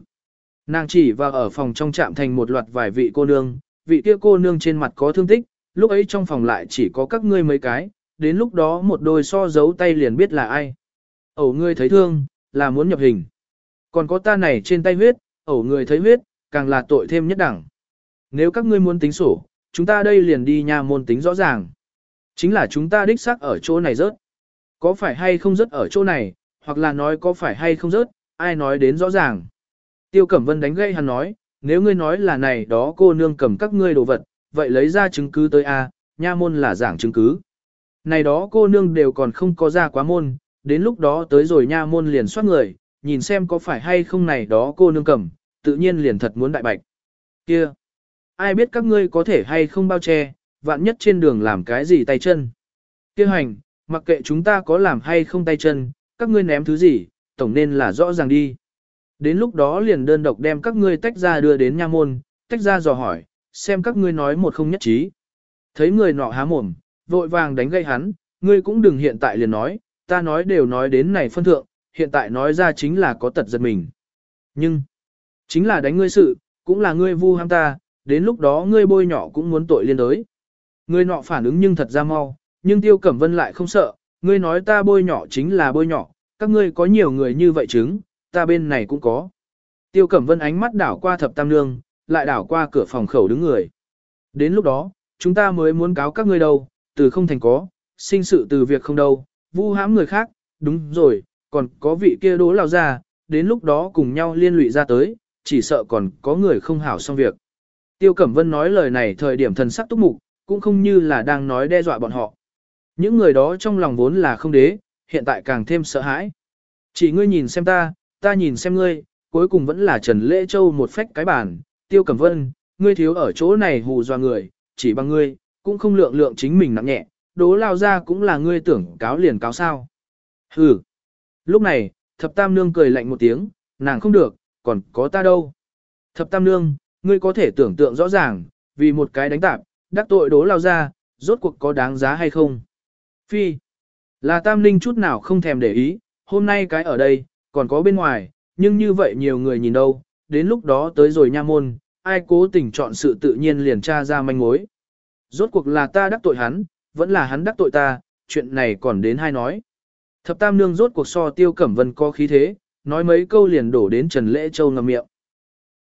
Nàng chỉ vào ở phòng trong trạm thành một loạt vài vị cô nương, vị kia cô nương trên mặt có thương tích, lúc ấy trong phòng lại chỉ có các ngươi mấy cái, đến lúc đó một đôi so giấu tay liền biết là ai. Ẩu ngươi thấy thương, là muốn nhập hình. Còn có ta này trên tay huyết, ẩu người thấy huyết, càng là tội thêm nhất đẳng. Nếu các ngươi muốn tính sổ, chúng ta đây liền đi nhà môn tính rõ ràng. Chính là chúng ta đích xác ở chỗ này rớt. Có phải hay không rớt ở chỗ này, hoặc là nói có phải hay không rớt, ai nói đến rõ ràng. Tiêu Cẩm Vân đánh gây hắn nói, nếu ngươi nói là này đó cô nương cầm các ngươi đồ vật, vậy lấy ra chứng cứ tới A, nha môn là giảng chứng cứ. Này đó cô nương đều còn không có ra quá môn, đến lúc đó tới rồi nha môn liền soát người, nhìn xem có phải hay không này đó cô nương cầm, tự nhiên liền thật muốn đại bạch. Kia! Ai biết các ngươi có thể hay không bao che, vạn nhất trên đường làm cái gì tay chân. Kia hành, mặc kệ chúng ta có làm hay không tay chân, các ngươi ném thứ gì, tổng nên là rõ ràng đi. Đến lúc đó liền đơn độc đem các ngươi tách ra đưa đến nha môn, tách ra dò hỏi, xem các ngươi nói một không nhất trí. Thấy người nọ há mồm, vội vàng đánh gây hắn, ngươi cũng đừng hiện tại liền nói, ta nói đều nói đến này phân thượng, hiện tại nói ra chính là có tật giật mình. Nhưng, chính là đánh ngươi sự, cũng là ngươi vu ham ta, đến lúc đó ngươi bôi nhỏ cũng muốn tội liên đới. Ngươi nọ phản ứng nhưng thật ra mau, nhưng Tiêu Cẩm Vân lại không sợ, ngươi nói ta bôi nhỏ chính là bôi nhỏ, các ngươi có nhiều người như vậy chứng, ta bên này cũng có. Tiêu Cẩm Vân ánh mắt đảo qua thập tam nương, lại đảo qua cửa phòng khẩu đứng người. Đến lúc đó, chúng ta mới muốn cáo các ngươi đâu, từ không thành có, sinh sự từ việc không đâu, vu hãm người khác, đúng rồi, còn có vị kia đố lao ra, đến lúc đó cùng nhau liên lụy ra tới, chỉ sợ còn có người không hảo xong việc. Tiêu Cẩm Vân nói lời này thời điểm thần sắc túc mục, cũng không như là đang nói đe dọa bọn họ. Những người đó trong lòng vốn là không đế, hiện tại càng thêm sợ hãi. Chỉ ngươi nhìn xem ta, ta nhìn xem ngươi, cuối cùng vẫn là Trần Lễ Châu một phách cái bản, Tiêu Cẩm Vân, ngươi thiếu ở chỗ này hù dọa người, chỉ bằng ngươi, cũng không lượng lượng chính mình nặng nhẹ, đố lao ra cũng là ngươi tưởng cáo liền cáo sao. Hừ. Lúc này, thập tam nương cười lạnh một tiếng, nàng không được, còn có ta đâu. Thập tam nương, ngươi có thể tưởng tượng rõ ràng, vì một cái đánh tạp, đắc tội đố lao ra, rốt cuộc có đáng giá hay không. Phi. Là tam ninh chút nào không thèm để ý, hôm nay cái ở đây, còn có bên ngoài, nhưng như vậy nhiều người nhìn đâu, đến lúc đó tới rồi nha môn, ai cố tình chọn sự tự nhiên liền tra ra manh mối. Rốt cuộc là ta đắc tội hắn, vẫn là hắn đắc tội ta, chuyện này còn đến hai nói. Thập tam nương rốt cuộc so tiêu cẩm vân có khí thế, nói mấy câu liền đổ đến Trần Lễ Châu ngầm miệng.